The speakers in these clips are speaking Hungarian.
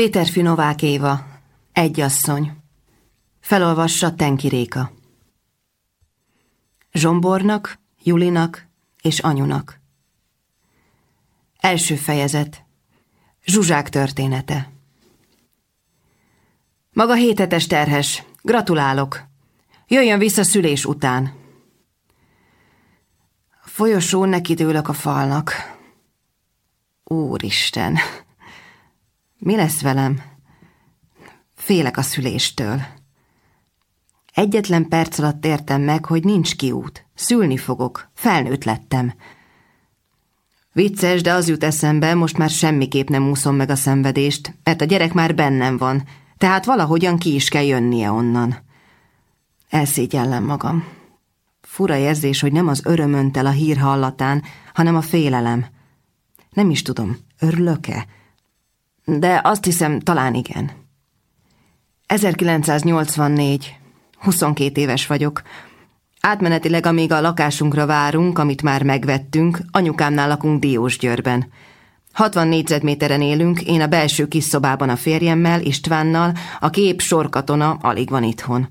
Péter Finovák Éva, egy asszony. Felolvassa Tenki Réka. Zsombornak, Julinak és anyunak. Első fejezet. Zsuzsák története. Maga hétetes terhes. Gratulálok. Jöjjön vissza szülés után. A folyosón nekidőlök a falnak. Úristen! Mi lesz velem? Félek a szüléstől. Egyetlen perc alatt értem meg, hogy nincs kiút. Szülni fogok. Felnőtt lettem. Vicces, de az jut eszembe, most már semmiképp nem úszom meg a szenvedést, mert a gyerek már bennem van, tehát valahogyan ki is kell jönnie onnan. Elszégyellem magam. Fura érzés, hogy nem az öröm önt el a hír hallatán, hanem a félelem. Nem is tudom, örülök-e? De azt hiszem, talán igen. 1984. 22 éves vagyok. Átmenetileg, amíg a lakásunkra várunk, amit már megvettünk, anyukámnál lakunk Diósgyőrben. 60 négyzetméteren élünk, én a belső kis szobában a férjemmel, Istvánnal, a kép sorkatona alig van itthon.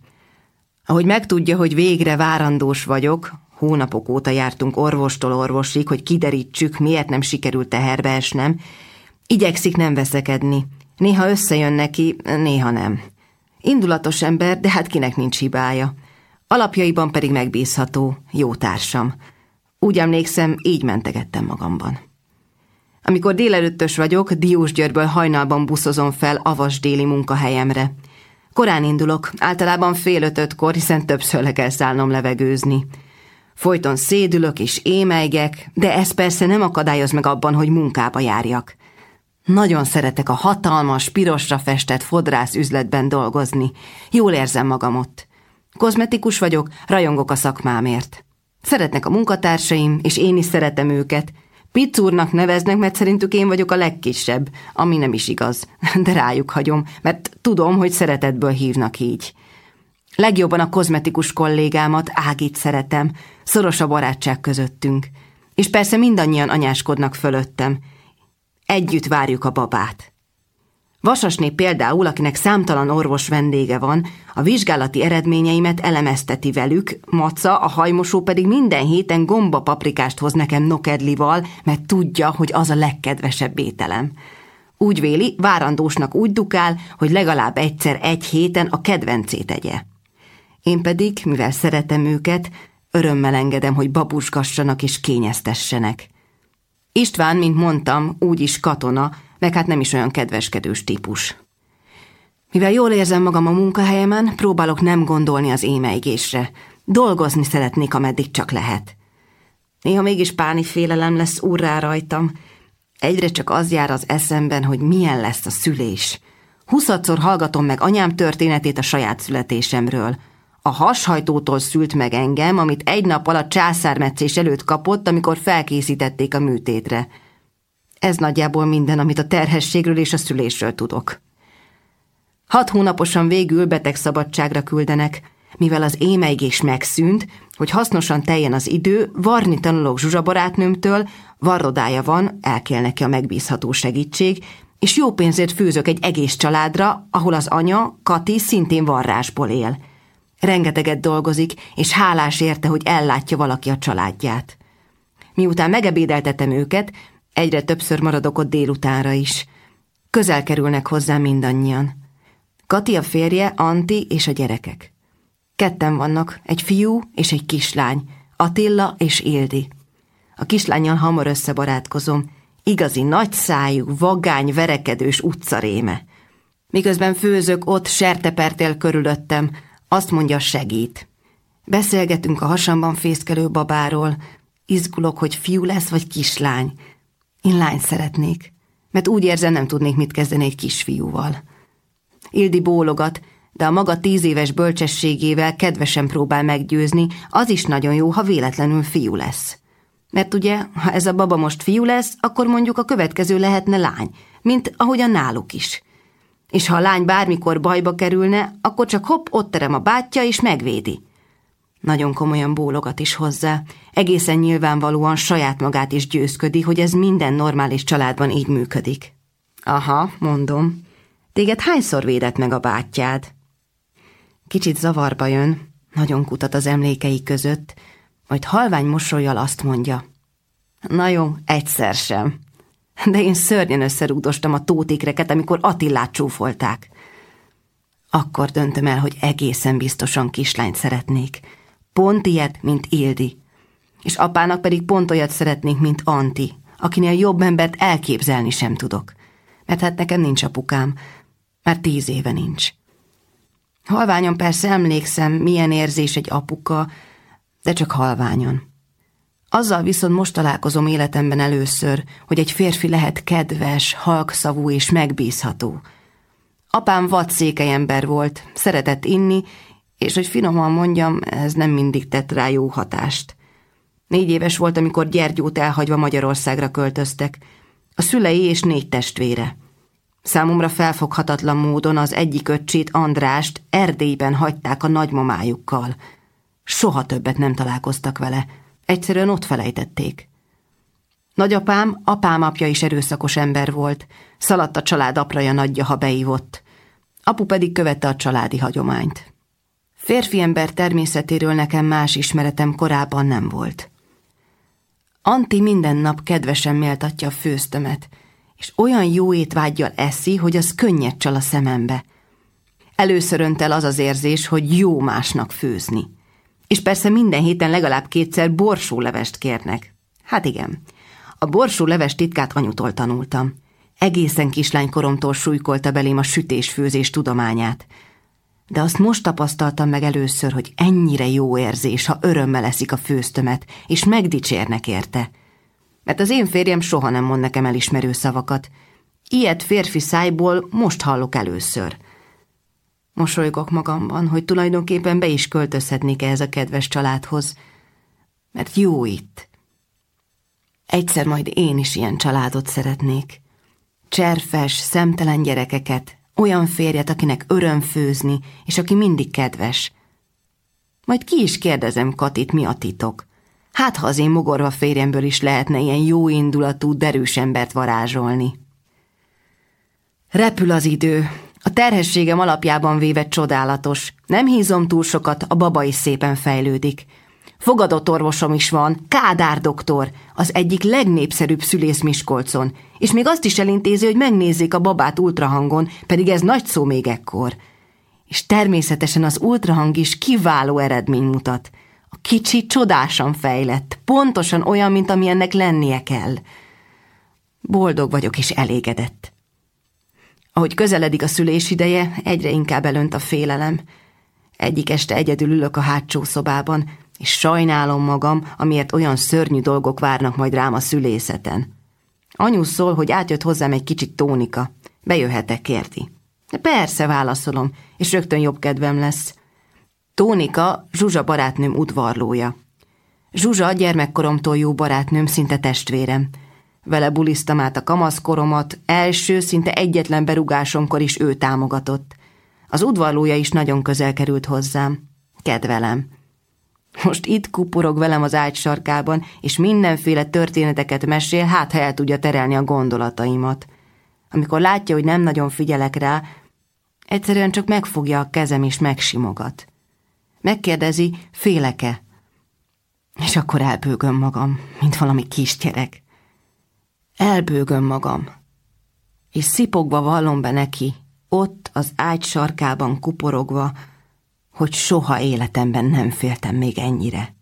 Ahogy megtudja, hogy végre várandós vagyok, hónapok óta jártunk orvostól orvosig, hogy kiderítsük, miért nem sikerült teherbe esnem, igyekszik nem veszekedni. Néha összejön neki, néha nem. Indulatos ember, de hát kinek nincs hibája. Alapjaiban pedig megbízható, jó társam. Úgy emlékszem, így mentegettem magamban. Amikor délelőttös vagyok, Diósgyőrből hajnalban buszozom fel avas déli munkahelyemre. Korán indulok, általában fél ötötkor, hiszen többször le kell szállnom levegőzni. Folyton szédülök és émeigek, de ez persze nem akadályoz meg abban, hogy munkába járjak. Nagyon szeretek a hatalmas, pirosra festett fodrász üzletben dolgozni. Jól érzem magam ott. Kozmetikus vagyok, rajongok a szakmámért. Szeretnek a munkatársaim, és én is szeretem őket. Pizzúrnak neveznek, mert szerintük én vagyok a legkisebb, ami nem is igaz, de rájuk hagyom, mert tudom, hogy szeretetből hívnak így. Legjobban a kozmetikus kollégámat, Ágit szeretem, szoros a barátság közöttünk. És persze mindannyian anyáskodnak fölöttem. Együtt várjuk a babát. Vasasné például, akinek számtalan orvos vendége van, a vizsgálati eredményeimet elemezteti velük, Maca, a hajmosó pedig minden héten gomba paprikást hoz nekem nokedlival, mert tudja, hogy az a legkedvesebb ételem. Úgy véli, várandósnak úgy dukál, hogy legalább egyszer egy héten a kedvencét tegye. Én pedig, mivel szeretem őket, örömmel engedem, hogy babusgassanak és kényeztessenek. István, mint mondtam, úgyis katona, meg hát nem is olyan kedveskedős típus. Mivel jól érzem magam a munkahelyemen, próbálok nem gondolni az émeigésre. Dolgozni szeretnék, ameddig csak lehet. Néha mégis páni félelem lesz úrrá rajtam. Egyre csak az jár az eszemben, hogy milyen lesz a szülés. Huszadszor hallgatom meg anyám történetét a saját születésemről. A hashajtótól szült meg engem, amit egy nap alatt császármetszés előtt kapott, amikor felkészítették a műtétre. Ez nagyjából minden, amit a terhességről és a szülésről tudok. Hat hónaposan végül betegszabadságra küldenek, mivel az émeigés megszűnt, hogy hasznosan teljen az idő, varni tanulok Zsuzsa barátnőmtől, varrodája van, el kell neki a megbízható segítség, és jó pénzért főzök egy egész családra, ahol az anya, Kati szintén varrásból él. Rengeteget dolgozik, és hálás érte, hogy ellátja valaki a családját. Miután megebédeltetem őket, Egyre többször maradok ott délutánra is. Közel kerülnek hozzám mindannyian. Kati a férje, Anti és a gyerekek. Ketten vannak, egy fiú és egy kislány, Attila és Ildi. A kislányjal hamar összebarátkozom, igazi nagyszájú, vagány, verekedős utcaréme. Miközben főzök, ott sertepertél körülöttem, azt mondja segít. Beszélgetünk a hasamban fészkelő babáról, izgulok, hogy fiú lesz vagy kislány, én lány szeretnék, mert úgy érzem, nem tudnék mit kezdeni egy kisfiúval. Ildi bólogat, de a maga tíz éves bölcsességével kedvesen próbál meggyőzni, az is nagyon jó, ha véletlenül fiú lesz. Mert ugye, ha ez a baba most fiú lesz, akkor mondjuk a következő lehetne lány, mint ahogyan náluk is. És ha a lány bármikor bajba kerülne, akkor csak hopp, ott terem a bátyja és megvédi. Nagyon komolyan bólogat is hozzá. Egészen nyilvánvalóan saját magát is győzködi, hogy ez minden normális családban így működik. Aha, mondom. Téged hányszor védett meg a bátyád? Kicsit zavarba jön, nagyon kutat az emlékei között, majd halvány mosolyjal azt mondja. Na jó, egyszer sem. De én szörnyen összerúdostam a tótékreket, amikor Attillát csúfolták. Akkor döntöm el, hogy egészen biztosan kislányt szeretnék. Pont ilyet, mint Ildi. És apának pedig pont olyat szeretnék, mint Anti, akinél jobb embert elképzelni sem tudok. Mert hát nekem nincs apukám, már tíz éve nincs. Halványon persze emlékszem, milyen érzés egy apuka, de csak halványon. Azzal viszont most találkozom életemben először, hogy egy férfi lehet kedves, halkszavú és megbízható. Apám vad ember volt, szeretett inni, és hogy finoman mondjam, ez nem mindig tett rá jó hatást. Négy éves volt, amikor Gyergyót elhagyva Magyarországra költöztek. A szülei és négy testvére. Számomra felfoghatatlan módon az egyik öccsét Andrást Erdélyben hagyták a nagymamájukkal. Soha többet nem találkoztak vele. Egyszerűen ott felejtették. Nagyapám, apám apja is erőszakos ember volt. Szaladt a család apraja nagyja, ha beívott. Apu pedig követte a családi hagyományt. Férfi ember természetéről nekem más ismeretem korábban nem volt. Anti minden nap kedvesen méltatja a főztömet, és olyan jó étvágyjal eszi, hogy az könnyed csal a szemembe. Először önt el az az érzés, hogy jó másnak főzni. És persze minden héten legalább kétszer borsólevest kérnek. Hát igen, a borsóleves titkát anyutól tanultam. Egészen kislánykoromtól súlykolta belém a sütés-főzés tudományát. De azt most tapasztaltam meg először, hogy ennyire jó érzés, ha örömmel eszik a főztömet, és megdicsérnek érte – mert az én férjem soha nem mond nekem elismerő szavakat. Ilyet férfi szájból most hallok először. Mosolygok magamban, hogy tulajdonképpen be is költözhetnék ehhez a kedves családhoz, mert jó itt. Egyszer majd én is ilyen családot szeretnék. Cserfes, szemtelen gyerekeket, olyan férjet, akinek öröm főzni, és aki mindig kedves. Majd ki is kérdezem Katit, mi a titok. Hát, ha az én mogorva férjemből is lehetne ilyen jó indulatú, derűs embert varázsolni. Repül az idő. A terhességem alapjában véve csodálatos. Nem hízom túl sokat, a baba is szépen fejlődik. Fogadott orvosom is van, Kádár doktor, az egyik legnépszerűbb szülész Miskolcon, és még azt is elintézi, hogy megnézzék a babát ultrahangon, pedig ez nagy szó még ekkor. És természetesen az ultrahang is kiváló eredmény mutat – a kicsi csodásan fejlett, pontosan olyan, mint ami ennek lennie kell. Boldog vagyok és elégedett. Ahogy közeledik a szülés ideje, egyre inkább elönt a félelem. Egyik este egyedül ülök a hátsó szobában, és sajnálom magam, amiért olyan szörnyű dolgok várnak majd rám a szülészeten. Anyu szól, hogy átjött hozzám egy kicsit tónika. Bejöhetek, kérti. Persze, válaszolom, és rögtön jobb kedvem lesz. Tónika Zsuzsa barátnőm udvarlója. Zsuzsa gyermekkoromtól jó barátnőm, szinte testvérem. Vele buliztam át a kamaszkoromat, első, szinte egyetlen berugásomkor is ő támogatott. Az udvarlója is nagyon közel került hozzám. Kedvelem. Most itt kuporog velem az ágy sarkában, és mindenféle történeteket mesél, hát ha el tudja terelni a gondolataimat. Amikor látja, hogy nem nagyon figyelek rá, egyszerűen csak megfogja a kezem és megsimogat. Megkérdezi, féleke. És akkor elbőgöm magam, mint valami kisgyerek. Elbőgöm magam. És szipogva vallom be neki, ott az ágy sarkában kuporogva, hogy soha életemben nem féltem még ennyire.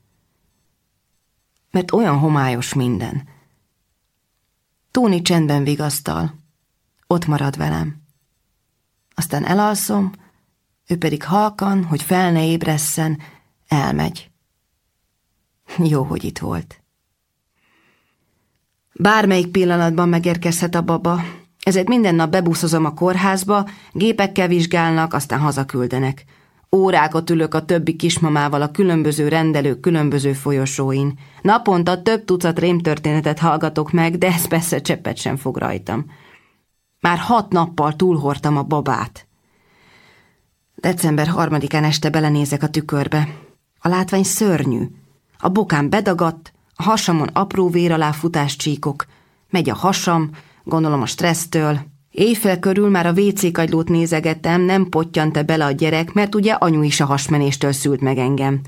Mert olyan homályos minden. Tóni csendben vigasztal, ott marad velem. Aztán elalszom, ő pedig halkan, hogy fel ne ébresszen, elmegy. Jó, hogy itt volt. Bármelyik pillanatban megérkezhet a baba, ezért minden nap bebuszozom a kórházba, gépekkel vizsgálnak, aztán hazaküldenek. Órákat ülök a többi kismamával a különböző rendelők különböző folyosóin. Naponta több tucat rémtörténetet hallgatok meg, de ez persze cseppet sem fog rajtam. Már hat nappal túlhortam a babát. December harmadikán este belenézek a tükörbe. A látvány szörnyű. A bokám bedagadt, hasamon apró vér alá futás csíkok. Megy a hasam, gondolom a stressztől. Éjfél körül már a WC kagylót nézegettem, nem pottyant-e bele a gyerek, mert ugye anyu is a hasmenéstől szült meg engem.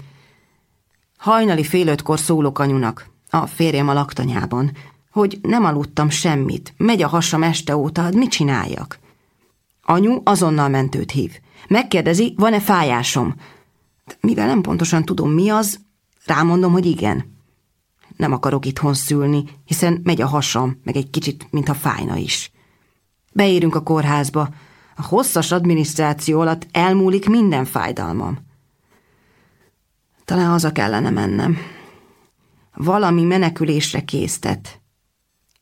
Hajnali fél ötkor szólok anyunak, a férjem a laktanyában, hogy nem aludtam semmit, megy a hasam este óta, hát mit csináljak? Anyu azonnal mentőt hív. Megkérdezi, van-e fájásom? Mivel nem pontosan tudom mi az, rámondom, hogy igen. Nem akarok itthon szülni, hiszen megy a hasam, meg egy kicsit, mintha fájna is. Beérünk a kórházba. A hosszas adminisztráció alatt elmúlik minden fájdalmam. Talán haza kellene mennem. Valami menekülésre késztet.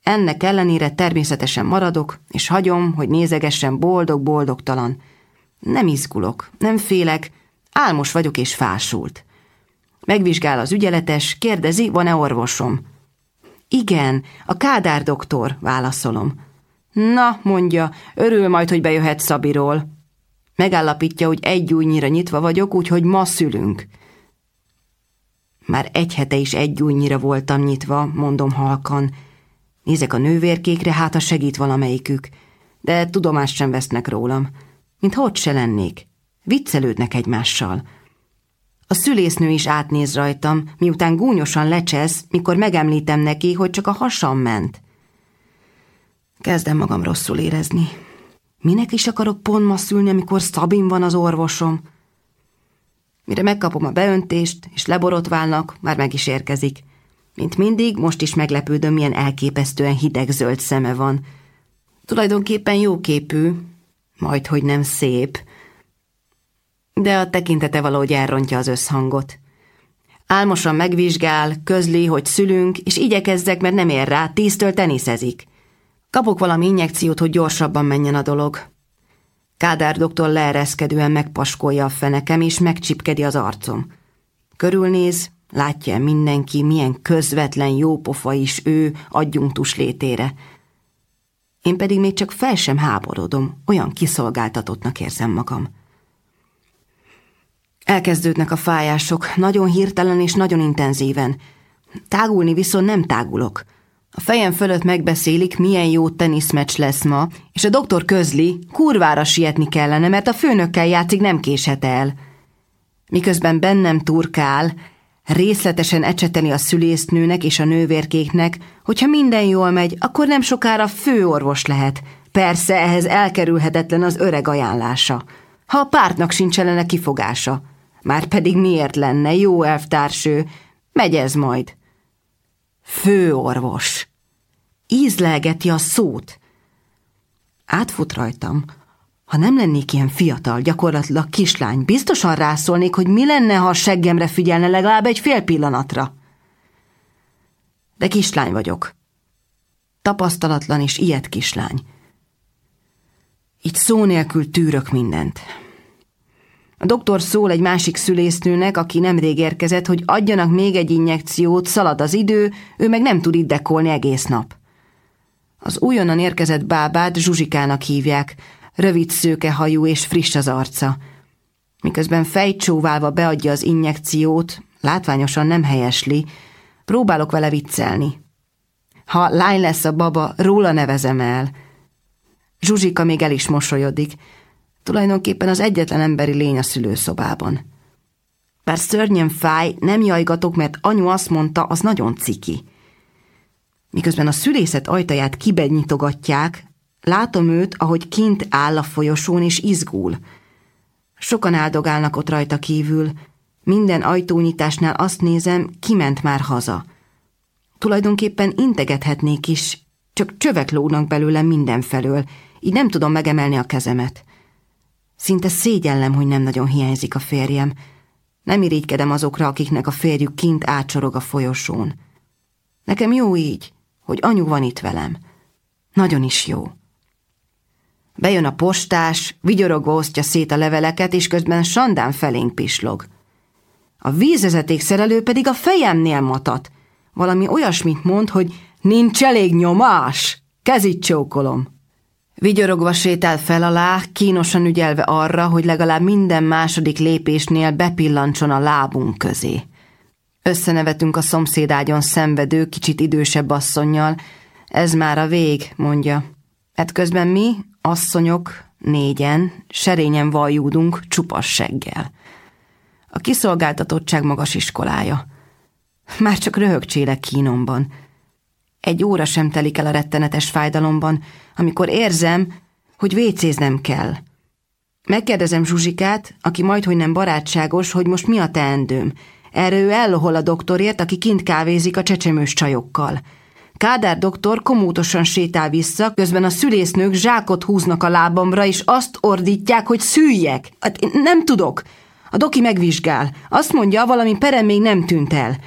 Ennek ellenére természetesen maradok, és hagyom, hogy nézegessen boldog-boldogtalan. Nem izgulok, nem félek, álmos vagyok és fásult. Megvizsgál az ügyeletes, kérdezi, van-e orvosom. Igen, a Kádár doktor, válaszolom. Na, mondja, örül majd, hogy bejöhet Szabiról. Megállapítja, hogy egy újnyira nyitva vagyok, úgyhogy ma szülünk. Már egy hete is egy újnyira voltam nyitva, mondom halkan. Nézek a nővérkékre, hát ha segít valamelyikük, de tudomást sem vesznek rólam. Mint ott se lennék. Viccelődnek egymással. A szülésznő is átnéz rajtam, miután gúnyosan lecsesz, mikor megemlítem neki, hogy csak a hasam ment. Kezdem magam rosszul érezni. Minek is akarok pont ma szülni, amikor Szabin van az orvosom? Mire megkapom a beöntést, és leborotválnak, már meg is érkezik. Mint mindig, most is meglepődöm, milyen elképesztően hideg-zöld szeme van. Tulajdonképpen jóképű, majd hogy nem szép, de a tekintete valahogy elrontja az összhangot. Álmosan megvizsgál, közli, hogy szülünk, és igyekezzek, mert nem ér rá, tíztől teniszezik. Kapok valami injekciót, hogy gyorsabban menjen a dolog. Kádár doktor leereszkedően megpaskolja a fenekem, és megcsipkedi az arcom. Körülnéz, látja mindenki, milyen közvetlen jópofa is ő adjunktus létére. Én pedig még csak fel sem háborodom, olyan kiszolgáltatottnak érzem magam. Elkezdődnek a fájások, nagyon hirtelen és nagyon intenzíven. Tágulni viszont nem tágulok – a fejem fölött megbeszélik, milyen jó teniszmeccs lesz ma, és a doktor közli, kurvára sietni kellene, mert a főnökkel játszik, nem késhet el. Miközben bennem turkál, részletesen ecseteli a szülésznőnek és a nővérkéknek, hogyha minden jól megy, akkor nem sokára főorvos lehet. Persze ehhez elkerülhetetlen az öreg ajánlása. Ha a pártnak sincs ellene kifogása. Már pedig miért lenne, jó elvtárső, megy ez majd. Főorvos. Ízlelgeti a szót. Átfut rajtam. Ha nem lennék ilyen fiatal, gyakorlatilag kislány, biztosan rászólnék, hogy mi lenne, ha a seggemre figyelne legalább egy fél pillanatra. De kislány vagyok. Tapasztalatlan és ilyet kislány. Így szó nélkül tűrök mindent. A doktor szól egy másik szülésznőnek, aki nemrég érkezett, hogy adjanak még egy injekciót, szalad az idő, ő meg nem tud itt dekolni egész nap. Az újonnan érkezett bábát Zsuzsikának hívják, rövid szőke hajú és friss az arca. Miközben fejcsóválva beadja az injekciót, látványosan nem helyesli, próbálok vele viccelni. Ha lány lesz a baba, róla nevezem el. Zsuzsika még el is mosolyodik, Tulajdonképpen az egyetlen emberi lény a szülőszobában. Bár szörnyen fáj, nem jajgatok, mert anyu azt mondta, az nagyon ciki. Miközben a szülészet ajtaját kibenyitogatják, látom őt, ahogy kint áll a folyosón és izgul. Sokan áldogálnak ott rajta kívül, minden ajtónyitásnál azt nézem, kiment már haza. Tulajdonképpen integethetnék is, csak csövek lógnak belőlem mindenfelől, így nem tudom megemelni a kezemet. Szinte szégyellem, hogy nem nagyon hiányzik a férjem. Nem irigykedem azokra, akiknek a férjük kint átsorog a folyosón. Nekem jó így, hogy anyu van itt velem. Nagyon is jó. Bejön a postás, vigyorogva osztja szét a leveleket, és közben sandán felénk pislog. A vízvezeték szerelő pedig a fejemnél matat. Valami olyasmit mond, hogy nincs elég nyomás. Kezit csókolom. Vigyorogva sétál fel alá, kínosan ügyelve arra, hogy legalább minden második lépésnél bepillantson a lábunk közé. Összenevetünk a szomszédágyon szenvedő, kicsit idősebb asszonynal. Ez már a vég, mondja. Hát közben mi, Asszonyok, négyen, serényen vajúdunk, csupas seggel. A kiszolgáltatottság magas iskolája. Már csak röhögcsélek kínomban. Egy óra sem telik el a rettenetes fájdalomban, amikor érzem, hogy vécéznem kell. Megkérdezem Zsuzsikát, aki majdhogy nem barátságos, hogy most mi a teendőm. Erre ő ellohol a doktorért, aki kint kávézik a csecsemős csajokkal. Kádár doktor komótosan sétál vissza, közben a szülésznők zsákot húznak a lábamra, és azt ordítják, hogy szüljek. Hát én nem tudok. A doki megvizsgál. Azt mondja, valami perem még nem tűnt el.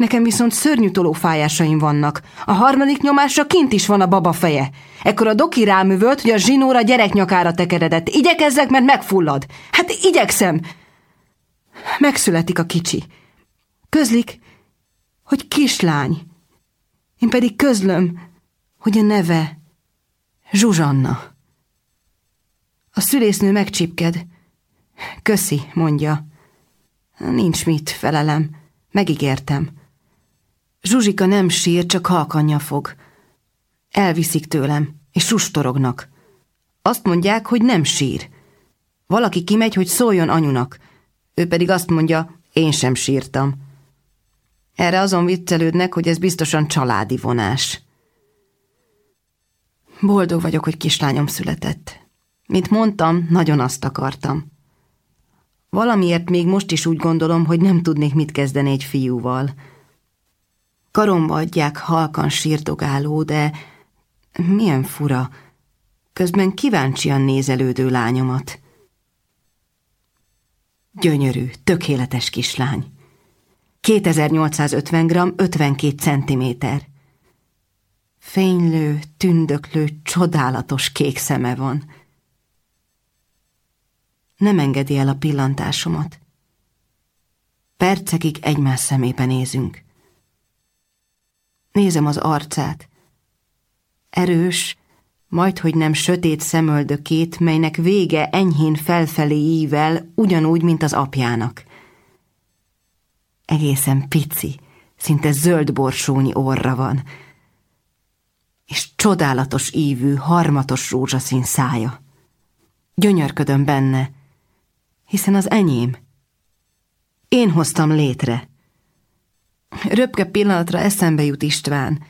Nekem viszont szörnyű tolófájásaim vannak. A harmadik nyomásra kint is van a baba feje. Ekkor a doki ráművölt, hogy a zsinóra gyereknyakára tekeredett. Igyekezzek, mert megfullad. Hát igyekszem. Megszületik a kicsi. Közlik, hogy kislány. Én pedig közlöm, hogy a neve Zsuzsanna. A szülésznő megcsipked. Köszi, mondja. Nincs mit, felelem. Megígértem. Zsuzsika nem sír, csak halkanya fog. Elviszik tőlem, és sustorognak. Azt mondják, hogy nem sír. Valaki kimegy, hogy szóljon anyunak. Ő pedig azt mondja, én sem sírtam. Erre azon viccelődnek, hogy ez biztosan családi vonás. Boldog vagyok, hogy kislányom született. Mint mondtam, nagyon azt akartam. Valamiért még most is úgy gondolom, hogy nem tudnék mit kezdeni egy fiúval. Karomba adják halkan sírdogáló, de milyen fura. Közben kíváncsian nézelődő lányomat. Gyönyörű, tökéletes kislány. 2850 g, 52 centiméter. Fénylő, tündöklő, csodálatos kék szeme van. Nem engedi el a pillantásomat. Percekig egymás szemébe nézünk. Nézem az arcát. Erős, majdhogy nem sötét szemöldökét, melynek vége enyhén felfelé ível, ugyanúgy, mint az apjának. Egészen pici, szinte zöld borsónyi orra van, és csodálatos ívű, harmatos rózsaszín szája. Gyönyörködöm benne, hiszen az enyém. Én hoztam létre. Röpke pillanatra eszembe jut István.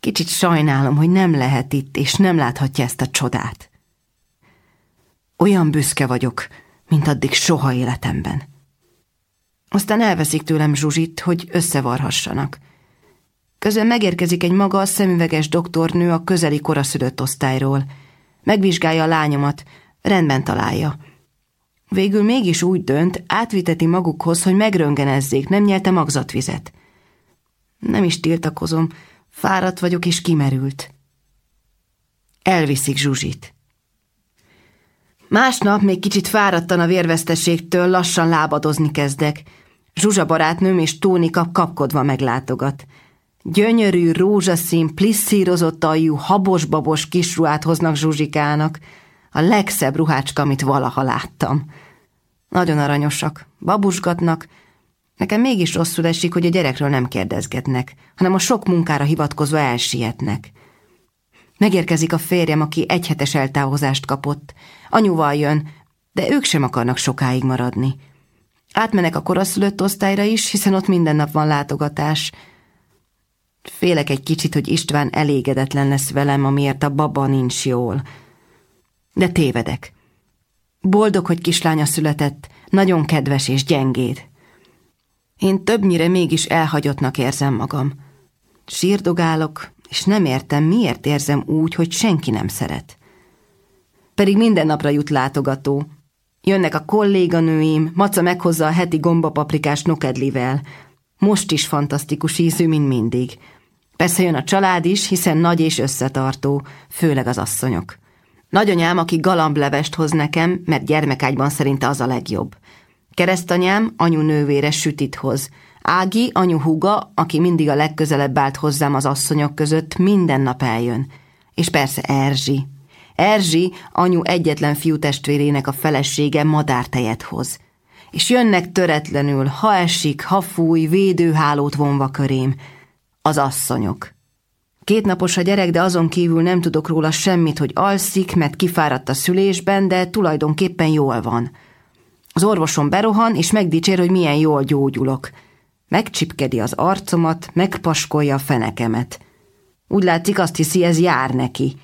Kicsit sajnálom, hogy nem lehet itt, és nem láthatja ezt a csodát. Olyan büszke vagyok, mint addig soha életemben. Aztán elveszik tőlem Zsuzsit, hogy összevarhassanak. Közben megérkezik egy maga szemüveges doktornő a közeli koraszülött osztályról. Megvizsgálja a lányomat, rendben találja. Végül mégis úgy dönt, átviteti magukhoz, hogy megröngenezzék, nem nyelte magzatvizet. Nem is tiltakozom, fáradt vagyok és kimerült. Elviszik Zsuzsit. Másnap még kicsit fáradtan a vérveszteségtől lassan lábadozni kezdek. Zsuzsa barátnőm és Tónika kapkodva meglátogat. Gyönyörű, rózsaszín, plisszírozott ajú, habos-babos kisruhát hoznak Zsuzsikának. A legszebb ruhácska, amit valaha láttam. Nagyon aranyosak, babusgatnak, Nekem mégis rosszul esik, hogy a gyerekről nem kérdezgetnek, hanem a sok munkára hivatkozva elsietnek. Megérkezik a férjem, aki egyhetes eltávozást kapott. Anyuval jön, de ők sem akarnak sokáig maradni. Átmenek a koraszülött osztályra is, hiszen ott minden nap van látogatás. Félek egy kicsit, hogy István elégedetlen lesz velem, amiért a baba nincs jól. De tévedek. Boldog, hogy kislánya született, nagyon kedves és gyengéd. Én többnyire mégis elhagyottnak érzem magam. Sírdogálok, és nem értem, miért érzem úgy, hogy senki nem szeret. Pedig minden napra jut látogató. Jönnek a kolléganőim, Maca meghozza a heti gombapaprikás nokedlivel. Most is fantasztikus ízű, mint mindig. Persze jön a család is, hiszen nagy és összetartó, főleg az asszonyok. Nagyanyám, aki galamblevest hoz nekem, mert gyermekágyban szerinte az a legjobb. Keresztanyám anyu nővére sütit hoz. Ági, anyu húga, aki mindig a legközelebb állt hozzám az asszonyok között, minden nap eljön. És persze Erzsi. Erzsi, anyu egyetlen fiútestvérének a felesége madártejet hoz. És jönnek töretlenül, ha esik, ha fúj, védőhálót vonva körém. Az asszonyok. Két napos a gyerek, de azon kívül nem tudok róla semmit, hogy alszik, mert kifáradt a szülésben, de tulajdonképpen jól van. Az orvosom berohan, és megdicsér, hogy milyen jól gyógyulok. Megcsipkedi az arcomat, megpaskolja a fenekemet. Úgy látszik, azt hiszi, ez jár neki.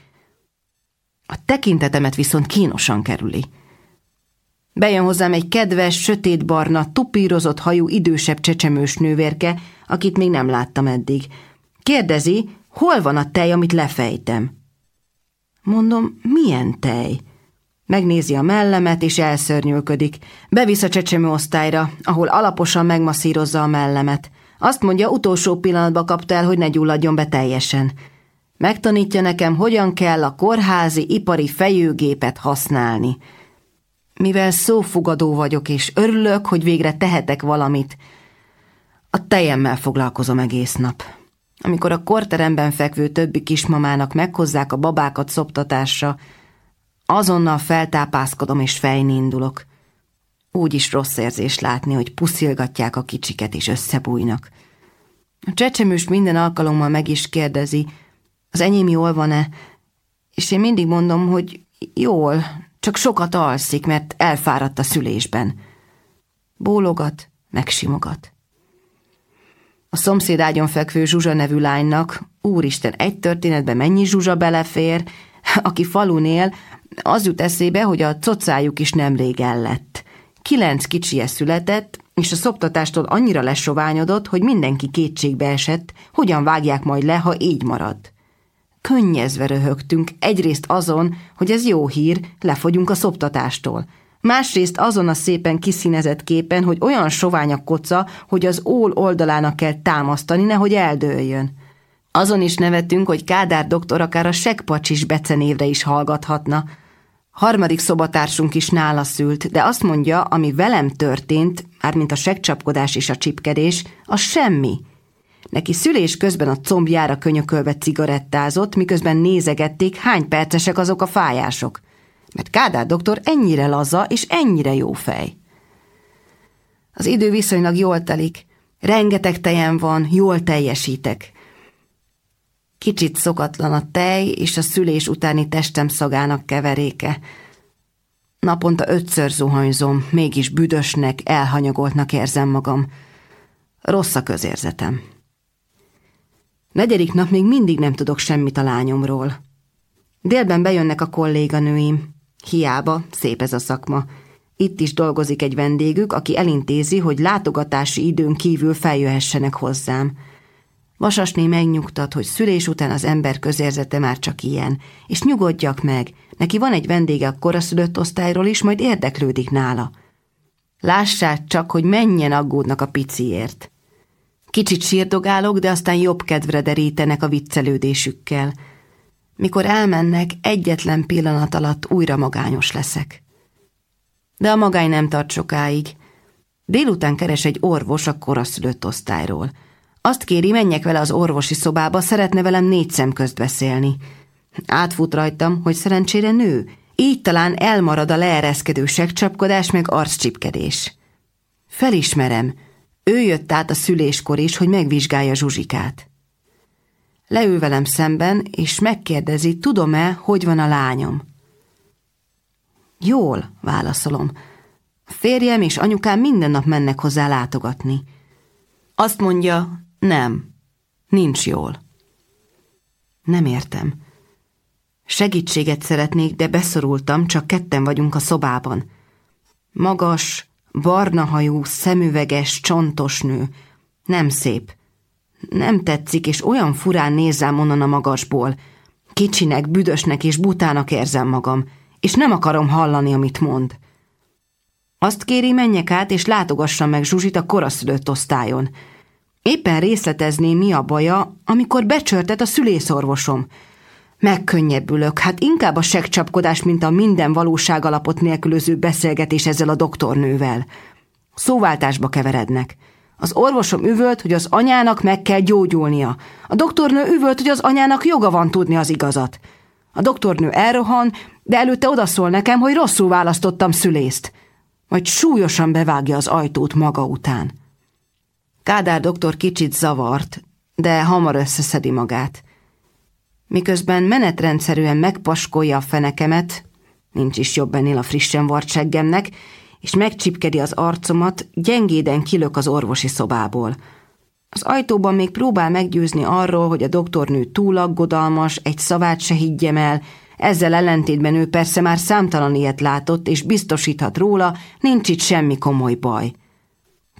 A tekintetemet viszont kínosan kerüli. Bejön hozzám egy kedves, sötétbarna, tupírozott hajú idősebb csecsemős nővérke, akit még nem láttam eddig. Kérdezi, hol van a tej, amit lefejtem? Mondom, milyen tej? Megnézi a mellemet, és elszörnyülködik. Bevisz a csecsemő osztályra, ahol alaposan megmasszírozza a mellemet. Azt mondja, utolsó pillanatban kapta el, hogy ne gyulladjon be teljesen. Megtanítja nekem, hogyan kell a kórházi ipari fejőgépet használni. Mivel szófogadó vagyok, és örülök, hogy végre tehetek valamit, a tejemmel foglalkozom egész nap. Amikor a korteremben fekvő többi kismamának meghozzák a babákat szoptatásra, azonnal feltápászkodom és fejni indulok. Úgy is rossz érzés látni, hogy puszilgatják a kicsiket és összebújnak. A csecsemős minden alkalommal meg is kérdezi, az enyém jól van-e, és én mindig mondom, hogy jól, csak sokat alszik, mert elfáradt a szülésben. Bólogat, megsimogat. A szomszéd ágyon fekvő Zsuzsa nevű lánynak, úristen, egy történetbe mennyi Zsuzsa belefér, aki falun él, az jut eszébe, hogy a cocájuk is nemrég ellett. Kilenc kicsie született, és a szoptatástól annyira lesoványodott, hogy mindenki kétségbe esett, hogyan vágják majd le, ha így marad. Könnyezve röhögtünk, egyrészt azon, hogy ez jó hír, lefogyunk a szoptatástól. Másrészt azon a szépen kiszínezett képen, hogy olyan sovány a koca, hogy az ól oldalának kell támasztani, nehogy eldőljön. Azon is nevettünk, hogy Kádár doktor akár a segpacsis becenévre is hallgathatna. Harmadik szobatársunk is nála szült, de azt mondja, ami velem történt, mármint a segcsapkodás és a csipkedés, az semmi – Neki szülés közben a combjára könyökölve cigarettázott, miközben nézegették, hány percesek azok a fájások. Mert Kádár doktor ennyire laza és ennyire jó fej. Az idő viszonylag jól telik. Rengeteg tejem van, jól teljesítek. Kicsit szokatlan a tej és a szülés utáni testem szagának keveréke. Naponta ötször zuhanyzom, mégis büdösnek, elhanyagoltnak érzem magam. Rossz a közérzetem. Negyedik nap még mindig nem tudok semmit a lányomról. Délben bejönnek a kolléganőim. Hiába, szép ez a szakma. Itt is dolgozik egy vendégük, aki elintézi, hogy látogatási időn kívül feljöhessenek hozzám. Vasasné megnyugtat, hogy szülés után az ember közérzete már csak ilyen, és nyugodjak meg, neki van egy vendége a koraszülött osztályról is, majd érdeklődik nála. Lássák csak, hogy mennyien aggódnak a piciért. Kicsit sírdogálok, de aztán jobb kedvre derítenek a viccelődésükkel. Mikor elmennek, egyetlen pillanat alatt újra magányos leszek. De a magány nem tart sokáig. Délután keres egy orvos a koraszülött osztályról. Azt kéri, menjek vele az orvosi szobába, szeretne velem négy szem közt beszélni. Átfut rajtam, hogy szerencsére nő, így talán elmarad a leereszkedő segcsapkodás meg arccsipkedés. Felismerem, ő jött át a szüléskor is, hogy megvizsgálja Zsuzsikát. Leül velem szemben, és megkérdezi, tudom-e, hogy van a lányom. Jól, válaszolom. Férjem és anyukám minden nap mennek hozzá látogatni. Azt mondja, nem, nincs jól. Nem értem. Segítséget szeretnék, de beszorultam, csak ketten vagyunk a szobában. Magas, Barna hajú, szemüveges, csontos nő. Nem szép. Nem tetszik, és olyan furán nézzám onnan a magasból. Kicsinek, büdösnek és butának érzem magam, és nem akarom hallani, amit mond. Azt kéri, menjek át, és látogassam meg Zsuzsit a koraszülött osztályon. Éppen részletezném, mi a baja, amikor becsörtet a szülészorvosom – Megkönnyebbülök, hát inkább a segcsapkodás, mint a minden valóság alapot nélkülöző beszélgetés ezzel a doktornővel. Szóváltásba keverednek. Az orvosom üvölt, hogy az anyának meg kell gyógyulnia. A doktornő üvölt, hogy az anyának joga van tudni az igazat. A doktornő elrohan, de előtte odaszól nekem, hogy rosszul választottam szülészt. Majd súlyosan bevágja az ajtót maga után. Kádár doktor kicsit zavart, de hamar összeszedi magát. Miközben menetrendszerűen megpaskolja a fenekemet, nincs is jobb ennél a frissen vart seggemnek, és megcsipkedi az arcomat, gyengéden kilök az orvosi szobából. Az ajtóban még próbál meggyőzni arról, hogy a doktornő túl aggodalmas, egy szavát se higgyem el, ezzel ellentétben ő persze már számtalan ilyet látott, és biztosíthat róla, nincs itt semmi komoly baj.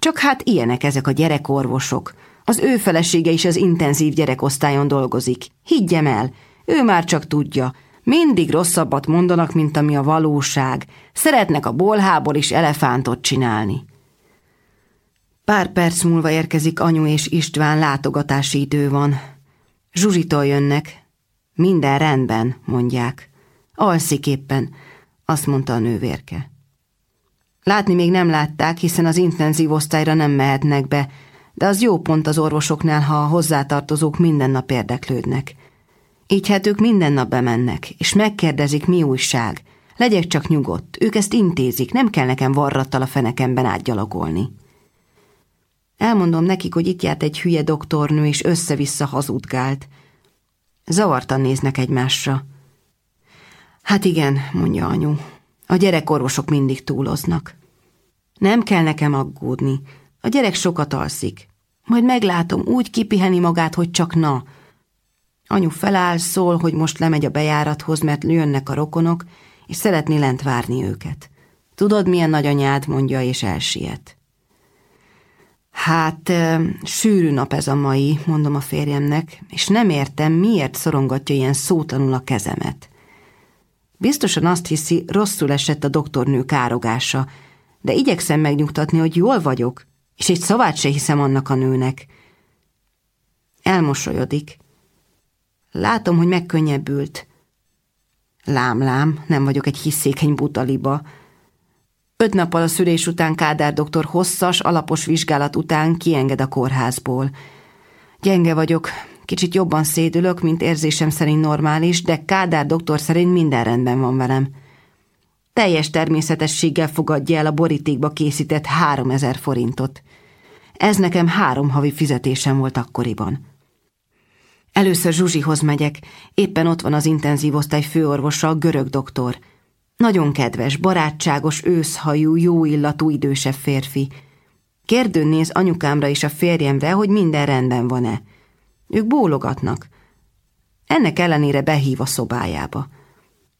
Csak hát ilyenek ezek a gyerekorvosok. Az ő felesége is az intenzív gyerekosztályon dolgozik. Higgyem el, ő már csak tudja. Mindig rosszabbat mondanak, mint ami a valóság. Szeretnek a bolhából is elefántot csinálni. Pár perc múlva érkezik anyu és István, látogatási idő van. Zsuzsitól jönnek. Minden rendben, mondják. Alszik éppen, azt mondta a nővérke. Látni még nem látták, hiszen az intenzív osztályra nem mehetnek be, de az jó pont az orvosoknál, ha a hozzátartozók minden nap érdeklődnek. Így hát ők minden nap bemennek, és megkérdezik, mi újság. Legyek csak nyugodt, ők ezt intézik, nem kell nekem varrattal a fenekemben átgyalogolni. Elmondom nekik, hogy itt járt egy hülye doktornő, és össze-vissza hazudgált. Zavartan néznek egymásra. Hát igen, mondja anyu, a gyerekorvosok mindig túloznak. Nem kell nekem aggódni, a gyerek sokat alszik. Majd meglátom, úgy kipiheni magát, hogy csak na. Anyu feláll, szól, hogy most lemegy a bejárathoz, mert jönnek a rokonok, és szeretné lent várni őket. Tudod, milyen nagyanyád, mondja, és elsiet. Hát, e, sűrű nap ez a mai, mondom a férjemnek, és nem értem, miért szorongatja ilyen szótanul a kezemet. Biztosan azt hiszi, rosszul esett a doktornő károgása, de igyekszem megnyugtatni, hogy jól vagyok, és egy szavát se hiszem annak a nőnek. Elmosolyodik. Látom, hogy megkönnyebbült. Lám-lám, nem vagyok egy hiszékeny butaliba. Öt nappal a szülés után Kádár doktor hosszas, alapos vizsgálat után kienged a kórházból. Gyenge vagyok, kicsit jobban szédülök, mint érzésem szerint normális, de Kádár doktor szerint minden rendben van velem. Teljes természetességgel fogadja el a borítékba készített három ezer forintot. Ez nekem három havi fizetésem volt akkoriban. Először Zsuzsihoz megyek, éppen ott van az intenzív osztály főorvosa, a görög doktor. Nagyon kedves, barátságos, őszhajú, jó illatú idősebb férfi. Kérdőn néz anyukámra és a férjemre, hogy minden rendben van-e. Ők bólogatnak. Ennek ellenére behív a szobájába.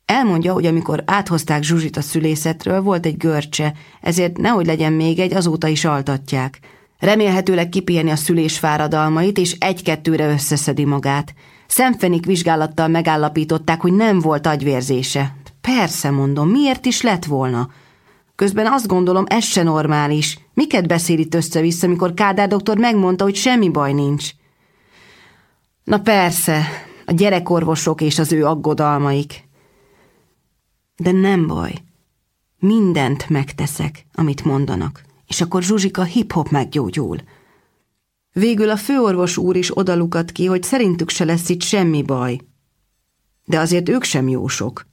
Elmondja, hogy amikor áthozták Zsuzsit a szülészetről, volt egy görcse, ezért nehogy legyen még egy, azóta is altatják. Remélhetőleg kipiheni a szülés fáradalmait, és egy-kettőre összeszedi magát. Szemfenik vizsgálattal megállapították, hogy nem volt agyvérzése. Persze, mondom, miért is lett volna? Közben azt gondolom, ez se normális. Miket beszél itt össze-vissza, amikor Kádár doktor megmondta, hogy semmi baj nincs? Na persze, a gyerekorvosok és az ő aggodalmaik. De nem baj. Mindent megteszek, amit mondanak és akkor Zsuzsika hip-hop meggyógyul. Végül a főorvos úr is odalukat ki, hogy szerintük se lesz itt semmi baj. De azért ők sem jósok.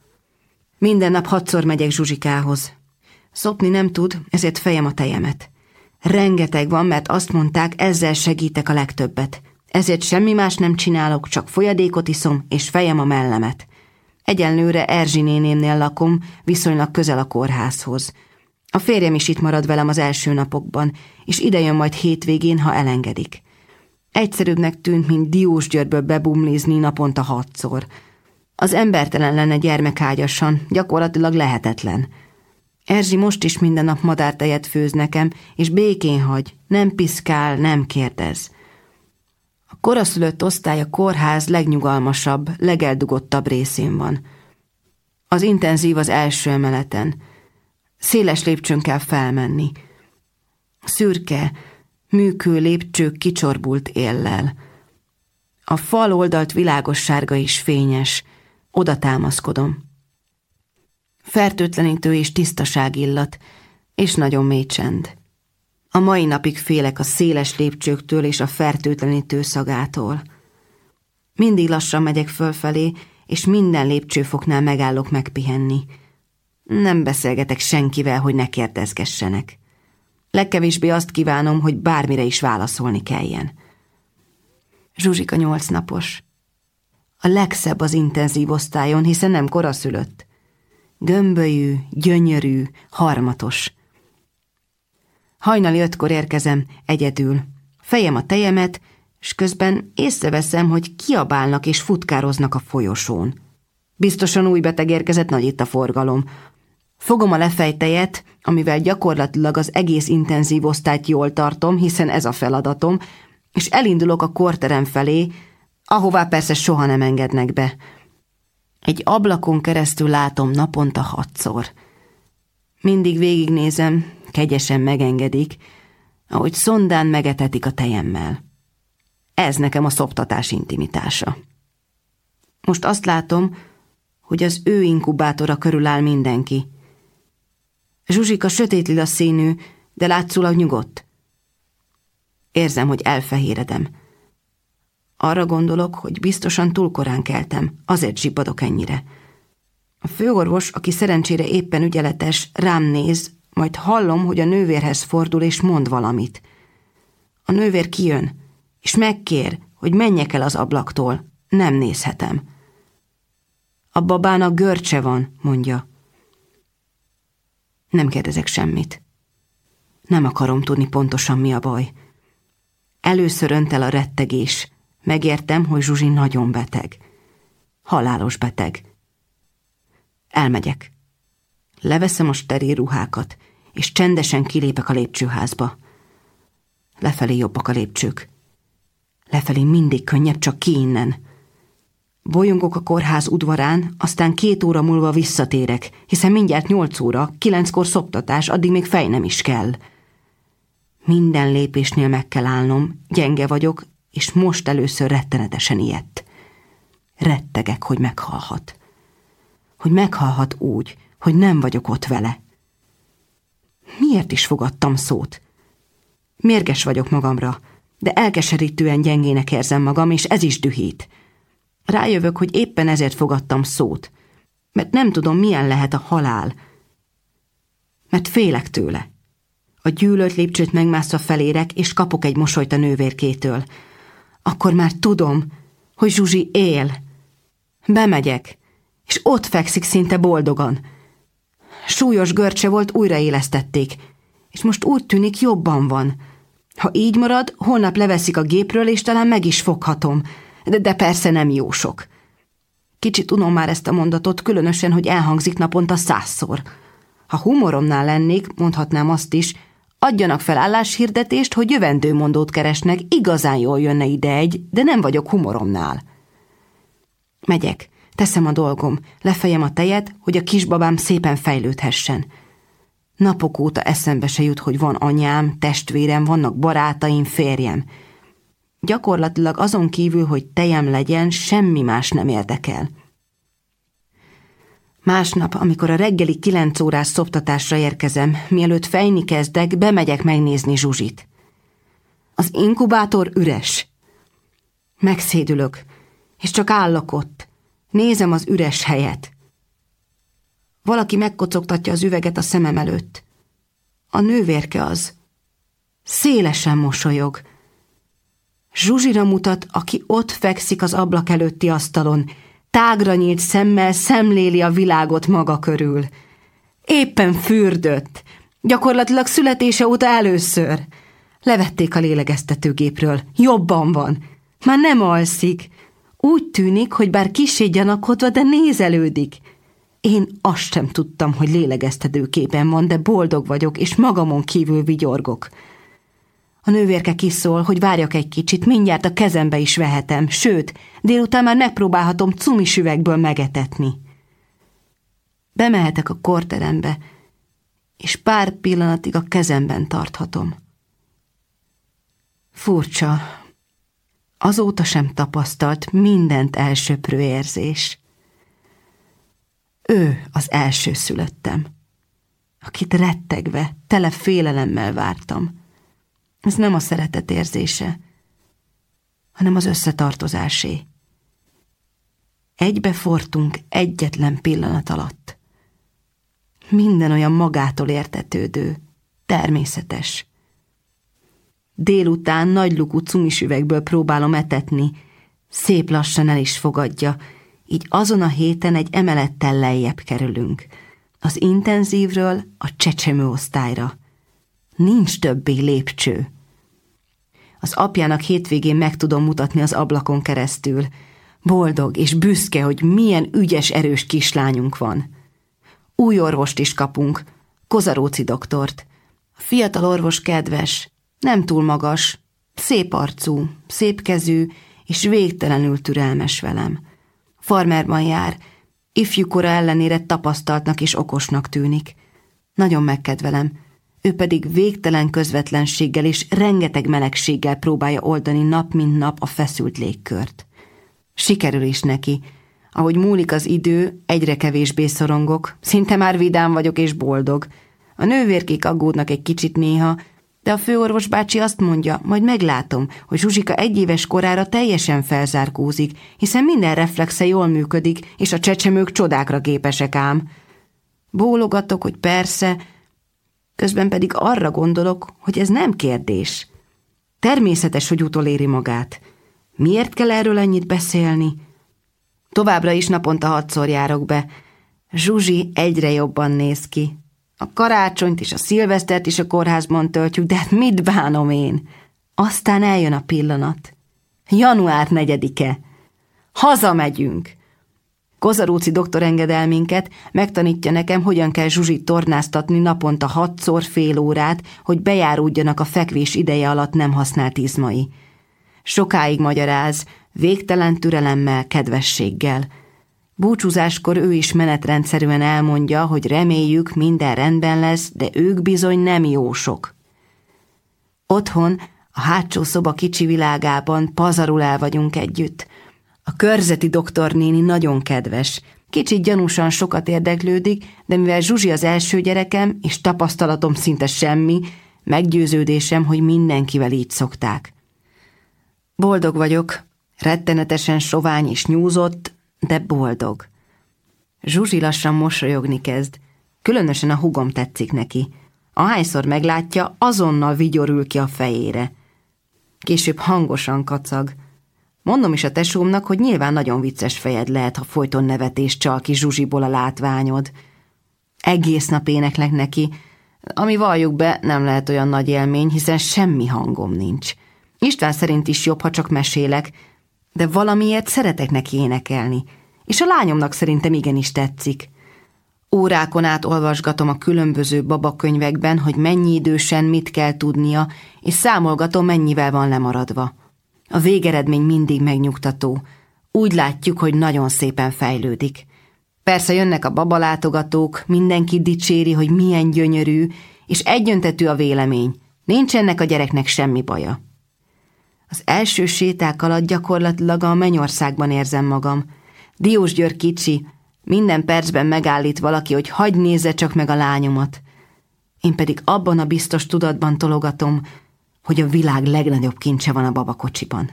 Minden nap hatszor megyek Zsuzsikához. Szopni nem tud, ezért fejem a tejemet. Rengeteg van, mert azt mondták, ezzel segítek a legtöbbet. Ezért semmi más nem csinálok, csak folyadékot iszom, és fejem a mellemet. Egyenlőre Erzsi nénémnél lakom, viszonylag közel a kórházhoz. A férjem is itt marad velem az első napokban, és idejön majd hétvégén, ha elengedik. Egyszerűbbnek tűnt, mint Diósgyőrből bebumlizni naponta hatszor. Az embertelen lenne gyermekágyasan, gyakorlatilag lehetetlen. Erzsi most is minden nap madártejet főz nekem, és békén hagy, nem piszkál, nem kérdez. Koraszülött osztály a kórház legnyugalmasabb, legeldugottabb részén van. Az intenzív az első emeleten – Széles lépcsőn kell felmenni. Szürke, műkő lépcsők kicsorbult éllel. A fal oldalt világos sárga is fényes. Oda támaszkodom. Fertőtlenítő és tisztaság illat, és nagyon mély csend. A mai napig félek a széles lépcsőktől és a fertőtlenítő szagától. Mindig lassan megyek fölfelé, és minden lépcsőfoknál megállok megpihenni. Nem beszélgetek senkivel, hogy ne kérdezgessenek. Legkevésbé azt kívánom, hogy bármire is válaszolni kelljen. Zsuzsika nyolc napos. A legszebb az intenzív osztályon, hiszen nem koraszülött. Gömbölyű, gyönyörű, harmatos. Hajnali ötkor érkezem, egyedül. Fejem a tejemet, és közben észreveszem, hogy kiabálnak és futkároznak a folyosón. Biztosan új beteg érkezett, nagy itt a forgalom. Fogom a lefejtejet, amivel gyakorlatilag az egész intenzív osztályt jól tartom, hiszen ez a feladatom, és elindulok a korterem felé, ahová persze soha nem engednek be. Egy ablakon keresztül látom naponta hatszor. Mindig végignézem, kegyesen megengedik, ahogy szondán megetetik a tejemmel. Ez nekem a szoptatás intimitása. Most azt látom, hogy az ő inkubátora körül áll mindenki. Zsuzsika sötét lila színű, de látszólag nyugodt. Érzem, hogy elfehéredem. Arra gondolok, hogy biztosan túl korán keltem, azért zsibbadok ennyire. A főorvos, aki szerencsére éppen ügyeletes, rám néz, majd hallom, hogy a nővérhez fordul és mond valamit. A nővér kijön, és megkér, hogy menjek el az ablaktól. Nem nézhetem. A babának görcse van, mondja. Nem kérdezek semmit. Nem akarom tudni pontosan mi a baj. Először önt el a rettegés. Megértem, hogy Zsuzsi nagyon beteg. Halálos beteg. Elmegyek. Leveszem a steril ruhákat, és csendesen kilépek a lépcsőházba. Lefelé jobbak a lépcsők. Lefelé mindig könnyebb, csak ki innen. Bolyongok a kórház udvarán, aztán két óra múlva visszatérek, hiszen mindjárt nyolc óra, kilenckor szoptatás, addig még fej nem is kell. Minden lépésnél meg kell állnom, gyenge vagyok, és most először rettenetesen ijedt. Rettegek, hogy meghalhat. Hogy meghalhat úgy, hogy nem vagyok ott vele. Miért is fogadtam szót? Mérges vagyok magamra, de elkeserítően gyengének érzem magam, és ez is dühít. Rájövök, hogy éppen ezért fogadtam szót, mert nem tudom, milyen lehet a halál, mert félek tőle. A gyűlölt lépcsőt megmászva felérek, és kapok egy mosolyt a nővérkétől. Akkor már tudom, hogy Zsuzsi él. Bemegyek, és ott fekszik szinte boldogan. Súlyos görcse volt, újraélesztették, és most úgy tűnik jobban van. Ha így marad, holnap leveszik a gépről, és talán meg is foghatom, de, de persze nem jó sok. Kicsit unom már ezt a mondatot, különösen, hogy elhangzik naponta százszor. Ha humoromnál lennék, mondhatnám azt is, adjanak fel álláshirdetést, hogy jövendőmondót keresnek, igazán jól jönne ide egy, de nem vagyok humoromnál. Megyek, teszem a dolgom, lefejem a tejet, hogy a kisbabám szépen fejlődhessen. Napok óta eszembe se jut, hogy van anyám, testvérem, vannak barátaim, férjem. Gyakorlatilag azon kívül, hogy tejem legyen, semmi más nem érdekel. Másnap, amikor a reggeli kilenc órás szoptatásra érkezem, mielőtt fejni kezdek, bemegyek megnézni Zsuzsit. Az inkubátor üres. Megszédülök, és csak állok ott. Nézem az üres helyet. Valaki megkocogtatja az üveget a szemem előtt. A nővérke az. Szélesen mosolyog. Zsuzsira mutat, aki ott fekszik az ablak előtti asztalon, tágra nyílt szemmel szemléli a világot maga körül. Éppen fürdött, gyakorlatilag születése óta először. Levették a lélegeztetőgépről, jobban van, már nem alszik. Úgy tűnik, hogy bár kisé gyanakodva, de nézelődik. Én azt sem tudtam, hogy lélegeztetőképen van, de boldog vagyok, és magamon kívül vigyorgok. A nővérke kiszól, hogy várjak egy kicsit, mindjárt a kezembe is vehetem, sőt, délután már megpróbálhatom cumis üvegből megetetni. Bemehetek a korterembe, és pár pillanatig a kezemben tarthatom. Furcsa, azóta sem tapasztalt mindent elsöprő érzés. Ő az első szülöttem, akit rettegve, tele félelemmel vártam. Ez nem a szeretet érzése, hanem az összetartozásé. Egybe fortunk egyetlen pillanat alatt. Minden olyan magától értetődő, természetes. Délután nagy lukú cumis üvegből próbálom etetni, Szép lassan el is fogadja, így azon a héten egy emelettel lejjebb kerülünk. Az intenzívről a csecsemő osztályra. Nincs többé lépcső. Az apjának hétvégén meg tudom mutatni az ablakon keresztül. Boldog és büszke, hogy milyen ügyes, erős kislányunk van. Új orvost is kapunk, Kozaróci doktort. A fiatal orvos kedves, nem túl magas, szép arcú, szép kezű, és végtelenül türelmes velem. Farmerban jár, ifjúkora ellenére tapasztaltnak és okosnak tűnik. Nagyon megkedvelem, ő pedig végtelen közvetlenséggel és rengeteg melegséggel próbálja oldani nap mint nap a feszült légkört. Sikerül is neki. Ahogy múlik az idő, egyre kevésbé szorongok, szinte már vidám vagyok és boldog. A nővérkék aggódnak egy kicsit néha, de a főorvos bácsi azt mondja, majd meglátom, hogy Zsuzsika egy éves korára teljesen felzárkózik, hiszen minden reflexe jól működik, és a csecsemők csodákra képesek ám. Bólogatok, hogy persze, közben pedig arra gondolok, hogy ez nem kérdés. Természetes, hogy utoléri magát. Miért kell erről ennyit beszélni? Továbbra is naponta hatszor járok be. Zsuzsi egyre jobban néz ki. A karácsonyt és a szilvesztert is a kórházban töltjük, de hát mit bánom én? Aztán eljön a pillanat. Január negyedike. Hazamegyünk. Kozarúci doktor engedel minket, megtanítja nekem, hogyan kell Zsuzsit tornáztatni naponta hatszor fél órát, hogy bejáródjanak a fekvés ideje alatt nem használt izmai. Sokáig magyaráz, végtelen türelemmel, kedvességgel. Búcsúzáskor ő is menetrendszerűen elmondja, hogy reméljük minden rendben lesz, de ők bizony nem jósok. Otthon, a hátsó szoba kicsi világában pazarul el vagyunk együtt – a körzeti doktornéni nagyon kedves, kicsit gyanúsan sokat érdeklődik, de mivel Zsuzsi az első gyerekem, és tapasztalatom szinte semmi, meggyőződésem, hogy mindenkivel így szokták. Boldog vagyok, rettenetesen sovány és nyúzott, de boldog. Zsuzsi lassan mosolyogni kezd, különösen a hugom tetszik neki. Ahányszor meglátja, azonnal vigyorül ki a fejére. Később hangosan kacag – Mondom is a tesómnak, hogy nyilván nagyon vicces fejed lehet, ha folyton nevetés csal ki Zsuzsiból a látványod. Egész nap éneklek neki, ami valljuk be, nem lehet olyan nagy élmény, hiszen semmi hangom nincs. István szerint is jobb, ha csak mesélek, de valamiért szeretek neki énekelni, és a lányomnak szerintem igenis tetszik. Órákon át olvasgatom a különböző babakönyvekben, hogy mennyi idősen mit kell tudnia, és számolgatom, mennyivel van lemaradva. A végeredmény mindig megnyugtató. Úgy látjuk, hogy nagyon szépen fejlődik. Persze jönnek a babalátogatók, mindenki dicséri, hogy milyen gyönyörű, és egyöntetű a vélemény. Nincs ennek a gyereknek semmi baja. Az első séták alatt gyakorlatilag a mennyországban érzem magam. Diós György kicsi, minden percben megállít valaki, hogy hagy nézze csak meg a lányomat. Én pedig abban a biztos tudatban tologatom, hogy a világ legnagyobb kincse van a babakocsiban.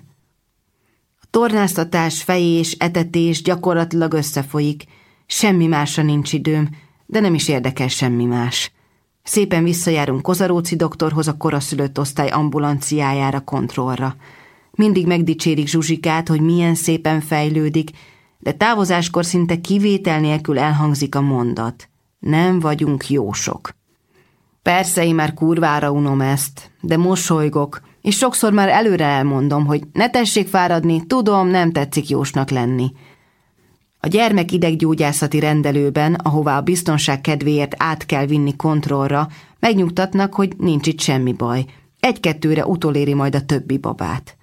A tornáztatás, fejés, etetés gyakorlatilag összefolyik, semmi másra nincs időm, de nem is érdekel semmi más. Szépen visszajárunk Kozaróci doktorhoz a koraszülött osztály ambulanciájára kontrollra. Mindig megdicsérik Zsuzsikát, hogy milyen szépen fejlődik, de távozáskor szinte kivétel nélkül elhangzik a mondat. Nem vagyunk jósok. Persze, én már kurvára unom ezt, de mosolygok, és sokszor már előre elmondom, hogy ne tessék fáradni, tudom, nem tetszik jósnak lenni. A gyermek ideggyógyászati rendelőben, ahová a biztonság kedvéért át kell vinni kontrollra, megnyugtatnak, hogy nincs itt semmi baj. Egy-kettőre utoléri majd a többi babát.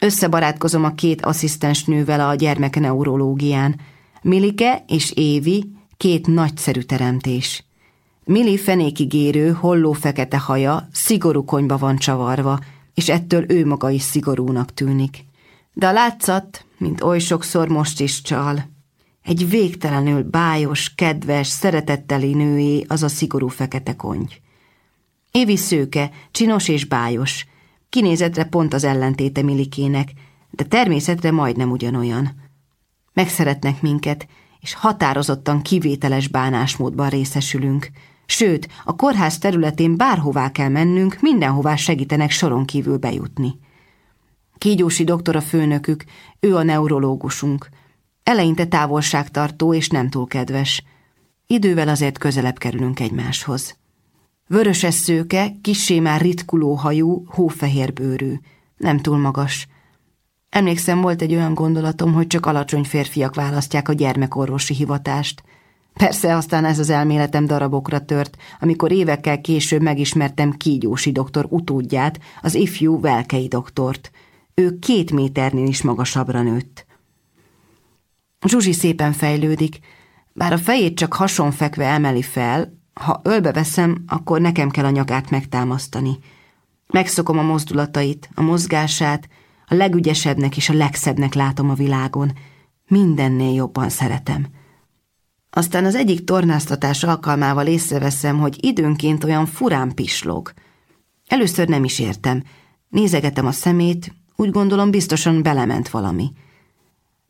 Összebarátkozom a két asszisztens nővel a gyermekneurológián. Milike és Évi két nagyszerű teremtés. Mili fenékigérő, holló fekete haja szigorú konyba van csavarva, és ettől ő maga is szigorúnak tűnik. De a látszat, mint oly sokszor most is csal. Egy végtelenül bájos, kedves, szeretetteli nőé az a szigorú fekete konty. Évi szőke, csinos és bájos. Kinézetre pont az ellentéte Milikének, de természetre majdnem ugyanolyan. Megszeretnek minket, és határozottan kivételes bánásmódban részesülünk – Sőt, a kórház területén bárhová kell mennünk, mindenhová segítenek soron kívül bejutni. Kígyósi doktor a főnökük, ő a neurológusunk. Eleinte távolságtartó és nem túl kedves. Idővel azért közelebb kerülünk egymáshoz. Vöröses szőke, kissé már ritkuló hajú, hófehér bőrű. Nem túl magas. Emlékszem, volt egy olyan gondolatom, hogy csak alacsony férfiak választják a gyermekorvosi hivatást. Persze aztán ez az elméletem darabokra tört, amikor évekkel később megismertem Kígyósi doktor utódját, az ifjú Velkei doktort. Ő két méternél is magasabbra nőtt. Zsuzsi szépen fejlődik, bár a fejét csak hasonfekve emeli fel, ha ölbe veszem, akkor nekem kell a nyakát megtámasztani. Megszokom a mozdulatait, a mozgását, a legügyesebbnek és a legszebbnek látom a világon. Mindennél jobban szeretem. Aztán az egyik tornáztatás alkalmával észreveszem, hogy időnként olyan furán pislog. Először nem is értem. Nézegetem a szemét, úgy gondolom biztosan belement valami.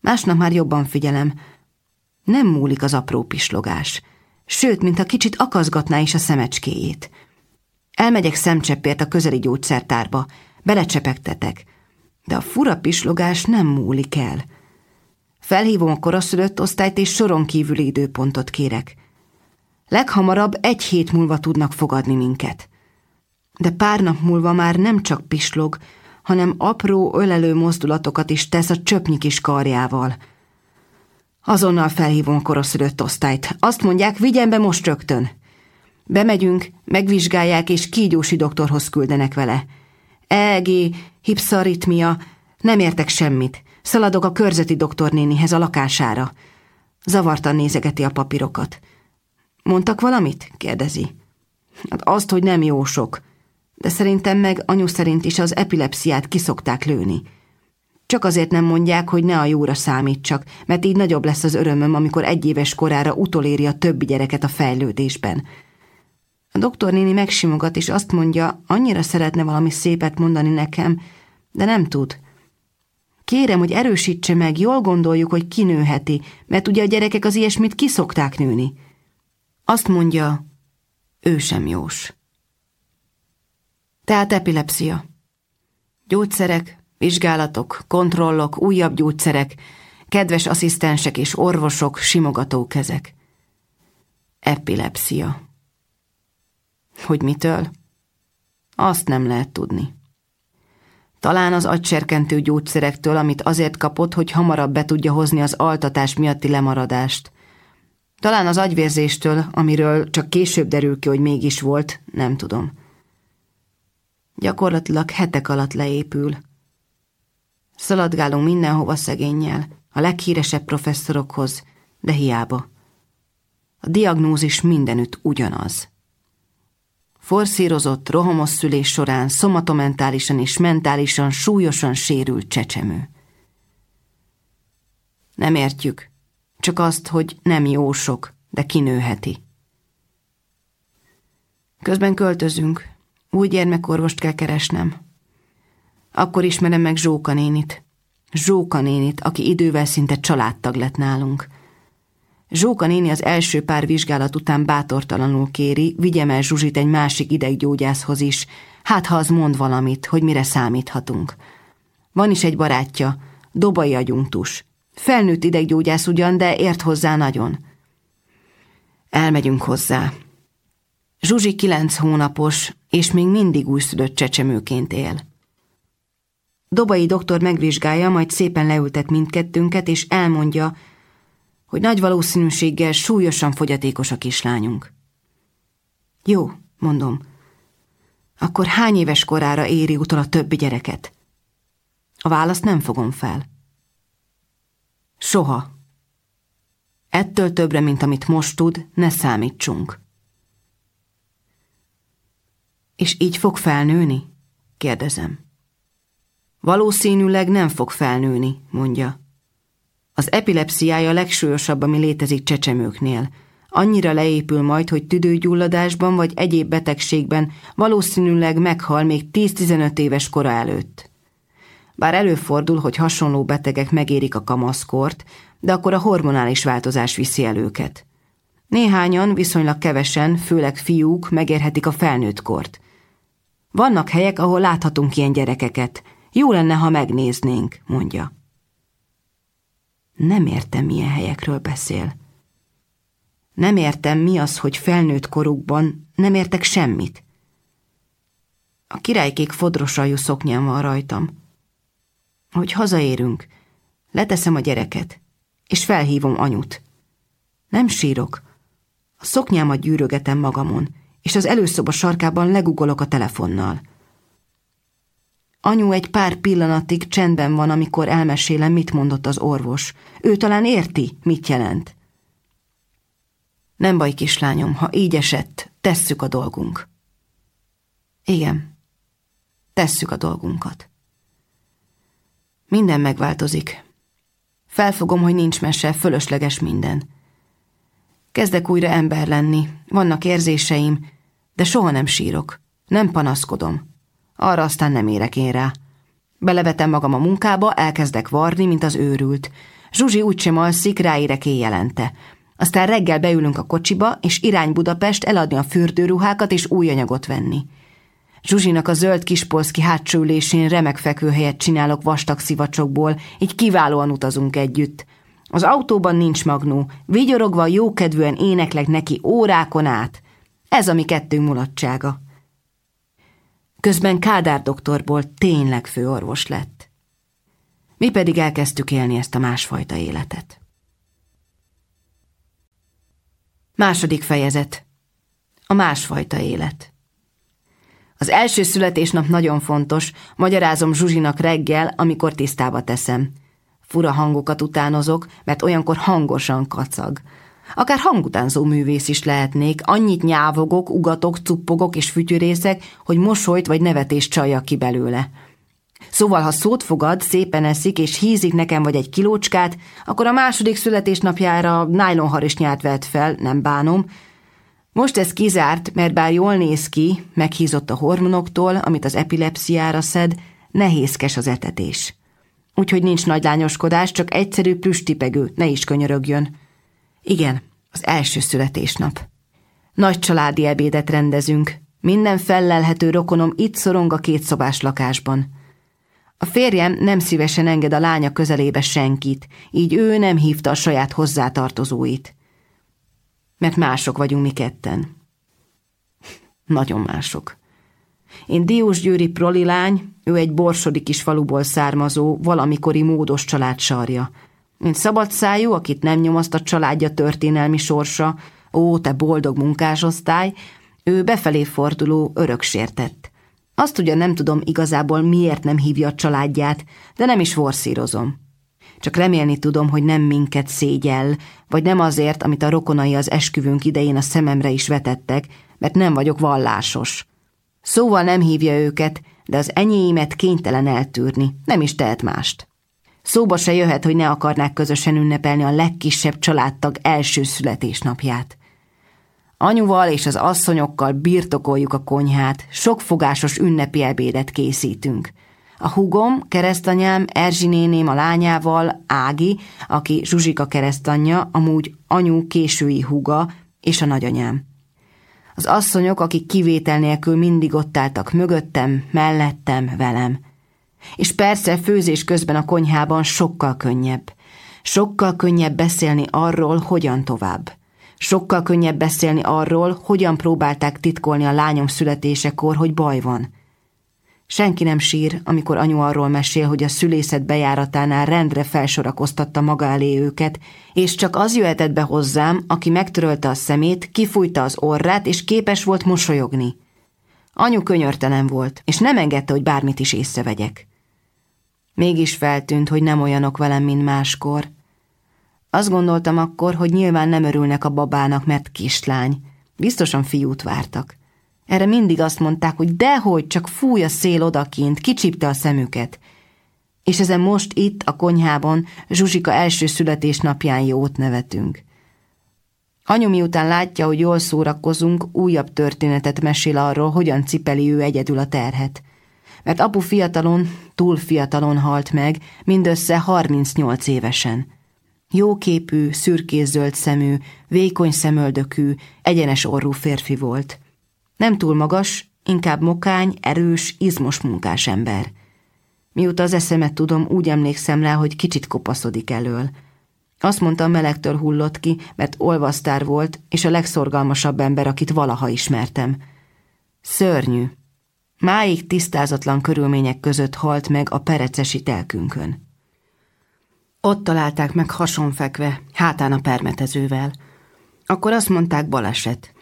Másnap már jobban figyelem. Nem múlik az apró pislogás. Sőt, mintha kicsit akazgatná is a szemecskéjét. Elmegyek szemcseppért a közeli gyógyszertárba, belecsepegtetek, de a fura pislogás nem múlik el. Felhívom a koraszülött osztályt, és soron kívüli időpontot kérek. Leghamarabb egy hét múlva tudnak fogadni minket. De pár nap múlva már nem csak pislog, hanem apró, ölelő mozdulatokat is tesz a csöpnyi kis karjával. Azonnal felhívom koraszülött osztályt. Azt mondják, vigyen be most rögtön. Bemegyünk, megvizsgálják, és kígyósi doktorhoz küldenek vele. EG, hipszaritmia, nem értek semmit. Szaladok a körzeti doktornénihez a lakására. Zavartan nézegeti a papírokat. Mondtak valamit? kérdezi. Hát azt, hogy nem jó sok. De szerintem meg anyu szerint is az epilepsziát kiszokták lőni. Csak azért nem mondják, hogy ne a jóra számítsak, mert így nagyobb lesz az örömöm, amikor egy éves korára utoléri a többi gyereket a fejlődésben. A doktornéni megsimogat, és azt mondja, annyira szeretne valami szépet mondani nekem, de nem tud. Kérem, hogy erősítse meg, jól gondoljuk, hogy kinőheti, mert ugye a gyerekek az ilyesmit kiszokták nőni. Azt mondja, ő sem jós. Tehát epilepsia. Gyógyszerek, vizsgálatok, kontrollok, újabb gyógyszerek, kedves asszisztensek és orvosok, simogató kezek. Epilepsia. Hogy mitől? Azt nem lehet tudni. Talán az agyserkentő gyógyszerektől, amit azért kapott, hogy hamarabb be tudja hozni az altatás miatti lemaradást. Talán az agyvérzéstől, amiről csak később derül ki, hogy mégis volt, nem tudom. Gyakorlatilag hetek alatt leépül. Szaladgálunk mindenhova szegényel, a leghíresebb professzorokhoz, de hiába. A diagnózis mindenütt ugyanaz. Forszírozott, rohamos szülés során szomatomentálisan és mentálisan súlyosan sérült csecsemő. Nem értjük, csak azt, hogy nem jó sok, de kinőheti. Közben költözünk, új gyermekorvost kell keresnem. Akkor ismerem meg Zsóka nénit. Zsóka nénit, aki idővel szinte családtag lett nálunk – Zsóka néni az első pár vizsgálat után bátortalanul kéri, vigyem el Zsuzsit egy másik ideggyógyászhoz is, hát ha az mond valamit, hogy mire számíthatunk. Van is egy barátja, Dobai agyunktus. Felnőtt ideggyógyász ugyan, de ért hozzá nagyon. Elmegyünk hozzá. Zsuzsi kilenc hónapos, és még mindig újszülött csecsemőként él. Dobai doktor megvizsgálja, majd szépen leültet mindkettőnket, és elmondja, hogy nagy valószínűséggel súlyosan fogyatékos a kislányunk. Jó, mondom. Akkor hány éves korára éri utol a többi gyereket? A választ nem fogom fel. Soha. Ettől többre, mint amit most tud, ne számítsunk. És így fog felnőni? kérdezem. Valószínűleg nem fog felnőni, mondja. Az epilepsziája legsúlyosabb, ami létezik csecsemőknél. Annyira leépül majd, hogy tüdőgyulladásban vagy egyéb betegségben valószínűleg meghal még 10-15 éves kora előtt. Bár előfordul, hogy hasonló betegek megérik a kamaszkort, de akkor a hormonális változás viszi el őket. Néhányan, viszonylag kevesen, főleg fiúk megérhetik a felnőtt kort. Vannak helyek, ahol láthatunk ilyen gyerekeket. Jó lenne, ha megnéznénk, mondja. Nem értem, milyen helyekről beszél. Nem értem, mi az, hogy felnőtt korukban nem értek semmit. A királykék fodrosajú szoknyám van rajtam. Hogy hazaérünk, leteszem a gyereket, és felhívom anyut. Nem sírok. A szoknyámat gyűrögetem magamon, és az előszoba sarkában legugolok a telefonnal. Anyu egy pár pillanatig csendben van, amikor elmesélem, mit mondott az orvos. Ő talán érti, mit jelent. Nem baj, kislányom, ha így esett, tesszük a dolgunk. Igen, tesszük a dolgunkat. Minden megváltozik. Felfogom, hogy nincs mese, fölösleges minden. Kezdek újra ember lenni, vannak érzéseim, de soha nem sírok, nem panaszkodom. Arra aztán nem érek én rá. Belevetem magam a munkába, elkezdek varni, mint az őrült. Zsuzsi úgysem alszik, ráérek éjjelente. Aztán reggel beülünk a kocsiba, és irány Budapest eladni a fürdőruhákat és új anyagot venni. Zsuzsinak a zöld kispolszki hátsó ülésén remek fekvőhelyet csinálok vastag szivacsokból, így kiválóan utazunk együtt. Az autóban nincs magnó, vigyorogva jókedvűen éneklek neki órákon át. Ez a mi kettő mulatsága. Közben Kádár doktorból tényleg főorvos lett. Mi pedig elkezdtük élni ezt a másfajta életet. Második fejezet. A másfajta élet. Az első születésnap nagyon fontos, magyarázom Zsuzsinak reggel, amikor tisztába teszem. Fura hangokat utánozok, mert olyankor hangosan kacag. Akár hangutánzó művész is lehetnék, annyit nyávogok, ugatok, cuppogok és fütyörészek, hogy mosolyt vagy nevetést csaljak ki belőle. Szóval, ha szót fogad, szépen eszik, és hízik nekem vagy egy kilócskát, akkor a második születésnapjára nyát vett fel, nem bánom. Most ez kizárt, mert bár jól néz ki, meghízott a hormonoktól, amit az epilepsziára szed, nehézkes az etetés. Úgyhogy nincs nagy lányoskodás, csak egyszerű plüstipegő, ne is könyörögjön. Igen, az első születésnap. Nagy családi ebédet rendezünk. Minden fellelhető rokonom itt szorong a két szobás lakásban. A férjem nem szívesen enged a lánya közelébe senkit, így ő nem hívta a saját hozzátartozóit. Mert mások vagyunk mi ketten. Nagyon mások. Én Diósgyőri proli lány, ő egy borsodi kis faluból származó, valamikori módos család sarja. Mint szabadszájú, akit nem nyomaszt a családja történelmi sorsa, ó, te boldog munkásosztály, ő befelé forduló öröksértett. Azt ugye nem tudom igazából miért nem hívja a családját, de nem is forszírozom. Csak remélni tudom, hogy nem minket szégyel, vagy nem azért, amit a rokonai az esküvőnk idején a szememre is vetettek, mert nem vagyok vallásos. Szóval nem hívja őket, de az enyéimet kénytelen eltűrni, nem is tehet mást. Szóba se jöhet, hogy ne akarnák közösen ünnepelni a legkisebb családtag első születésnapját. Anyuval és az asszonyokkal birtokoljuk a konyhát, sokfogásos ünnepi ebédet készítünk. A hugom, keresztanyám, Erzsi néném a lányával, Ági, aki Zsuzsika keresztanyja, amúgy anyu késői huga, és a nagyanyám. Az asszonyok, akik kivétel nélkül mindig ott álltak mögöttem, mellettem, velem – és persze főzés közben a konyhában sokkal könnyebb. Sokkal könnyebb beszélni arról, hogyan tovább. Sokkal könnyebb beszélni arról, hogyan próbálták titkolni a lányom születésekor, hogy baj van. Senki nem sír, amikor anyu arról mesél, hogy a szülészet bejáratánál rendre felsorakoztatta maga elé őket, és csak az jöhetett be hozzám, aki megtörölte a szemét, kifújta az orrát, és képes volt mosolyogni. Anyu könyörtelen volt, és nem engedte, hogy bármit is észrevegyek. Mégis feltűnt, hogy nem olyanok velem, mint máskor. Azt gondoltam akkor, hogy nyilván nem örülnek a babának, mert kislány. Biztosan fiút vártak. Erre mindig azt mondták, hogy dehogy, csak fúj a szél odakint, kicsipte a szemüket. És ezen most itt, a konyhában, Zsuzsika első születésnapján jót nevetünk. Anyu miután látja, hogy jól szórakozunk, újabb történetet mesél arról, hogyan cipeli ő egyedül a terhet mert apu fiatalon, túl fiatalon halt meg, mindössze 38 évesen. Jóképű, szürkészöld szemű, vékony szemöldökű, egyenes orrú férfi volt. Nem túl magas, inkább mokány, erős, izmos munkás ember. Mióta az eszemet tudom, úgy emlékszem rá, hogy kicsit kopaszodik elől. Azt mondta, melegtől hullott ki, mert olvasztár volt, és a legszorgalmasabb ember, akit valaha ismertem. Szörnyű. Máig tisztázatlan körülmények között halt meg a perecesi telkünkön. Ott találták meg hasonfekve, hátán a permetezővel. Akkor azt mondták baleset.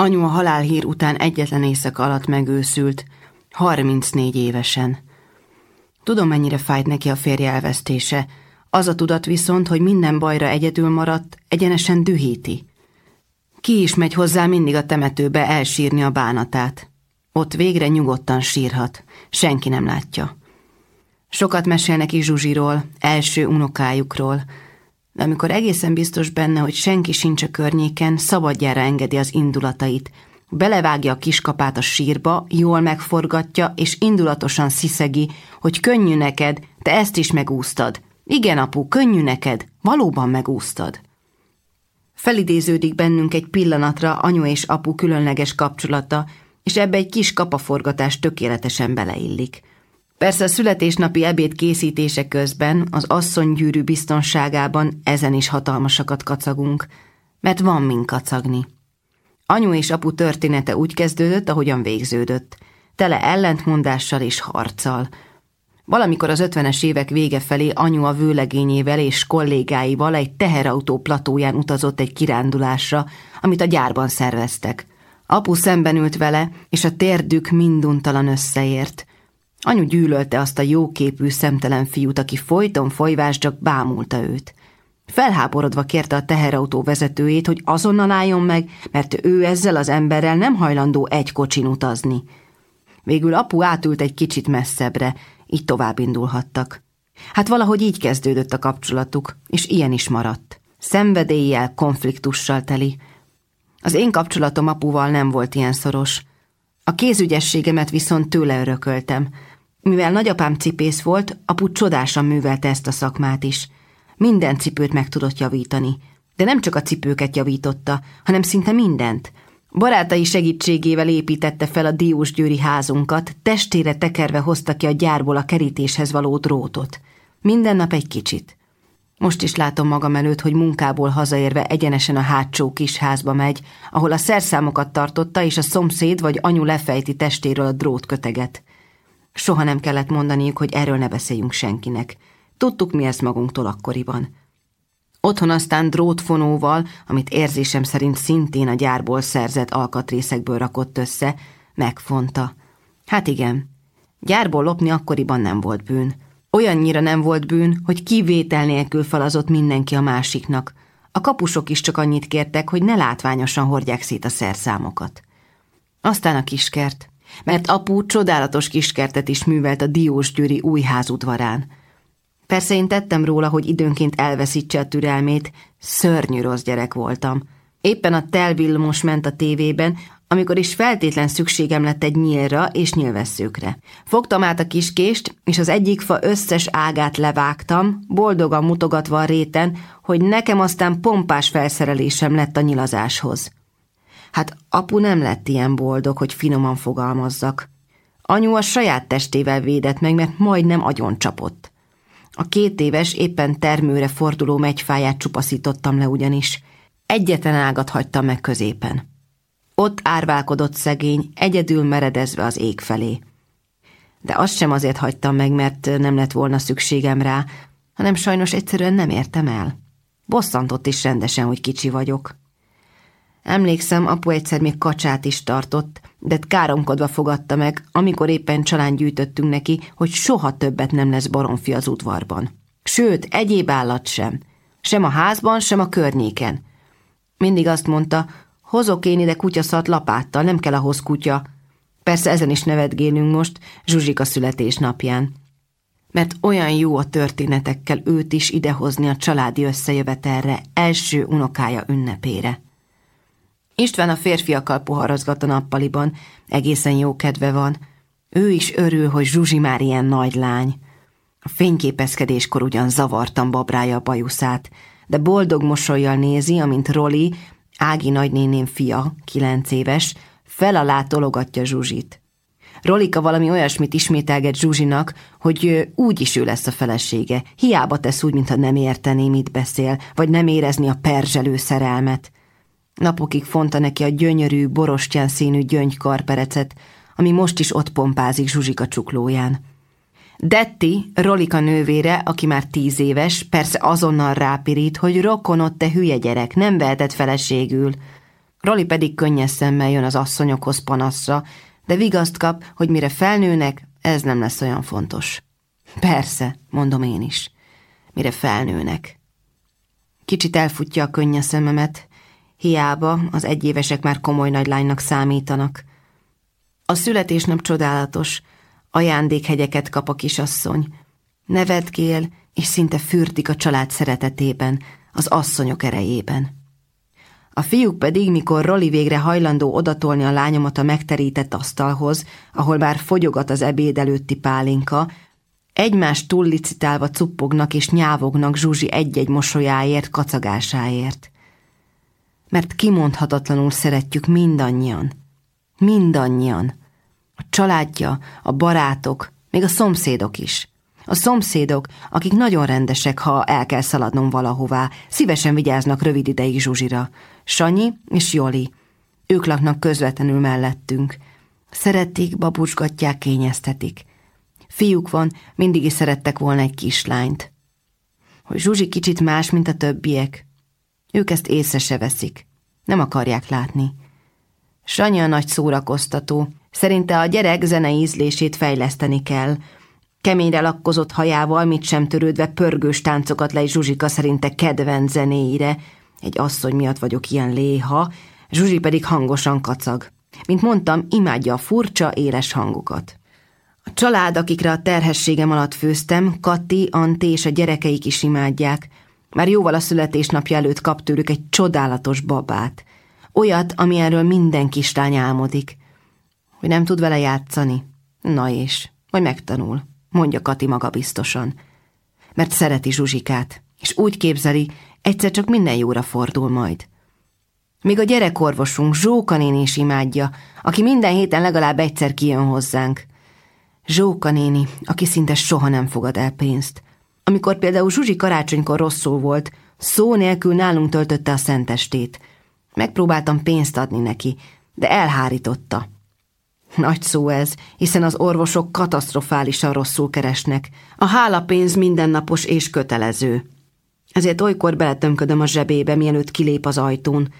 Anyu a halálhír után egyetlen éjszaka alatt megőszült, 34 évesen. Tudom, mennyire fájt neki a férje elvesztése, az a tudat viszont, hogy minden bajra egyedül maradt, egyenesen dühíti. Ki is megy hozzá mindig a temetőbe elsírni a bánatát. Ott végre nyugodtan sírhat, senki nem látja. Sokat mesélnek is Zsuzsiról, első unokájukról, de amikor egészen biztos benne, hogy senki sincs a környéken, szabadjára engedi az indulatait, belevágja a kiskapát a sírba, jól megforgatja, és indulatosan sziszegi, hogy könnyű neked, te ezt is megúsztad. Igen, apu, könnyű neked, valóban megúsztad. Felidéződik bennünk egy pillanatra anyu és apu különleges kapcsolata, és ebbe egy kis kapaforgatás tökéletesen beleillik. Persze a születésnapi ebéd készítése közben, az asszonygyűrű biztonságában ezen is hatalmasakat kacagunk, mert van min kacagni. Anyu és apu története úgy kezdődött, ahogyan végződött, tele ellentmondással és harccal. Valamikor az ötvenes évek vége felé anyu a vőlegényével és kollégáival egy teherautó platóján utazott egy kirándulásra, amit a gyárban szerveztek. Apu szemben ült vele, és a térdük minduntalan összeért. Anyu gyűlölte azt a jóképű, szemtelen fiút, aki folyton folyvás csak bámulta őt. Felháborodva kérte a teherautó vezetőjét, hogy azonnal álljon meg, mert ő ezzel az emberrel nem hajlandó egy kocsin utazni. Végül apu átült egy kicsit messzebbre, így tovább indulhattak. Hát valahogy így kezdődött a kapcsolatuk, és ilyen is maradt. Szenvedéllyel, konfliktussal teli. Az én kapcsolatom apuval nem volt ilyen szoros. A kézügyességemet viszont tőle örököltem. Mivel nagyapám cipész volt, apu csodásan művelte ezt a szakmát is – minden cipőt meg tudott javítani. De nem csak a cipőket javította, hanem szinte mindent. Barátai segítségével építette fel a diósgyőri házunkat, testére tekerve hozta ki a gyárból a kerítéshez való drótot. Minden nap egy kicsit. Most is látom magam előtt, hogy munkából hazaérve egyenesen a hátsó kis házba megy, ahol a szerszámokat tartotta, és a szomszéd vagy anyu lefejti testéről a drótköteget. Soha nem kellett mondaniuk, hogy erről ne beszéljünk senkinek. Tudtuk mi ezt magunktól akkoriban. Otthon aztán drótfonóval, amit érzésem szerint szintén a gyárból szerzett alkatrészekből rakott össze, megfonta. Hát igen, gyárból lopni akkoriban nem volt bűn. Olyannyira nem volt bűn, hogy kivétel nélkül falazott mindenki a másiknak. A kapusok is csak annyit kértek, hogy ne látványosan hordják szét a szerszámokat. Aztán a kiskert, mert apu csodálatos kiskertet is művelt a Diósgyőri új házudvarán. Persze én tettem róla, hogy időnként elveszítse a türelmét, szörnyű rossz gyerek voltam. Éppen a telvillamos ment a tévében, amikor is feltétlen szükségem lett egy nyílra és nyilvesszőkre. Fogtam át a kiskést, és az egyik fa összes ágát levágtam, boldogan mutogatva a réten, hogy nekem aztán pompás felszerelésem lett a nyilazáshoz. Hát apu nem lett ilyen boldog, hogy finoman fogalmazzak. Anyu a saját testével védett meg, mert majdnem agyon csapott. A két éves, éppen termőre forduló megyfáját csupaszítottam le ugyanis. Egyetlen ágat hagytam meg középen. Ott árválkodott szegény, egyedül meredezve az ég felé. De azt sem azért hagytam meg, mert nem lett volna szükségem rá, hanem sajnos egyszerűen nem értem el. Bosszantott is rendesen, hogy kicsi vagyok. Emlékszem, apu egyszer még kacsát is tartott, de káromkodva fogadta meg, amikor éppen csalán gyűjtöttünk neki, hogy soha többet nem lesz baromfi az udvarban. Sőt, egyéb állat sem. Sem a házban, sem a környéken. Mindig azt mondta, hozok én ide kutyaszat lapáttal, nem kell ahhoz kutya. Persze ezen is nevetgélünk most, Zsuzsika születésnapján. Mert olyan jó a történetekkel őt is idehozni a családi összejövetelre, első unokája ünnepére. István a férfiakkal poharazgat a nappaliban, egészen jó kedve van. Ő is örül, hogy Zsuzsi már ilyen nagy lány. A fényképezkedéskor ugyan zavartam babrája a bajuszát, de boldog mosolyjal nézi, amint Roli, Ági nagynéném fia, kilenc éves, fel alá tologatja Zsuzsit. Rolika valami olyasmit ismételget Zsuzsinak, hogy úgy is ő lesz a felesége. Hiába tesz úgy, mintha nem értené, mit beszél, vagy nem érezni a perzselő szerelmet. Napokig fonta neki a gyönyörű, borostyán színű gyöngykarperecet, ami most is ott pompázik Zsuzsika csuklóján. Detti, Rolika nővére, aki már tíz éves, persze azonnal rápirít, hogy rokonod te hülye gyerek, nem vehetett feleségül. Roli pedig könnyes szemmel jön az asszonyokhoz panaszra, de vigaszt kap, hogy mire felnőnek, ez nem lesz olyan fontos. Persze, mondom én is. Mire felnőnek. Kicsit elfutja a könnyes szememet, hiába az egyévesek már komoly nagylánynak számítanak. A születésnap csodálatos, ajándékhegyeket kap a kisasszony. Nevetgél, és szinte fürtik a család szeretetében, az asszonyok erejében. A fiúk pedig, mikor Roli végre hajlandó odatolni a lányomat a megterített asztalhoz, ahol már fogyogat az ebéd előtti pálinka, egymást túllicitálva cuppognak és nyávognak Zsuzsi egy-egy mosolyáért, kacagásáért. Mert kimondhatatlanul szeretjük mindannyian. Mindannyian. A családja, a barátok, még a szomszédok is. A szomszédok, akik nagyon rendesek, ha el kell szaladnom valahová, szívesen vigyáznak rövid ideig Zsuzsira. Sanyi és Joli. Ők laknak közvetlenül mellettünk. Szeretik, babusgatják, kényeztetik. Fiúk van, mindig is szerettek volna egy kislányt. Hogy Zsuzsi kicsit más, mint a többiek. Ők ezt észre se veszik. Nem akarják látni. Sanyi a nagy szórakoztató. Szerinte a gyerek zene ízlését fejleszteni kell – Keményre lakkozott hajával, mit sem törődve pörgős táncokat lej Zsuzsika szerinte kedvenc zenéire. Egy asszony miatt vagyok ilyen léha, Zsuzsi pedig hangosan kacag. Mint mondtam, imádja a furcsa, éles hangokat. A család, akikre a terhességem alatt főztem, Kati, Anti és a gyerekeik is imádják. Már jóval a születésnapja előtt kap tőlük egy csodálatos babát. Olyat, ami erről minden kislány álmodik. Hogy nem tud vele játszani? Na és, majd megtanul mondja Kati maga biztosan. Mert szereti Zsuzsikát, és úgy képzeli, egyszer csak minden jóra fordul majd. Még a gyerekorvosunk Zsóka néni is imádja, aki minden héten legalább egyszer kijön hozzánk. Zsóka néni, aki szinte soha nem fogad el pénzt. Amikor például Zsuzsi karácsonykor rosszul volt, szó nélkül nálunk töltötte a szentestét. Megpróbáltam pénzt adni neki, de elhárította. Nagy szó ez, hiszen az orvosok katasztrofálisan rosszul keresnek. A hálapénz mindennapos és kötelező. Ezért olykor beletömködöm a zsebébe, mielőtt kilép az ajtón,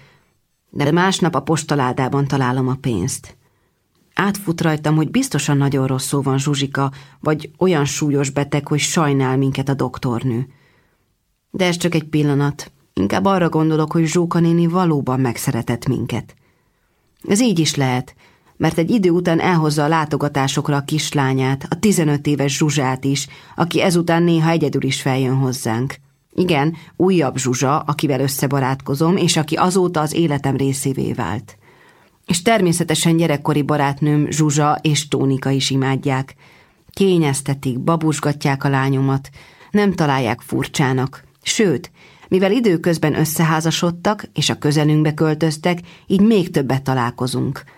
de másnap a postaládában találom a pénzt. Átfut rajtam, hogy biztosan nagyon rosszul van Zsuzsika, vagy olyan súlyos beteg, hogy sajnál minket a doktornő. De ez csak egy pillanat. Inkább arra gondolok, hogy Zsóka néni valóban megszeretett minket. Ez így is lehet, mert egy idő után elhozza a látogatásokra a kislányát, a 15 éves Zsuzsát is, aki ezután néha egyedül is feljön hozzánk. Igen, újabb Zsuzsa, akivel összebarátkozom, és aki azóta az életem részévé vált. És természetesen gyerekkori barátnőm Zsuzsa és Tónika is imádják. Kényeztetik, babusgatják a lányomat, nem találják furcsának. Sőt, mivel időközben összeházasodtak és a közelünkbe költöztek, így még többet találkozunk –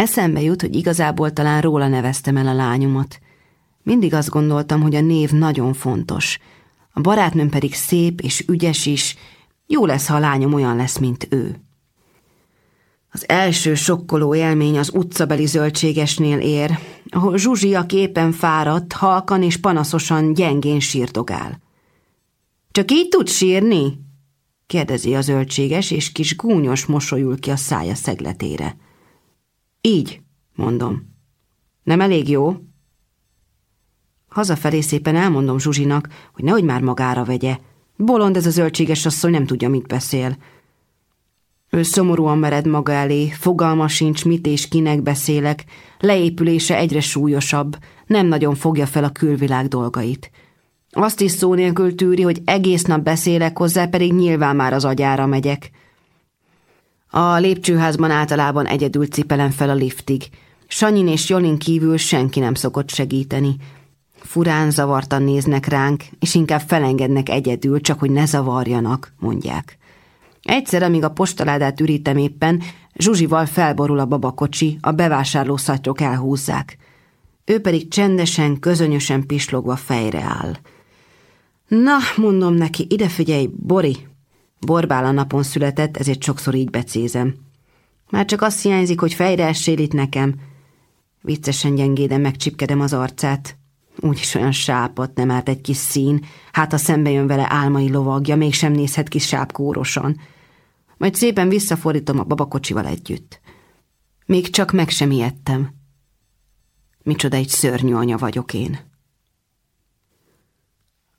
Eszembe jut, hogy igazából talán róla neveztem el a lányomat. Mindig azt gondoltam, hogy a név nagyon fontos. A barátnőm pedig szép és ügyes is. Jó lesz, ha a lányom olyan lesz, mint ő. Az első sokkoló élmény az utcabeli zöldségesnél ér, ahol Zsuzsi, a képen fáradt, halkan és panaszosan gyengén sírdogál. Csak így tud sírni? kérdezi a zöldséges, és kis gúnyos mosolyul ki a szája szegletére. Így, mondom. Nem elég jó? Hazafelé szépen elmondom Zsuzsinak, hogy nehogy már magára vegye. Bolond ez a zöldséges asszony, nem tudja, mit beszél. Ő szomorúan mered maga elé, fogalma sincs, mit és kinek beszélek, leépülése egyre súlyosabb, nem nagyon fogja fel a külvilág dolgait. Azt is szó nélkül tűri, hogy egész nap beszélek hozzá, pedig nyilván már az agyára megyek. A lépcsőházban általában egyedül cipelem fel a liftig. Sanyin és Jolin kívül senki nem szokott segíteni. Furán zavartan néznek ránk, és inkább felengednek egyedül, csak hogy ne zavarjanak, mondják. Egyszer, amíg a postaládát ürítem éppen, Zsuzsival felborul a babakocsi, a bevásárló szatyrok elhúzzák. ő pedig csendesen, közönösen pislogva fejre áll. Na, mondom neki, ide figyelj, Bori! Borbála napon született, ezért sokszor így becézem. Már csak azt hiányzik, hogy fejre essél itt nekem. Viccesen gyengéden megcsipkedem az arcát. Úgyis olyan sápat, nem árt egy kis szín, hát ha szembe jön vele álmai lovagja, mégsem nézhet ki sápkórosan. Majd szépen visszafordítom a babakocsival együtt. Még csak meg sem ijedtem. Micsoda egy szörnyű anya vagyok én.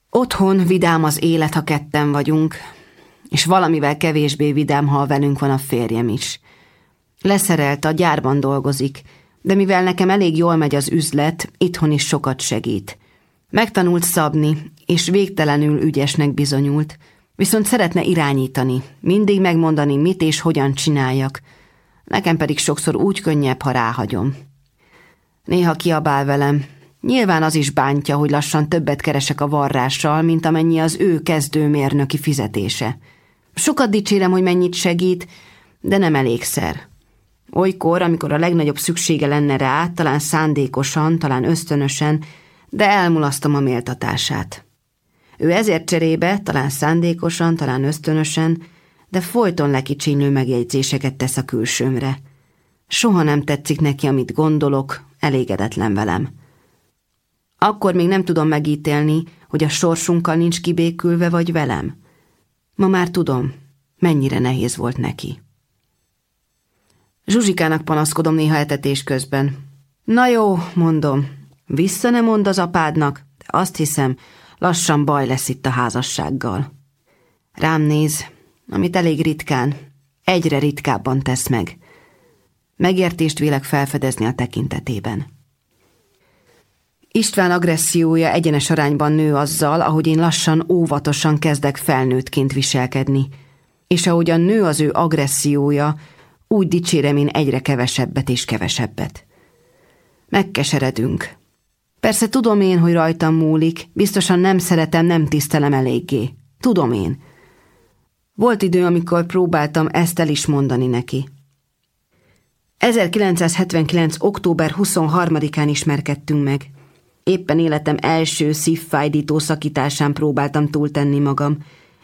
Otthon vidám az élet, ha ketten vagyunk, és valamivel kevésbé vidám, ha velünk van a férjem is. Leszerelt, a gyárban dolgozik, de mivel nekem elég jól megy az üzlet, itthon is sokat segít. Megtanult szabni, és végtelenül ügyesnek bizonyult, viszont szeretne irányítani, mindig megmondani, mit és hogyan csináljak. Nekem pedig sokszor úgy könnyebb, ha ráhagyom. Néha kiabál velem. Nyilván az is bántja, hogy lassan többet keresek a varrással, mint amennyi az ő kezdőmérnöki fizetése. Sokat dicsérem, hogy mennyit segít, de nem elégszer. Olykor, amikor a legnagyobb szüksége lenne rá, talán szándékosan, talán ösztönösen, de elmulasztom a méltatását. Ő ezért cserébe, talán szándékosan, talán ösztönösen, de folyton lekicsinlő megjegyzéseket tesz a külsőmre. Soha nem tetszik neki, amit gondolok, elégedetlen velem. Akkor még nem tudom megítélni, hogy a sorsunkkal nincs kibékülve vagy velem. Ma már tudom, mennyire nehéz volt neki. Zsuzsikának panaszkodom néha etetés közben. Na jó, mondom, vissza nem mond az apádnak, de azt hiszem, lassan baj lesz itt a házassággal. Rám néz, amit elég ritkán, egyre ritkábban tesz meg. Megértést vélek felfedezni a tekintetében. István agressziója egyenes arányban nő azzal, ahogy én lassan, óvatosan kezdek felnőttként viselkedni, és a nő az ő agressziója, úgy dicsérem én egyre kevesebbet és kevesebbet. Megkeseredünk. Persze tudom én, hogy rajtam múlik, biztosan nem szeretem, nem tisztelem eléggé. Tudom én. Volt idő, amikor próbáltam ezt el is mondani neki. 1979. október 23-án ismerkedtünk meg. Éppen életem első szívfájdító szakításán próbáltam túltenni magam.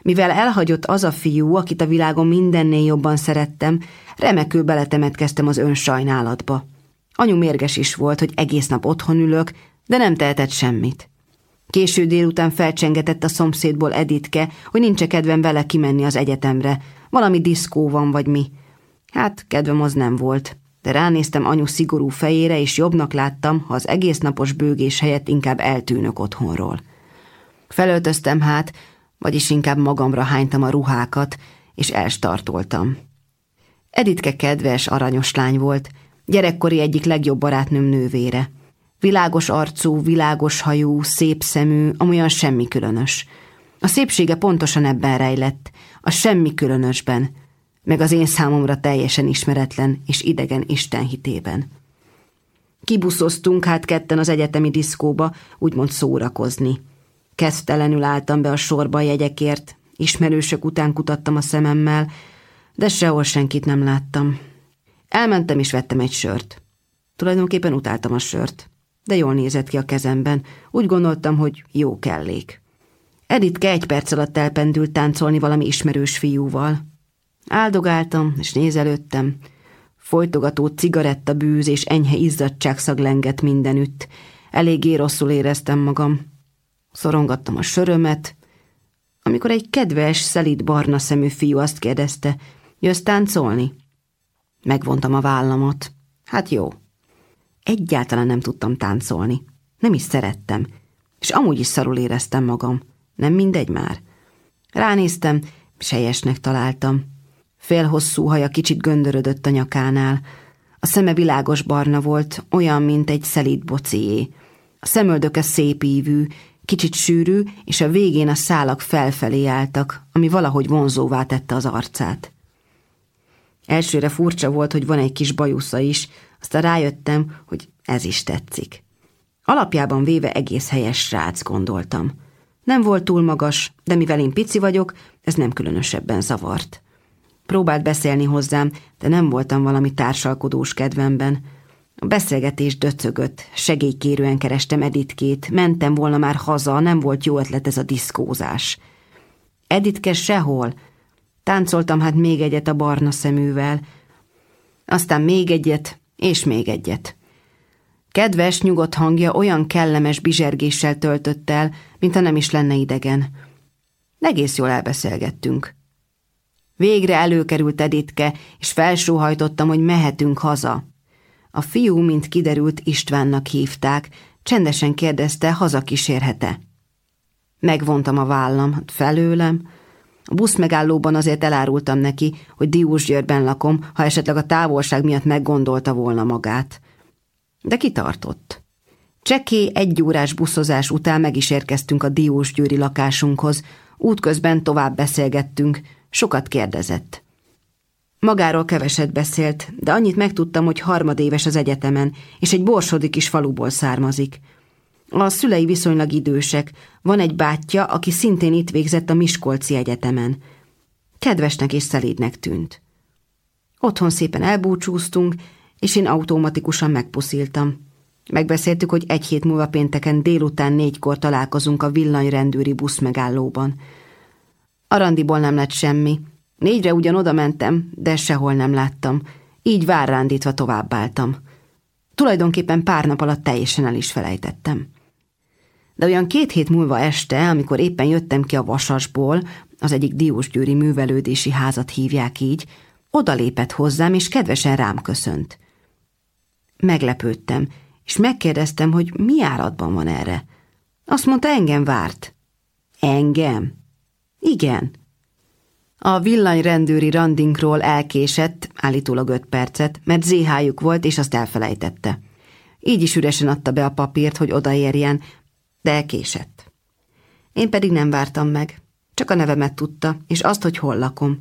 Mivel elhagyott az a fiú, akit a világon mindennél jobban szerettem, remekül beletemetkeztem az önsajnálatba. Anyu mérges is volt, hogy egész nap otthon ülök, de nem tehetett semmit. Késő délután felcsengetett a szomszédból Editke, hogy nincs kedvem vele kimenni az egyetemre. Valami diszkó van, vagy mi. Hát, kedvem az nem volt de ránéztem anyu szigorú fejére, és jobbnak láttam, ha az egész napos bőgés helyett inkább eltűnök otthonról. Felöltöztem hát, vagyis inkább magamra hánytam a ruhákat, és elstartoltam. Editke kedves, aranyos lány volt, gyerekkori egyik legjobb barátnőm nővére. Világos arcú, világos hajú, szép szemű, amolyan semmi különös. A szépsége pontosan ebben rejlett, a semmi különösben, meg az én számomra teljesen ismeretlen és idegen Isten hitében. Kibuszoztunk hát ketten az egyetemi diszkóba, úgymond szórakozni. Kezdtelenül álltam be a sorba a jegyekért, ismerősök után kutattam a szememmel, de sehol senkit nem láttam. Elmentem és vettem egy sört. Tulajdonképpen utáltam a sört, de jól nézett ki a kezemben, úgy gondoltam, hogy jó kellék. Editke egy perc alatt elpendült táncolni valami ismerős fiúval. Áldogáltam, és nézelődtem. Folytogató cigaretta bűz és enyhe izzadságszag lengett mindenütt. Eléggé rosszul éreztem magam. Szorongattam a sörömet, amikor egy kedves, szelíd barna szemű fiú azt kérdezte, jössz táncolni? Megvontam a vállamat. Hát jó. Egyáltalán nem tudtam táncolni. Nem is szerettem. És amúgy is szarul éreztem magam. Nem mindegy már. Ránéztem, sejesnek találtam. Félhosszú haja kicsit göndörödött a nyakánál. A szeme világos barna volt, olyan, mint egy szelíd bocié. A szemöldöke szép ívű, kicsit sűrű, és a végén a szálak felfelé álltak, ami valahogy vonzóvá tette az arcát. Elsőre furcsa volt, hogy van egy kis bajusza is, aztán rájöttem, hogy ez is tetszik. Alapjában véve egész helyes srác, gondoltam. Nem volt túl magas, de mivel én pici vagyok, ez nem különösebben zavart. Próbált beszélni hozzám, de nem voltam valami társalkodós kedvemben. A beszélgetés döcögött, segélykérően kerestem Editkét, mentem volna már haza, nem volt jó ötlet ez a diszkózás. Editke sehol. Táncoltam hát még egyet a barna szeművel, aztán még egyet, és még egyet. Kedves, nyugodt hangja olyan kellemes bizsergéssel töltött el, mintha nem is lenne idegen. Egész jól elbeszélgettünk. Végre előkerült Editke, és felsóhajtottam, hogy mehetünk haza. A fiú, mint kiderült, Istvánnak hívták, csendesen kérdezte, hazakísérhete. Megvontam a vállam, hát felőlem. A busz megállóban azért elárultam neki, hogy Diósgyőrben lakom, ha esetleg a távolság miatt meggondolta volna magát. De kitartott. Cseké egy órás buszozás után meg is érkeztünk a Diósgyőri lakásunkhoz, útközben tovább beszélgettünk, sokat kérdezett. Magáról keveset beszélt, de annyit megtudtam, hogy harmadéves az egyetemen, és egy borsodi kis faluból származik. A szülei viszonylag idősek, van egy bátyja, aki szintén itt végzett a Miskolci Egyetemen. Kedvesnek és szelídnek tűnt. Otthon szépen elbúcsúztunk, és én automatikusan megpusziltam. Megbeszéltük, hogy egy hét múlva pénteken délután négykor találkozunk a villanyrendőri busz megállóban. A randiból nem lett semmi, Négyre ugyan oda mentem, de sehol nem láttam. Így várrándítva továbbáltam. Tulajdonképpen pár nap alatt teljesen el is felejtettem. De olyan két hét múlva este, amikor éppen jöttem ki a vasasból, az egyik Diósgyőri művelődési házat hívják így, odalépett hozzám, és kedvesen rám köszönt. Meglepődtem, és megkérdeztem, hogy mi áradban van erre. Azt mondta, engem várt. Engem? Igen. A villanyrendőri randinkról elkésett, állítólag öt percet, mert zéhájuk volt, és azt elfelejtette. Így is üresen adta be a papírt, hogy odaérjen, de elkésett. Én pedig nem vártam meg. Csak a nevemet tudta, és azt, hogy hol lakom.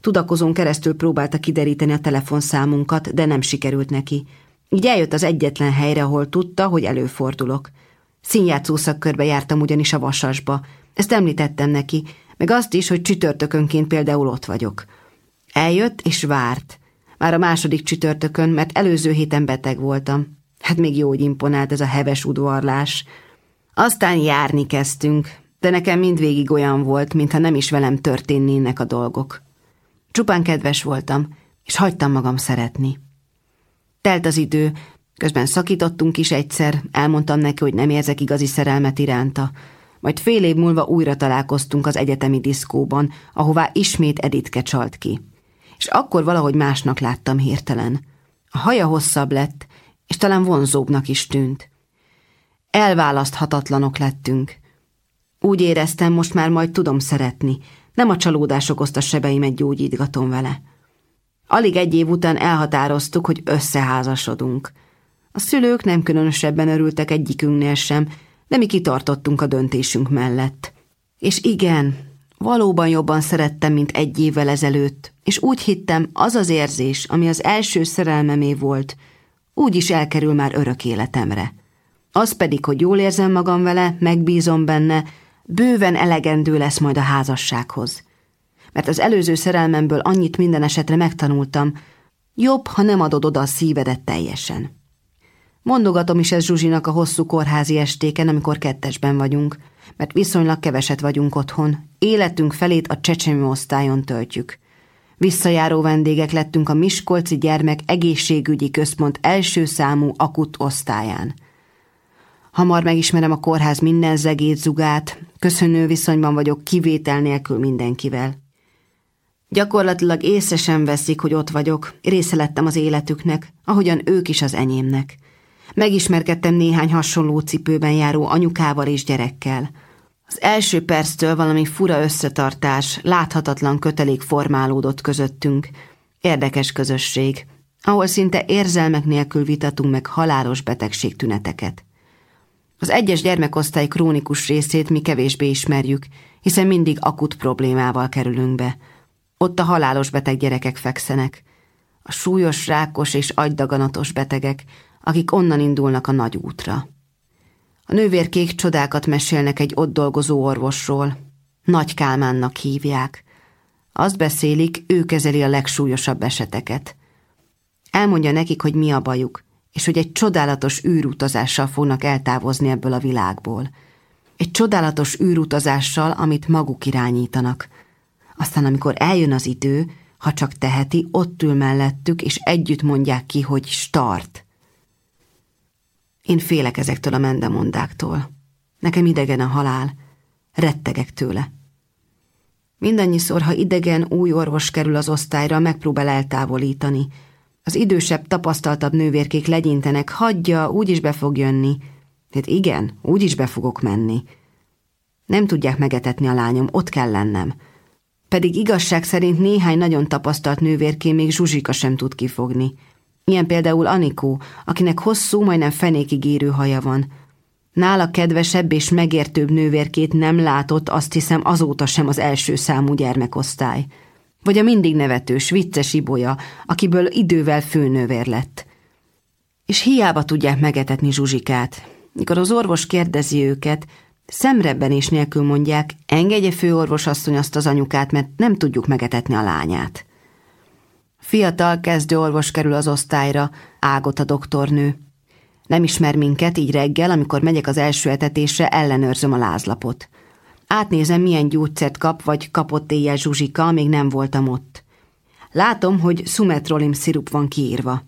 Tudakozón keresztül próbálta kideríteni a telefonszámunkat, de nem sikerült neki. Így eljött az egyetlen helyre, ahol tudta, hogy előfordulok. Színjátszó szakkörbe jártam ugyanis a vasasba. Ezt említettem neki, meg azt is, hogy csütörtökönként például ott vagyok. Eljött és várt. Már a második csütörtökön, mert előző héten beteg voltam. Hát még jó, hogy imponált ez a heves udvarlás. Aztán járni kezdtünk, de nekem mindvégig olyan volt, mintha nem is velem történnének a dolgok. Csupán kedves voltam, és hagytam magam szeretni. Telt az idő, közben szakítottunk is egyszer, elmondtam neki, hogy nem érzek igazi szerelmet iránta, majd fél év múlva újra találkoztunk az egyetemi diszkóban, ahová ismét Editke csalt ki. És akkor valahogy másnak láttam hirtelen. A haja hosszabb lett, és talán vonzóbbnak is tűnt. Elválaszthatatlanok lettünk. Úgy éreztem, most már majd tudom szeretni, nem a csalódás okozta sebeimet gyógyítgatom vele. Alig egy év után elhatároztuk, hogy összeházasodunk. A szülők nem különösebben örültek egyikünknél sem, de mi kitartottunk a döntésünk mellett. És igen, valóban jobban szerettem, mint egy évvel ezelőtt, és úgy hittem, az az érzés, ami az első szerelmemé volt, úgy is elkerül már örök életemre. Az pedig, hogy jól érzem magam vele, megbízom benne, bőven elegendő lesz majd a házassághoz. Mert az előző szerelmemből annyit minden esetre megtanultam, jobb, ha nem adod oda a szívedet teljesen. Mondogatom is ez Zsuzsinak a hosszú kórházi estéken, amikor kettesben vagyunk, mert viszonylag keveset vagyunk otthon. Életünk felét a csecsemő osztályon töltjük. Visszajáró vendégek lettünk a Miskolci Gyermek Egészségügyi Központ első számú akut osztályán. Hamar megismerem a kórház minden zegét zugát, köszönő viszonyban vagyok kivétel nélkül mindenkivel. Gyakorlatilag észre sem veszik, hogy ott vagyok, része lettem az életüknek, ahogyan ők is az enyémnek – Megismerkedtem néhány hasonló cipőben járó anyukával és gyerekkel. Az első perctől valami fura összetartás, láthatatlan kötelék formálódott közöttünk. Érdekes közösség, ahol szinte érzelmek nélkül vitatunk meg halálos betegség tüneteket. Az egyes gyermekosztály krónikus részét mi kevésbé ismerjük, hiszen mindig akut problémával kerülünk be. Ott a halálos beteg gyerekek fekszenek. A súlyos, rákos és agydaganatos betegek, akik onnan indulnak a nagy útra. A nővérkék csodákat mesélnek egy ott dolgozó orvosról. Nagy Kálmánnak hívják. Azt beszélik, ő kezeli a legsúlyosabb eseteket. Elmondja nekik, hogy mi a bajuk, és hogy egy csodálatos űrutazással fognak eltávozni ebből a világból. Egy csodálatos űrutazással, amit maguk irányítanak. Aztán, amikor eljön az idő, ha csak teheti, ott ül mellettük, és együtt mondják ki, hogy start. Én félek ezektől a mendemondáktól. Nekem idegen a halál. Rettegek tőle. Mindannyiszor, ha idegen új orvos kerül az osztályra, megpróbál eltávolítani. Az idősebb, tapasztaltabb nővérkék legyintenek, hagyja, úgyis be fog jönni. Hát igen, úgyis be fogok menni. Nem tudják megetetni a lányom, ott kell lennem. Pedig igazság szerint néhány nagyon tapasztalt nővérké még Zsuzsika sem tud kifogni. Ilyen például Anikó, akinek hosszú, majdnem fenékig érő haja van. Nála kedvesebb és megértőbb nővérkét nem látott, azt hiszem azóta sem az első számú gyermekosztály. Vagy a mindig nevetős, vicces Ibolya, akiből idővel főnővér lett. És hiába tudják megetetni Zsuzsikát. Mikor az orvos kérdezi őket, Szemrebbenés nélkül mondják, engedje főorvos asszony azt az anyukát, mert nem tudjuk megetetni a lányát. Fiatal kezdő orvos kerül az osztályra, ágot a doktornő. Nem ismer minket, így reggel, amikor megyek az első etetésre, ellenőrzöm a lázlapot. Átnézem, milyen gyógyszert kap, vagy kapott éjjel Zsuzsika, még nem voltam ott. Látom, hogy szumetrolim szirup van kiírva.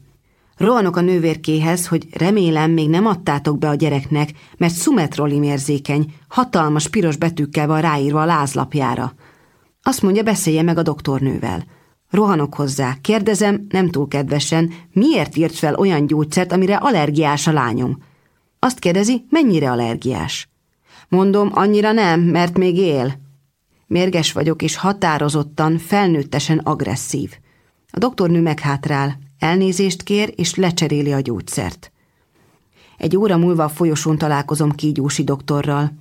Rohanok a nővérkéhez, hogy remélem még nem adtátok be a gyereknek, mert szumetrolim érzékeny, hatalmas piros betűkkel van ráírva a lázlapjára. Azt mondja, beszélje meg a doktornővel. Rohanok hozzá, kérdezem, nem túl kedvesen, miért írt fel olyan gyógyszert, amire allergiás a lányom? Azt kérdezi, mennyire allergiás? Mondom, annyira nem, mert még él. Mérges vagyok, és határozottan, felnőttesen agresszív. A doktornő meghátrál, Elnézést kér, és lecseréli a gyógyszert. Egy óra múlva a folyosón találkozom kígyósi doktorral.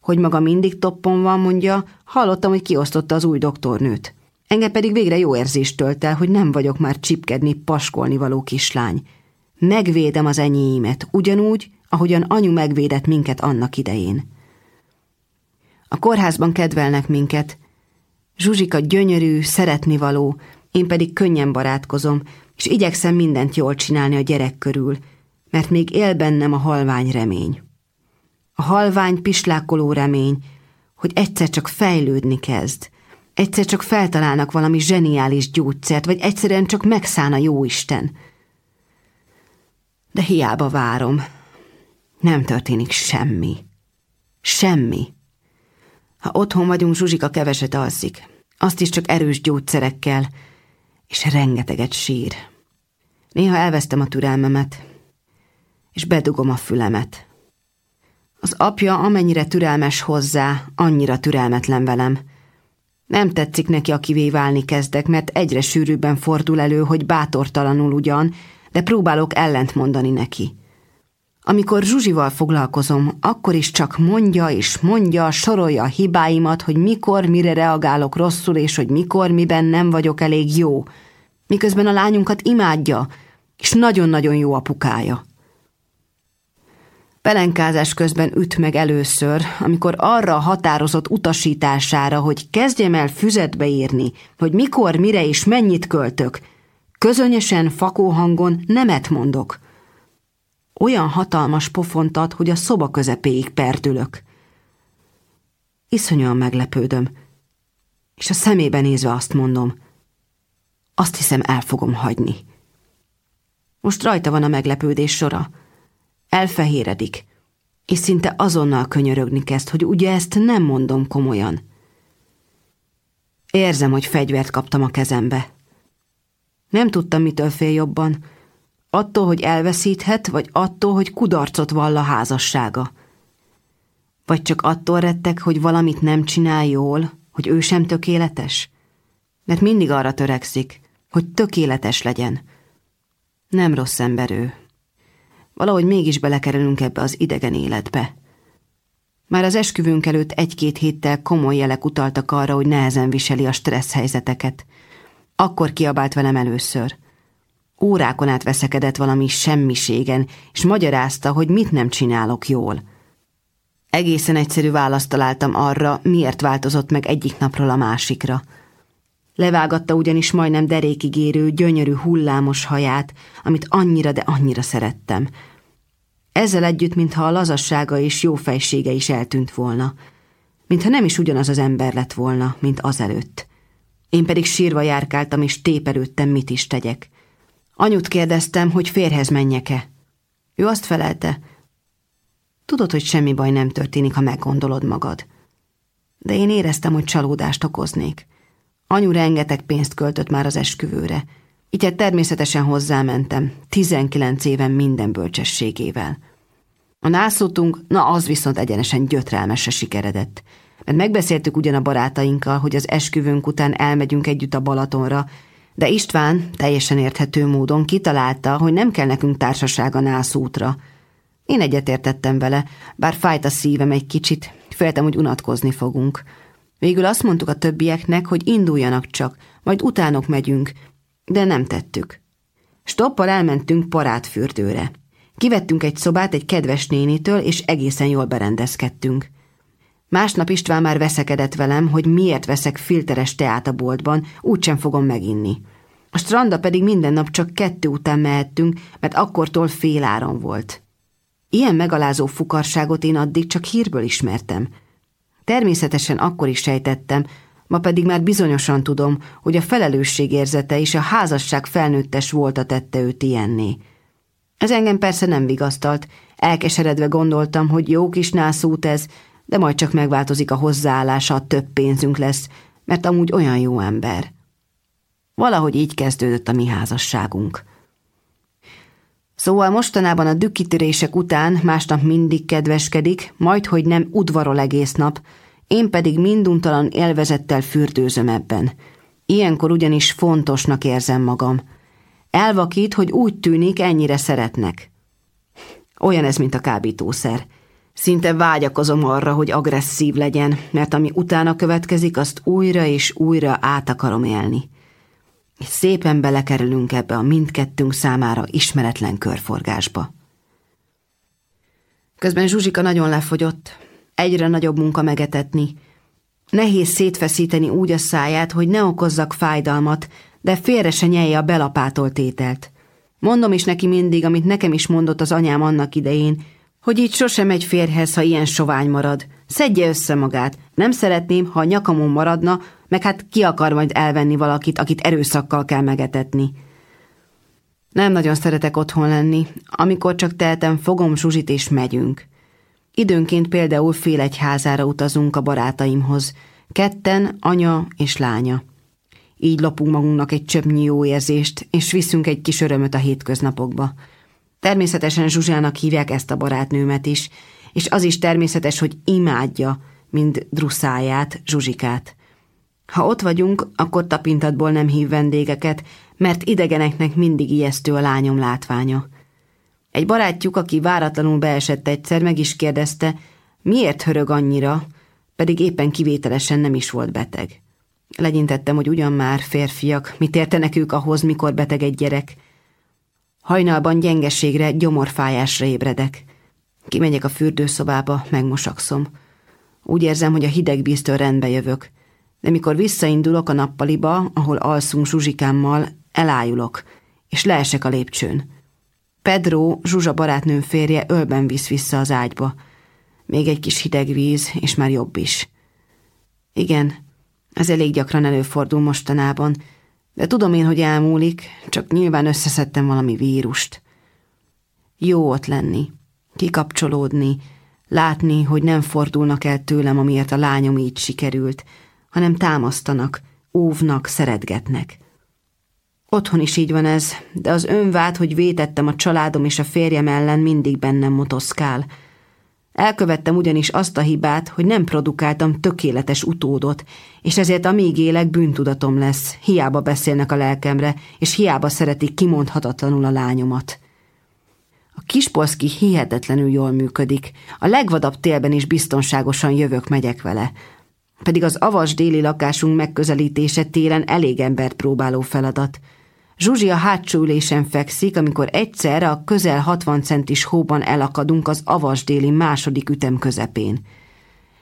Hogy maga mindig toppon van, mondja, hallottam, hogy kiosztotta az új doktornőt. Engem pedig végre jó érzést tölt el, hogy nem vagyok már csipkedni, paskolni való kislány. Megvédem az enyéimet, ugyanúgy, ahogyan anyu megvédett minket annak idején. A kórházban kedvelnek minket. Zsuzsika gyönyörű, szeretnivaló, én pedig könnyen barátkozom, és igyekszem mindent jól csinálni a gyerek körül, mert még él bennem a halvány remény. A halvány, pislákoló remény, hogy egyszer csak fejlődni kezd, egyszer csak feltalálnak valami zseniális gyógyszert, vagy egyszerűen csak megszán a jóisten. De hiába várom. Nem történik semmi. Semmi. Ha otthon vagyunk, Zsuzsika keveset alszik. Azt is csak erős gyógyszerekkel, és rengeteget sír. Néha elvesztem a türelmemet, és bedugom a fülemet. Az apja amennyire türelmes hozzá, annyira türelmetlen velem. Nem tetszik neki, akivé válni kezdek, mert egyre sűrűbben fordul elő, hogy bátortalanul ugyan, de próbálok ellent mondani neki. Amikor Zsuzsival foglalkozom, akkor is csak mondja és mondja, sorolja a hibáimat, hogy mikor, mire reagálok rosszul, és hogy mikor, miben nem vagyok elég jó. Miközben a lányunkat imádja, és nagyon-nagyon jó apukája. Pelenkázás közben üt meg először, amikor arra határozott utasítására, hogy kezdjem el füzetbe írni, hogy mikor, mire és mennyit költök, közönyesen, fakóhangon nemet mondok. Olyan hatalmas pofont ad, hogy a szoba közepéig perdülök. Iszonyúan meglepődöm, és a szemébe nézve azt mondom, azt hiszem el fogom hagyni. Most rajta van a meglepődés sora. Elfehéredik, és szinte azonnal könyörögni kezd, hogy ugye ezt nem mondom komolyan. Érzem, hogy fegyvert kaptam a kezembe. Nem tudtam, mitől fél jobban. Attól, hogy elveszíthet, vagy attól, hogy kudarcot vall a házassága. Vagy csak attól rettek, hogy valamit nem csinál jól, hogy ő sem tökéletes? Mert mindig arra törekszik, hogy tökéletes legyen – nem rossz ember ő. Valahogy mégis belekerülünk ebbe az idegen életbe. Már az esküvőnk előtt egy-két héttel komoly jelek utaltak arra, hogy nehezen viseli a stressz helyzeteket. Akkor kiabált velem először. Órákon át veszekedett valami semmiségen, és magyarázta, hogy mit nem csinálok jól. Egészen egyszerű választ találtam arra, miért változott meg egyik napról a másikra. Levágatta ugyanis majdnem derékig érő, gyönyörű, hullámos haját, amit annyira, de annyira szerettem. Ezzel együtt, mintha a lazassága és jófejsége is eltűnt volna. Mintha nem is ugyanaz az ember lett volna, mint azelőtt. Én pedig sírva járkáltam, és tépelődtem, mit is tegyek. Anyut kérdeztem, hogy férhez menjek-e. Ő azt felelte, tudod, hogy semmi baj nem történik, ha meggondolod magad. De én éreztem, hogy csalódást okoznék. Anyu rengeteg pénzt költött már az esküvőre. Így hát természetesen hozzámentem, 19 éven minden bölcsességével. A nászútunk, na az viszont egyenesen gyötrelmesre sikeredett. Mert megbeszéltük ugyan a barátainkkal, hogy az esküvőnk után elmegyünk együtt a Balatonra, de István teljesen érthető módon kitalálta, hogy nem kell nekünk társaság a nászútra. Én egyetértettem vele, bár fájt a szívem egy kicsit, féltem, hogy unatkozni fogunk. Végül azt mondtuk a többieknek, hogy induljanak csak, majd utánok megyünk, de nem tettük. Stoppal elmentünk parátfürdőre. Kivettünk egy szobát egy kedves nénitől, és egészen jól berendezkedtünk. Másnap István már veszekedett velem, hogy miért veszek filteres teát a boltban, úgysem fogom meginni. A stranda pedig minden nap csak kettő után mehettünk, mert akkortól féláron volt. Ilyen megalázó fukarságot én addig csak hírből ismertem. Természetesen akkor is sejtettem, ma pedig már bizonyosan tudom, hogy a felelősségérzete és a házasság felnőttes volt a tette őt ilyenné. Ez engem persze nem vigasztalt, elkeseredve gondoltam, hogy jó kis nászút ez, de majd csak megváltozik a hozzáállása, több pénzünk lesz, mert amúgy olyan jó ember. Valahogy így kezdődött a mi házasságunk. Szóval mostanában a dükkitörések után másnap mindig kedveskedik, majd hogy nem udvarol egész nap, én pedig minduntalan élvezettel fürdőzöm ebben. Ilyenkor ugyanis fontosnak érzem magam. Elvakít, hogy úgy tűnik, ennyire szeretnek. Olyan ez, mint a kábítószer. Szinte vágyakozom arra, hogy agresszív legyen, mert ami utána következik, azt újra és újra át akarom élni. Szépen belekerülünk ebbe a mindkettőnk számára ismeretlen körforgásba. Közben Zsuzsika nagyon lefogyott, egyre nagyobb munka megetetni. Nehéz szétfeszíteni úgy a száját, hogy ne okozzak fájdalmat, de félre se nyelje a belapátolt ételt. Mondom is neki mindig, amit nekem is mondott az anyám annak idején, hogy így sosem egy férhez, ha ilyen sovány marad. Szedje össze magát. Nem szeretném, ha a nyakamon maradna, meg hát ki akar majd elvenni valakit, akit erőszakkal kell megetetni. Nem nagyon szeretek otthon lenni. Amikor csak tehetem, fogom Zsuzsit és megyünk. Időnként például fél egy házára utazunk a barátaimhoz. Ketten, anya és lánya. Így lopunk magunknak egy csöpnyi jó érzést, és viszünk egy kis örömöt a hétköznapokba. Természetesen Zsuzsának hívják ezt a barátnőmet is, és az is természetes, hogy imádja, mint druszáját, Zsuzsikát. Ha ott vagyunk, akkor tapintatból nem hív vendégeket, mert idegeneknek mindig ijesztő a lányom látványa. Egy barátjuk, aki váratlanul beesett egyszer, meg is kérdezte, miért hörög annyira, pedig éppen kivételesen nem is volt beteg. Legyintettem, hogy ugyan már férfiak, mit értenek ők ahhoz, mikor beteg egy gyerek. Hajnalban gyengeségre, gyomorfájásra ébredek. Kimegyek a fürdőszobába, megmosakszom. Úgy érzem, hogy a hideg víztől rendbe jövök. De mikor visszaindulok a nappaliba, ahol alszunk Zsuzsikámmal, elájulok, és leesek a lépcsőn. Pedro, Zsuzsa barátnőm férje ölben visz vissza az ágyba. Még egy kis hideg víz, és már jobb is. Igen, ez elég gyakran előfordul mostanában, de tudom én, hogy elmúlik, csak nyilván összeszedtem valami vírust. Jó ott lenni, kikapcsolódni, látni, hogy nem fordulnak el tőlem, amiért a lányom így sikerült, hanem támasztanak, óvnak, szeretgetnek. Otthon is így van ez, de az önvád, hogy vétettem a családom és a férjem ellen mindig bennem motoszkál. Elkövettem ugyanis azt a hibát, hogy nem produkáltam tökéletes utódot, és ezért amíg élek bűntudatom lesz, hiába beszélnek a lelkemre, és hiába szeretik kimondhatatlanul a lányomat. A kispolszki hihetetlenül jól működik, a legvadabb télben is biztonságosan jövök, megyek vele. Pedig az avas déli lakásunk megközelítése télen elég embert próbáló feladat – Zsuzsi a hátsó ülésen fekszik, amikor egyszerre a közel 60 centis hóban elakadunk az avasdéli második ütem közepén.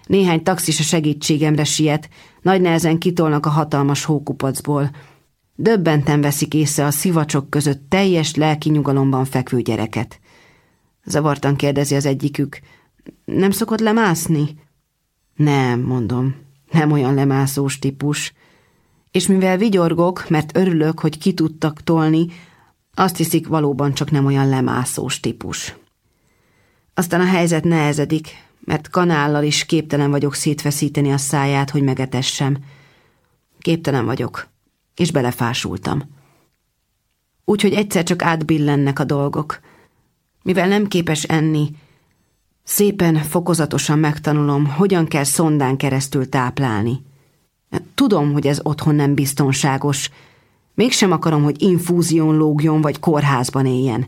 Néhány taxis a segítségemre siet, nagy nehezen kitolnak a hatalmas hókupacból. Döbbenten veszik észre a szivacsok között teljes lelki nyugalomban fekvő gyereket. Zavartan kérdezi az egyikük. Nem szokott lemászni? Nem, mondom. Nem olyan lemászós típus. És mivel vigyorgok, mert örülök, hogy ki tudtak tolni, azt hiszik valóban csak nem olyan lemászós típus. Aztán a helyzet nehezedik, mert kanállal is képtelen vagyok szétfeszíteni a száját, hogy megetessem. Képtelen vagyok, és belefásultam. Úgyhogy egyszer csak átbillennek a dolgok. Mivel nem képes enni, szépen, fokozatosan megtanulom, hogyan kell szondán keresztül táplálni. Tudom, hogy ez otthon nem biztonságos. Mégsem akarom, hogy infúzión lógjon, vagy kórházban éljen.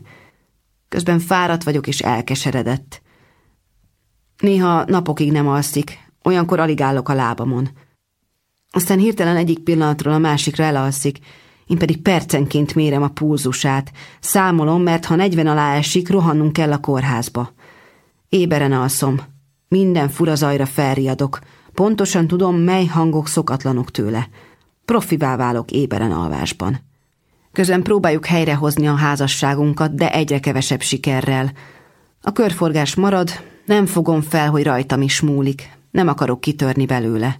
Közben fáradt vagyok és elkeseredett. Néha napokig nem alszik, olyankor alig állok a lábamon. Aztán hirtelen egyik pillanatról a másikra elalszik, én pedig percenként mérem a pulzusát. Számolom, mert ha negyven alá esik, rohannunk kell a kórházba. Éberen alszom. Minden fura zajra felriadok. Pontosan tudom, mely hangok szokatlanok tőle. Profivá válok éberen alvásban. Közben próbáljuk helyrehozni a házasságunkat, de egyre kevesebb sikerrel. A körforgás marad, nem fogom fel, hogy rajtam is múlik. Nem akarok kitörni belőle.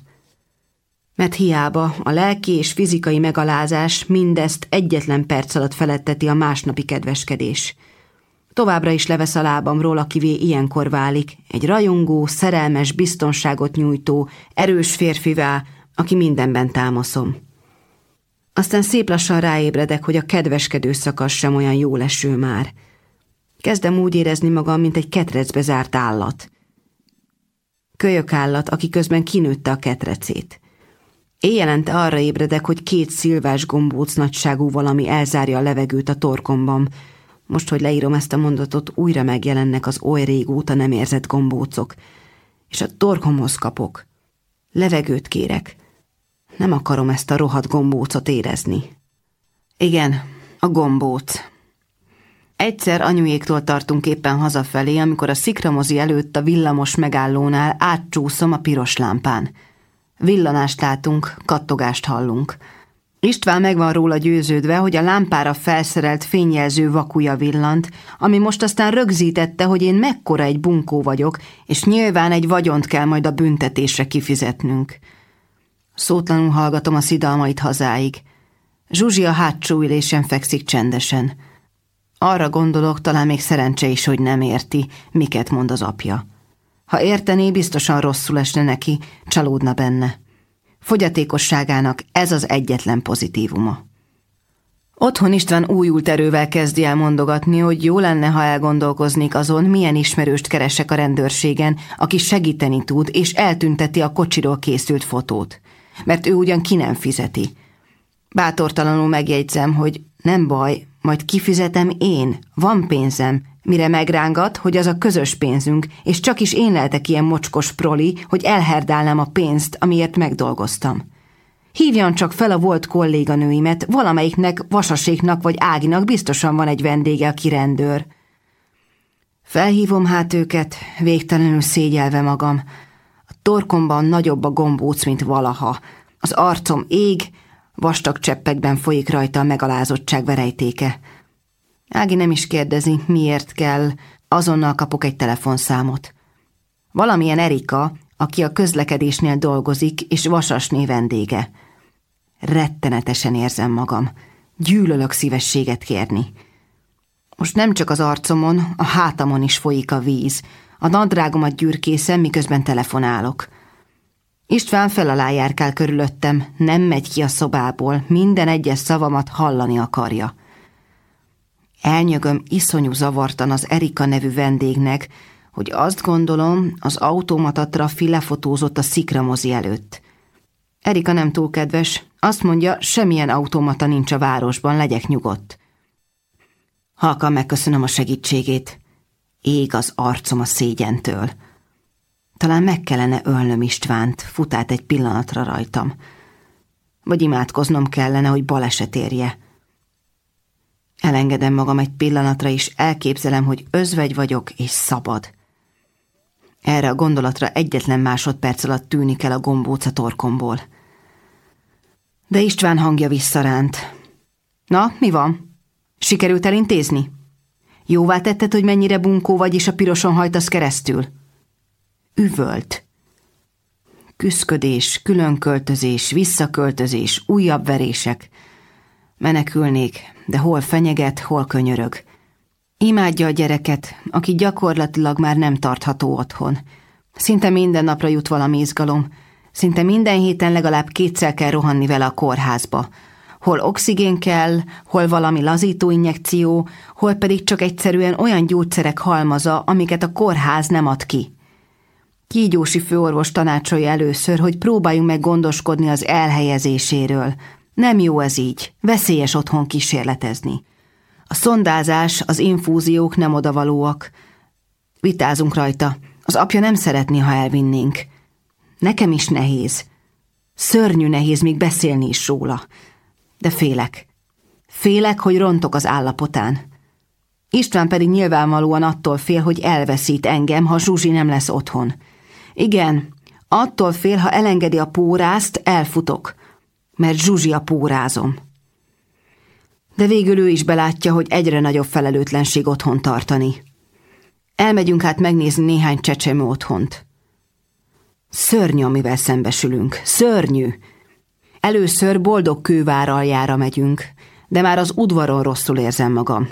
Mert hiába a lelki és fizikai megalázás mindezt egyetlen perc alatt feletteti a másnapi kedveskedés. Továbbra is levesz a lábamról, akivé ilyenkor válik, egy rajongó, szerelmes, biztonságot nyújtó, erős férfivá, aki mindenben támaszom. Aztán szép lassan ráébredek, hogy a kedveskedő szakasz sem olyan jó leső már. Kezdem úgy érezni magam, mint egy ketrecbe zárt állat. Kölyök állat, aki közben kinőtte a ketrecét. Éjjelente arra ébredek, hogy két szilvás gombóc nagyságú valami elzárja a levegőt a torkomban. Most, hogy leírom ezt a mondatot, újra megjelennek az oly régóta nem érzett gombócok. És a torkomhoz kapok. Levegőt kérek. Nem akarom ezt a rohadt gombócot érezni. Igen, a gombóc. Egyszer anyujéktól tartunk éppen hazafelé, amikor a szikramozi előtt a villamos megállónál átcsúszom a piros lámpán. Villanást látunk, kattogást hallunk. István meg van róla győződve, hogy a lámpára felszerelt fényjelző vakuja villant, ami most aztán rögzítette, hogy én mekkora egy bunkó vagyok, és nyilván egy vagyont kell majd a büntetésre kifizetnünk. Szótlanul hallgatom a szidalmait hazáig. Zsuzsi a hátsó ülésen fekszik csendesen. Arra gondolok, talán még szerencse is, hogy nem érti, miket mond az apja. Ha értené, biztosan rosszul esne neki, csalódna benne. Fogyatékosságának ez az egyetlen pozitívuma. Otthon István újult erővel kezdi el mondogatni, hogy jó lenne, ha elgondolkoznék azon, milyen ismerőst keresek a rendőrségen, aki segíteni tud, és eltünteti a kocsiról készült fotót. Mert ő ugyan ki nem fizeti. Bátortalanul megjegyzem, hogy nem baj, majd kifizetem én, van pénzem, mire megrángat, hogy az a közös pénzünk, és csak is én lehetek ilyen mocskos proli, hogy elherdálnám a pénzt, amiért megdolgoztam. Hívjan csak fel a volt kolléganőimet, valamelyiknek, Vasaséknak vagy Áginak biztosan van egy vendége, aki rendőr. Felhívom hát őket, végtelenül szégyelve magam. A torkomban nagyobb a gombóc, mint valaha. Az arcom ég, vastag cseppekben folyik rajta a megalázottság verejtéke. Ági nem is kérdezi, miért kell, azonnal kapok egy telefonszámot. Valamilyen Erika, aki a közlekedésnél dolgozik, és Vasasné vendége. Rettenetesen érzem magam. Gyűlölök szívességet kérni. Most nem csak az arcomon, a hátamon is folyik a víz. A nadrágomat gyűrkészem, miközben telefonálok. István fel járkál körülöttem, nem megy ki a szobából, minden egyes szavamat hallani akarja. Elnyögöm iszonyú zavartan az Erika nevű vendégnek, hogy azt gondolom, az automata trafi lefotózott a szikramozi előtt. Erika nem túl kedves, azt mondja, semmilyen automata nincs a városban, legyek nyugodt. Halkan megköszönöm a segítségét. Ég az arcom a szégyentől. Talán meg kellene ölnöm Istvánt, futát egy pillanatra rajtam. Vagy imádkoznom kellene, hogy baleset érje. Elengedem magam egy pillanatra, és elképzelem, hogy özvegy vagyok és szabad. Erre a gondolatra egyetlen másodperc alatt tűnik el a gombóc a torkomból. De István hangja visszaránt. Na, mi van? Sikerült elintézni? Jóvá tetted, hogy mennyire bunkó vagy, és a piroson hajtasz keresztül? Üvölt. Küszködés, különköltözés, visszaköltözés, újabb verések. Menekülnék, de hol fenyeget, hol könyörög. Imádja a gyereket, aki gyakorlatilag már nem tartható otthon. Szinte minden napra jut valami izgalom. Szinte minden héten legalább kétszer kell rohanni vele a kórházba. Hol oxigén kell, hol valami lazító injekció, hol pedig csak egyszerűen olyan gyógyszerek halmaza, amiket a kórház nem ad ki. Kígyósi főorvos tanácsolja először, hogy próbáljunk meg gondoskodni az elhelyezéséről. Nem jó ez így, veszélyes otthon kísérletezni. A szondázás, az infúziók nem odavalóak. Vitázunk rajta. Az apja nem szeretné, ha elvinnénk. Nekem is nehéz. Szörnyű nehéz még beszélni is róla. De félek. Félek, hogy rontok az állapotán. István pedig nyilvánvalóan attól fél, hogy elveszít engem, ha Zsuzsi nem lesz otthon. Igen, attól fél, ha elengedi a pórázt, elfutok, mert Zsuzsi a pórázom. De végül ő is belátja, hogy egyre nagyobb felelőtlenség otthon tartani. Elmegyünk hát megnézni néhány csecsemő otthont. Szörnyű, amivel szembesülünk. Szörnyű. Először boldog kőváraljára megyünk, de már az udvaron rosszul érzem magam.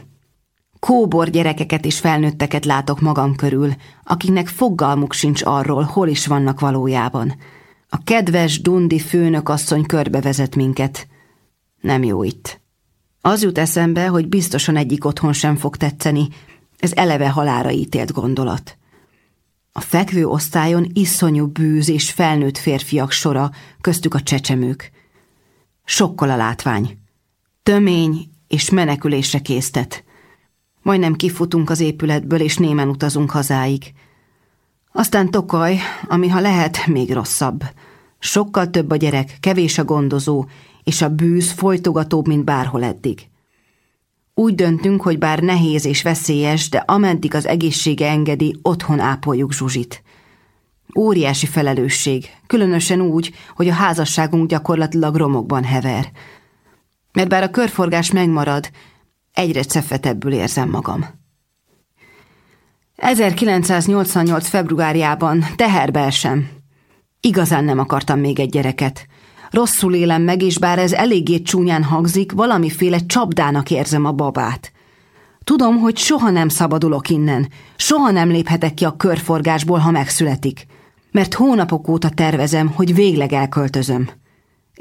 Kóbor gyerekeket és felnőtteket látok magam körül, akiknek fogalmuk sincs arról, hol is vannak valójában. A kedves, dundi főnökasszony körbevezet minket. Nem jó itt. Az jut eszembe, hogy biztosan egyik otthon sem fog tetszeni, ez eleve halára ítélt gondolat. A fekvő osztályon iszonyú bűz és felnőtt férfiak sora, köztük a csecsemők. Sokkol a látvány. Tömény és menekülésre késztet. Majdnem kifutunk az épületből, és némen utazunk hazáig. Aztán Tokaj, ami ha lehet, még rosszabb. Sokkal több a gyerek, kevés a gondozó, és a bűz folytogatóbb, mint bárhol eddig. Úgy döntünk, hogy bár nehéz és veszélyes, de ameddig az egészsége engedi, otthon ápoljuk Zsuzsit. Óriási felelősség, különösen úgy, hogy a házasságunk gyakorlatilag romokban hever. Mert bár a körforgás megmarad, egyre cefetebbül érzem magam. 1988. februárjában teherbe esem. Igazán nem akartam még egy gyereket. Rosszul élem meg, és bár ez eléggé csúnyán hangzik, valamiféle csapdának érzem a babát. Tudom, hogy soha nem szabadulok innen, soha nem léphetek ki a körforgásból, ha megszületik, mert hónapok óta tervezem, hogy végleg elköltözöm.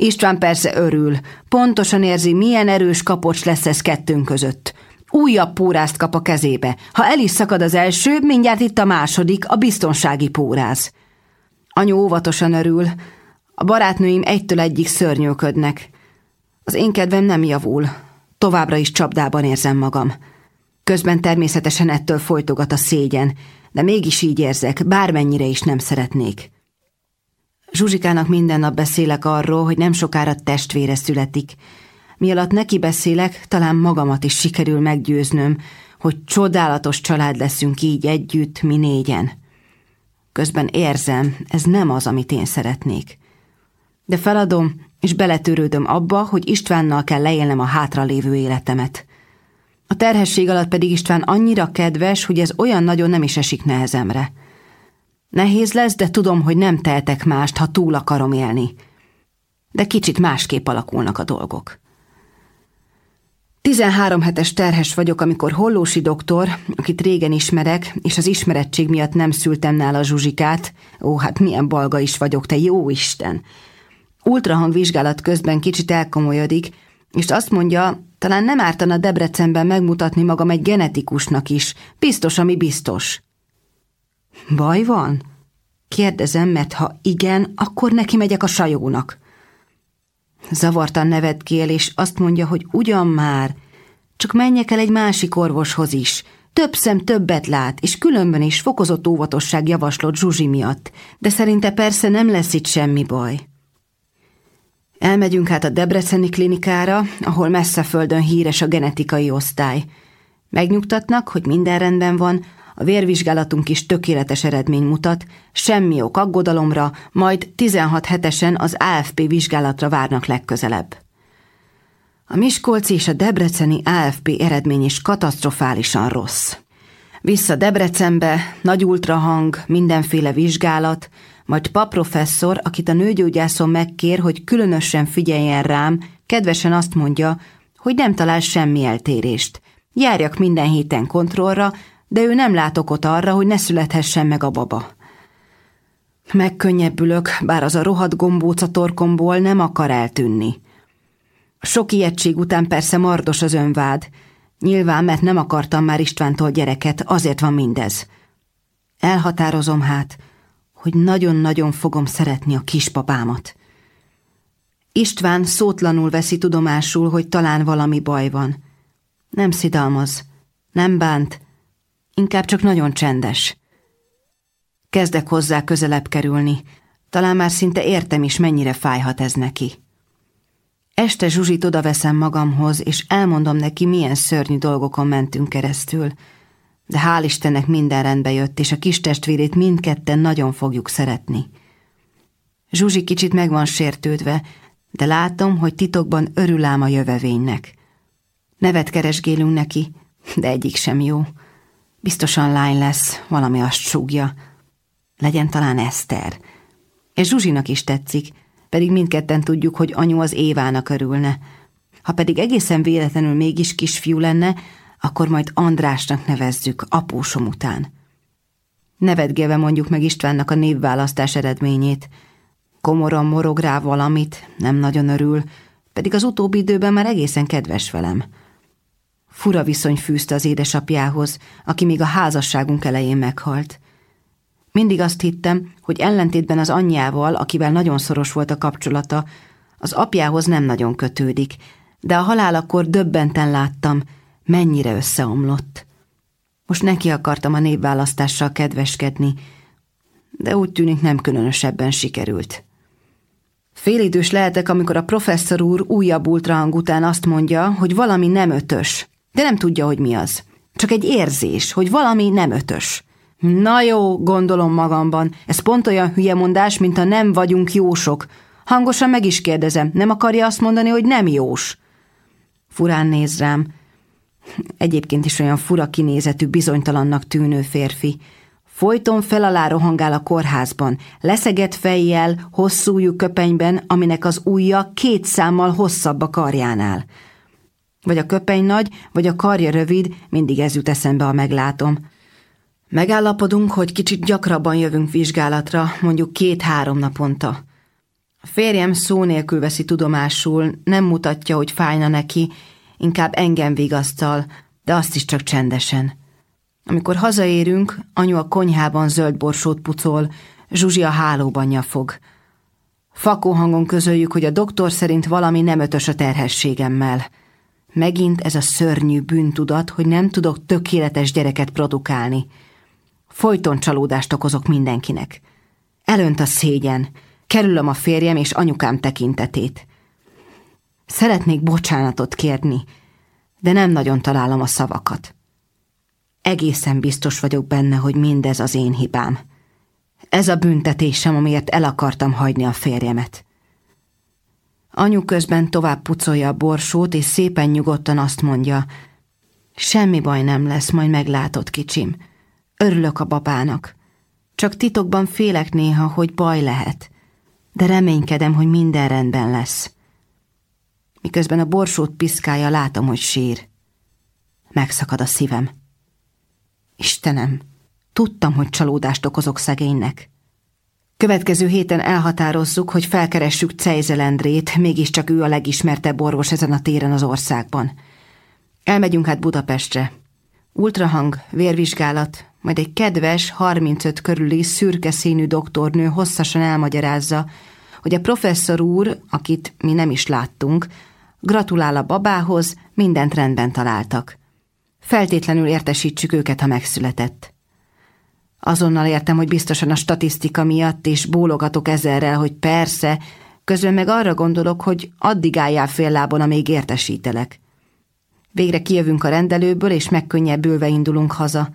István persze örül, pontosan érzi, milyen erős kapocs lesz ez kettőnk között. Újabb pórázt kap a kezébe. Ha el is szakad az első, mindjárt itt a második, a biztonsági póráz. Anyu óvatosan örül, a barátnőim egytől egyik szörnyűködnek. Az én kedvem nem javul. Továbbra is csapdában érzem magam. Közben természetesen ettől folytogat a szégyen, de mégis így érzek, bármennyire is nem szeretnék. Zsuzsikának minden nap beszélek arról, hogy nem sokára testvére születik. Mi neki beszélek, talán magamat is sikerül meggyőznöm, hogy csodálatos család leszünk így együtt, mi négyen. Közben érzem, ez nem az, amit én szeretnék de feladom, és beletörődöm abba, hogy Istvánnal kell leélnem a hátralévő életemet. A terhesség alatt pedig István annyira kedves, hogy ez olyan nagyon nem is esik nehezemre. Nehéz lesz, de tudom, hogy nem tehetek mást, ha túl akarom élni. De kicsit másképp alakulnak a dolgok. 13 hetes terhes vagyok, amikor Hollósi doktor, akit régen ismerek, és az ismerettség miatt nem szültem nála a zsuzsikát, ó, hát milyen balga is vagyok, te jó Isten! Ultrahang vizsgálat közben kicsit elkomolyodik, és azt mondja, talán nem ártana Debrecenben megmutatni magam egy genetikusnak is, biztos, ami biztos. Baj van? Kérdezem, mert ha igen, akkor neki megyek a sajónak. Zavartan nevetgél, és azt mondja, hogy ugyan már, csak menjek el egy másik orvoshoz is. Több szem többet lát, és különben is fokozott óvatosság javaslott Zsuzsi miatt, de szerinte persze nem lesz itt semmi baj. Elmegyünk hát a Debreceni klinikára, ahol messze földön híres a genetikai osztály. Megnyugtatnak, hogy minden rendben van, A vérvizsgálatunk is tökéletes eredmény mutat, semmi ok aggodalomra, majd 16 hetesen az AFP vizsgálatra várnak legközelebb. A Miskolci és a Debreceni AFP eredmény is katasztrofálisan rossz. Vissza Debrecenbe, nagy ultrahang, mindenféle vizsgálat, majd paprofesszor, akit a nőgyógyászon megkér, hogy különösen figyeljen rám, kedvesen azt mondja, hogy nem talál semmi eltérést. Járjak minden héten kontrollra, de ő nem lát okot arra, hogy ne születhessen meg a baba. Megkönnyebbülök, bár az a rohadt gombóc a torkomból nem akar eltűnni. Sok ijegység után persze mardos az önvád. Nyilván, mert nem akartam már Istvántól gyereket, azért van mindez. Elhatározom hát, hogy nagyon-nagyon fogom szeretni a kispapámat. István szótlanul veszi tudomásul, hogy talán valami baj van. Nem szidalmaz, nem bánt, inkább csak nagyon csendes. Kezdek hozzá közelebb kerülni, talán már szinte értem is, mennyire fájhat ez neki. Este Zsuzsit odaveszem magamhoz, és elmondom neki, milyen szörnyű dolgokon mentünk keresztül. De hál' Istennek minden rendbe jött, és a kis testvérét mindketten nagyon fogjuk szeretni. Zsuzsi kicsit meg van sértődve, de látom, hogy titokban örül ám a jövevénynek. Nevet keresgélünk neki, de egyik sem jó. Biztosan lány lesz, valami azt súgja. Legyen talán Eszter. És Zsuzsinak is tetszik, pedig mindketten tudjuk, hogy anyu az Évának örülne. Ha pedig egészen véletlenül mégis kisfiú lenne, akkor majd Andrásnak nevezzük, apósom után. Nevetgélve mondjuk meg Istvánnak a névválasztás eredményét. Komoran morog rá valamit, nem nagyon örül, pedig az utóbbi időben már egészen kedves velem. Fura viszony fűzte az édesapjához, aki még a házasságunk elején meghalt. Mindig azt hittem, hogy ellentétben az anyjával, akivel nagyon szoros volt a kapcsolata, az apjához nem nagyon kötődik, de a halálakor döbbenten láttam, mennyire összeomlott. Most neki akartam a névválasztással kedveskedni, de úgy tűnik nem különösebben sikerült. Félidős lehetek, amikor a professzor úr újabb ultrahang után azt mondja, hogy valami nem ötös, de nem tudja, hogy mi az. Csak egy érzés, hogy valami nem ötös. Na jó, gondolom magamban, ez pont olyan hülye mondás, mint a nem vagyunk jósok. Hangosan meg is kérdezem, nem akarja azt mondani, hogy nem jós? Furán néz rám. Egyébként is olyan fura kinézetű, bizonytalannak tűnő férfi. Folyton fel alá rohangál a kórházban, leszegett fejjel, hosszú köpenyben, aminek az ujja két számmal hosszabb a karjánál. Vagy a köpeny nagy, vagy a karja rövid, mindig ez jut eszembe, ha meglátom. Megállapodunk, hogy kicsit gyakrabban jövünk vizsgálatra, mondjuk két-három naponta. A férjem szó nélkül veszi tudomásul, nem mutatja, hogy fájna neki, inkább engem vigasztal, de azt is csak csendesen. Amikor hazaérünk, anyu a konyhában zöld borsót pucol, Zsuzsi a hálóban nyafog. Fakó hangon közöljük, hogy a doktor szerint valami nem ötös a terhességemmel. Megint ez a szörnyű bűntudat, hogy nem tudok tökéletes gyereket produkálni – Folyton csalódást okozok mindenkinek. Elönt a szégyen, kerülöm a férjem és anyukám tekintetét. Szeretnék bocsánatot kérni, de nem nagyon találom a szavakat. Egészen biztos vagyok benne, hogy mindez az én hibám. Ez a büntetésem, amiért el akartam hagyni a férjemet. Anyu közben tovább pucolja a borsót, és szépen nyugodtan azt mondja, semmi baj nem lesz, majd meglátod, kicsim. Örülök a babának. Csak titokban félek néha, hogy baj lehet. De reménykedem, hogy minden rendben lesz. Miközben a borsót piszkálja, látom, hogy sír. Megszakad a szívem. Istenem, tudtam, hogy csalódást okozok szegénynek. Következő héten elhatározzuk, hogy felkeressük Cejzelendrét, mégiscsak ő a legismertebb orvos ezen a téren az országban. Elmegyünk hát Budapestre. Ultrahang, vérvizsgálat, majd egy kedves, 35 körüli szürke színű doktornő hosszasan elmagyarázza, hogy a professzor úr, akit mi nem is láttunk, gratulál a babához, mindent rendben találtak. Feltétlenül értesítsük őket, ha megszületett. Azonnal értem, hogy biztosan a statisztika miatt, és bólogatok ezerrel, hogy persze, közben meg arra gondolok, hogy addig álljál fél lábon, amíg értesítelek. Végre kijövünk a rendelőből, és megkönnyebbülve indulunk haza.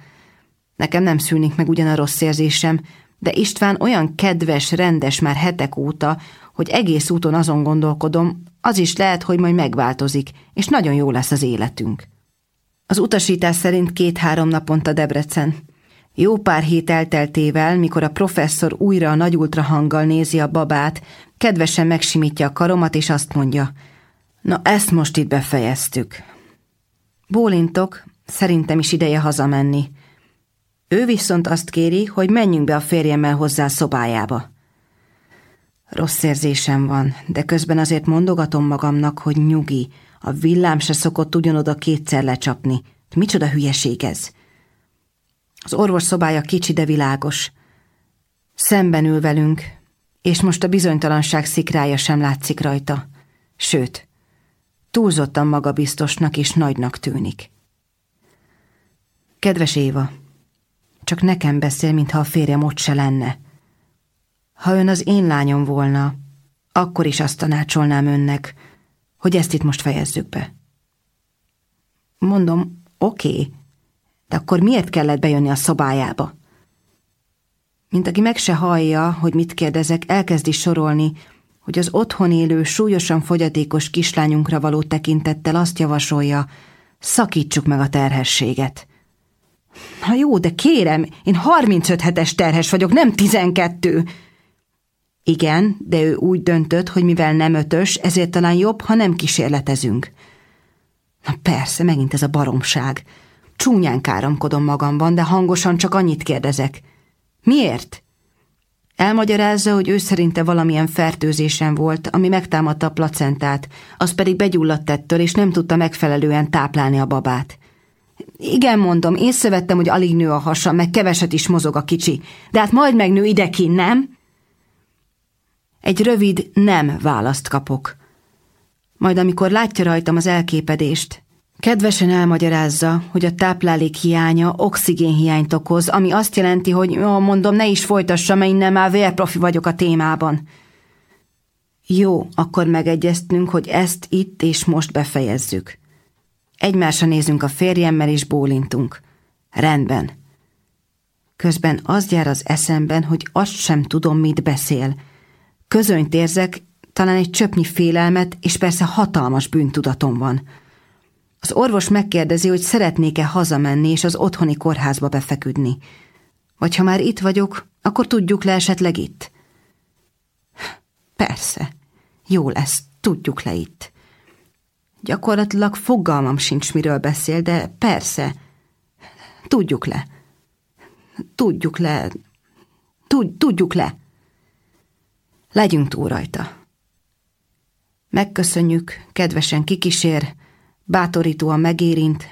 Nekem nem szűnik meg ugyan a rossz érzésem, de István olyan kedves, rendes már hetek óta, hogy egész úton azon gondolkodom, az is lehet, hogy majd megváltozik, és nagyon jó lesz az életünk. Az utasítás szerint két-három naponta Debrecen. Jó pár hét elteltével, mikor a professzor újra a nagy ultrahanggal nézi a babát, kedvesen megsimítja a karomat, és azt mondja, na ezt most itt befejeztük. Bólintok, szerintem is ideje hazamenni. Ő viszont azt kéri, hogy menjünk be a férjemmel hozzá szobájába. Rossz érzésem van, de közben azért mondogatom magamnak, hogy nyugi, a villám se szokott ugyanoda kétszer lecsapni. Micsoda hülyeség ez? Az orvos szobája kicsi, de világos. Szemben ül velünk, és most a bizonytalanság szikrája sem látszik rajta. Sőt, túlzottan magabiztosnak és nagynak tűnik. Kedves Éva, csak nekem beszél, mintha a férjem ott se lenne. Ha ön az én lányom volna, akkor is azt tanácsolnám önnek, hogy ezt itt most fejezzük be. Mondom, oké, okay, de akkor miért kellett bejönni a szobájába? Mint aki meg se hallja, hogy mit kérdezek, elkezdi sorolni, hogy az otthon élő, súlyosan fogyatékos kislányunkra való tekintettel azt javasolja, szakítsuk meg a terhességet. Ha jó, de kérem, én 35 hetes terhes vagyok, nem 12. Igen, de ő úgy döntött, hogy mivel nem ötös, ezért talán jobb, ha nem kísérletezünk. Na persze, megint ez a baromság. Csúnyán káromkodom magamban, de hangosan csak annyit kérdezek. Miért? Elmagyarázza, hogy ő szerinte valamilyen fertőzésen volt, ami megtámadta a placentát, az pedig begyulladt ettől, és nem tudta megfelelően táplálni a babát. Igen, mondom, észrevettem, hogy alig nő a hasa, meg keveset is mozog a kicsi, de hát majd megnő idekin, nem? Egy rövid nem választ kapok. Majd amikor látja rajtam az elképedést, kedvesen elmagyarázza, hogy a táplálék hiánya oxigénhiányt okoz, ami azt jelenti, hogy jó, mondom, ne is folytassam, mert innen már vérprofi vagyok a témában. Jó, akkor megegyeztünk, hogy ezt itt és most befejezzük. Egymásra nézünk a férjemmel és bólintunk. Rendben. Közben az jár az eszemben, hogy azt sem tudom, mit beszél – Közönyt érzek, talán egy csöpnyi félelmet, és persze hatalmas bűntudatom van. Az orvos megkérdezi, hogy szeretnék-e hazamenni és az otthoni kórházba befeküdni. Vagy ha már itt vagyok, akkor tudjuk le esetleg itt. Persze, jó lesz, tudjuk le itt. Gyakorlatilag fogalmam sincs, miről beszél, de persze, tudjuk le. Tudjuk le. Tud, tudjuk le. Legyünk túl rajta. Megköszönjük, kedvesen kikísér, bátorítóan megérint,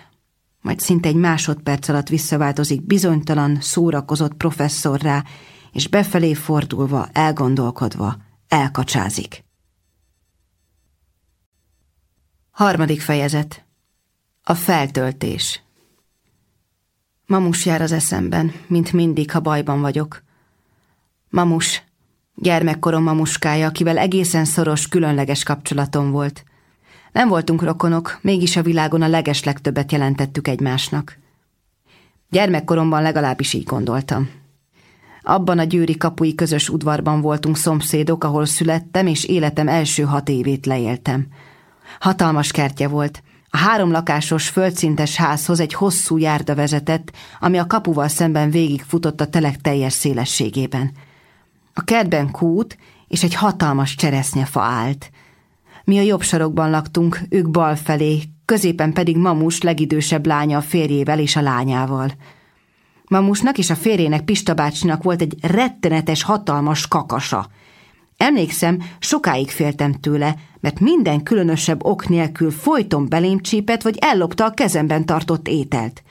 majd szinte egy másodperc alatt visszaváltozik bizonytalan, szórakozott professzorrá, és befelé fordulva, elgondolkodva, elkacsázik. Harmadik fejezet. A feltöltés. Mamus jár az eszemben, mint mindig, ha bajban vagyok. Mamus, Gyermekkorom mamuskája, akivel egészen szoros, különleges kapcsolatom volt. Nem voltunk rokonok, mégis a világon a legeslegtöbbet jelentettük egymásnak. Gyermekkoromban legalábbis így gondoltam. Abban a győri kapui közös udvarban voltunk szomszédok, ahol születtem, és életem első hat évét leéltem. Hatalmas kertje volt. A három lakásos, földszintes házhoz egy hosszú járda vezetett, ami a kapuval szemben végigfutott a telek teljes szélességében – a kertben kút és egy hatalmas cseresznyefa állt. Mi a jobb sarokban laktunk, ők bal felé, középen pedig Mamus legidősebb lánya a férjével és a lányával. Mamusnak és a férjének Pista bácsinak volt egy rettenetes, hatalmas kakasa. Emlékszem, sokáig féltem tőle, mert minden különösebb ok nélkül folyton belém csípett, vagy ellopta a kezemben tartott ételt.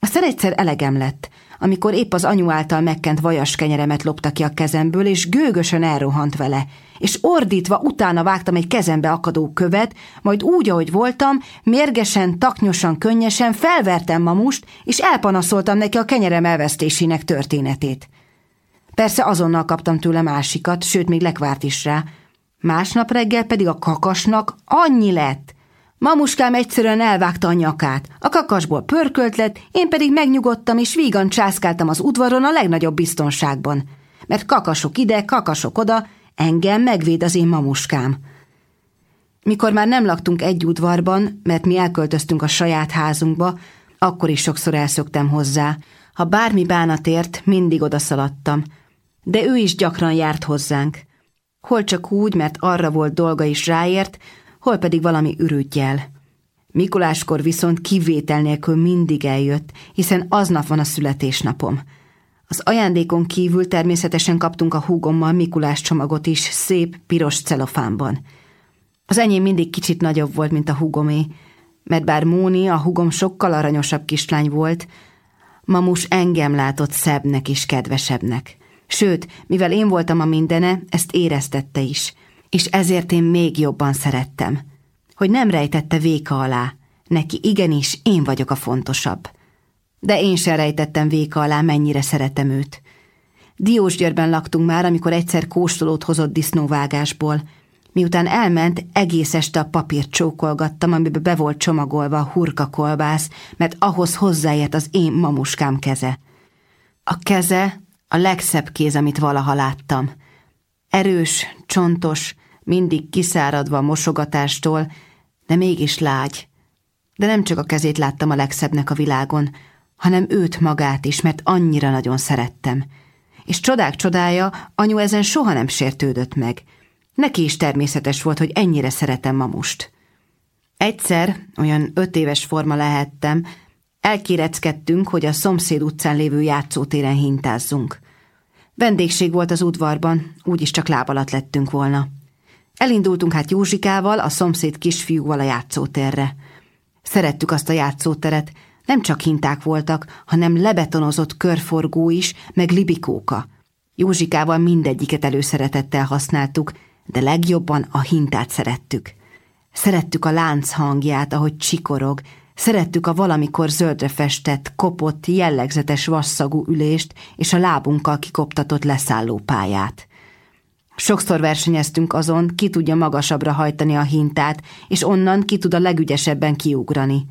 Aztán egyszer elegem lett – amikor épp az anyu által megkent vajas kenyeremet lopta ki a kezemből, és gőgösen elrohant vele, és ordítva utána vágtam egy kezembe akadó követ, majd úgy, ahogy voltam, mérgesen, taknyosan, könnyesen felvertem mamust, és elpanaszoltam neki a kenyerem elvesztésének történetét. Persze azonnal kaptam tőle másikat, sőt, még lekvárt is rá. Másnap reggel pedig a kakasnak annyi lett, Mamuskám egyszerűen elvágta a nyakát. A kakasból pörkölt lett, én pedig megnyugodtam, és vígan császkáltam az udvaron a legnagyobb biztonságban. Mert kakasok ide, kakasok oda, engem megvéd az én mamuskám. Mikor már nem laktunk egy udvarban, mert mi elköltöztünk a saját házunkba, akkor is sokszor elszöktem hozzá. Ha bármi bánat ért, mindig odaszaladtam. De ő is gyakran járt hozzánk. Hol csak úgy, mert arra volt dolga is ráért, hol pedig valami ürügyjel. Mikuláskor viszont kivétel nélkül mindig eljött, hiszen aznap van a születésnapom. Az ajándékon kívül természetesen kaptunk a húgommal Mikulás csomagot is, szép, piros celofánban. Az enyém mindig kicsit nagyobb volt, mint a húgomé, mert bár Móni, a húgom sokkal aranyosabb kislány volt, Mamus engem látott szebbnek és kedvesebbnek. Sőt, mivel én voltam a mindene, ezt éreztette is, és ezért én még jobban szerettem. Hogy nem rejtette véka alá, neki igenis én vagyok a fontosabb. De én sem rejtettem véka alá, mennyire szeretem őt. Diósgyőrben laktunk már, amikor egyszer kóstolót hozott disznóvágásból, Miután elment, egész este a papírt csókolgattam, amiben be volt csomagolva a hurka kolbász, mert ahhoz hozzáért az én mamuskám keze. A keze a legszebb kéz, amit valaha láttam. Erős, csontos, mindig kiszáradva a mosogatástól, de mégis lágy. De nem csak a kezét láttam a legszebbnek a világon, hanem őt magát is, mert annyira nagyon szerettem. És csodák csodája, anyu ezen soha nem sértődött meg – Neki is természetes volt, hogy ennyire szeretem mamust. Egyszer, olyan öt éves forma lehettem, elkéreckedtünk, hogy a szomszéd utcán lévő játszótéren hintázzunk. Vendégség volt az udvarban, úgyis csak láb alatt lettünk volna. Elindultunk hát Józsikával, a szomszéd kisfiúval a játszótérre. Szerettük azt a játszóteret, nem csak hinták voltak, hanem lebetonozott körforgó is, meg libikóka. Józsikával mindegyiket előszeretettel használtuk, de legjobban a hintát szerettük. Szerettük a lánc hangját, ahogy csikorog, szerettük a valamikor zöldre festett, kopott, jellegzetes vasszagú ülést és a lábunkkal kikoptatott leszállópályát. Sokszor versenyeztünk azon, ki tudja magasabbra hajtani a hintát, és onnan ki tud a legügyesebben kiugrani.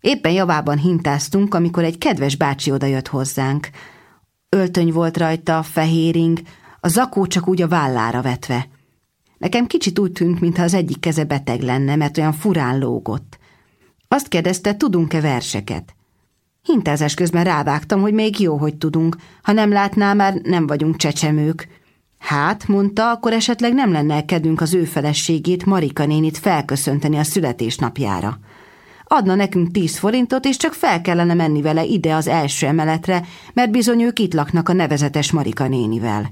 Éppen javában hintáztunk, amikor egy kedves bácsi odajött hozzánk. Öltöny volt rajta, fehéring, a zakó csak úgy a vállára vetve. Nekem kicsit úgy tűnt, mintha az egyik keze beteg lenne, mert olyan furán lógott. Azt kérdezte, tudunk-e verseket. Hintázás közben rávágtam, hogy még jó, hogy tudunk. Ha nem látná, már nem vagyunk csecsemők. Hát, mondta, akkor esetleg nem lenne kedünk az ő feleségét, Marika nénit felköszönteni a születésnapjára. Adna nekünk tíz forintot, és csak fel kellene menni vele ide az első emeletre, mert bizony ők itt laknak a nevezetes Marika nénivel.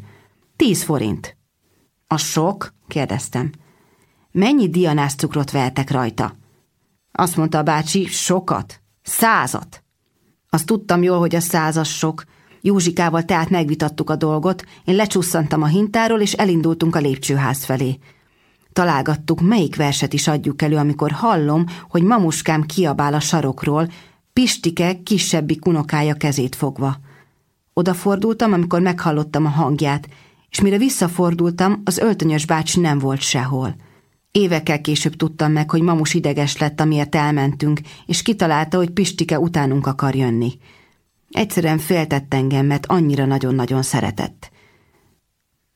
Tíz forint. A sok? kérdeztem. Mennyi dianászcukrot vehetek rajta? Azt mondta a bácsi, sokat. Százat. Azt tudtam jól, hogy a százas sok. Józsikával tehát megvitattuk a dolgot, én lecsusszantam a hintáról, és elindultunk a lépcsőház felé. Találgattuk, melyik verset is adjuk elő, amikor hallom, hogy mamuskám kiabál a sarokról, Pistike kisebbi kunokája kezét fogva. Odafordultam, amikor meghallottam a hangját, és mire visszafordultam, az öltönyös bácsi nem volt sehol. Évekkel később tudtam meg, hogy mamus ideges lett, amiért elmentünk, és kitalálta, hogy Pistike utánunk akar jönni. Egyszerűen féltett engem, mert annyira nagyon-nagyon szeretett.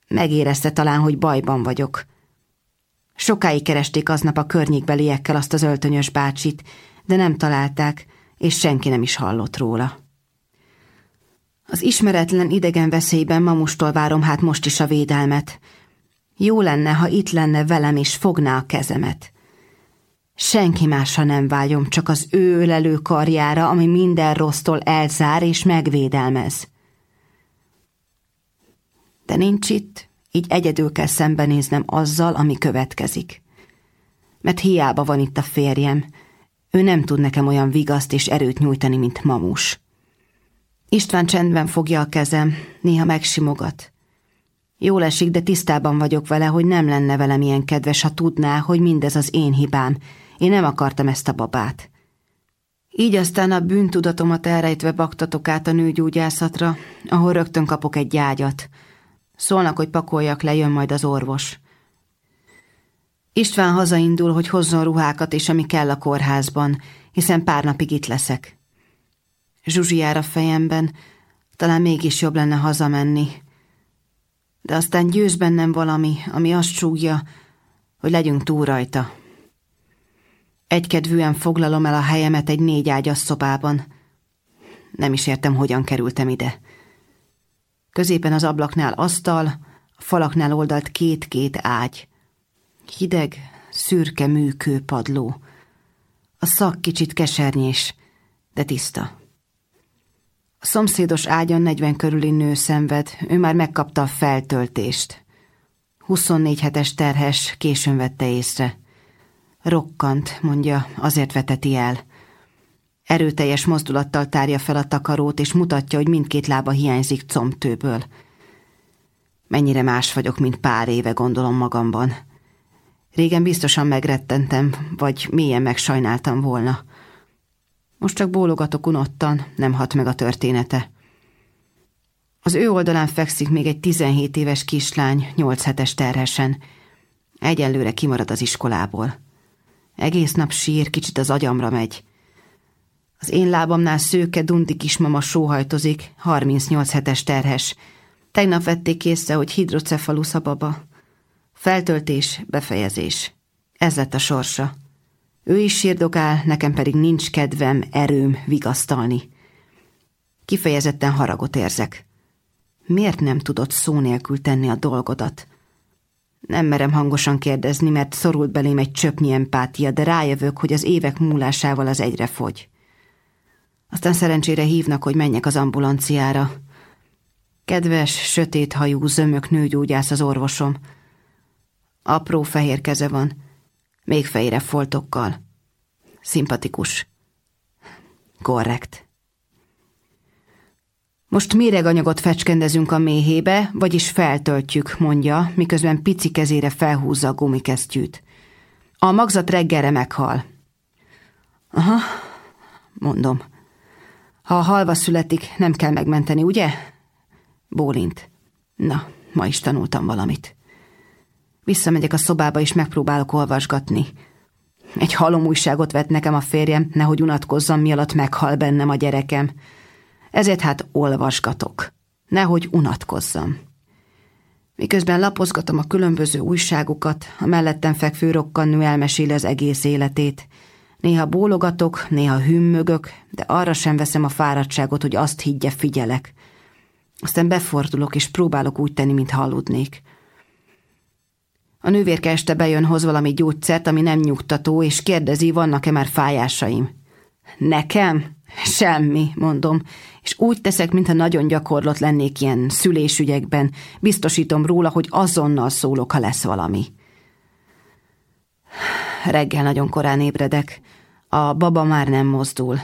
Megérezte talán, hogy bajban vagyok. Sokáig keresték aznap a környékbeliekkel azt az öltönyös bácsit, de nem találták, és senki nem is hallott róla. Az ismeretlen idegen veszélyben mamustól várom hát most is a védelmet. Jó lenne, ha itt lenne velem és fogná a kezemet. Senki másra nem vágyom, csak az ő ölelő karjára, ami minden rossztól elzár és megvédelmez. De nincs itt, így egyedül kell szembenéznem azzal, ami következik. Mert hiába van itt a férjem, ő nem tud nekem olyan vigaszt és erőt nyújtani, mint mamus. István csendben fogja a kezem, néha megsimogat. Jól esik, de tisztában vagyok vele, hogy nem lenne velem ilyen kedves, ha tudná, hogy mindez az én hibám. Én nem akartam ezt a babát. Így aztán a bűntudatomat elrejtve baktatok át a nőgyógyászatra, ahol rögtön kapok egy gyágyat. Szólnak, hogy pakoljak le, jön majd az orvos. István hazaindul, hogy hozzon ruhákat és ami kell a kórházban, hiszen pár napig itt leszek. Zsuzsi jár a fejemben, talán mégis jobb lenne hazamenni. De aztán győz bennem valami, ami azt súgja, hogy legyünk túl rajta. Egykedvűen foglalom el a helyemet egy négy ágyas szobában. Nem is értem, hogyan kerültem ide. Középen az ablaknál asztal, a falaknál oldalt két-két ágy. Hideg, szürke műkő padló. A szak kicsit kesernyés, de tiszta. A szomszédos ágyon 40 körüli nő szenved, ő már megkapta a feltöltést. 24 hetes terhes, későn vette észre. Rokkant, mondja, azért veteti el. Erőteljes mozdulattal tárja fel a takarót, és mutatja, hogy mindkét lába hiányzik combtőből. Mennyire más vagyok, mint pár éve, gondolom magamban. Régen biztosan megrettentem, vagy mélyen megsajnáltam volna. Most csak bólogatok unottan, nem hat meg a története. Az ő oldalán fekszik még egy 17 éves kislány, 8 hetes terhesen. Egyelőre kimarad az iskolából. Egész nap sír, kicsit az agyamra megy. Az én lábamnál szőke dundi kismama sóhajtozik, 38 hetes terhes. Tegnap vették észre, hogy hidrocefalusz a baba. Feltöltés, befejezés. Ez lett a sorsa. Ő is sírdogál, nekem pedig nincs kedvem, erőm vigasztalni. Kifejezetten haragot érzek. Miért nem tudod szó nélkül tenni a dolgodat? Nem merem hangosan kérdezni, mert szorult belém egy csöpnyi empátia, de rájövök, hogy az évek múlásával az egyre fogy. Aztán szerencsére hívnak, hogy menjek az ambulanciára. Kedves, sötét hajú, zömök nőgyógyász az orvosom. Apró fehér keze van, még fejére foltokkal. Szimpatikus. Korrekt. Most méreganyagot fecskendezünk a méhébe, vagyis feltöltjük, mondja, miközben pici kezére felhúzza a gumikesztyűt. A magzat reggelre meghal. Aha, mondom. Ha a halva születik, nem kell megmenteni, ugye? Bólint. Na, ma is tanultam valamit. Visszamegyek a szobába, és megpróbálok olvasgatni. Egy halom újságot vett nekem a férjem, nehogy unatkozzam, mi alatt meghal bennem a gyerekem. Ezért hát olvasgatok. Nehogy unatkozzam. Miközben lapozgatom a különböző újságokat, a mellettem fekvő rokkannő elmeséli az egész életét. Néha bólogatok, néha hümmögök, de arra sem veszem a fáradtságot, hogy azt higgye, figyelek. Aztán befordulok, és próbálok úgy tenni, mintha aludnék. A nővérke este bejön, hoz valami gyógyszert, ami nem nyugtató, és kérdezi, vannak-e már fájásaim. Nekem? Semmi, mondom, és úgy teszek, mintha nagyon gyakorlott lennék ilyen szülésügyekben. Biztosítom róla, hogy azonnal szólok, ha lesz valami. Reggel nagyon korán ébredek. A baba már nem mozdul.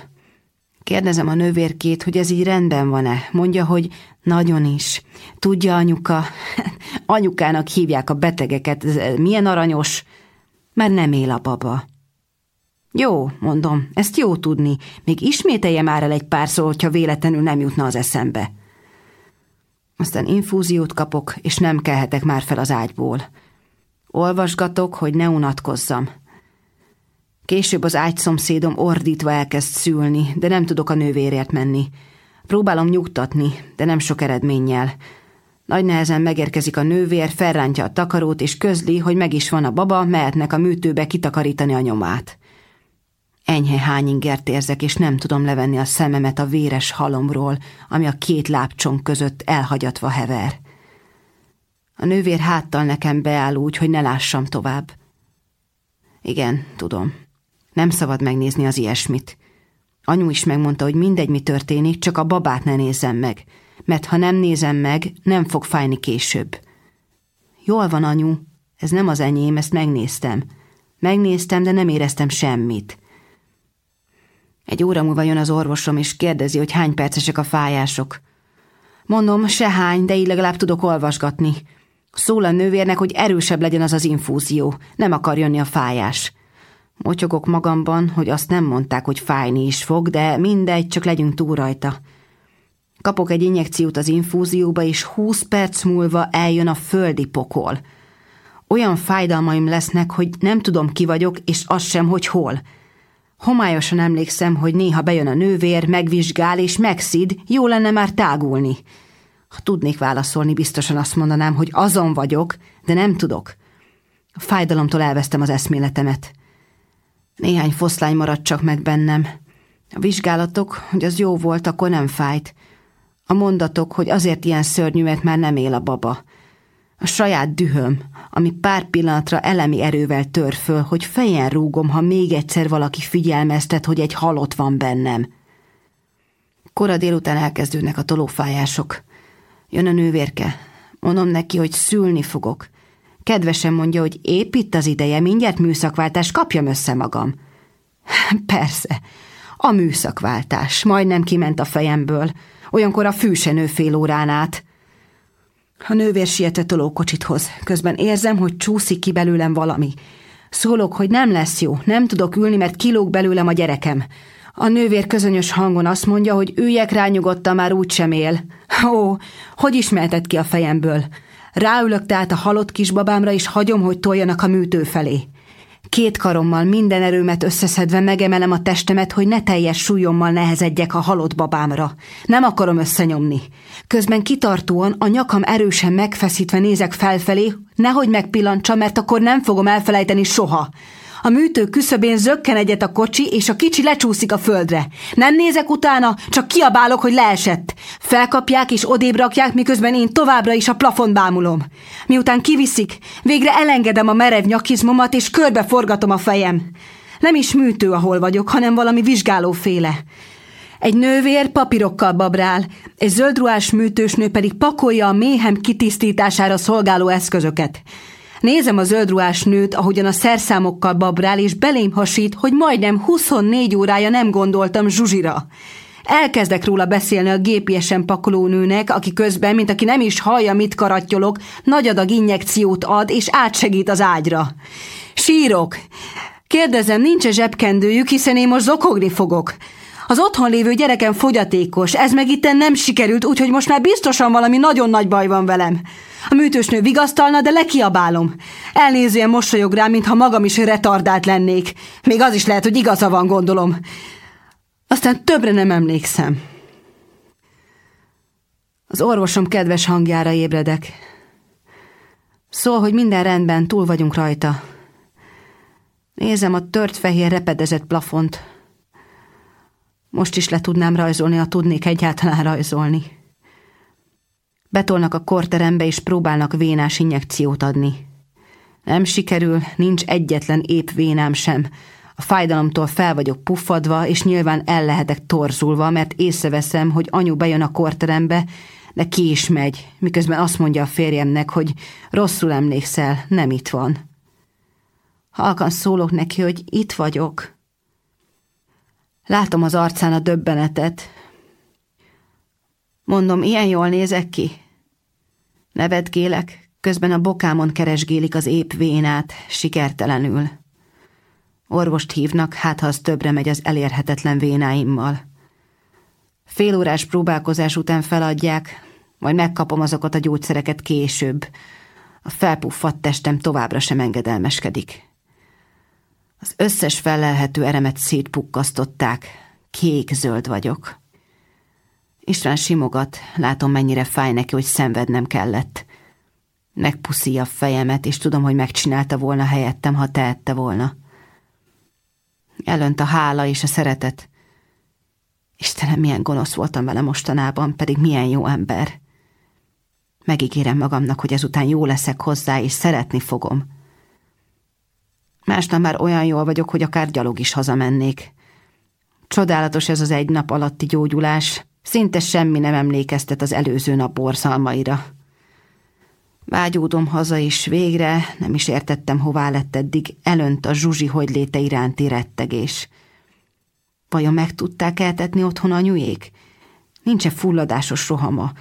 Kérdezem a nővérkét, hogy ez így rendben van-e. Mondja, hogy nagyon is. Tudja anyuka, anyukának hívják a betegeket, ez milyen aranyos. Már nem él a baba. Jó, mondom, ezt jó tudni. Még ismételje már el egy párszor, hogyha véletlenül nem jutna az eszembe. Aztán infúziót kapok, és nem kelhetek már fel az ágyból. Olvasgatok, hogy ne unatkozzam. Később az ágyszomszédom ordítva elkezd szülni, de nem tudok a nővérért menni. Próbálom nyugtatni, de nem sok eredménnyel. Nagy nehezen megérkezik a nővér, felrántja a takarót, és közli, hogy meg is van a baba, mehetnek a műtőbe kitakarítani a nyomát. Enyhe hányingert érzek, és nem tudom levenni a szememet a véres halomról, ami a két lábcsonk között elhagyatva hever. A nővér háttal nekem beáll úgy, hogy ne lássam tovább. Igen, tudom. Nem szabad megnézni az ilyesmit. Anyu is megmondta, hogy mindegy, mi történik, csak a babát ne nézem meg, mert ha nem nézem meg, nem fog fájni később. Jól van, anyu, ez nem az enyém, ezt megnéztem. Megnéztem, de nem éreztem semmit. Egy óra múlva jön az orvosom, és kérdezi, hogy hány percesek a fájások. Mondom, se hány, de így legalább tudok olvasgatni. Szól a nővérnek, hogy erősebb legyen az az infúzió, nem akar jönni a fájás. Motyogok magamban, hogy azt nem mondták, hogy fájni is fog, de mindegy, csak legyünk túl rajta. Kapok egy injekciót az infúzióba, és húsz perc múlva eljön a földi pokol. Olyan fájdalmaim lesznek, hogy nem tudom ki vagyok, és az sem, hogy hol. Homályosan emlékszem, hogy néha bejön a nővér, megvizsgál és megszid, jó lenne már tágulni. Ha tudnék válaszolni, biztosan azt mondanám, hogy azon vagyok, de nem tudok. A fájdalomtól elvesztem az eszméletemet. Néhány foszlány maradt csak meg bennem. A vizsgálatok, hogy az jó volt, akkor nem fájt. A mondatok, hogy azért ilyen szörnyű, már nem él a baba. A saját dühöm, ami pár pillanatra elemi erővel tör föl, hogy fejen rúgom, ha még egyszer valaki figyelmeztet, hogy egy halott van bennem. Kora délután elkezdődnek a tolófájások. Jön a nővérke. Mondom neki, hogy szülni fogok. Kedvesen mondja, hogy épp itt az ideje, mindjárt műszakváltás, kapjam össze magam. Persze, a műszakváltás, majdnem kiment a fejemből. Olyankor a fűsenő fél órán át. A nővér siet a tolókocsithoz. Közben érzem, hogy csúszik ki belőlem valami. Szólok, hogy nem lesz jó, nem tudok ülni, mert kilóg belőlem a gyerekem. A nővér közönyös hangon azt mondja, hogy üljek rá nyugodtan, már úgy él. Ó, hogy ismerted ki a fejemből? Ráülök tehát a halott kisbabámra, és hagyom, hogy toljanak a műtő felé. Két karommal minden erőmet összeszedve megemelem a testemet, hogy ne teljes súlyommal nehezedjek a halott babámra. Nem akarom összenyomni. Közben kitartóan, a nyakam erősen megfeszítve nézek felfelé, nehogy megpillantsa, mert akkor nem fogom elfelejteni soha. A műtő küszöbén zökken egyet a kocsi, és a kicsi lecsúszik a földre. Nem nézek utána, csak kiabálok, hogy leesett. Felkapják és odébb rakják, miközben én továbbra is a plafon bámulom. Miután kiviszik, végre elengedem a merev nyakizmomat, és körbe forgatom a fejem. Nem is műtő, ahol vagyok, hanem valami vizsgálóféle. Egy nővér papírokkal babrál, egy zöldruhás műtősnő pedig pakolja a méhem kitisztítására szolgáló eszközöket. Nézem a zöldruhás nőt, ahogyan a szerszámokkal babrál, és belém hasít, hogy majdnem 24 órája nem gondoltam Zsuzsira. Elkezdek róla beszélni a gépiesen pakoló nőnek, aki közben, mint aki nem is hallja, mit karattyolok, nagy adag injekciót ad, és átsegít az ágyra. Sírok. Kérdezem, nincs-e zsebkendőjük, hiszen én most zokogni fogok. Az otthon lévő gyerekem fogyatékos, ez meg itten nem sikerült, úgyhogy most már biztosan valami nagyon nagy baj van velem. A műtősnő vigasztalna, de lekiabálom. Elnézően mosolyog rám, mintha magam is retardált lennék. Még az is lehet, hogy igaza van, gondolom. Aztán többre nem emlékszem. Az orvosom kedves hangjára ébredek. Szól, hogy minden rendben, túl vagyunk rajta. Nézem a tört fehér repedezett plafont. Most is le tudnám rajzolni, ha tudnék egyáltalán rajzolni. Betolnak a korterembe, és próbálnak vénás injekciót adni. Nem sikerül, nincs egyetlen épp vénám sem. A fájdalomtól fel vagyok puffadva, és nyilván el lehetek torzulva, mert észreveszem, hogy anyu bejön a korterembe, de ki is megy, miközben azt mondja a férjemnek, hogy rosszul emlékszel, nem itt van. Halkan szólok neki, hogy itt vagyok. Látom az arcán a döbbenetet, Mondom, ilyen jól nézek ki? Nevetgélek, közben a bokámon keresgélik az épp vénát, sikertelenül. Orvost hívnak, hát ha az többre megy az elérhetetlen vénáimmal. Fél órás próbálkozás után feladják, majd megkapom azokat a gyógyszereket később. A felpuffadt testem továbbra sem engedelmeskedik. Az összes felelhető eremet szétpukkasztották, kék-zöld vagyok. István simogat, látom mennyire fáj neki, hogy szenvednem kellett. Megpuszi a fejemet, és tudom, hogy megcsinálta volna helyettem, ha tehette volna. Elönt a hála és a szeretet. Istenem, milyen gonosz voltam vele mostanában, pedig milyen jó ember. Megígérem magamnak, hogy ezután jó leszek hozzá, és szeretni fogom. Másnap már olyan jól vagyok, hogy akár gyalog is hazamennék. Csodálatos ez az egy nap alatti gyógyulás, Szinte semmi nem emlékeztet az előző nap borzalmaira. Vágyódom haza is végre, nem is értettem, hová lett eddig, elönt a zsuzsi hogy léte iránti rettegés. Vajon meg tudták eltetni otthon anyujék? Nincs-e fulladásos rohama?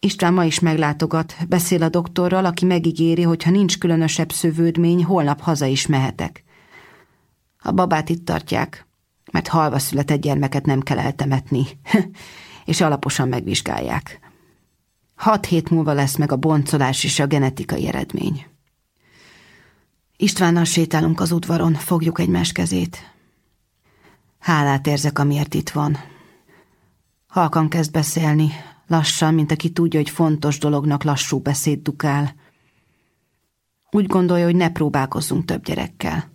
István ma is meglátogat, beszél a doktorral, aki megígéri, hogy ha nincs különösebb szövődmény, holnap haza is mehetek. A babát itt tartják, mert halva született gyermeket nem kell eltemetni, és alaposan megvizsgálják. Hat hét múlva lesz meg a boncolás és a genetikai eredmény. Istvánnal sétálunk az udvaron, fogjuk egymás kezét. Hálát érzek, amiért itt van. Halkan kezd beszélni, lassan, mint aki tudja, hogy fontos dolognak lassú beszéd dukál. Úgy gondolja, hogy ne próbálkozzunk több gyerekkel.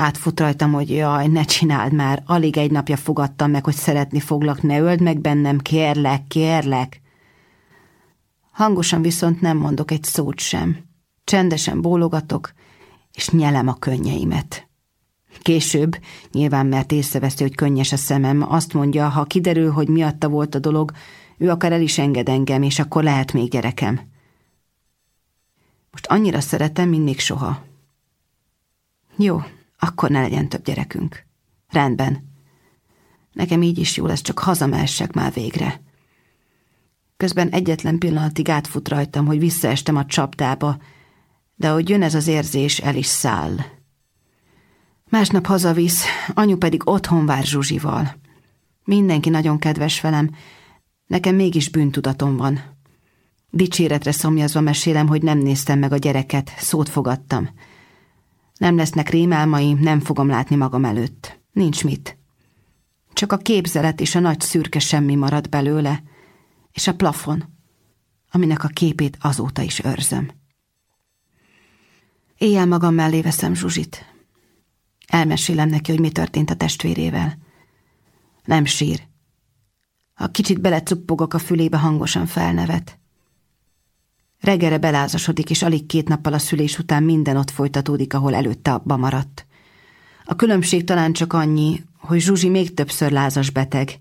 Átfut rajtam, hogy jaj, ne csináld már, alig egy napja fogadtam meg, hogy szeretni foglak, ne öld meg bennem, kérlek, kérlek. Hangosan viszont nem mondok egy szót sem. Csendesen bólogatok, és nyelem a könnyeimet. Később, nyilván mert észreveszi, hogy könnyes a szemem, azt mondja, ha kiderül, hogy miatta volt a dolog, ő akar el is enged engem, és akkor lehet még gyerekem. Most annyira szeretem, mint még soha. Jó, akkor ne legyen több gyerekünk. Rendben. Nekem így is jó lesz, csak hazamehessek már végre. Közben egyetlen pillanatig átfut rajtam, hogy visszaestem a csapdába, de ahogy jön ez az érzés, el is száll. Másnap hazavisz, anyu pedig otthon vár Zsuzsival. Mindenki nagyon kedves velem, nekem mégis bűntudatom van. Dicséretre szomjazva mesélem, hogy nem néztem meg a gyereket, szót fogadtam. Nem lesznek rémálmaim, nem fogom látni magam előtt. Nincs mit. Csak a képzelet és a nagy szürke semmi marad belőle, és a plafon, aminek a képét azóta is őrzöm. Éjjel magam mellé veszem Zsuzsit. Elmesélem neki, hogy mi történt a testvérével. Nem sír. Ha kicsit belecuppogok a fülébe, hangosan felnevet. Reggelre belázasodik, és alig két nappal a szülés után minden ott folytatódik, ahol előtte abba maradt. A különbség talán csak annyi, hogy Zsuzsi még többször lázas beteg,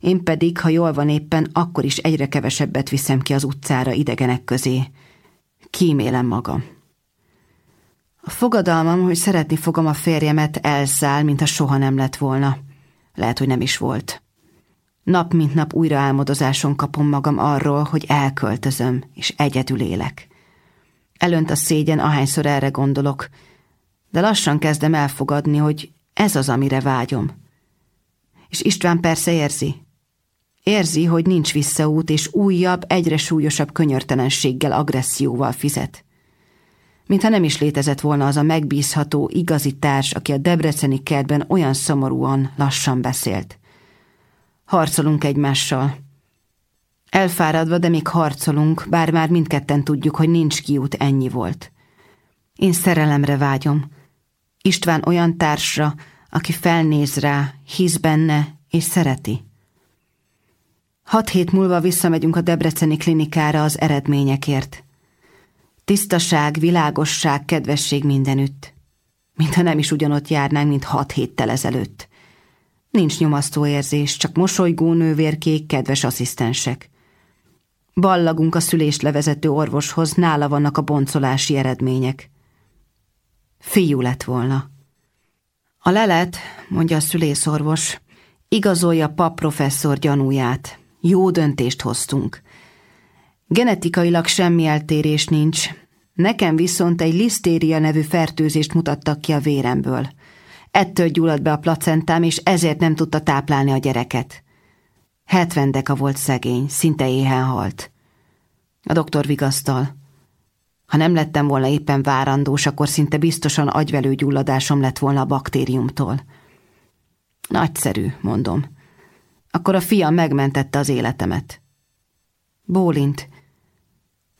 én pedig, ha jól van éppen, akkor is egyre kevesebbet viszem ki az utcára idegenek közé. Kímélem magam. A fogadalmam, hogy szeretni fogom a férjemet, elszáll, mint a soha nem lett volna. Lehet, hogy nem is volt. Nap mint nap újra álmodozáson kapom magam arról, hogy elköltözöm, és egyedül élek. Elönt a szégyen, ahányszor erre gondolok, de lassan kezdem elfogadni, hogy ez az, amire vágyom. És István persze érzi. Érzi, hogy nincs visszaút, és újabb, egyre súlyosabb könyörtelenséggel, agresszióval fizet mintha nem is létezett volna az a megbízható, igazi társ, aki a debreceni kertben olyan szomorúan, lassan beszélt. Harcolunk egymással. Elfáradva, de még harcolunk, bár már mindketten tudjuk, hogy nincs kiút, ennyi volt. Én szerelemre vágyom. István olyan társra, aki felnéz rá, hisz benne és szereti. Hat hét múlva visszamegyünk a Debreceni klinikára az eredményekért. Tisztaság, világosság, kedvesség mindenütt. Mintha nem is ugyanott járnánk, mint hat héttel ezelőtt. Nincs nyomasztó érzés, csak mosolygó nővérkék, kedves asszisztensek. Ballagunk a szülést levezető orvoshoz, nála vannak a boncolási eredmények. Fiú lett volna. A lelet, mondja a szülészorvos, igazolja pap professzor gyanúját. Jó döntést hoztunk. Genetikailag semmi eltérés nincs. Nekem viszont egy lisztéria nevű fertőzést mutattak ki a véremből. Ettől gyulladt be a placentám, és ezért nem tudta táplálni a gyereket. Hetven deka volt szegény, szinte éhen halt. A doktor vigasztal. Ha nem lettem volna éppen várandós, akkor szinte biztosan agyvelő gyulladásom lett volna a baktériumtól. Nagyszerű, mondom. Akkor a fiam megmentette az életemet. Bólint,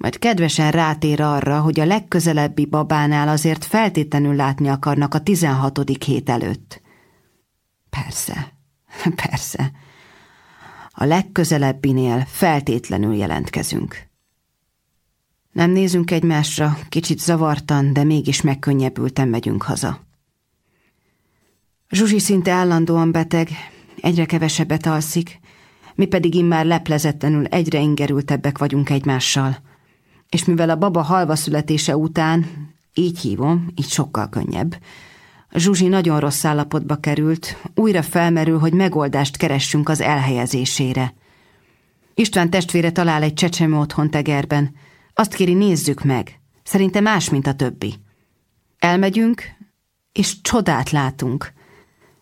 majd kedvesen rátér arra, hogy a legközelebbi babánál azért feltétlenül látni akarnak a tizenhatodik hét előtt. Persze, persze. A legközelebbinél feltétlenül jelentkezünk. Nem nézünk egymásra, kicsit zavartan, de mégis megkönnyebbülten megyünk haza. Zsuzsi szinte állandóan beteg, egyre kevesebbet alszik, mi pedig immár leplezetlenül egyre ingerültebbek vagyunk egymással – és mivel a baba halva születése után, így hívom, így sokkal könnyebb, Zsuzsi nagyon rossz állapotba került, újra felmerül, hogy megoldást keressünk az elhelyezésére. István testvére talál egy csecsemő otthon tegerben. Azt kéri, nézzük meg. Szerinte más, mint a többi. Elmegyünk, és csodát látunk.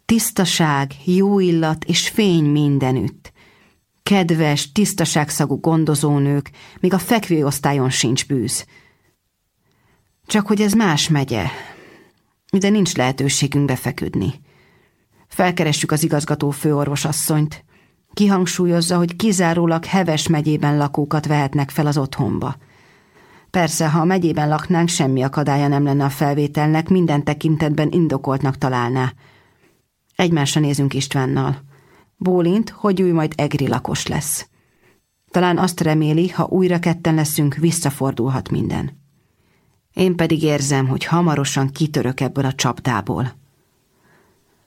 Tisztaság, jó illat és fény mindenütt kedves, tisztaságszagú gondozónők, még a fekvőosztályon sincs bűz. Csak hogy ez más megye, de nincs lehetőségünk befeküdni. Felkeressük az igazgató főorvosasszonyt. Kihangsúlyozza, hogy kizárólag Heves megyében lakókat vehetnek fel az otthonba. Persze, ha a megyében laknánk, semmi akadálya nem lenne a felvételnek, minden tekintetben indokoltnak találná. Egymásra nézünk Istvánnal. Bólint, hogy ő majd egri lakos lesz. Talán azt reméli, ha újra ketten leszünk, visszafordulhat minden. Én pedig érzem, hogy hamarosan kitörök ebből a csapdából.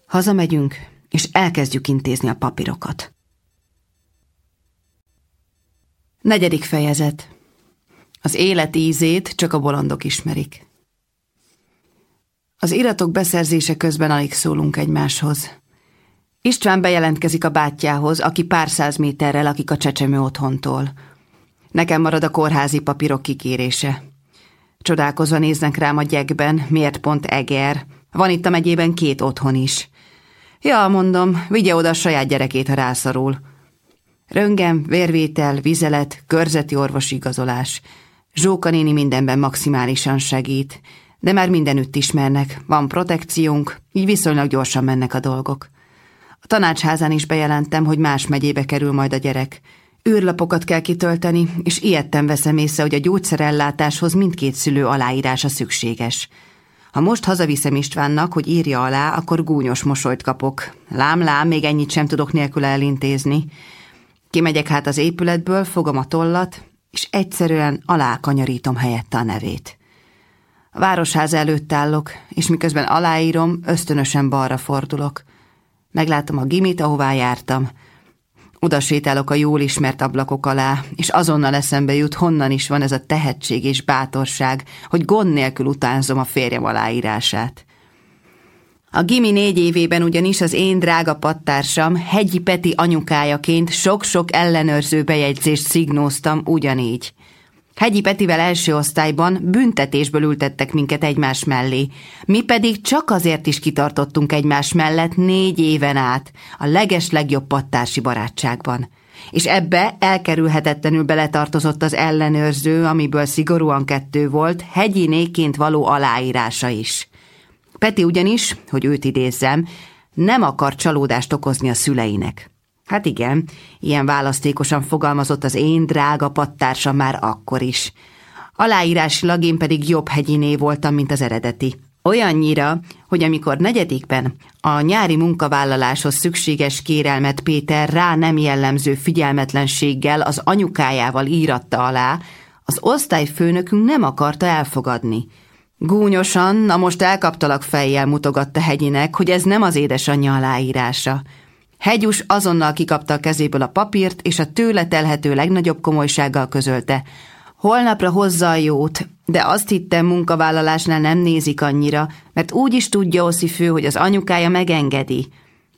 Hazamegyünk, és elkezdjük intézni a papírokat. Negyedik fejezet Az élet ízét csak a bolondok ismerik. Az iratok beszerzése közben alig szólunk egymáshoz. István bejelentkezik a bátyjához, aki pár száz méterrel lakik a csecsemő otthontól. Nekem marad a kórházi papírok kikérése. Csodálkozva néznek rám a gyekben, miért pont Eger. Van itt a megyében két otthon is. Ja, mondom, vigye oda a saját gyerekét, ha rászorul. Röngem, vérvétel, vizelet, körzeti orvosi igazolás. Zsóka néni mindenben maximálisan segít, de már mindenütt ismernek, van protekciónk, így viszonylag gyorsan mennek a dolgok. A tanácsházán is bejelentem, hogy más megyébe kerül majd a gyerek. Őrlapokat kell kitölteni, és ilyetten veszem észre, hogy a gyógyszerellátáshoz mindkét szülő aláírása szükséges. Ha most hazaviszem Istvánnak, hogy írja alá, akkor gúnyos mosolyt kapok. Lám-lám, még ennyit sem tudok nélkül elintézni. Kimegyek hát az épületből, fogom a tollat, és egyszerűen alá kanyarítom helyette a nevét. A városház előtt állok, és miközben aláírom, ösztönösen balra fordulok. Meglátom a gimit, ahová jártam. Oda sétálok a jól ismert ablakok alá, és azonnal eszembe jut, honnan is van ez a tehetség és bátorság, hogy gond nélkül utánzom a férjem aláírását. A gimi négy évében ugyanis az én drága pattársam Hegyi Peti anyukájaként sok-sok ellenőrző bejegyzést szignóztam ugyanígy. Hegyi Petivel első osztályban büntetésből ültettek minket egymás mellé. Mi pedig csak azért is kitartottunk egymás mellett négy éven át, a leges legjobb pattársi barátságban. És ebbe elkerülhetetlenül beletartozott az ellenőrző, amiből szigorúan kettő volt, hegyinéként való aláírása is. Peti ugyanis, hogy őt idézzem, nem akar csalódást okozni a szüleinek. Hát igen, ilyen választékosan fogalmazott az én drága pattársam már akkor is. Aláírásilag én pedig jobb hegyiné voltam, mint az eredeti. Olyannyira, hogy amikor negyedikben a nyári munkavállaláshoz szükséges kérelmet Péter rá nem jellemző figyelmetlenséggel az anyukájával íratta alá, az osztályfőnökünk nem akarta elfogadni. Gúnyosan, na most elkaptalak fejjel mutogatta hegyinek, hogy ez nem az édesanyja aláírása – Hegyus azonnal kikapta a kezéből a papírt, és a tőle telhető legnagyobb komolysággal közölte. Holnapra hozza a jót, de azt hittem munkavállalásnál nem nézik annyira, mert úgy is tudja Oszi fő, hogy az anyukája megengedi.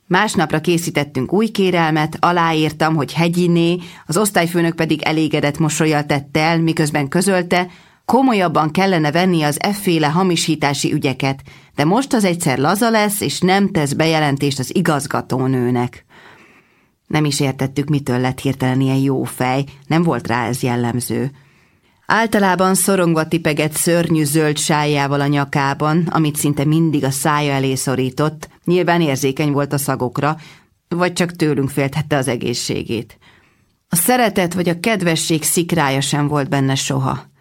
Másnapra készítettünk új kérelmet, aláírtam, hogy hegyiné, az osztályfőnök pedig elégedett mosolyal tette el, miközben közölte, komolyabban kellene venni az efféle hamisítási ügyeket, de most az egyszer laza lesz, és nem tesz bejelentést az igazgatónőnek. Nem is értettük, mitől lett hirtelen ilyen jó fej, nem volt rá ez jellemző. Általában szorongva tipegett szörnyű zöld sájával a nyakában, amit szinte mindig a szája elé szorított, nyilván érzékeny volt a szagokra, vagy csak tőlünk féltette az egészségét. A szeretet vagy a kedvesség szikrája sem volt benne soha.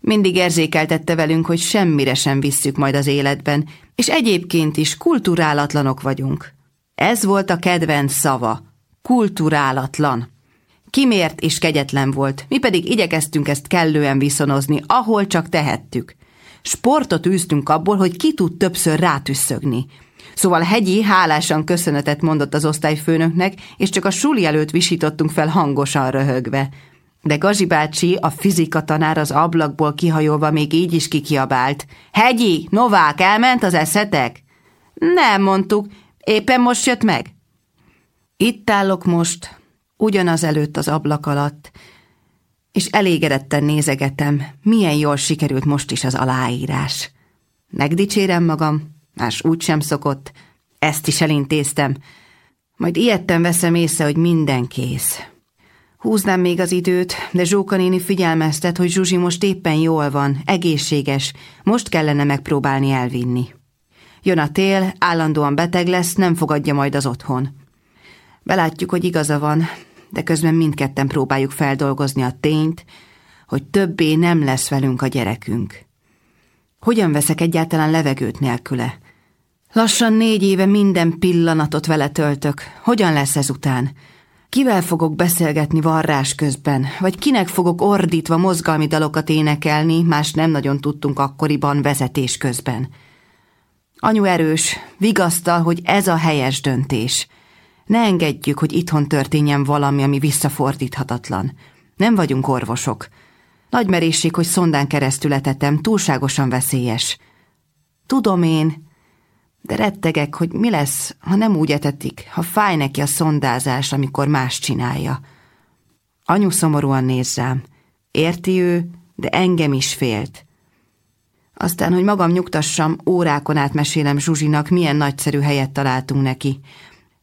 Mindig érzékeltette velünk, hogy semmire sem visszük majd az életben, és egyébként is kulturálatlanok vagyunk. Ez volt a kedvenc szava. Kulturálatlan. Kimért és kegyetlen volt, mi pedig igyekeztünk ezt kellően viszonozni, ahol csak tehettük. Sportot űztünk abból, hogy ki tud többször rátüsszögni. Szóval Hegyi hálásan köszönetet mondott az osztályfőnöknek, és csak a suli előtt visítottunk fel hangosan röhögve. De Gazi bácsi, a fizika tanár az ablakból kihajolva még így is kikiabált. Hegyi, Novák, elment az eszetek? Nem, mondtuk, éppen most jött meg. Itt állok most, ugyanaz előtt az ablak alatt, és elégedetten nézegetem, milyen jól sikerült most is az aláírás. Megdicsérem magam, más úgy sem szokott, ezt is elintéztem, majd ilyetten veszem észre, hogy minden kész. Húznám még az időt, de Zsóka néni figyelmeztet, hogy Zsuzsi most éppen jól van, egészséges, most kellene megpróbálni elvinni. Jön a tél, állandóan beteg lesz, nem fogadja majd az otthon. Belátjuk, hogy igaza van, de közben mindketten próbáljuk feldolgozni a tényt, hogy többé nem lesz velünk a gyerekünk. Hogyan veszek egyáltalán levegőt nélküle? Lassan négy éve minden pillanatot vele töltök. Hogyan lesz ezután? Kivel fogok beszélgetni varrás közben? Vagy kinek fogok ordítva mozgalmi dalokat énekelni, más nem nagyon tudtunk akkoriban vezetés közben? Anyu erős, vigasztal, hogy ez a helyes döntés. Ne engedjük, hogy itthon történjen valami, ami visszafordíthatatlan. Nem vagyunk orvosok. Nagy merészség, hogy szondán keresztül etetem, túlságosan veszélyes. Tudom én, de rettegek, hogy mi lesz, ha nem úgy etetik, ha fáj neki a szondázás, amikor más csinálja. Anyu szomorúan néz rám. Érti ő, de engem is félt. Aztán, hogy magam nyugtassam, órákon át mesélem Zsuzsinak, milyen nagyszerű helyet találtunk neki.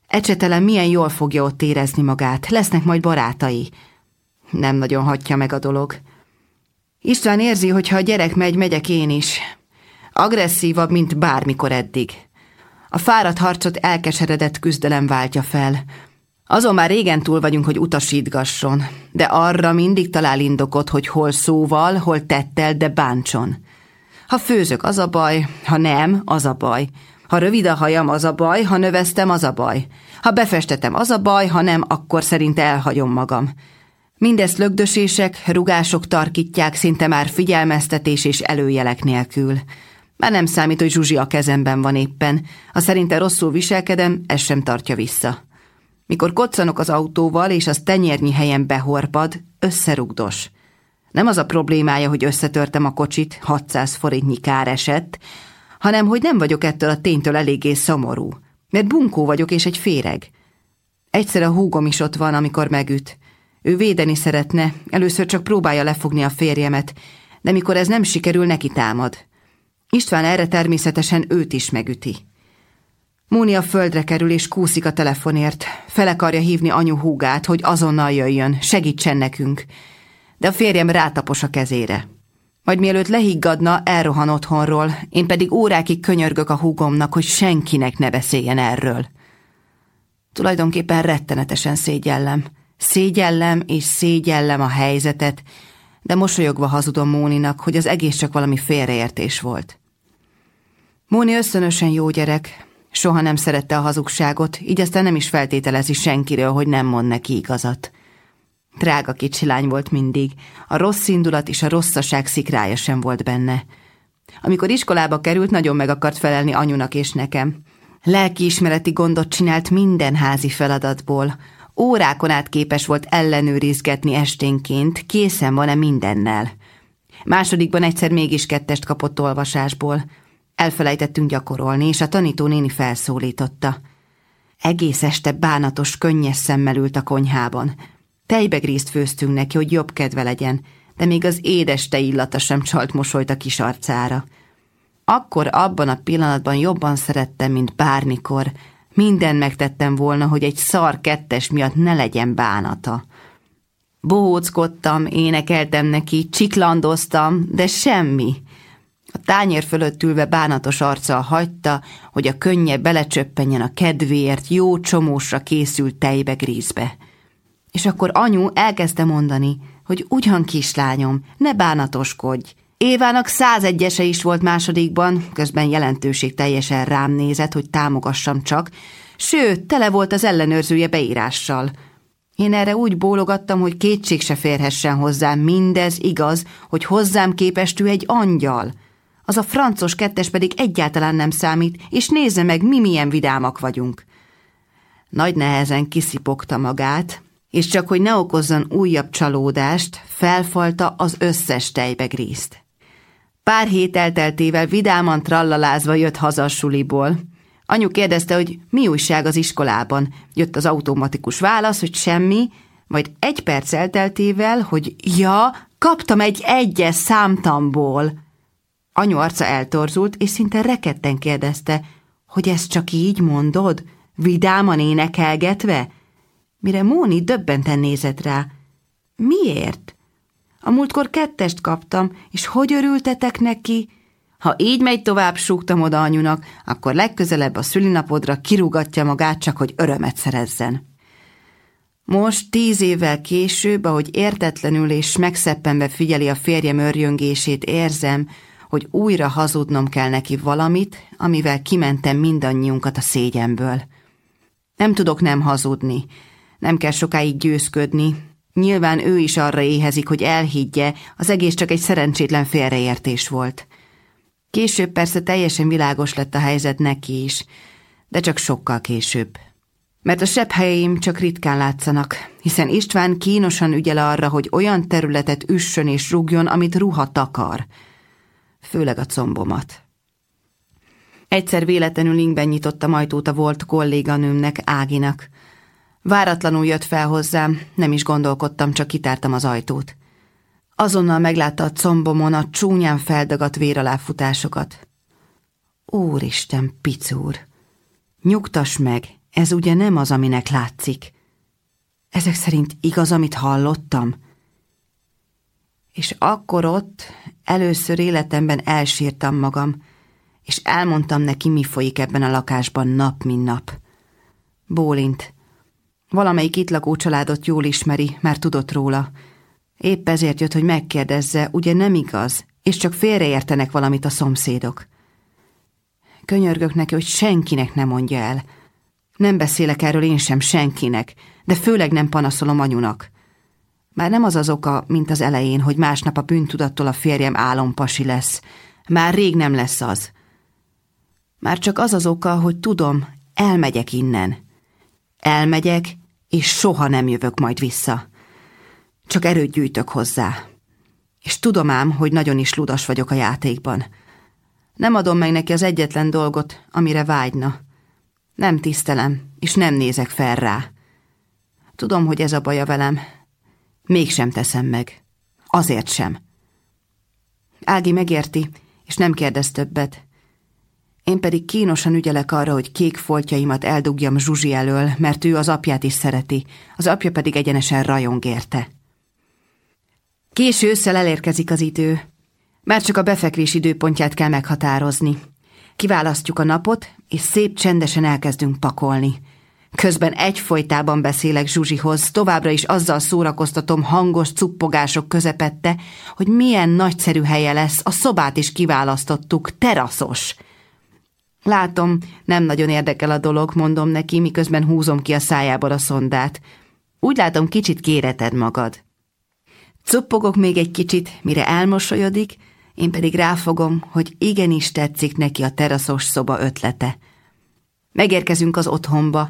Ecsetelem, milyen jól fogja ott érezni magát, lesznek majd barátai. Nem nagyon hagyja meg a dolog. István érzi, hogy ha a gyerek megy, megyek én is. Agresszívabb, mint bármikor eddig. A fáradt harcot elkeseredett küzdelem váltja fel. Azon már régen túl vagyunk, hogy utasítgasson, de arra mindig talál indokot, hogy hol szóval, hol tettel, de bántson. Ha főzök, az a baj, ha nem, az a baj. Ha rövid a hajam, az a baj, ha növesztem, az a baj. Ha befestetem, az a baj, ha nem, akkor szerint elhagyom magam. Mindezt lögdösések, rugások tarkítják szinte már figyelmeztetés és előjelek nélkül. Már nem számít, hogy Zsuzsi a kezemben van éppen. Ha szerinte rosszul viselkedem, ez sem tartja vissza. Mikor koccanok az autóval, és az tenyérnyi helyen behorpad, összerugdos. Nem az a problémája, hogy összetörtem a kocsit, 600 forintnyi kár esett, hanem hogy nem vagyok ettől a ténytől eléggé szomorú. Mert bunkó vagyok és egy féreg. Egyszer a húgom is ott van, amikor megüt. Ő védeni szeretne, először csak próbálja lefogni a férjemet, de mikor ez nem sikerül, neki támad. István erre természetesen őt is megüti. Móni a földre kerül és kúszik a telefonért. Fel akarja hívni anyu húgát, hogy azonnal jöjjön, segítsen nekünk. De a férjem rátapos a kezére. Majd mielőtt lehiggadna, elrohan otthonról, én pedig órákig könyörgök a húgomnak, hogy senkinek ne beszéljen erről. Tulajdonképpen rettenetesen szégyellem. Szégyellem és szégyellem a helyzetet, de mosolyogva hazudom Móninak, hogy az egész csak valami félreértés volt. Móni összönösen jó gyerek, soha nem szerette a hazugságot, így aztán nem is feltételezi senkiről, hogy nem mond neki igazat. Drága kicsi lány volt mindig, a rossz indulat és a rosszaság szikrája sem volt benne. Amikor iskolába került, nagyon meg akart felelni anyunak és nekem. Lelkiismereti gondot csinált minden házi feladatból, Órákon át képes volt ellenőrizgetni esténként, készen van-e mindennel. Másodikban egyszer mégis kettest kapott olvasásból. Elfelejtettünk gyakorolni, és a tanító néni felszólította. Egész este bánatos, könnyes szemmel ült a konyhában. Tejbegrízt főztünk neki, hogy jobb kedve legyen, de még az édes te illata sem csalt mosolyt a kis arcára. Akkor abban a pillanatban jobban szerettem, mint bármikor, minden megtettem volna, hogy egy szar kettes miatt ne legyen bánata. Bohóckodtam, énekeltem neki, csiklandoztam, de semmi. A tányér fölött ülve bánatos arccal hagyta, hogy a könnye belecsöppenjen a kedvéért jó csomósra készült tejbe grízbe. És akkor anyu elkezdte mondani, hogy ugyan kislányom, ne bánatoskodj, Évának százegyese is volt másodikban, közben jelentőség teljesen rám nézett, hogy támogassam csak, sőt, tele volt az ellenőrzője beírással. Én erre úgy bólogattam, hogy kétség se férhessen hozzám, mindez igaz, hogy hozzám képest ő egy angyal. Az a francos kettes pedig egyáltalán nem számít, és nézze meg, mi milyen vidámak vagyunk. Nagy nehezen kiszipogta magát, és csak hogy ne okozzon újabb csalódást, felfalta az összes tejbegrízt. Pár hét elteltével vidáman trallalázva jött haza a suliból. Anyu kérdezte, hogy mi újság az iskolában. Jött az automatikus válasz, hogy semmi, majd egy perc elteltével, hogy ja, kaptam egy egyes számtamból. Anyu arca eltorzult, és szinte reketten kérdezte, hogy ezt csak így mondod? Vidáman énekelgetve? Mire Móni döbbenten nézett rá. Miért? A múltkor kettest kaptam, és hogy örültetek neki? Ha így megy tovább, súgtam oda anyunak, akkor legközelebb a szülinapodra kirúgatja magát, csak hogy örömet szerezzen. Most, tíz évvel később, ahogy értetlenül és megszeppenve figyeli a férjem örjöngését, érzem, hogy újra hazudnom kell neki valamit, amivel kimentem mindannyiunkat a szégyenből. Nem tudok nem hazudni, nem kell sokáig győzködni, nyilván ő is arra éhezik, hogy elhiggye, az egész csak egy szerencsétlen félreértés volt. Később persze teljesen világos lett a helyzet neki is, de csak sokkal később. Mert a sebb helyeim csak ritkán látszanak, hiszen István kínosan ügyel arra, hogy olyan területet üssön és rúgjon, amit ruha takar. Főleg a combomat. Egyszer véletlenül ingben nyitottam ajtót a volt kolléganőmnek, Áginak. Váratlanul jött fel hozzám, nem is gondolkodtam, csak kitártam az ajtót. Azonnal meglátta a combomon a csúnyán feldagadt véraláfutásokat. Úristen, picúr! Nyugtass meg, ez ugye nem az, aminek látszik. Ezek szerint igaz, amit hallottam? És akkor ott először életemben elsírtam magam, és elmondtam neki, mi folyik ebben a lakásban nap, mint nap. Bólint. Valamelyik itt lakó családot jól ismeri, már tudott róla. Épp ezért jött, hogy megkérdezze, ugye nem igaz, és csak félreértenek valamit a szomszédok. Könyörgök neki, hogy senkinek nem mondja el. Nem beszélek erről én sem senkinek, de főleg nem panaszolom anyunak. Már nem az az oka, mint az elején, hogy másnap a bűntudattól a férjem álompasi lesz. Már rég nem lesz az. Már csak az az oka, hogy tudom, elmegyek innen. Elmegyek, és soha nem jövök majd vissza. Csak erőt gyűjtök hozzá. És tudom ám, hogy nagyon is ludas vagyok a játékban. Nem adom meg neki az egyetlen dolgot, amire vágyna. Nem tisztelem, és nem nézek fel rá. Tudom, hogy ez a baja velem. Mégsem teszem meg. Azért sem. Ági megérti, és nem kérdez többet. Én pedig kínosan ügyelek arra, hogy kék foltjaimat eldugjam Zsuzsi elől, mert ő az apját is szereti, az apja pedig egyenesen rajong érte. Késő ősszel elérkezik az idő. Már csak a befekvés időpontját kell meghatározni. Kiválasztjuk a napot, és szép csendesen elkezdünk pakolni. Közben egyfolytában beszélek Zsuzsihoz, továbbra is azzal szórakoztatom hangos cuppogások közepette, hogy milyen nagyszerű helye lesz, a szobát is kiválasztottuk, teraszos. Látom, nem nagyon érdekel a dolog, mondom neki, miközben húzom ki a szájából a szondát. Úgy látom, kicsit kéreted magad. Cuppogok még egy kicsit, mire elmosolyodik, én pedig ráfogom, hogy igenis tetszik neki a teraszos szoba ötlete. Megérkezünk az otthonba.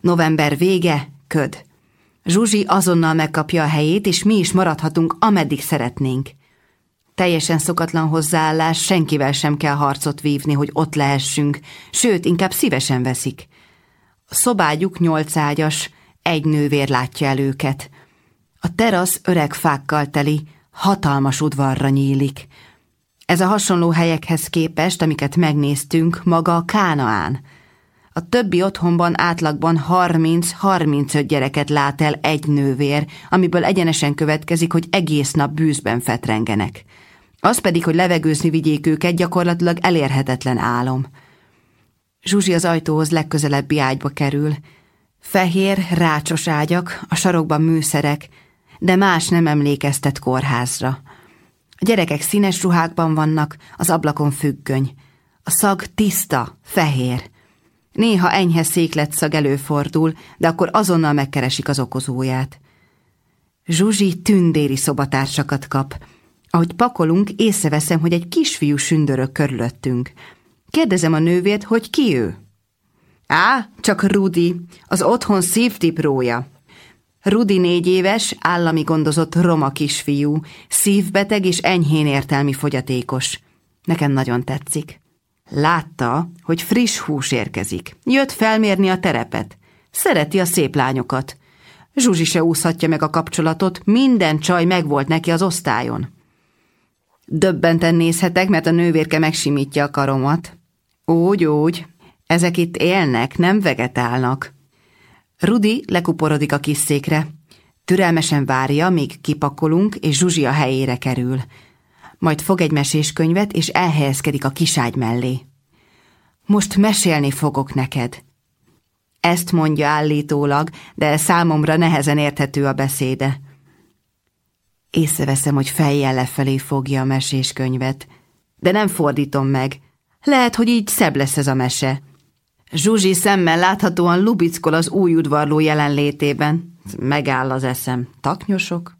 November vége, köd. Zsuzsi azonnal megkapja a helyét, és mi is maradhatunk, ameddig szeretnénk. Teljesen szokatlan hozzáállás, senkivel sem kell harcot vívni, hogy ott lehessünk, sőt, inkább szívesen veszik. A szobágyuk nyolcágyas, egy nővér látja el őket. A terasz öreg fákkal teli, hatalmas udvarra nyílik. Ez a hasonló helyekhez képest, amiket megnéztünk, maga a Kánaán. A többi otthonban átlagban 30-35 gyereket lát el egy nővér, amiből egyenesen következik, hogy egész nap bűzben fetrengenek. Az pedig, hogy levegőzni vigyék őket, gyakorlatilag elérhetetlen álom. Zsuzsi az ajtóhoz legközelebbi ágyba kerül. Fehér, rácsos ágyak, a sarokban műszerek, de más nem emlékeztet kórházra. A gyerekek színes ruhákban vannak, az ablakon függöny. A szag tiszta, fehér. Néha enyhe székletszag előfordul, de akkor azonnal megkeresik az okozóját. Zsuzsi tündéri szobatársakat kap. Ahogy pakolunk, észreveszem, hogy egy kisfiú sündörök körülöttünk. Kérdezem a nővét, hogy ki ő. Á, csak Rudi, az otthon szívtiprója. Rudi négy éves, állami gondozott roma kisfiú, szívbeteg és enyhén értelmi fogyatékos. Nekem nagyon tetszik. Látta, hogy friss hús érkezik. Jött felmérni a terepet. Szereti a szép lányokat. Zsuzsi se úszhatja meg a kapcsolatot, minden csaj megvolt neki az osztályon. Döbbenten nézhetek, mert a nővérke megsimítja a karomat. Úgy, úgy, ezek itt élnek, nem vegetálnak. Rudi lekuporodik a kis székre. Türelmesen várja, míg kipakolunk, és Zsuzsi a helyére kerül. Majd fog egy meséskönyvet, és elhelyezkedik a kiságy mellé. Most mesélni fogok neked. Ezt mondja állítólag, de számomra nehezen érthető a beszéde. Észreveszem, hogy fejjel lefelé fogja a meséskönyvet, de nem fordítom meg. Lehet, hogy így szebb lesz ez a mese. Zsuzsi szemmel láthatóan lubickol az új udvarló jelenlétében. Megáll az eszem. Taknyosok?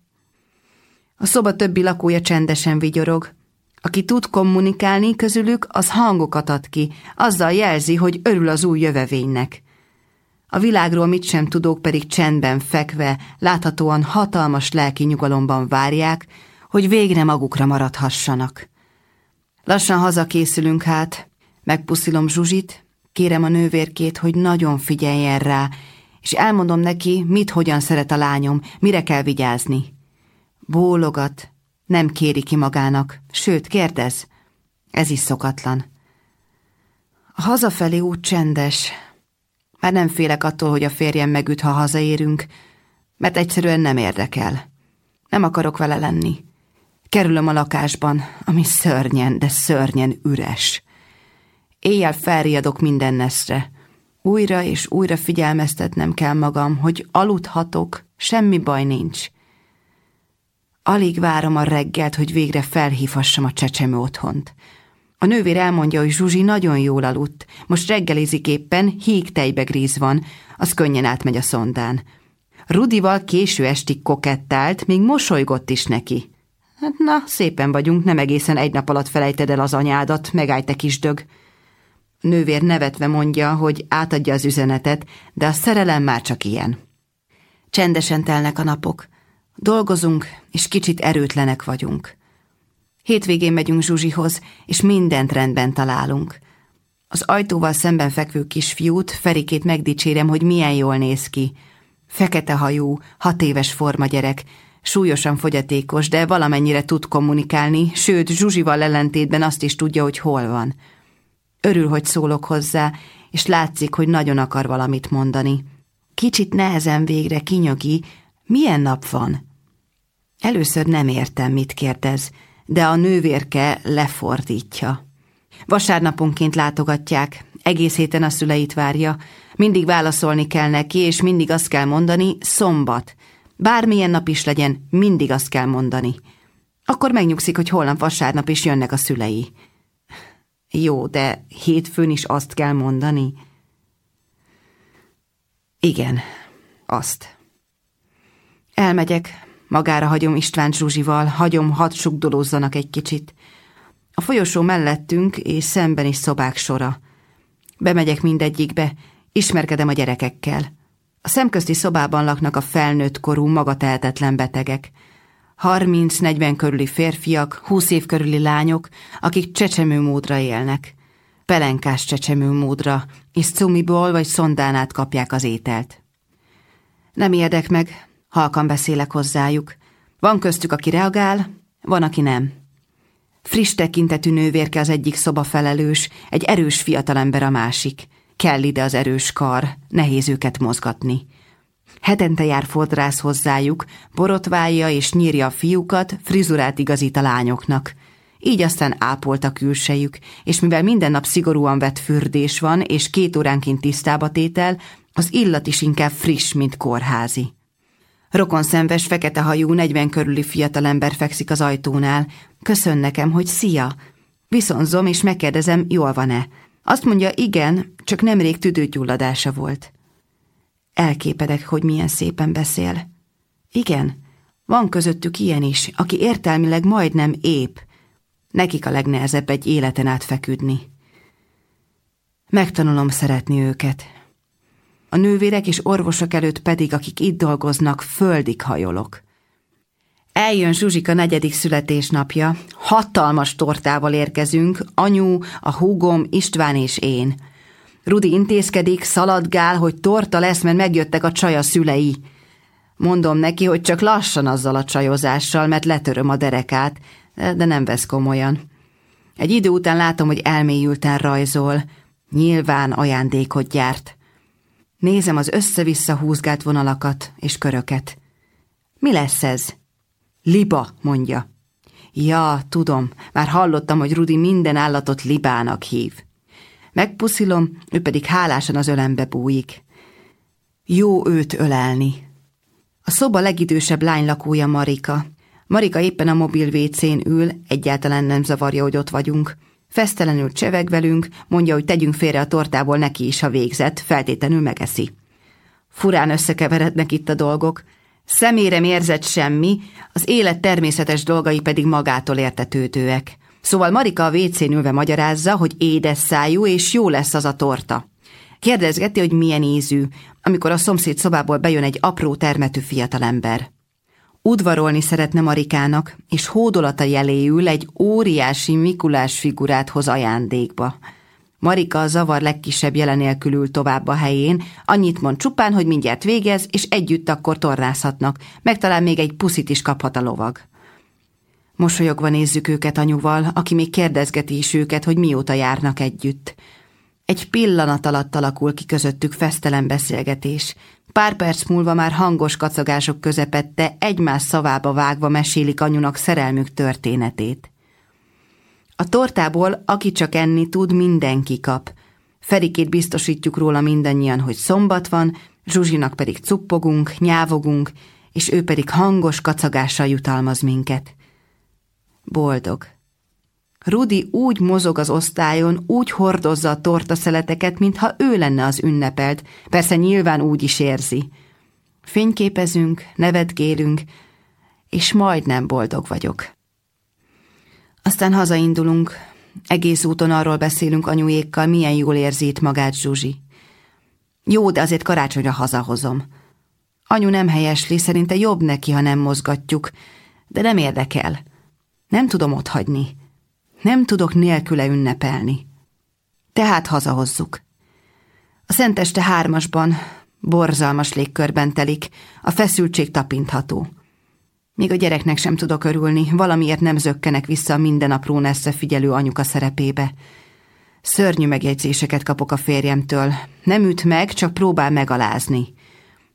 A szoba többi lakója csendesen vigyorog. Aki tud kommunikálni közülük, az hangokat ad ki, azzal jelzi, hogy örül az új jövevénynek. A világról mit sem tudók pedig csendben fekve, láthatóan hatalmas lelki nyugalomban várják, hogy végre magukra maradhassanak. Lassan hazakészülünk hát, megpuszilom Zsuzsit, kérem a nővérkét, hogy nagyon figyeljen rá, és elmondom neki, mit hogyan szeret a lányom, mire kell vigyázni. Bólogat, nem kéri ki magának, sőt, kérdez. Ez is szokatlan. A hazafelé úgy csendes, már nem félek attól, hogy a férjem megüt, ha hazaérünk, mert egyszerűen nem érdekel. Nem akarok vele lenni. Kerülöm a lakásban, ami szörnyen, de szörnyen üres. Éjjel felriadok minden neszre. Újra és újra figyelmeztetnem kell magam, hogy aludhatok, semmi baj nincs. Alig várom a reggelt, hogy végre felhívhassam a csecsemő otthont. A nővér elmondja, hogy Zsuzsi nagyon jól aludt. Most reggelizik éppen, híg tejbegríz van, az könnyen átmegy a szondán. Rudival késő estig kokettált, még mosolygott is neki. Hát na, szépen vagyunk, nem egészen egy nap alatt felejted el az anyádat, megállj te kis dög. Nővér nevetve mondja, hogy átadja az üzenetet, de a szerelem már csak ilyen. Csendesen telnek a napok. Dolgozunk, és kicsit erőtlenek vagyunk. Hétvégén megyünk Zsuzsihoz, és mindent rendben találunk. Az ajtóval szemben fekvő kisfiút, Ferikét megdicsérem, hogy milyen jól néz ki. Fekete hajú, hat éves forma gyerek, súlyosan fogyatékos, de valamennyire tud kommunikálni, sőt, Zsuzsival ellentétben azt is tudja, hogy hol van. Örül, hogy szólok hozzá, és látszik, hogy nagyon akar valamit mondani. Kicsit nehezen végre kinyögi, milyen nap van? Először nem értem, mit kérdez, de a nővérke lefordítja. Vasárnaponként látogatják, egész héten a szüleit várja, mindig válaszolni kell neki, és mindig azt kell mondani, szombat. Bármilyen nap is legyen, mindig azt kell mondani. Akkor megnyugszik, hogy holnap vasárnap is jönnek a szülei. Jó, de hétfőn is azt kell mondani? Igen, azt. Elmegyek, Magára hagyom István Zsuzsival, hagyom, hadd sugdolózzanak egy kicsit. A folyosó mellettünk és szemben is szobák sora. Bemegyek mindegyikbe, ismerkedem a gyerekekkel. A szemközti szobában laknak a felnőtt korú, magatehetetlen betegek. 30-40 körüli férfiak, 20 év körüli lányok, akik csecsemő módra élnek. Pelenkás csecsemő módra, és cumiból vagy szondánát kapják az ételt. Nem érdek meg, Halkan beszélek hozzájuk. Van köztük, aki reagál, van, aki nem. Friss tekintetű nővérke az egyik szoba felelős, egy erős fiatalember a másik. Kell ide az erős kar, nehéz őket mozgatni. Hetente jár fodrász hozzájuk, borotválja és nyírja a fiúkat, frizurát igazít a lányoknak. Így aztán ápolt a külsejük, és mivel minden nap szigorúan vett fürdés van, és két óránként tisztába tétel, az illat is inkább friss, mint kórházi. Rokonszenves, fekete hajú, negyven körüli fiatalember fekszik az ajtónál. Köszön nekem, hogy szia. Viszonzom, és megkérdezem, jól van-e. Azt mondja, igen, csak nemrég tüdőgyulladása volt. Elképedek, hogy milyen szépen beszél. Igen, van közöttük ilyen is, aki értelmileg majdnem ép. Nekik a legnehezebb egy életen át feküdni. Megtanulom szeretni őket, a nővérek és orvosok előtt pedig, akik itt dolgoznak, földig hajolok. Eljön Zsuzsika negyedik születésnapja, hatalmas tortával érkezünk, anyu, a húgom, István és én. Rudi intézkedik, szaladgál, hogy torta lesz, mert megjöttek a csaja szülei. Mondom neki, hogy csak lassan azzal a csajozással, mert letöröm a derekát, de nem vesz komolyan. Egy idő után látom, hogy elmélyülten rajzol. Nyilván ajándékot gyárt. Nézem az össze-vissza húzgált vonalakat és köröket. Mi lesz ez? Liba, mondja. Ja, tudom, már hallottam, hogy Rudi minden állatot libának hív. Megpuszilom, ő pedig hálásan az ölembe bújik. Jó őt ölelni. A szoba legidősebb lány lakója Marika. Marika éppen a mobil vécén ül, egyáltalán nem zavarja, hogy ott vagyunk. Fesztelenül cseveg velünk, mondja, hogy tegyünk félre a tortából neki is, ha végzett, feltétlenül megeszi. Furán összekeverednek itt a dolgok. Szemére érzett semmi, az élet természetes dolgai pedig magától értetődőek. Szóval Marika a vécén ülve magyarázza, hogy édes szájú és jó lesz az a torta. Kérdezgeti, hogy milyen ízű, amikor a szomszéd szobából bejön egy apró termetű fiatalember. Udvarolni szeretne Marikának, és hódolata jeléül egy óriási Mikulás figurát hoz ajándékba. Marika a zavar legkisebb jelenélkül ül tovább a helyén, annyit mond csupán, hogy mindjárt végez, és együtt akkor tornázhatnak, meg talán még egy puszit is kaphat a lovag. Mosolyogva nézzük őket anyuval, aki még kérdezgeti is őket, hogy mióta járnak együtt. Egy pillanat alatt alakul ki közöttük fesztelen beszélgetés. Pár perc múlva már hangos kacagások közepette egymás szavába vágva mesélik anyunak szerelmük történetét. A tortából, aki csak enni tud, mindenki kap. Ferikét biztosítjuk róla mindannyian, hogy szombat van, Zsuzsinak pedig cuppogunk, nyávogunk, és ő pedig hangos kacagással jutalmaz minket. Boldog. Rudi úgy mozog az osztályon, úgy hordozza a tortaszeleteket, mintha ő lenne az ünnepelt, persze nyilván úgy is érzi. Fényképezünk, nevetgélünk, és majdnem boldog vagyok. Aztán hazaindulunk, egész úton arról beszélünk anyujékkal, milyen jól érzi itt magát Zsuzsi. Jó, de azért karácsonyra hazahozom. Anyu nem helyesli, szerinte jobb neki, ha nem mozgatjuk, de nem érdekel. Nem tudom otthagyni. Nem tudok nélküle ünnepelni. Tehát hazahozzuk. A Szenteste hármasban, borzalmas légkörben telik, a feszültség tapintható. Még a gyereknek sem tudok örülni, valamiért nem zökkenek vissza a minden apró figyelő anyuka szerepébe. Szörnyű megjegyzéseket kapok a férjemtől. Nem üt meg, csak próbál megalázni.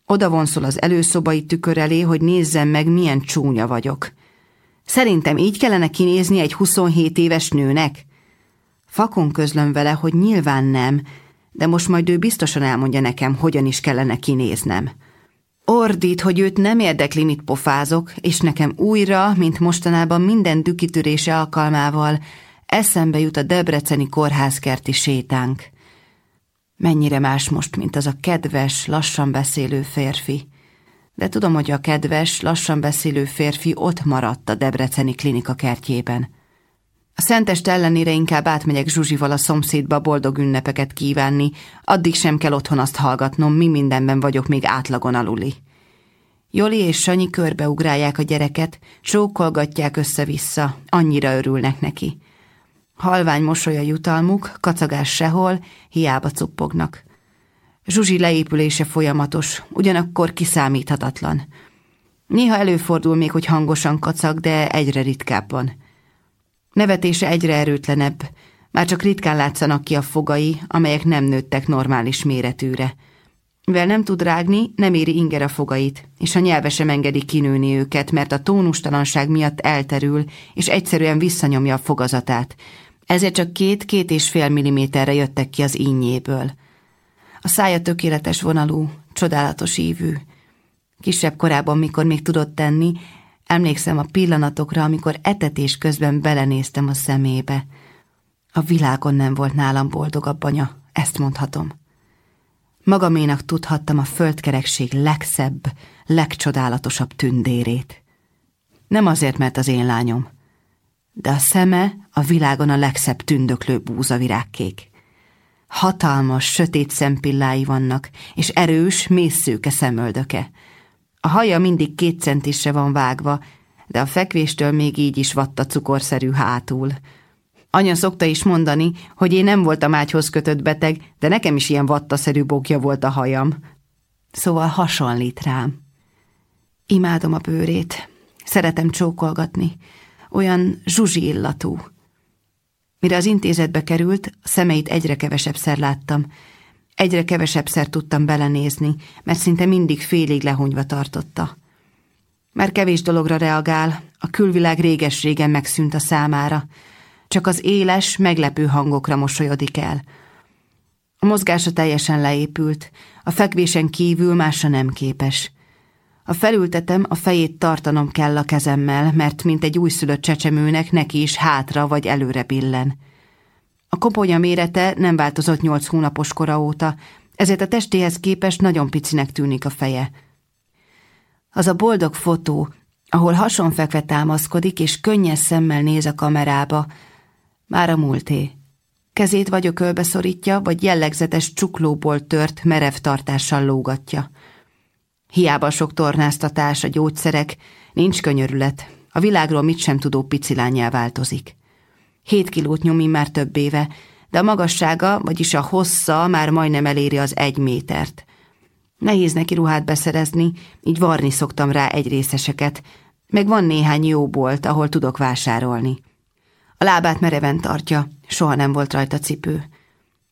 Oda vonszol az előszobai tükör elé, hogy nézzem meg, milyen csúnya vagyok. Szerintem így kellene kinézni egy 27 éves nőnek? Fakon közlöm vele, hogy nyilván nem, de most majd ő biztosan elmondja nekem, hogyan is kellene kinéznem. Ordít, hogy őt nem érdekli, mit pofázok, és nekem újra, mint mostanában minden dükitürése alkalmával, eszembe jut a debreceni kórházkerti sétánk. Mennyire más most, mint az a kedves, lassan beszélő férfi de tudom, hogy a kedves, lassan beszélő férfi ott maradt a Debreceni klinika kertjében. A szentest ellenére inkább átmegyek Zsuzsival a szomszédba boldog ünnepeket kívánni, addig sem kell otthon azt hallgatnom, mi mindenben vagyok még átlagon aluli. Joli és Sanyi körbeugrálják a gyereket, csókolgatják össze-vissza, annyira örülnek neki. Halvány mosolya jutalmuk, kacagás sehol, hiába cuppognak. Zsuzsi leépülése folyamatos, ugyanakkor kiszámíthatatlan. Néha előfordul még, hogy hangosan kacag, de egyre ritkábban. Nevetése egyre erőtlenebb, már csak ritkán látszanak ki a fogai, amelyek nem nőttek normális méretűre. Mivel nem tud rágni, nem éri inger a fogait, és a nyelve sem engedi kinőni őket, mert a tónustalanság miatt elterül, és egyszerűen visszanyomja a fogazatát. Ezért csak két-két és fél milliméterre jöttek ki az ínyéből. A szája tökéletes vonalú, csodálatos ívű. Kisebb korában, mikor még tudott tenni, emlékszem a pillanatokra, amikor etetés közben belenéztem a szemébe. A világon nem volt nálam boldogabb anya, ezt mondhatom. Magaménak tudhattam a földkerekség legszebb, legcsodálatosabb tündérét. Nem azért, mert az én lányom, de a szeme a világon a legszebb tündöklő búzavirágkék. Hatalmas, sötét szempillái vannak, és erős, mészszőke szemöldöke. A haja mindig két centisre van vágva, de a fekvéstől még így is vatta cukorszerű hátul. Anya szokta is mondani, hogy én nem voltam ágyhoz kötött beteg, de nekem is ilyen vattaszerű bokja volt a hajam. Szóval hasonlít rám. Imádom a bőrét, szeretem csókolgatni, olyan zsuzsi illatú. Mire az intézetbe került, a szemeit egyre kevesebbszer láttam. Egyre kevesebbszer tudtam belenézni, mert szinte mindig félig lehunyva tartotta. Már kevés dologra reagál, a külvilág réges-régen megszűnt a számára. Csak az éles, meglepő hangokra mosolyodik el. A mozgása teljesen leépült, a fekvésen kívül másra nem képes. A felültetem, a fejét tartanom kell a kezemmel, mert mint egy újszülött csecsemőnek neki is hátra vagy előre billen. A koponya mérete nem változott nyolc hónapos kora óta, ezért a testéhez képest nagyon picinek tűnik a feje. Az a boldog fotó, ahol hasonfekve támaszkodik, és könnyes szemmel néz a kamerába, már a múlté. Kezét vagy ökölbe szorítja, vagy jellegzetes csuklóból tört, merev tartással lógatja. Hiába sok tornáztatás, a gyógyszerek, nincs könyörület. A világról mit sem tudó picilányjá változik. Hét kilót nyomi már több éve, de a magassága, vagyis a hossza már majdnem eléri az egy métert. Nehéz neki ruhát beszerezni, így varni szoktam rá egy részeseket, meg van néhány jó bolt, ahol tudok vásárolni. A lábát mereven tartja, soha nem volt rajta cipő.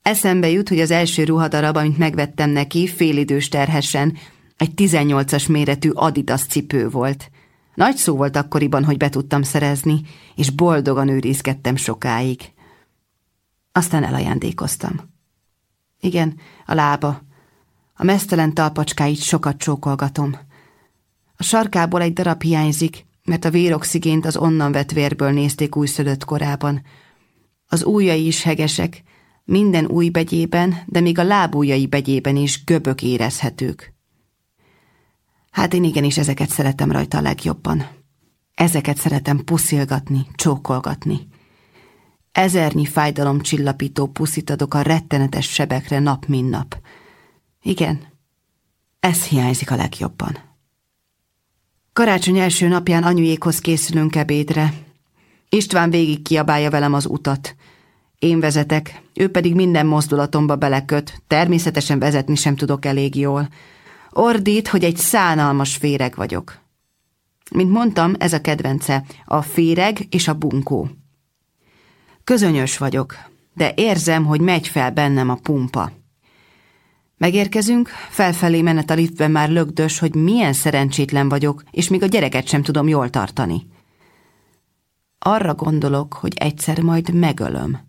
Eszembe jut, hogy az első ruhadarab, amit megvettem neki, félidős terhesen, egy 18-as méretű Adidas cipő volt. Nagy szó volt akkoriban, hogy be tudtam szerezni, és boldogan őrizgettem sokáig. Aztán elajándékoztam. Igen, a lába. A mesztelen talpacskáit sokat csókolgatom. A sarkából egy darab hiányzik, mert a véroxigént az onnan vett vérből nézték újszülött korában. Az ujjai is hegesek, minden új begyében, de még a lábújai begyében is göbök érezhetők. Hát én igenis ezeket szeretem rajta a legjobban. Ezeket szeretem puszilgatni, csókolgatni. Ezernyi fájdalom csillapító puszit adok a rettenetes sebekre nap, mint nap. Igen, ez hiányzik a legjobban. Karácsony első napján anyujékhoz készülünk ebédre. István végig kiabálja velem az utat. Én vezetek, ő pedig minden mozdulatomba beleköt, természetesen vezetni sem tudok elég jól. Ordít, hogy egy szánalmas féreg vagyok. Mint mondtam, ez a kedvence, a féreg és a bunkó. Közönyös vagyok, de érzem, hogy megy fel bennem a pumpa. Megérkezünk, felfelé menet a liftben már lögdös, hogy milyen szerencsétlen vagyok, és még a gyereket sem tudom jól tartani. Arra gondolok, hogy egyszer majd megölöm.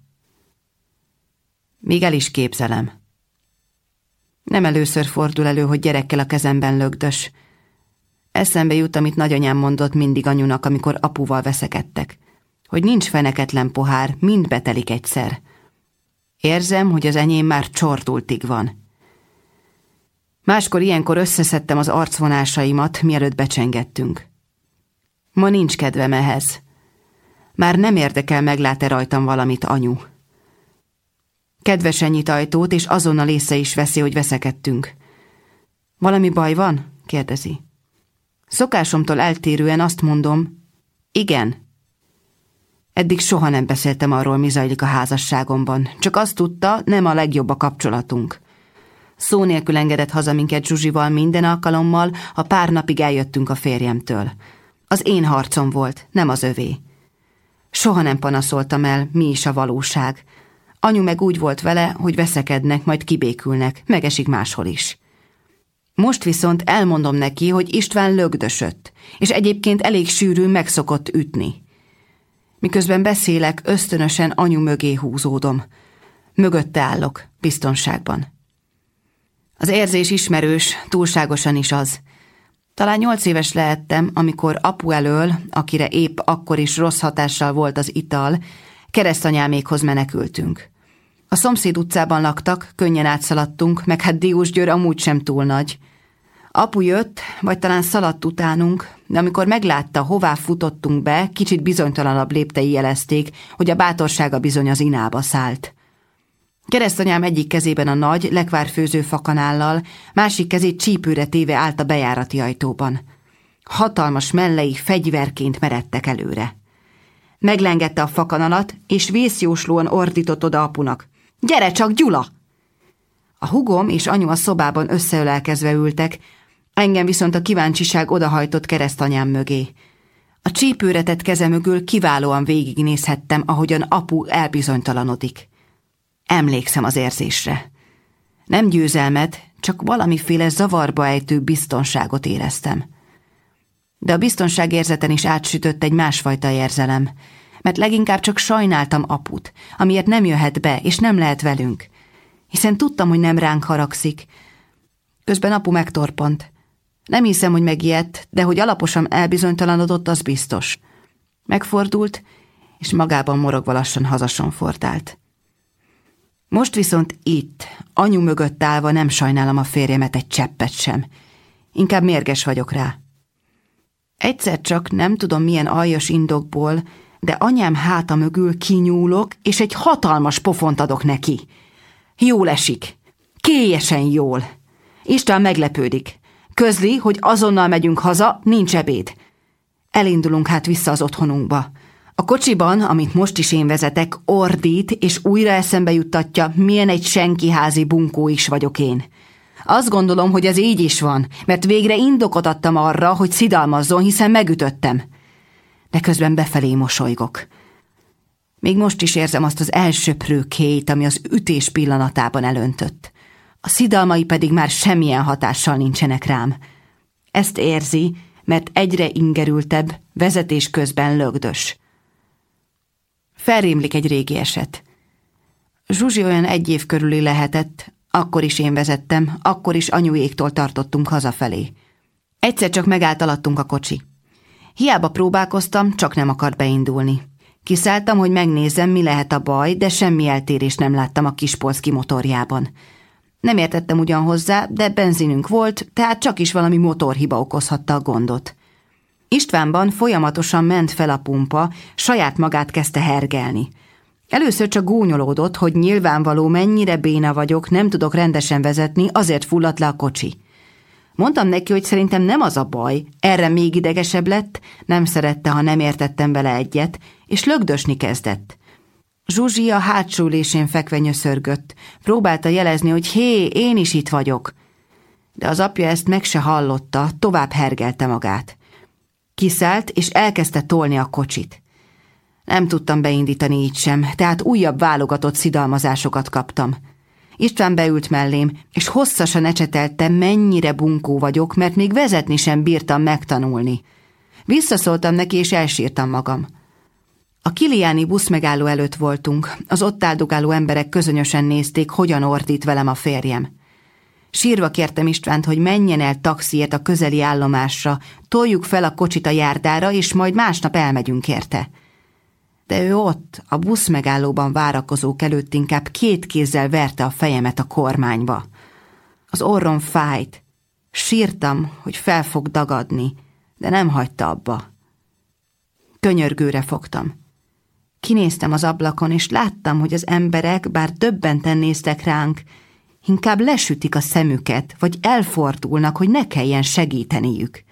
Még el is képzelem. Nem először fordul elő, hogy gyerekkel a kezemben lögdös. Eszembe jut, amit nagyanyám mondott mindig anyunak, amikor apuval veszekedtek. Hogy nincs feneketlen pohár, mind betelik egyszer. Érzem, hogy az enyém már csortultig van. Máskor ilyenkor összeszedtem az arcvonásaimat, mielőtt becsengettünk. Ma nincs kedvem ehhez. Már nem érdekel, meglát-e rajtam valamit anyu. Kedvesen nyit ajtót, és azonnal észre is veszi, hogy veszekedtünk. Valami baj van? kérdezi. Szokásomtól eltérően azt mondom, igen. Eddig soha nem beszéltem arról, mi zajlik a házasságomban, csak azt tudta, nem a legjobb a kapcsolatunk. Szó nélkül engedett haza minket Zsuzsival minden alkalommal, ha pár napig eljöttünk a férjemtől. Az én harcom volt, nem az övé. Soha nem panaszoltam el, mi is a valóság. Anyu meg úgy volt vele, hogy veszekednek, majd kibékülnek, megesik máshol is. Most viszont elmondom neki, hogy István lögdösött, és egyébként elég sűrű megszokott ütni. Miközben beszélek, ösztönösen anyu mögé húzódom. Mögötte állok, biztonságban. Az érzés ismerős, túlságosan is az. Talán nyolc éves lehettem, amikor apu elől, akire épp akkor is rossz hatással volt az ital, keresztanyámékhoz menekültünk. A szomszéd utcában laktak, könnyen átszaladtunk, meg hát Diósgyőr amúgy sem túl nagy. Apu jött, vagy talán szaladt utánunk, de amikor meglátta, hová futottunk be, kicsit bizonytalanabb léptei jelezték, hogy a bátorsága bizony az inába szállt. Keresztanyám egyik kezében a nagy, lekvárfőző fakanállal, másik kezét csípőre téve állt a bejárati ajtóban. Hatalmas mellei fegyverként meredtek előre. Meglengette a fakanalat, és vészjóslóan ordított oda apunak. Gyere csak, Gyula! A hugom és anyu a szobában összeölelkezve ültek, engem viszont a kíváncsiság odahajtott keresztanyám mögé. A csípőre tett keze mögül kiválóan végignézhettem, ahogyan apu elbizonytalanodik. Emlékszem az érzésre. Nem győzelmet, csak valamiféle zavarba ejtő biztonságot éreztem. De a biztonságérzeten is átsütött egy másfajta érzelem, mert leginkább csak sajnáltam aput, amiért nem jöhet be, és nem lehet velünk. Hiszen tudtam, hogy nem ránk haragszik. Közben apu megtorpant. Nem hiszem, hogy megijedt, de hogy alaposan elbizonytalanodott, az biztos. Megfordult, és magában morogva lassan hazasonfortált. Most viszont itt, anyu mögött állva nem sajnálom a férjemet egy cseppet sem. Inkább mérges vagyok rá. Egyszer csak nem tudom milyen aljas indokból, de anyám háta mögül kinyúlok, és egy hatalmas pofont adok neki. Jól esik. Kélyesen jól. István meglepődik. Közli, hogy azonnal megyünk haza, nincs ebéd. Elindulunk hát vissza az otthonunkba. A kocsiban, amit most is én vezetek, ordít, és újra eszembe juttatja, milyen egy senkiházi bunkó is vagyok én. Azt gondolom, hogy ez így is van, mert végre indokot adtam arra, hogy szidalmazzon, hiszen megütöttem. De közben befelé mosolygok. Még most is érzem azt az elsöprő két, ami az ütés pillanatában elöntött. A szidalmai pedig már semmilyen hatással nincsenek rám. Ezt érzi, mert egyre ingerültebb, vezetés közben lögdös. Felrémlik egy régi eset. Zsuzsi olyan egy év körüli lehetett, akkor is én vezettem, akkor is anyuéktól tartottunk hazafelé. Egyszer csak megállt alattunk a kocsi. Hiába próbálkoztam, csak nem akart beindulni. Kiszálltam, hogy megnézem, mi lehet a baj, de semmi eltérést nem láttam a kispolszki motorjában. Nem értettem ugyan hozzá, de benzinünk volt, tehát csak is valami motorhiba okozhatta a gondot. Istvánban folyamatosan ment fel a pumpa, saját magát kezdte hergelni. Először csak gúnyolódott, hogy nyilvánvaló mennyire béna vagyok, nem tudok rendesen vezetni, azért fulladt le a kocsi. Mondtam neki, hogy szerintem nem az a baj, erre még idegesebb lett, nem szerette, ha nem értettem vele egyet, és lögdösni kezdett. Zsuzsi a hátsó ülésén fekve nyöszörgött, próbálta jelezni, hogy hé, én is itt vagyok. De az apja ezt meg se hallotta, tovább hergelte magát. Kiszállt, és elkezdte tolni a kocsit. Nem tudtam beindítani így sem, tehát újabb válogatott szidalmazásokat kaptam. István beült mellém, és hosszasan ecsetelte, mennyire bunkó vagyok, mert még vezetni sem bírtam megtanulni. Visszaszóltam neki, és elsírtam magam. A Kiliáni busz megálló előtt voltunk. Az ott áldogáló emberek közönösen nézték, hogyan ordít velem a férjem. Sírva kértem Istvánt, hogy menjen el taxiért a közeli állomásra, toljuk fel a kocsit a járdára, és majd másnap elmegyünk érte. De ő ott, a busz megállóban várakozók előtt inkább két kézzel verte a fejemet a kormányba. Az orrom fájt. Sírtam, hogy fel fog dagadni, de nem hagyta abba. Könyörgőre fogtam. Kinéztem az ablakon, és láttam, hogy az emberek, bár döbbenten néztek ránk, inkább lesütik a szemüket, vagy elfordulnak, hogy ne kelljen segíteniük.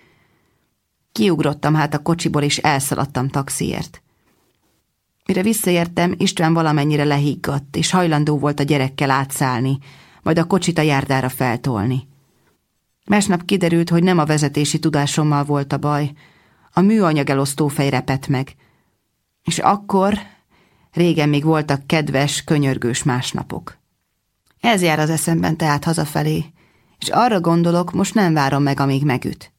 Kiugrottam hát a kocsiból, és elszaladtam taxiért. Mire visszaértem, István valamennyire lehiggadt, és hajlandó volt a gyerekkel átszállni, majd a kocsit a járdára feltolni. Másnap kiderült, hogy nem a vezetési tudásommal volt a baj, a műanyag elosztó fej repett meg. És akkor, régen még voltak kedves, könyörgős másnapok. Ez jár az eszemben tehát hazafelé, és arra gondolok, most nem várom meg, amíg megüt.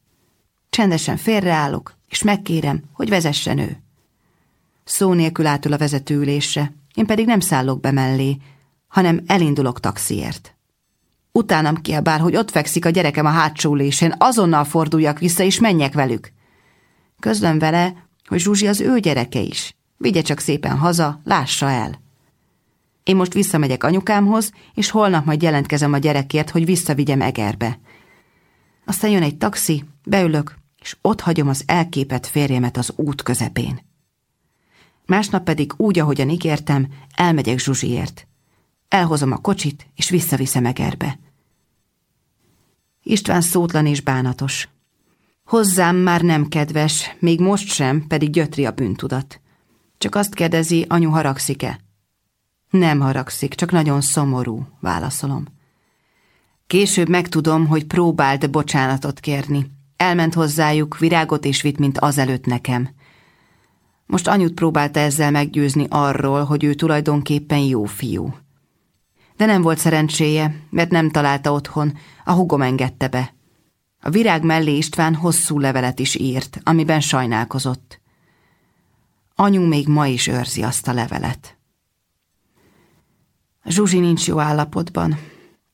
Csendesen félreállok, és megkérem, hogy vezessen ő. Szó nélkül átul a vezetőülésre, én pedig nem szállok be mellé, hanem elindulok taxiért. Utánam kiabál, hogy ott fekszik a gyerekem a hátsó ülésén, azonnal forduljak vissza, és menjek velük. Közlöm vele, hogy Zsuzsi az ő gyereke is. Vigye csak szépen haza, lássa el. Én most visszamegyek anyukámhoz, és holnap majd jelentkezem a gyerekért, hogy visszavigyem Egerbe. Aztán jön egy taxi, beülök, és ott hagyom az elképett férjemet az út közepén. Másnap pedig úgy, ahogyan ígértem, elmegyek Zsuzsiért. Elhozom a kocsit, és visszaviszem Egerbe. István szótlan és bánatos. Hozzám már nem kedves, még most sem, pedig gyötri a bűntudat. Csak azt kérdezi, anyu haragszik-e? Nem haragszik, csak nagyon szomorú, válaszolom. Később megtudom, hogy próbált bocsánatot kérni. Elment hozzájuk, virágot és vitt, mint azelőtt nekem. Most anyut próbálta ezzel meggyőzni arról, hogy ő tulajdonképpen jó fiú. De nem volt szerencséje, mert nem találta otthon, a hugom engedte be. A virág mellé István hosszú levelet is írt, amiben sajnálkozott. Anyu még ma is őrzi azt a levelet. Zsuzsi nincs jó állapotban.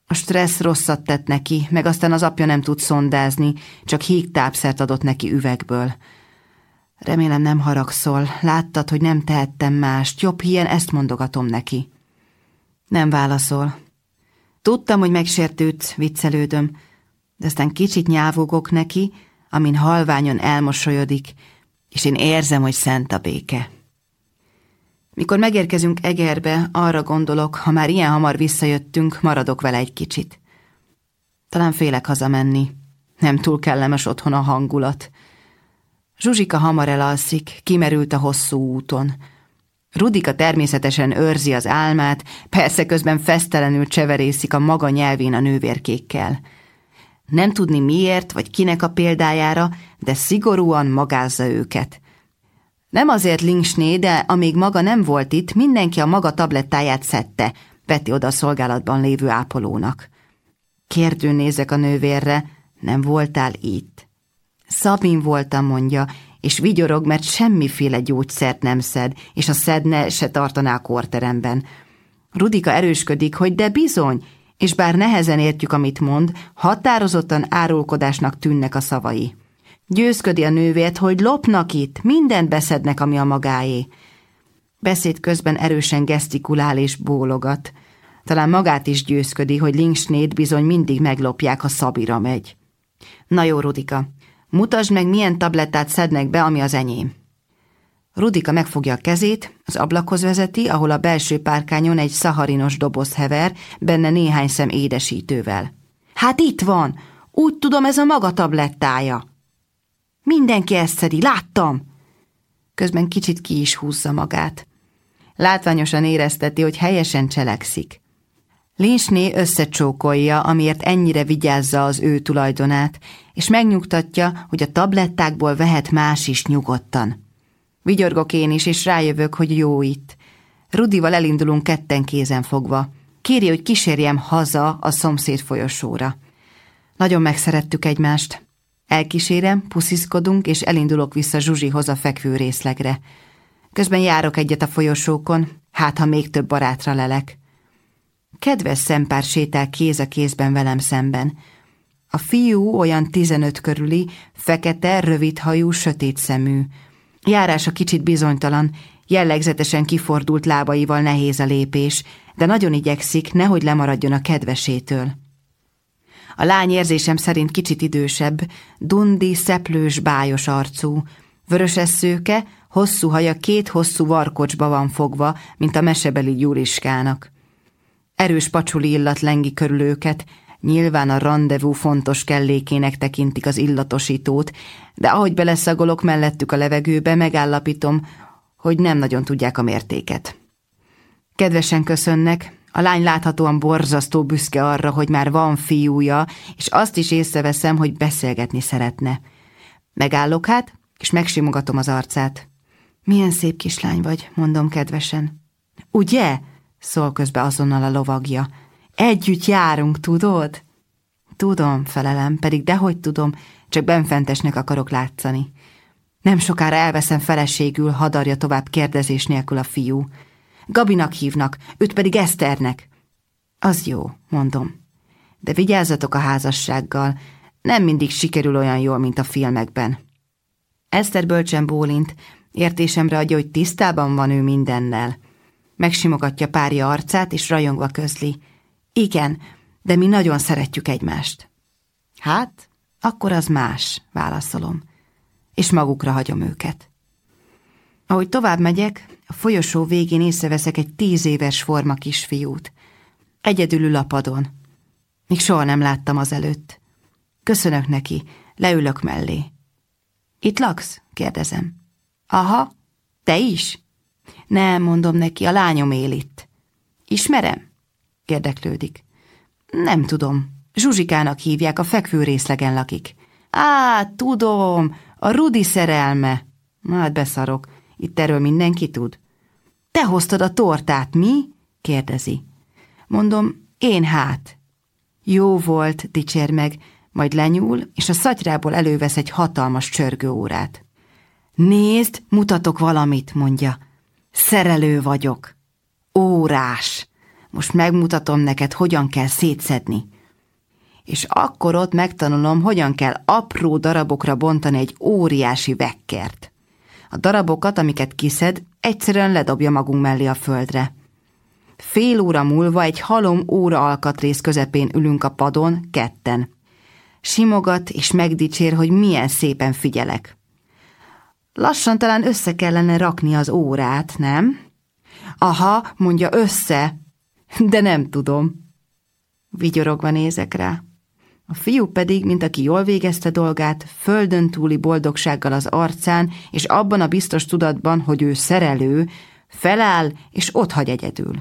A stressz rosszat tett neki, meg aztán az apja nem tud szondázni, csak híg adott neki üvegből. Remélem nem haragszol, láttad, hogy nem tehettem mást, jobb hien ezt mondogatom neki. Nem válaszol. Tudtam, hogy megsértődsz, viccelődöm, de aztán kicsit nyávogok neki, amin halványon elmosolyodik, és én érzem, hogy szent a béke. Mikor megérkezünk Egerbe, arra gondolok, ha már ilyen hamar visszajöttünk, maradok vele egy kicsit. Talán félek hazamenni. Nem túl kellemes otthon a hangulat. Zsuzsika hamar elalszik, kimerült a hosszú úton. Rudika természetesen őrzi az álmát, persze közben fesztelenül cseverészik a maga nyelvén a nővérkékkel. Nem tudni miért, vagy kinek a példájára, de szigorúan magázza őket. Nem azért linksné, de amíg maga nem volt itt, mindenki a maga tablettáját szedte, veti oda a szolgálatban lévő ápolónak. Kérdő nézek a nővérre, nem voltál itt. Szabin voltam, mondja, és vigyorog, mert semmiféle gyógyszert nem szed, és a szedne se tartaná a korteremben. Rudika erősködik, hogy de bizony, és bár nehezen értjük, amit mond, határozottan árulkodásnak tűnnek a szavai. Győzködi a nővért, hogy lopnak itt, mindent beszednek, ami a magáé. Beszéd közben erősen gesztikulál és bólogat. Talán magát is győzködi, hogy Linksnét bizony mindig meglopják, ha Szabira megy. Na jó, Rudika, mutasd meg, milyen tablettát szednek be, ami az enyém. Rudika megfogja a kezét, az ablakhoz vezeti, ahol a belső párkányon egy szaharinos doboz hever, benne néhány szem édesítővel. Hát itt van! Úgy tudom, ez a maga tablettája. Mindenki ezt szedi, láttam! Közben kicsit ki is húzza magát. Látványosan érezteti, hogy helyesen cselekszik. Linsné összecsókolja, amiért ennyire vigyázza az ő tulajdonát, és megnyugtatja, hogy a tablettákból vehet más is nyugodtan. Vigyorgok én is, és rájövök, hogy jó itt. Rudival elindulunk ketten kézen fogva. Kéri, hogy kísérjem haza a szomszéd folyosóra. Nagyon megszerettük egymást. Elkísérem, pusziszkodunk, és elindulok vissza Zsuzsihoz a fekvő részlegre. Közben járok egyet a folyosókon, hát ha még több barátra lelek. Kedves szempár sétál kéz a kézben velem szemben. A fiú olyan tizenöt körüli, fekete, rövidhajú, sötét szemű. Járása kicsit bizonytalan, jellegzetesen kifordult lábaival nehéz a lépés, de nagyon igyekszik, nehogy lemaradjon a kedvesétől. A lány érzésem szerint kicsit idősebb, dundi, szeplős, bájos arcú, vöröses szőke, hosszú haja két hosszú varkocsba van fogva, mint a mesebeli gyuriskának. Erős pacsuli illat lengi körül őket, nyilván a rendezvú fontos kellékének tekintik az illatosítót, de ahogy beleszagolok mellettük a levegőbe, megállapítom, hogy nem nagyon tudják a mértéket. Kedvesen köszönnek, a lány láthatóan borzasztó büszke arra, hogy már van fiúja, és azt is észreveszem, hogy beszélgetni szeretne. Megállok hát, és megsimogatom az arcát. Milyen szép kislány vagy, mondom kedvesen. Ugye? Szól közbe azonnal a lovagja. Együtt járunk, tudod? Tudom, felelem, pedig dehogy tudom, csak benfentesnek akarok látszani. Nem sokára elveszem feleségül, hadarja tovább kérdezés nélkül a fiú. Gabinak hívnak, őt pedig Eszternek. Az jó, mondom. De vigyázzatok a házassággal, nem mindig sikerül olyan jól, mint a filmekben. Eszter bölcsen bólint, értésemre adja, hogy tisztában van ő mindennel. Megsimogatja párja arcát, és rajongva közli. Igen, de mi nagyon szeretjük egymást. Hát, akkor az más, válaszolom, és magukra hagyom őket. Ahogy tovább megyek, a folyosó végén észreveszek egy tíz éves forma kisfiút. Egyedül ül a padon. Még soha nem láttam az előtt. Köszönök neki, leülök mellé. Itt laksz? kérdezem. Aha, te is? Nem, mondom neki, a lányom él itt. Ismerem? érdeklődik. Nem tudom. Zsuzsikának hívják, a fekvő részlegen lakik. Á, tudom, a Rudi szerelme. Hát beszarok. Itt erről mindenki tud. Te hoztad a tortát, mi? kérdezi. Mondom, én hát. Jó volt, dicsér meg, Majd lenyúl, és a szatyrából elővesz egy hatalmas csörgőórát. Nézd, mutatok valamit, mondja. Szerelő vagyok. Órás. Most megmutatom neked, hogyan kell szétszedni. És akkor ott megtanulom, hogyan kell apró darabokra bontani egy óriási vekkert. A darabokat, amiket kiszed, egyszerűen ledobja magunk mellé a földre. Fél óra múlva egy halom óra alkatrész közepén ülünk a padon, ketten. Simogat és megdicsér, hogy milyen szépen figyelek. Lassan talán össze kellene rakni az órát, nem? Aha, mondja össze, de nem tudom. Vigyorogva nézek rá. A fiú pedig, mint aki jól végezte dolgát, földön túli boldogsággal az arcán, és abban a biztos tudatban, hogy ő szerelő, feláll és ott hagy egyedül.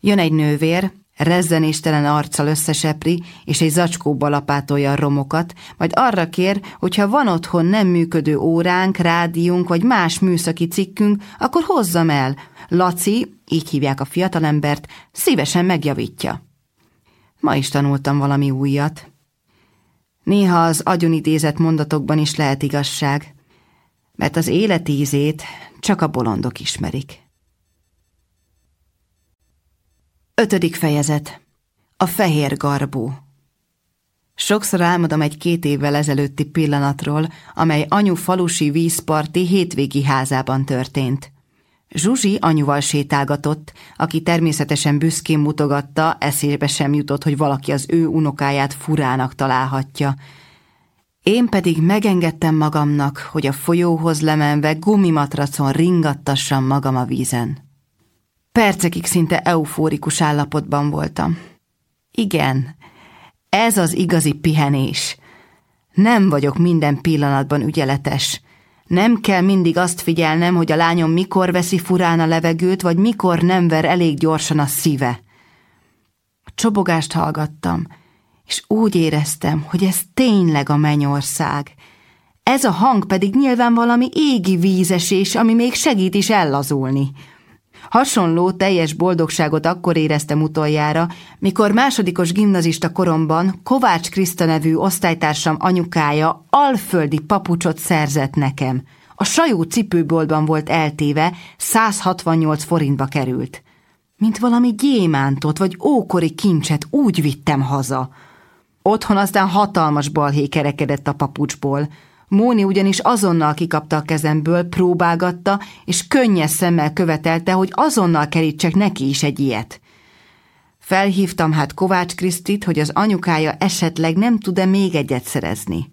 Jön egy nővér, rezzenéstelen arccal összesepri, és egy zacskóba lapátolja a romokat, majd arra kér, hogyha van otthon nem működő óránk, rádiónk vagy más műszaki cikkünk, akkor hozzam el. Laci, így hívják a fiatalembert, szívesen megjavítja. Ma is tanultam valami újat. Néha az agyonidézett mondatokban is lehet igazság, mert az életízét csak a bolondok ismerik. Ötödik fejezet. A fehér garbó. Sokszor álmodom egy két évvel ezelőtti pillanatról, amely anyu falusi vízparti hétvégi házában történt. Zsuzsi anyuval sétálgatott, aki természetesen büszkén mutogatta, eszébe sem jutott, hogy valaki az ő unokáját furának találhatja. Én pedig megengedtem magamnak, hogy a folyóhoz lemenve gumimatracon ringattassam magam a vízen. Percekig szinte eufórikus állapotban voltam. Igen, ez az igazi pihenés. Nem vagyok minden pillanatban ügyeletes. Nem kell mindig azt figyelnem, hogy a lányom mikor veszi furán a levegőt, vagy mikor nem ver elég gyorsan a szíve. A csobogást hallgattam, és úgy éreztem, hogy ez tényleg a mennyország. Ez a hang pedig nyilván valami égi vízesés, ami még segít is ellazulni. Hasonló teljes boldogságot akkor éreztem utoljára, mikor másodikos gimnazista koromban Kovács Kriszta nevű osztálytársam anyukája alföldi papucsot szerzett nekem. A sajó cipőboltban volt eltéve, 168 forintba került. Mint valami gyémántot vagy ókori kincset úgy vittem haza. Otthon aztán hatalmas balhé kerekedett a papucsból – Móni ugyanis azonnal kikapta a kezemből, próbálgatta, és könnyes szemmel követelte, hogy azonnal kerítsek neki is egy ilyet. Felhívtam hát Kovács Krisztit, hogy az anyukája esetleg nem tud-e még egyet szerezni.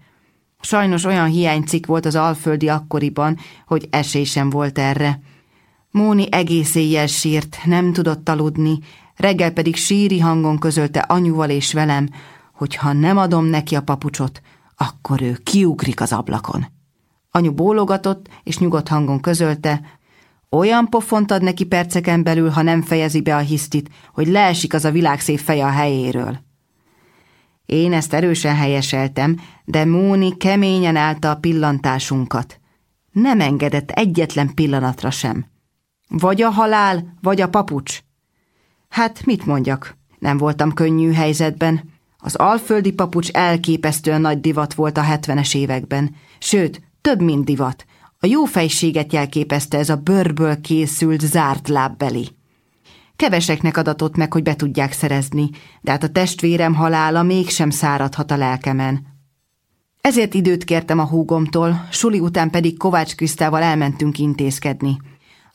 Sajnos olyan hiánycik volt az alföldi akkoriban, hogy esély sem volt erre. Móni egész éjjel sírt, nem tudott aludni, reggel pedig síri hangon közölte anyuval és velem, hogy ha nem adom neki a papucsot, akkor ő kiugrik az ablakon. Anyu bólogatott, és nyugodt hangon közölte, olyan pofont ad neki perceken belül, ha nem fejezi be a hisztit, hogy leesik az a világszép feje a helyéről. Én ezt erősen helyeseltem, de Móni keményen állta a pillantásunkat. Nem engedett egyetlen pillanatra sem. Vagy a halál, vagy a papucs. Hát mit mondjak, nem voltam könnyű helyzetben. Az alföldi papucs elképesztően nagy divat volt a hetvenes években, sőt, több mint divat. A jó fejséget jelképezte ez a bőrből készült zárt lábbeli. Keveseknek adatott meg, hogy be tudják szerezni, de hát a testvérem halála mégsem száradhat a lelkemen. Ezért időt kértem a húgomtól, suli után pedig Kovács Krisztával elmentünk intézkedni.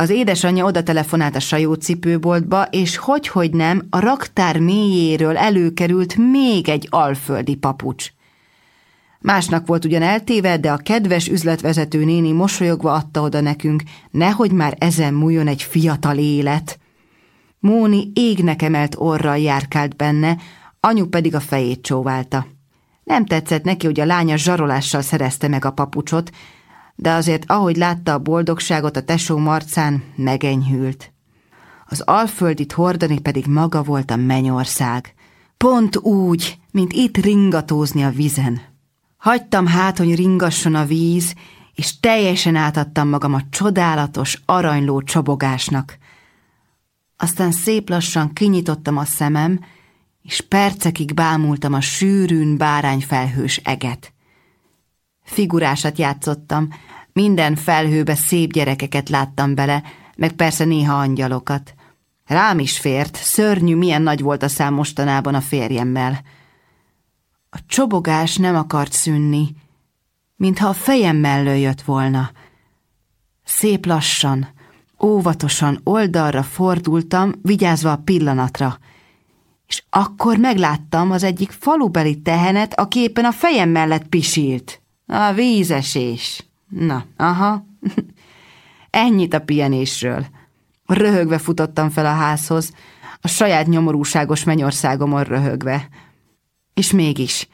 Az édesanyja oda telefonált a sajócipőboltba, és hogy-hogy nem, a raktár mélyéről előkerült még egy alföldi papucs. Másnak volt ugyan eltéve, de a kedves üzletvezető néni mosolyogva adta oda nekünk, nehogy már ezen múljon egy fiatal élet. Móni égnek emelt orral járkált benne, anyu pedig a fejét csóválta. Nem tetszett neki, hogy a lánya zsarolással szerezte meg a papucsot, de azért ahogy látta a boldogságot a tesó marcán, megenyhült. Az alföldit hordani pedig maga volt a mennyország. Pont úgy, mint itt ringatózni a vizen. Hagytam hát, hogy ringasson a víz, és teljesen átadtam magam a csodálatos, aranyló csobogásnak. Aztán szép lassan kinyitottam a szemem, és percekig bámultam a sűrűn bárányfelhős eget. Figurásat játszottam, minden felhőbe szép gyerekeket láttam bele, meg persze néha angyalokat. Rám is fért, szörnyű, milyen nagy volt a szám mostanában a férjemmel. A csobogás nem akart szűnni, mintha a fejem mellől jött volna. Szép lassan, óvatosan oldalra fordultam, vigyázva a pillanatra, és akkor megláttam az egyik falubeli tehenet, aki éppen a fejem mellett pisílt. A vízesés. Na, aha. Ennyit a pihenésről. Röhögve futottam fel a házhoz, a saját nyomorúságos mennyországomon röhögve. És mégis,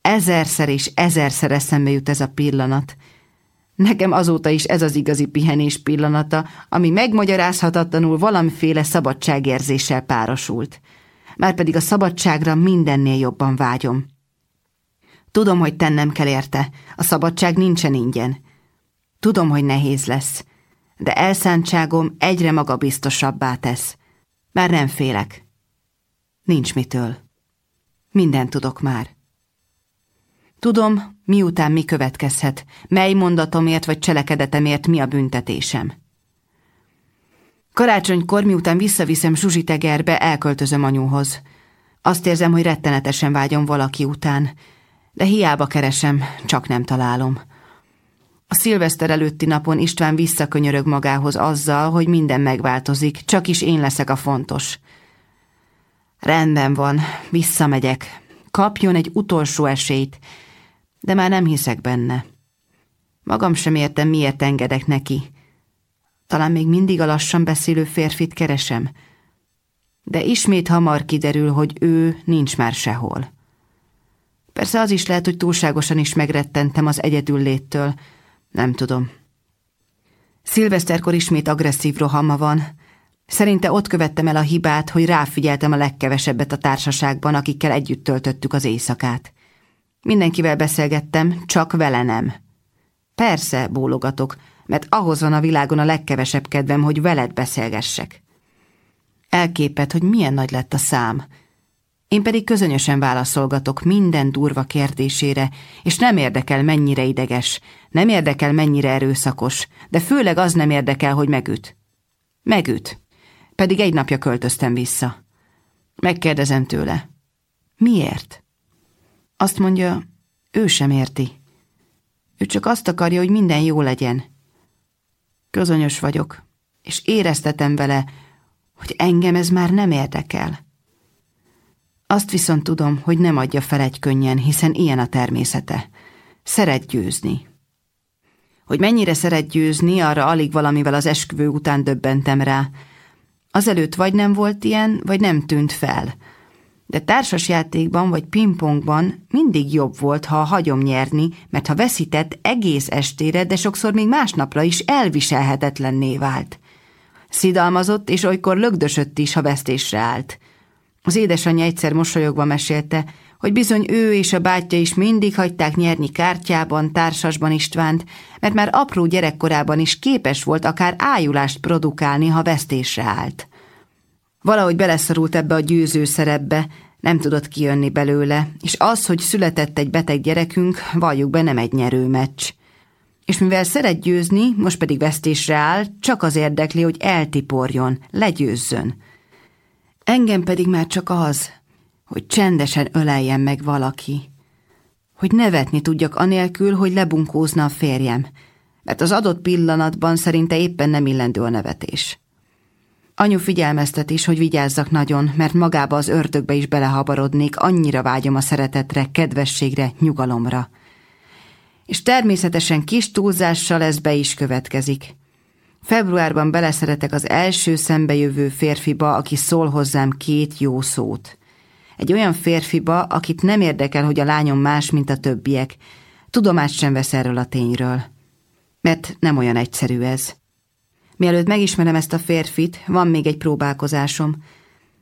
ezerszer és ezerszer eszembe jut ez a pillanat. Nekem azóta is ez az igazi pihenés pillanata, ami megmagyarázhatatlanul valamiféle szabadságérzéssel párosult. Márpedig a szabadságra mindennél jobban vágyom. Tudom, hogy tennem kell érte, a szabadság nincsen ingyen. Tudom, hogy nehéz lesz, de elszántságom egyre magabiztosabbá tesz. Már nem félek. Nincs mitől. Minden tudok már. Tudom, miután mi következhet, mely mondatomért vagy cselekedetemért mi a büntetésem. Karácsonykor, miután visszaviszem Zsuzsitegerbe, elköltözöm anyuhoz. Azt érzem, hogy rettenetesen vágyom valaki után, de hiába keresem, csak nem találom. A szilveszter előtti napon István visszakönyörög magához azzal, hogy minden megváltozik, csak is én leszek a fontos. Rendben van, visszamegyek. Kapjon egy utolsó esélyt, de már nem hiszek benne. Magam sem értem, miért engedek neki. Talán még mindig a lassan beszélő férfit keresem. De ismét hamar kiderül, hogy ő nincs már sehol. Persze az is lehet, hogy túlságosan is megrettentem az egyedül léttől, nem tudom. Szilveszterkor ismét agresszív rohama van. Szerinte ott követtem el a hibát, hogy ráfigyeltem a legkevesebbet a társaságban, akikkel együtt töltöttük az éjszakát. Mindenkivel beszélgettem, csak vele nem. Persze, bólogatok, mert ahhoz van a világon a legkevesebb kedvem, hogy veled beszélgessek. Elképet, hogy milyen nagy lett a szám, én pedig közönösen válaszolgatok minden durva kérdésére, és nem érdekel, mennyire ideges, nem érdekel, mennyire erőszakos, de főleg az nem érdekel, hogy megüt. Megüt. Pedig egy napja költöztem vissza. Megkérdezem tőle. Miért? Azt mondja, ő sem érti. Ő csak azt akarja, hogy minden jó legyen. Közönyös vagyok, és éreztetem vele, hogy engem ez már nem érdekel. Azt viszont tudom, hogy nem adja fel egy könnyen, hiszen ilyen a természete. Szeret győzni. Hogy mennyire szeret győzni, arra alig valamivel az esküvő után döbbentem rá. Azelőtt vagy nem volt ilyen, vagy nem tűnt fel. De társasjátékban vagy pingpongban mindig jobb volt, ha hagyom nyerni, mert ha veszített egész estére, de sokszor még másnapra is elviselhetetlenné vált. Szidalmazott, és olykor lögdösött is, ha vesztésre állt. Az édesanyja egyszer mosolyogva mesélte, hogy bizony ő és a bátyja is mindig hagyták nyerni kártyában, társasban Istvánt, mert már apró gyerekkorában is képes volt akár ájulást produkálni, ha vesztésre állt. Valahogy beleszorult ebbe a győző szerepbe, nem tudott kijönni belőle, és az, hogy született egy beteg gyerekünk, valljuk be nem egy nyerő meccs. És mivel szeret győzni, most pedig vesztésre áll, csak az érdekli, hogy eltiporjon, legyőzzön. Engem pedig már csak az, hogy csendesen öleljen meg valaki. Hogy nevetni tudjak anélkül, hogy lebunkózna a férjem, mert az adott pillanatban szerinte éppen nem illendő a nevetés. Anyu figyelmeztet is, hogy vigyázzak nagyon, mert magába az ördögbe is belehabarodnék, annyira vágyom a szeretetre, kedvességre, nyugalomra. És természetesen kis túlzással ez be is következik. Februárban beleszeretek az első szembejövő férfiba, aki szól hozzám két jó szót. Egy olyan férfiba, akit nem érdekel, hogy a lányom más, mint a többiek. Tudomást sem vesz erről a tényről. Mert nem olyan egyszerű ez. Mielőtt megismerem ezt a férfit, van még egy próbálkozásom.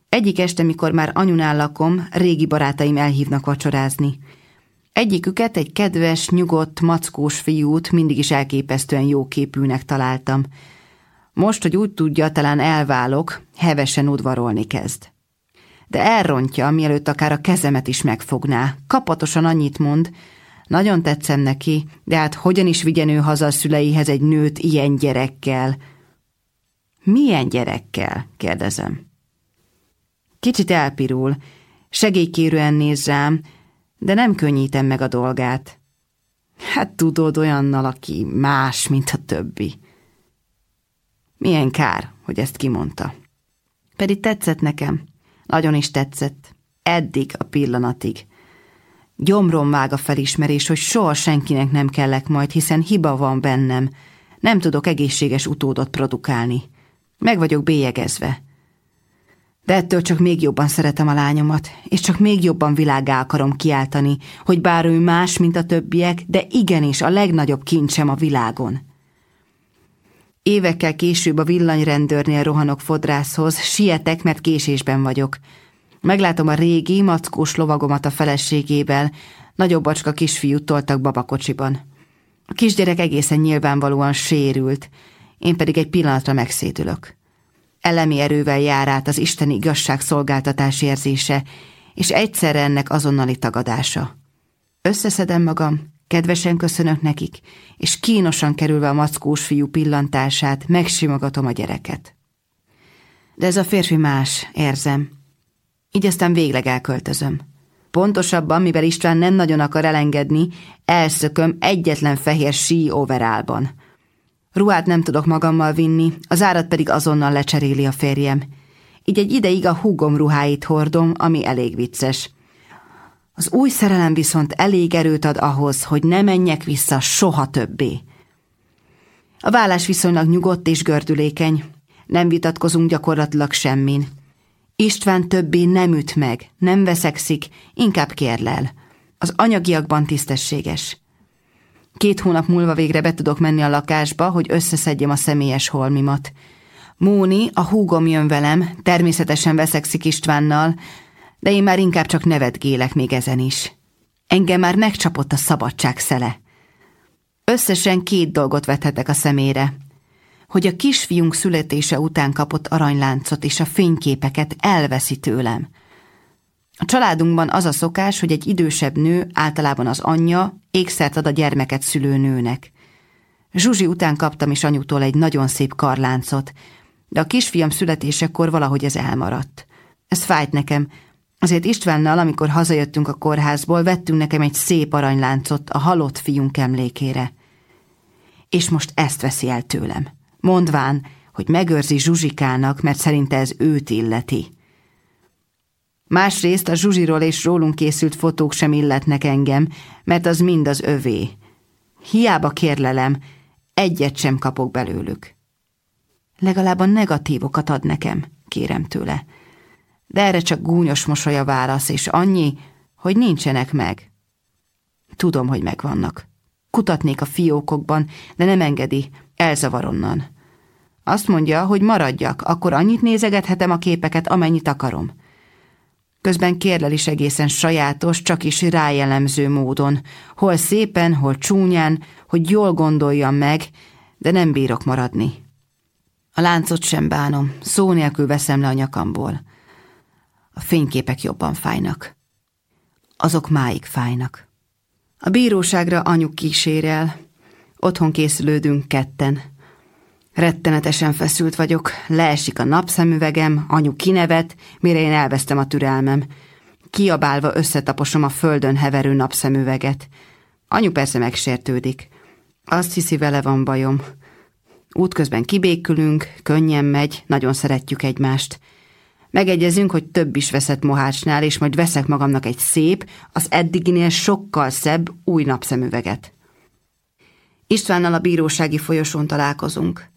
Egyik este, mikor már anyunál lakom, régi barátaim elhívnak vacsorázni. Egyiküket egy kedves, nyugodt, mackós fiút mindig is elképesztően jóképűnek találtam. Most, hogy úgy tudja, talán elválok, hevesen udvarolni kezd. de elrontja, mielőtt akár a kezemet is megfogná. Kapatosan annyit mond, nagyon tetszem neki, de hát hogyan is vigyen ő haza a szüleihez egy nőt ilyen gyerekkel? Milyen gyerekkel? kérdezem. Kicsit elpirul, segélykérően néz rám, de nem könnyítem meg a dolgát. Hát tudod, olyannal, aki más, mint a többi. Milyen kár, hogy ezt kimondta. Pedig tetszett nekem. Nagyon is tetszett. Eddig a pillanatig. Gyomrom vág a felismerés, hogy soha senkinek nem kellek majd, hiszen hiba van bennem. Nem tudok egészséges utódot produkálni. Meg vagyok bélyegezve. De ettől csak még jobban szeretem a lányomat, és csak még jobban világá akarom kiáltani, hogy bár ő más, mint a többiek, de igenis a legnagyobb kincsem a világon. Évekkel később a villanyrendőrnél rohanok fodrászhoz, sietek, mert késésben vagyok. Meglátom a régi, mackós lovagomat a feleségével, nagyobb bacska kisfiút toltak babakocsiban. A kisgyerek egészen nyilvánvalóan sérült, én pedig egy pillanatra megszédülök. Elemi erővel jár át az isteni igazságszolgáltatás érzése, és egyszerre ennek azonnali tagadása. Összeszedem magam, kedvesen köszönök nekik, és kínosan kerülve a mackós fiú pillantását, megsimogatom a gyereket. De ez a férfi más, érzem. Így aztán végleg elköltözöm. Pontosabban, mivel István nem nagyon akar elengedni, elszököm egyetlen fehér sí overálban. Ruhát nem tudok magammal vinni, az árat pedig azonnal lecseréli a férjem. Így egy ideig a húgom ruháit hordom, ami elég vicces. Az új szerelem viszont elég erőt ad ahhoz, hogy ne menjek vissza soha többé. A vállás viszonylag nyugodt és gördülékeny. Nem vitatkozunk gyakorlatilag semmin. István többé nem üt meg, nem veszekszik, inkább kérlel. Az anyagiakban tisztességes. Két hónap múlva végre be tudok menni a lakásba, hogy összeszedjem a személyes holmimat. Móni, a húgom jön velem, természetesen veszekszik Istvánnal, de én már inkább csak nevetgélek még ezen is. Engem már megcsapott a szabadság szele. Összesen két dolgot vethetek a szemére. Hogy a kisfiunk születése után kapott aranyláncot és a fényképeket elveszi tőlem – a családunkban az a szokás, hogy egy idősebb nő, általában az anyja, ékszert ad a gyermeket szülő nőnek. Zsuzsi után kaptam is anyutól egy nagyon szép karláncot, de a kisfiam születésekor valahogy ez elmaradt. Ez fájt nekem, azért Istvánnal, amikor hazajöttünk a kórházból, vettünk nekem egy szép aranyláncot a halott fiunk emlékére. És most ezt veszi el tőlem. Mondván, hogy megőrzi Zsuzsikának, mert szerinte ez őt illeti. Másrészt a Zsuzsiról és rólunk készült fotók sem illetnek engem, mert az mind az övé. Hiába kérlelem, egyet sem kapok belőlük. Legalább a negatívokat ad nekem, kérem tőle. De erre csak gúnyos mosolya válasz, és annyi, hogy nincsenek meg. Tudom, hogy megvannak. Kutatnék a fiókokban, de nem engedi, elzavar onnan. Azt mondja, hogy maradjak, akkor annyit nézegethetem a képeket, amennyit akarom. Közben kérlel is egészen sajátos, csak is rájellemző módon. Hol szépen, hol csúnyán, hogy jól gondoljam meg, de nem bírok maradni. A láncot sem bánom, szó nélkül veszem le a nyakamból. A fényképek jobban fájnak. Azok máig fájnak. A bíróságra anyuk kísérel. Otthon készülődünk ketten. Rettenetesen feszült vagyok, leesik a napszemüvegem, anyu kinevet, mire én elvesztem a türelmem. Kiabálva összetaposom a földön heverő napszemüveget. Anyu persze megsértődik. Azt hiszi, vele van bajom. Útközben kibékülünk, könnyen megy, nagyon szeretjük egymást. Megegyezünk, hogy több is veszett mohácsnál, és majd veszek magamnak egy szép, az eddiginél sokkal szebb új napszemüveget. Istvánnal a bírósági folyosón találkozunk.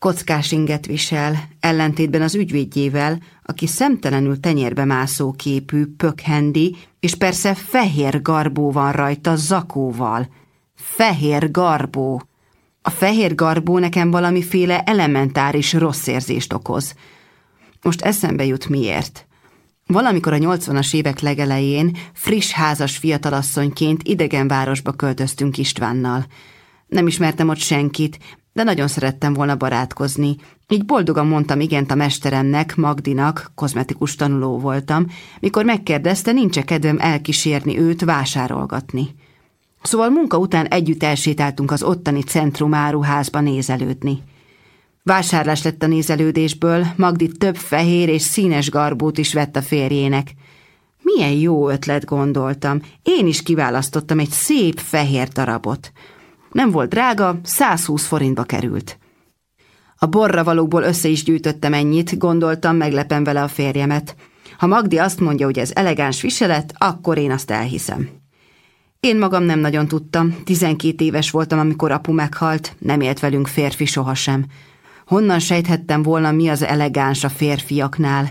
Kockás inget visel, ellentétben az ügyvédjével, aki szemtelenül tenyérbe mászó képű, pökhendi, és persze fehér garbó van rajta zakóval. Fehér garbó. A fehér garbó nekem valamiféle elementáris rossz érzést okoz. Most eszembe jut miért. Valamikor a 80-as évek legelején friss házas fiatalasszonyként idegen városba költöztünk Istvánnal. Nem ismertem ott senkit, de nagyon szerettem volna barátkozni. Így boldogan mondtam igent a mesteremnek, Magdinak, kozmetikus tanuló voltam, mikor megkérdezte, nincs-e kedvem elkísérni őt vásárolgatni. Szóval munka után együtt elsétáltunk az ottani centrum áruházba nézelődni. Vásárlás lett a nézelődésből, Magdi több fehér és színes garbót is vett a férjének. Milyen jó ötlet gondoltam, én is kiválasztottam egy szép fehér darabot. Nem volt drága, 120 forintba került. A borra valókból össze is gyűjtöttem ennyit, gondoltam, meglepem vele a férjemet. Ha Magdi azt mondja, hogy ez elegáns viselet, akkor én azt elhiszem. Én magam nem nagyon tudtam, 12 éves voltam, amikor apu meghalt, nem élt velünk férfi sohasem. Honnan sejthettem volna, mi az elegáns a férfiaknál?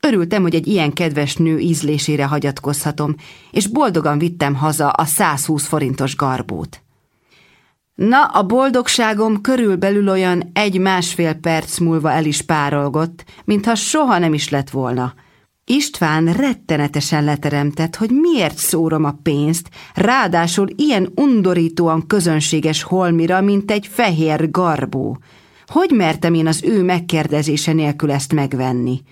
Örültem, hogy egy ilyen kedves nő ízlésére hagyatkozhatom, és boldogan vittem haza a 120 forintos garbót. Na, a boldogságom körülbelül olyan egy-másfél perc múlva el is párolgott, mintha soha nem is lett volna. István rettenetesen leteremtett, hogy miért szórom a pénzt, ráadásul ilyen undorítóan közönséges holmira, mint egy fehér garbó. Hogy mertem én az ő megkérdezése nélkül ezt megvenni?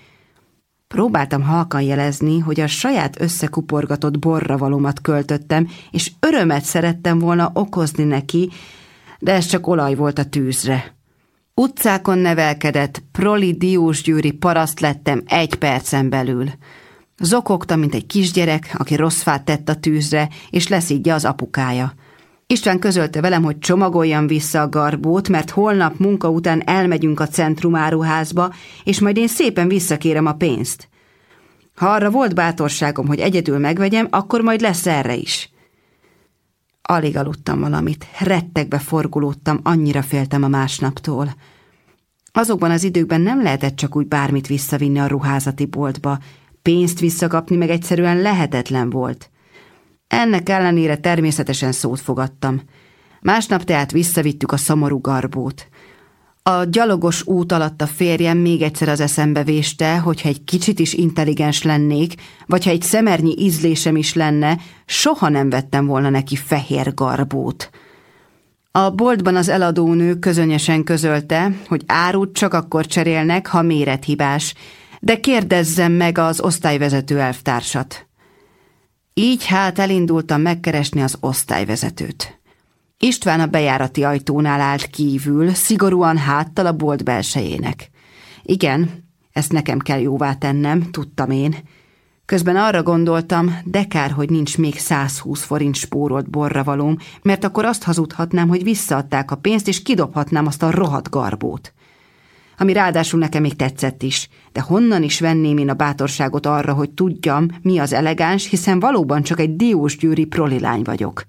Próbáltam halkan jelezni, hogy a saját összekuporgatott borravalomat költöttem, és örömet szerettem volna okozni neki, de ez csak olaj volt a tűzre. Utcákon nevelkedett, proli diósgyűri paraszt lettem egy percen belül. Zokogta, mint egy kisgyerek, aki rossz fát tett a tűzre, és leszídja az apukája. István közölte velem, hogy csomagoljam vissza a garbót, mert holnap munka után elmegyünk a centrumáruházba, és majd én szépen visszakérem a pénzt. Ha arra volt bátorságom, hogy egyedül megvegyem, akkor majd lesz erre is. Alig aludtam valamit, rettegbe forgulódtam, annyira féltem a másnaptól. Azokban az időkben nem lehetett csak úgy bármit visszavinni a ruházati boltba, pénzt visszakapni meg egyszerűen lehetetlen volt. Ennek ellenére természetesen szót fogadtam. Másnap tehát visszavittük a szomorú garbót. A gyalogos út alatt a férjem még egyszer az eszembe véste, hogyha egy kicsit is intelligens lennék, vagy ha egy szemernyi ízlésem is lenne, soha nem vettem volna neki fehér garbót. A boltban az eladónő közönösen közölte, hogy árut csak akkor cserélnek, ha mérethibás, de kérdezzem meg az osztályvezető elvtársat. Így hát elindultam megkeresni az osztályvezetőt. István a bejárati ajtónál állt kívül, szigorúan háttal a bolt belsejének. Igen, ezt nekem kell jóvá tennem, tudtam én. Közben arra gondoltam, de kár, hogy nincs még 120 forint spórolt borravalóm, mert akkor azt hazudhatnám, hogy visszaadták a pénzt, és kidobhatnám azt a rohadt garbót. Ami ráadásul nekem még tetszett is, de honnan is venném én a bátorságot arra, hogy tudjam, mi az elegáns, hiszen valóban csak egy diósgyőri prolilány vagyok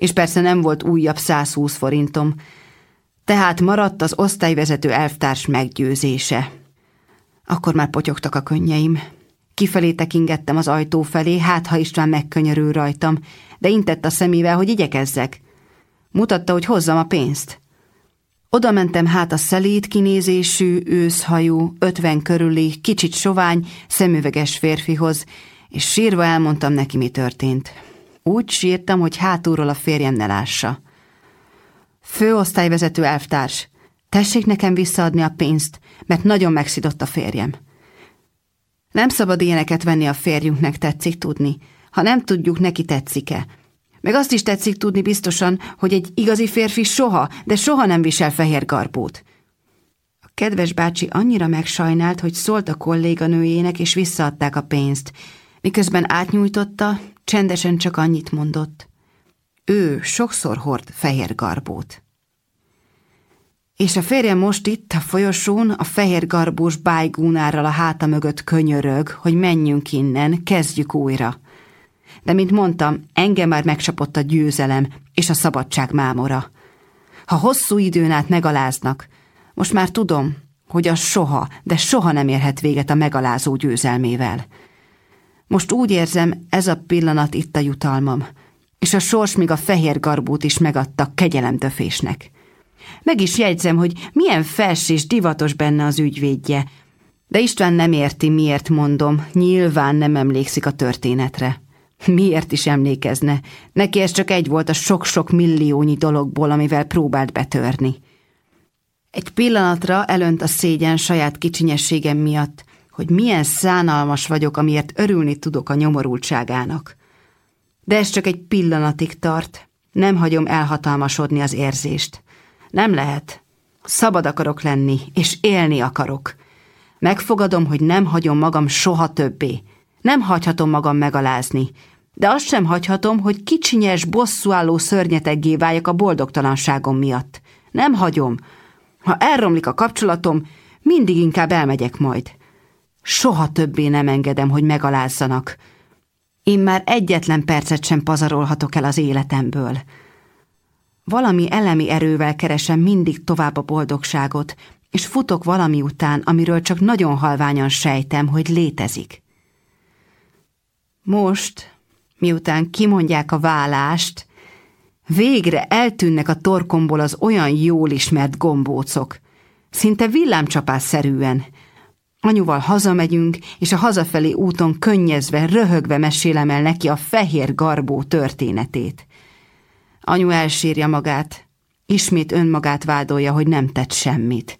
és persze nem volt újabb 120 forintom, tehát maradt az osztályvezető elvtárs meggyőzése. Akkor már potyogtak a könnyeim. Kifelé tekingettem az ajtó felé, hát ha István megkönyörül rajtam, de intett a szemével, hogy igyekezzek. Mutatta, hogy hozzam a pénzt. Oda mentem hát a szelíd kinézésű, őszhajú, ötven körüli, kicsit sovány, szemüveges férfihoz, és sírva elmondtam neki, mi történt. Úgy sírtam, hogy hátulról a férjem ne lássa. Főosztályvezető elvtárs, tessék nekem visszaadni a pénzt, mert nagyon megszidott a férjem. Nem szabad ilyeneket venni a férjünknek, tetszik tudni, ha nem tudjuk, neki tetszik-e. Meg azt is tetszik tudni biztosan, hogy egy igazi férfi soha, de soha nem visel fehér garbót. A kedves bácsi annyira megsajnált, hogy szólt a kolléganőjének, és visszaadták a pénzt. Miközben átnyújtotta, Csendesen csak annyit mondott. Ő sokszor hord fehér garbót. És a férjem most itt, a folyosón, a fehér garbós bájgúnárral a háta mögött könyörög, hogy menjünk innen, kezdjük újra. De, mint mondtam, engem már megsapott a győzelem és a szabadság mámora. Ha hosszú időn át megaláznak, most már tudom, hogy az soha, de soha nem érhet véget a megalázó győzelmével. Most úgy érzem, ez a pillanat itt a jutalmam, és a sors még a fehér garbót is megadta kegyelemdöfésnek. Meg is jegyzem, hogy milyen fels és divatos benne az ügyvédje, de István nem érti, miért mondom, nyilván nem emlékszik a történetre. Miért is emlékezne? Neki ez csak egy volt a sok-sok milliónyi dologból, amivel próbált betörni. Egy pillanatra elönt a szégyen saját kicsinyességem miatt, hogy milyen szánalmas vagyok, amiért örülni tudok a nyomorultságának. De ez csak egy pillanatig tart. Nem hagyom elhatalmasodni az érzést. Nem lehet. Szabad akarok lenni, és élni akarok. Megfogadom, hogy nem hagyom magam soha többé. Nem hagyhatom magam megalázni. De azt sem hagyhatom, hogy kicsinyes, bosszúálló szörnyeteggé váljak a boldogtalanságom miatt. Nem hagyom. Ha elromlik a kapcsolatom, mindig inkább elmegyek majd. Soha többé nem engedem, hogy megalázzanak. Én már egyetlen percet sem pazarolhatok el az életemből. Valami elemi erővel keresem mindig tovább a boldogságot, és futok valami után, amiről csak nagyon halványan sejtem, hogy létezik. Most, miután kimondják a vállást, végre eltűnnek a torkomból az olyan jól ismert gombócok, szinte villámcsapásszerűen, Anyuval hazamegyünk, és a hazafelé úton könnyezve, röhögve mesélem el neki a fehér garbó történetét. Anyu elsírja magát, ismét önmagát vádolja, hogy nem tett semmit.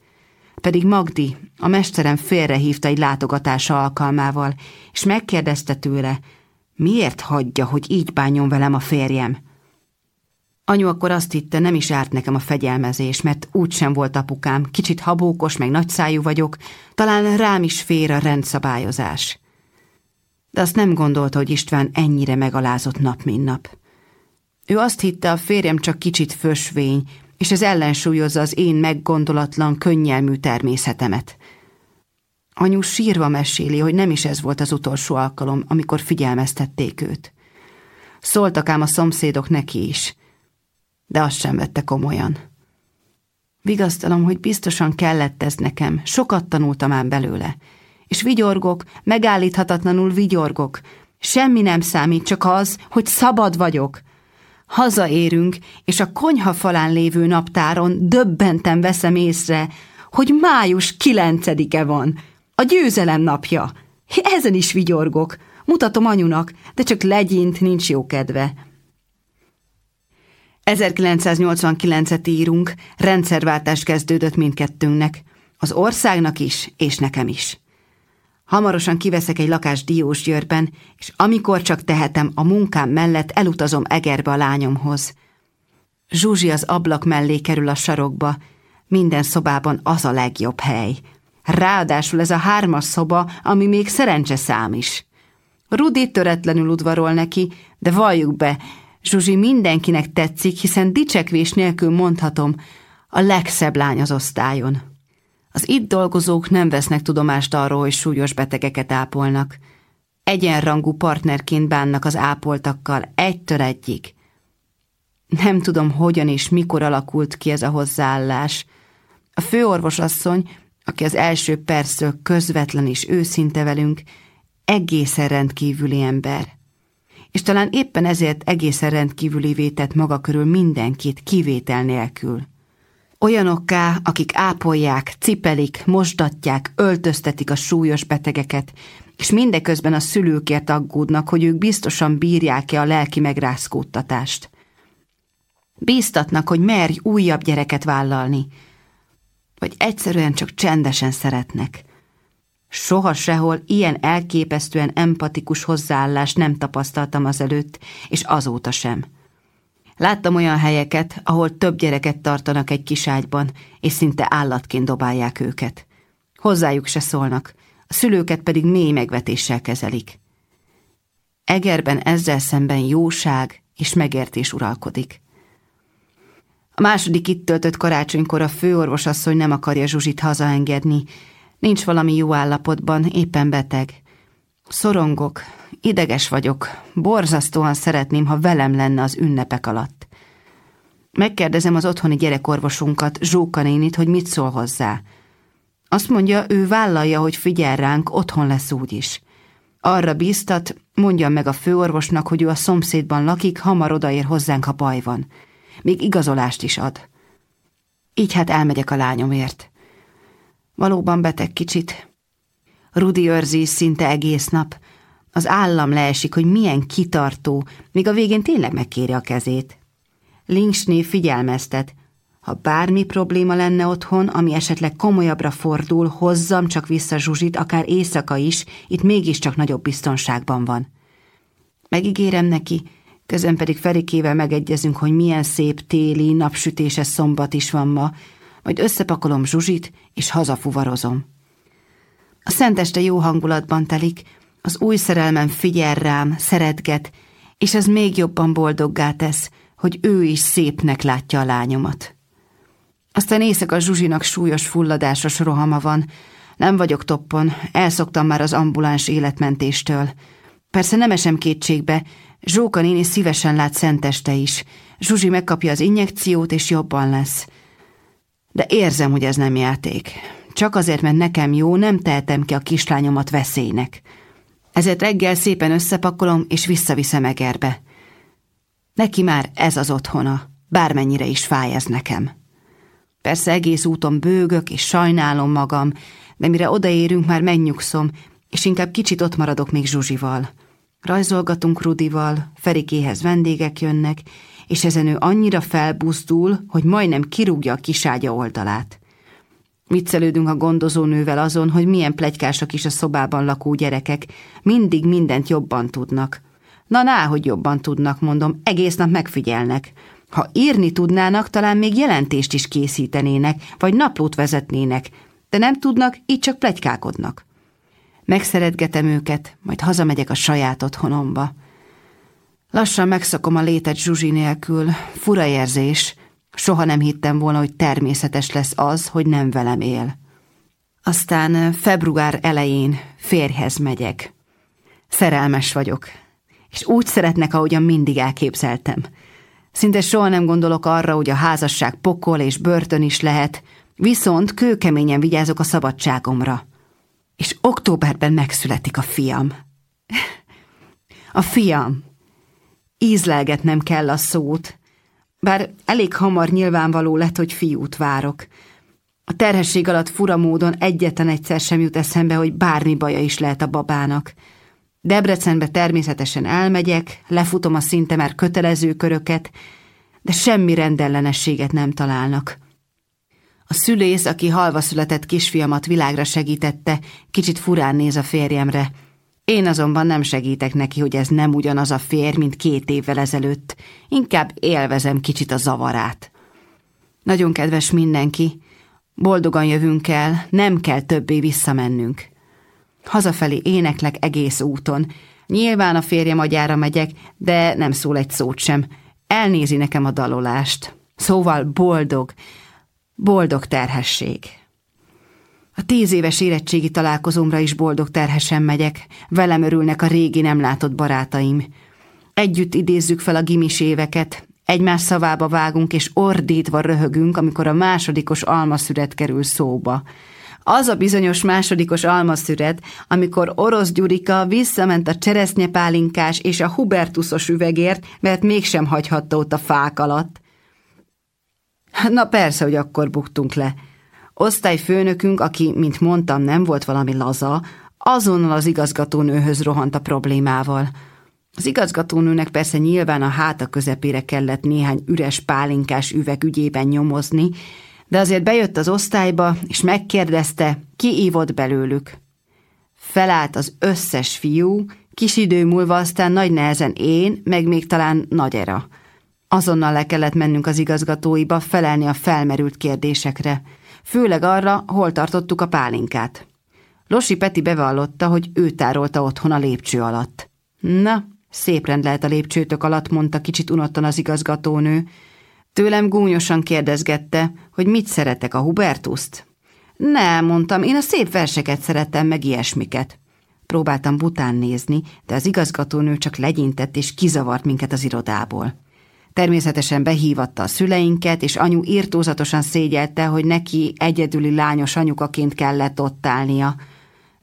Pedig Magdi, a mesterem félrehívta egy látogatása alkalmával, és megkérdezte tőle, miért hagyja, hogy így bánjon velem a férjem. Anyu akkor azt hitte, nem is árt nekem a fegyelmezés, mert úgysem volt apukám, kicsit habókos, meg nagyszájú vagyok, talán rám is fér a rendszabályozás. De azt nem gondolta, hogy István ennyire megalázott nap, mint nap. Ő azt hitte, a férjem csak kicsit fösvény, és ez ellensúlyozza az én meggondolatlan, könnyelmű természetemet. Anyu sírva meséli, hogy nem is ez volt az utolsó alkalom, amikor figyelmeztették őt. Szóltak ám a szomszédok neki is – de azt sem vette komolyan. Vigasztalom, hogy biztosan kellett ez nekem, sokat tanultam ám belőle. És vigyorgok, megállíthatatlanul vigyorgok. Semmi nem számít, csak az, hogy szabad vagyok. Hazaérünk, és a konyha falán lévő naptáron döbbenten veszem észre, hogy május kilencedike van, a győzelem napja. Ezen is vigyorgok. Mutatom anyunak, de csak legyint, nincs jó kedve. 1989-et írunk, rendszerváltás kezdődött mindkettőnknek, az országnak is, és nekem is. Hamarosan kiveszek egy lakást Diósgyőrben, és amikor csak tehetem, a munkám mellett elutazom Egerbe a lányomhoz. Zsuzsi az ablak mellé kerül a sarokba, minden szobában az a legjobb hely. Ráadásul ez a hármas szoba, ami még szerencse szám is. Rudi töretlenül udvarol neki, de valljuk be, Zsuzsi mindenkinek tetszik, hiszen dicsekvés nélkül mondhatom, a legszebb lány az osztályon. Az itt dolgozók nem vesznek tudomást arról, hogy súlyos betegeket ápolnak. Egyenrangú partnerként bánnak az ápoltakkal, egytől egyik. Nem tudom, hogyan és mikor alakult ki ez a hozzáállás. A főorvosasszony, aki az első perctől közvetlen és őszinte velünk, egészen rendkívüli ember és talán éppen ezért egészen rendkívüli tett maga körül mindenkit kivétel nélkül. Olyanokká, akik ápolják, cipelik, mosdatják, öltöztetik a súlyos betegeket, és mindeközben a szülőkért aggódnak, hogy ők biztosan bírják-e a lelki megrázkódtatást. Bíztatnak, hogy merj újabb gyereket vállalni, vagy egyszerűen csak csendesen szeretnek – Soha sehol ilyen elképesztően empatikus hozzáállást nem tapasztaltam azelőtt, és azóta sem. Láttam olyan helyeket, ahol több gyereket tartanak egy kis ágyban, és szinte állatként dobálják őket. Hozzájuk se szólnak, a szülőket pedig mély megvetéssel kezelik. Egerben ezzel szemben jóság és megértés uralkodik. A második itt töltött karácsonykor a főorvosasszony nem akarja Zsuzsit hazaengedni, Nincs valami jó állapotban, éppen beteg. Szorongok, ideges vagyok, borzasztóan szeretném, ha velem lenne az ünnepek alatt. Megkérdezem az otthoni gyerekorvosunkat, Zsóka nénit, hogy mit szól hozzá. Azt mondja, ő vállalja, hogy figyel ránk, otthon lesz úgyis. Arra bíztat, mondjam meg a főorvosnak, hogy ő a szomszédban lakik, hamar odaér hozzánk, ha baj van. Még igazolást is ad. Így hát elmegyek a lányomért. Valóban beteg kicsit. Rudi őrzi szinte egész nap. Az állam leesik, hogy milyen kitartó, míg a végén tényleg megkéri a kezét. Linksné figyelmeztet. Ha bármi probléma lenne otthon, ami esetleg komolyabbra fordul, hozzam csak vissza Zsuzsit, akár éjszaka is, itt mégiscsak nagyobb biztonságban van. Megígérem neki, közben pedig Ferikével megegyezünk, hogy milyen szép téli, napsütéses szombat is van ma, majd összepakolom Zsuzsit, és hazafuvarozom. A szenteste jó hangulatban telik, az új szerelmem figyel rám, szeretget, és ez még jobban boldoggá tesz, hogy ő is szépnek látja a lányomat. Aztán éjszaka Zsuzsinak súlyos fulladásos rohama van. Nem vagyok toppon, elszoktam már az ambuláns életmentéstől. Persze nem esem kétségbe, Zsóka néni szívesen lát szenteste is. Zsuzsi megkapja az injekciót, és jobban lesz. De érzem, hogy ez nem játék. Csak azért, mert nekem jó, nem tehetem ki a kislányomat veszélynek. Ezért reggel szépen összepakolom, és visszaviszem Egerbe. Neki már ez az otthona, bármennyire is fáj ez nekem. Persze egész úton bőgök, és sajnálom magam, de mire odaérünk, már megnyugszom, és inkább kicsit ott maradok még Zsuzsival. Rajzolgatunk Rudival, Ferikéhez vendégek jönnek, és ezen ő annyira felbuzdul, hogy majdnem kirúgja a kiságya oldalát. Viccelődünk a gondozónővel azon, hogy milyen plegykásak is a szobában lakó gyerekek, mindig mindent jobban tudnak. Na, ná, hogy jobban tudnak, mondom, egész nap megfigyelnek. Ha írni tudnának, talán még jelentést is készítenének, vagy naplót vezetnének, de nem tudnak, így csak plegykákodnak. Megszeretgetem őket, majd hazamegyek a saját otthonomba. Lassan megszakom a létet Zsuzsi nélkül, fura érzés. Soha nem hittem volna, hogy természetes lesz az, hogy nem velem él. Aztán február elején férjhez megyek. Szerelmes vagyok, és úgy szeretnek, ahogyan mindig elképzeltem. Szinte soha nem gondolok arra, hogy a házasság pokol és börtön is lehet, viszont kőkeményen vigyázok a szabadságomra. És októberben megszületik a fiam. A fiam. Ízlelgetnem kell a szót, bár elég hamar nyilvánvaló lett, hogy fiút várok. A terhesség alatt fura módon egyetlen egyszer sem jut eszembe, hogy bármi baja is lehet a babának. Debrecenbe természetesen elmegyek, lefutom a szinte már kötelező köröket, de semmi rendellenességet nem találnak. A szülész, aki halva született kisfiamat világra segítette, kicsit furán néz a férjemre. Én azonban nem segítek neki, hogy ez nem ugyanaz a férj, mint két évvel ezelőtt. Inkább élvezem kicsit a zavarát. Nagyon kedves mindenki. Boldogan jövünk el, nem kell többé visszamennünk. Hazafelé éneklek egész úton. Nyilván a férjem agyára megyek, de nem szól egy szót sem. Elnézi nekem a dalolást. Szóval boldog, boldog terhesség. A tíz éves érettségi találkozómra is boldog terhesen megyek, velem örülnek a régi nem látott barátaim. Együtt idézzük fel a gimis éveket, egymás szavába vágunk és ordítva röhögünk, amikor a másodikos almaszüret kerül szóba. Az a bizonyos másodikos almaszüret, amikor orosz Gyurika visszament a cseresznyepálinkás és a Hubertusos üvegért, mert mégsem hagyhatta ott a fák alatt. Na persze, hogy akkor buktunk le. Osztályfőnökünk, aki, mint mondtam, nem volt valami laza, azonnal az igazgatónőhöz rohant a problémával. Az igazgatónőnek persze nyilván a háta közepére kellett néhány üres pálinkás üveg ügyében nyomozni, de azért bejött az osztályba, és megkérdezte, ki ívott belőlük. Felállt az összes fiú, kis idő múlva aztán nagy nehezen én, meg még talán Nagy Era. Azonnal le kellett mennünk az igazgatóiba, felelni a felmerült kérdésekre. Főleg arra, hol tartottuk a pálinkát. Losi Peti bevallotta, hogy ő tárolta otthon a lépcső alatt. Na, szép rend lehet a lépcsőtök alatt, mondta kicsit unottan az igazgatónő, Tőlem gúnyosan kérdezgette, hogy mit szeretek a Hubertuszt. Nem, mondtam, én a szép verseket szerettem, meg ilyesmiket. Próbáltam bután nézni, de az igazgatónő csak legyintett és kizavart minket az irodából. Természetesen behívatta a szüleinket, és anyu írtózatosan szégyelte, hogy neki egyedüli lányos anyukaként kellett ott állnia.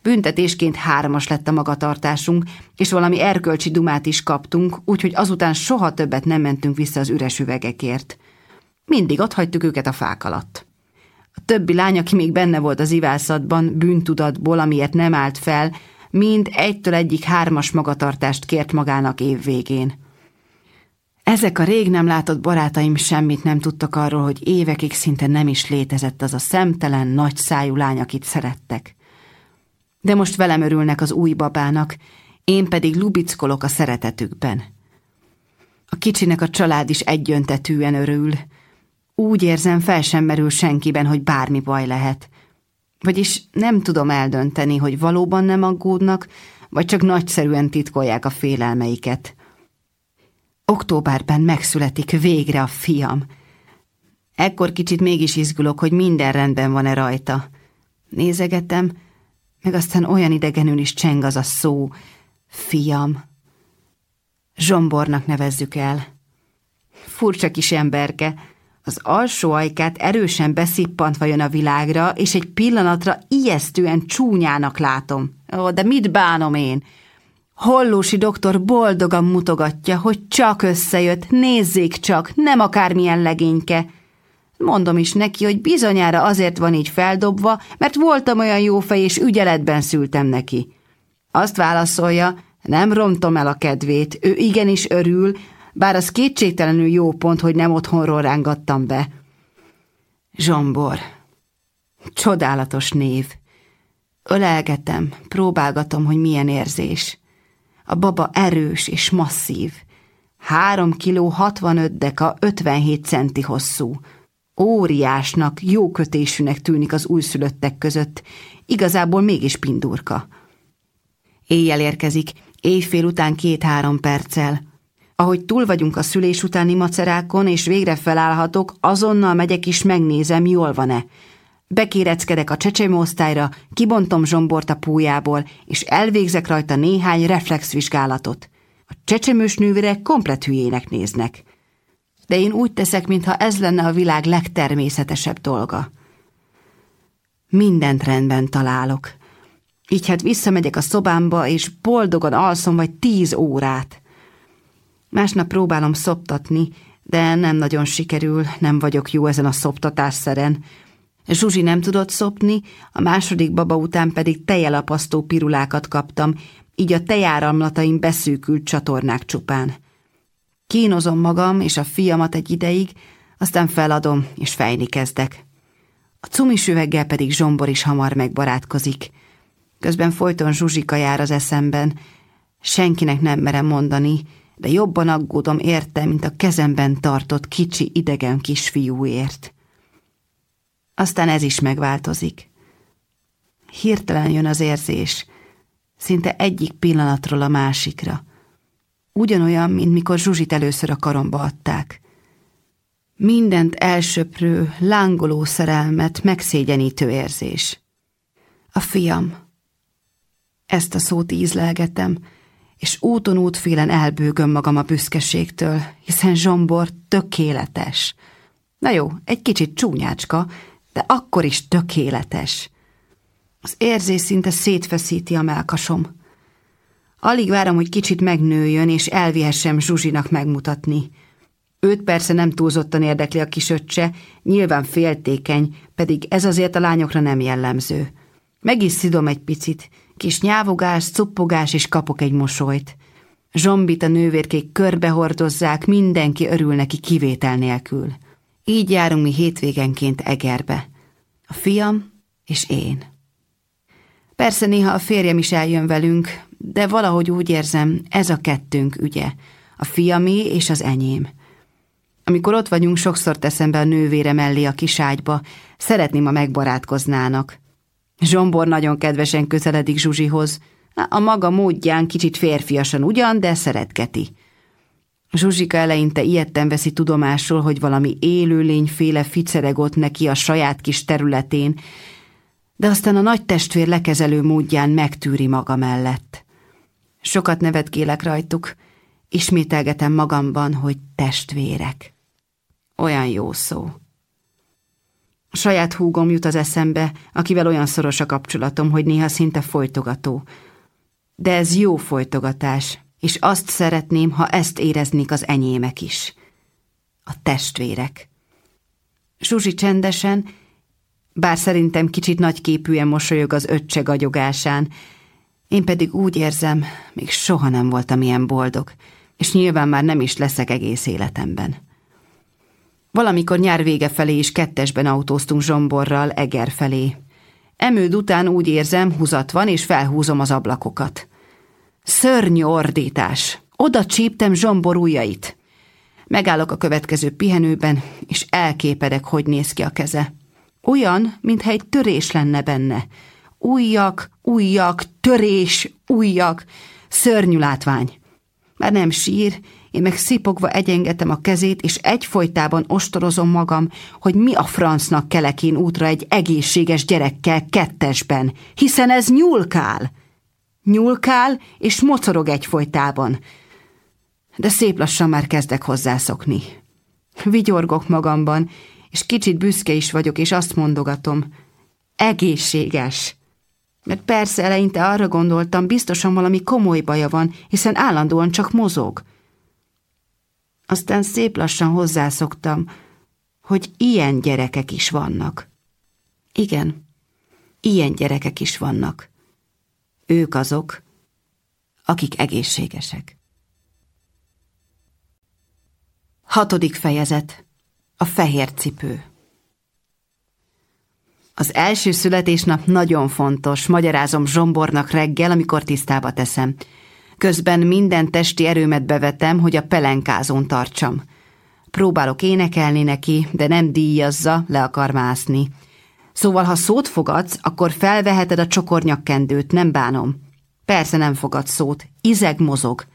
Büntetésként hármas lett a magatartásunk, és valami erkölcsi dumát is kaptunk, úgyhogy azután soha többet nem mentünk vissza az üres üvegekért. Mindig ott hagytuk őket a fák alatt. A többi lány, aki még benne volt az ivászatban, bűntudatból, amiért nem állt fel, mind egytől egyik hármas magatartást kért magának év végén. Ezek a rég nem látott barátaim semmit nem tudtak arról, hogy évekig szinte nem is létezett az a szemtelen, nagy szájú lány, akit szerettek. De most velem örülnek az új babának, én pedig lubickolok a szeretetükben. A kicsinek a család is egyöntetűen örül. Úgy érzem, fel sem merül senkiben, hogy bármi baj lehet. Vagyis nem tudom eldönteni, hogy valóban nem aggódnak, vagy csak nagyszerűen titkolják a félelmeiket. Októberben megszületik végre a fiam. Ekkor kicsit mégis izgulok, hogy minden rendben van-e rajta. Nézegetem, meg aztán olyan idegenül is cseng az a szó. Fiam. Zsombornak nevezzük el. Furcsa kis emberke. Az alsó ajkát erősen beszippantva jön a világra, és egy pillanatra ijesztően csúnyának látom. Ó, de mit bánom én? Hollósi doktor boldogan mutogatja, hogy csak összejött, nézzék csak, nem akármilyen legényke. Mondom is neki, hogy bizonyára azért van így feldobva, mert voltam olyan jó fej, és ügyeletben szültem neki. Azt válaszolja, nem rontom el a kedvét, ő igenis örül, bár az kétségtelenül jó pont, hogy nem otthonról rángattam be. Zsombor. Csodálatos név. Ölelgetem, próbálgatom, hogy milyen érzés. A baba erős és masszív. Három kiló 65 deka, 57 centi hosszú. Óriásnak, jó kötésűnek tűnik az újszülöttek között, igazából mégis pindurka. Éjjel érkezik, éjfél után két-három perccel. Ahogy túl vagyunk a szülés utáni macerákon, és végre felállhatok, azonnal megyek is megnézem, jól van-e. Bekéreckedek a csecsemőosztályra, kibontom zsombort a pújából, és elvégzek rajta néhány reflexvizsgálatot. A csecsemős nővérek komplet hülyének néznek. De én úgy teszek, mintha ez lenne a világ legtermészetesebb dolga. Mindent rendben találok. Így hát visszamegyek a szobámba, és boldogan alszom vagy tíz órát. Másnap próbálom szoptatni, de nem nagyon sikerül, nem vagyok jó ezen a szoptatásszeren. Zsuzsi nem tudott szopni, a második baba után pedig tejelapasztó pirulákat kaptam, így a tejáramlataim beszűkült csatornák csupán. Kínozom magam és a fiamat egy ideig, aztán feladom és fejni kezdek. A cumis üveggel pedig Zsombor is hamar megbarátkozik. Közben folyton Zsuzsika jár az eszemben. Senkinek nem merem mondani, de jobban aggódom érte, mint a kezemben tartott kicsi idegen kisfiúért. Aztán ez is megváltozik. Hirtelen jön az érzés, szinte egyik pillanatról a másikra. Ugyanolyan, mint mikor Zsuzsit először a karomba adták. Mindent elsöprő, lángoló szerelmet, megszégyenítő érzés. A fiam. Ezt a szót ízlelgetem, és úton útfélen elbőgöm magam a büszkeségtől, hiszen Zsombor tökéletes. Na jó, egy kicsit csúnyácska, de akkor is tökéletes. Az érzés szinte szétfeszíti a melkasom. Alig várom, hogy kicsit megnőjön, és elvihessem Zsuzsinak megmutatni. Őt persze nem túlzottan érdekli a kisöccse, nyilván féltékeny, pedig ez azért a lányokra nem jellemző. Meg is szidom egy picit, kis nyávogás, cuppogás, és kapok egy mosolyt. Zsombit a nővérkék körbehordozzák, mindenki örül neki kivétel nélkül. Így járunk mi hétvégenként Egerbe. A fiam és én. Persze néha a férjem is eljön velünk, de valahogy úgy érzem, ez a kettőnk ügye. A fiamé és az enyém. Amikor ott vagyunk, sokszor teszem be a nővére mellé a kiságyba, szeretném, ha megbarátkoznának. Zsombor nagyon kedvesen közeledik Zsuzsihoz, a maga módján kicsit férfiasan ugyan, de szeretgeti. Zsuzsika eleinte ilyetten veszi tudomásul, hogy valami élőlényféle ficeregott neki a saját kis területén, de aztán a nagy testvér lekezelő módján megtűri maga mellett. Sokat nevetgélek rajtuk, ismételgetem magamban, hogy testvérek. Olyan jó szó. Saját húgom jut az eszembe, akivel olyan szoros a kapcsolatom, hogy néha szinte folytogató. De ez jó folytogatás, és azt szeretném, ha ezt éreznék az enyémek is. A testvérek. Zsuzsi csendesen, bár szerintem kicsit nagyképűen mosolyog az öccse gagyogásán, én pedig úgy érzem, még soha nem voltam ilyen boldog. és nyilván már nem is leszek egész életemben. Valamikor nyár vége felé is kettesben autóztunk zsomborral Eger felé. Emőd után úgy érzem, húzat van, és felhúzom az ablakokat. Szörnyű ordítás. Oda csíptem zsombor ujjait. Megállok a következő pihenőben, és elképedek, hogy néz ki a keze. Olyan, mintha egy törés lenne benne. Újjak, újjak, törés, újjak. Szörnyű látvány. Már nem sír, én meg szipogva egyengetem a kezét, és egyfolytában ostorozom magam, hogy mi a francnak kelek én útra egy egészséges gyerekkel kettesben, hiszen ez nyúlkál. Nyúlkál, és mocorog egyfolytában. De szép lassan már kezdek hozzászokni. Vigyorgok magamban, és kicsit büszke is vagyok, és azt mondogatom, egészséges. Mert persze eleinte arra gondoltam, biztosan valami komoly baja van, hiszen állandóan csak mozog. Aztán szép lassan hozzászoktam, hogy ilyen gyerekek is vannak. Igen, ilyen gyerekek is vannak. Ők azok, akik egészségesek. Hatodik fejezet. A fehér cipő. Az első születésnap nagyon fontos, magyarázom Zsombornak reggel, amikor tisztába teszem. Közben minden testi erőmet bevetem, hogy a pelenkázón tartsam. Próbálok énekelni neki, de nem díjazza, le akar mászni. Szóval, ha szót fogadsz, akkor felveheted a csokornyakkendőt, nem bánom. Persze nem fogad szót, izeg mozog.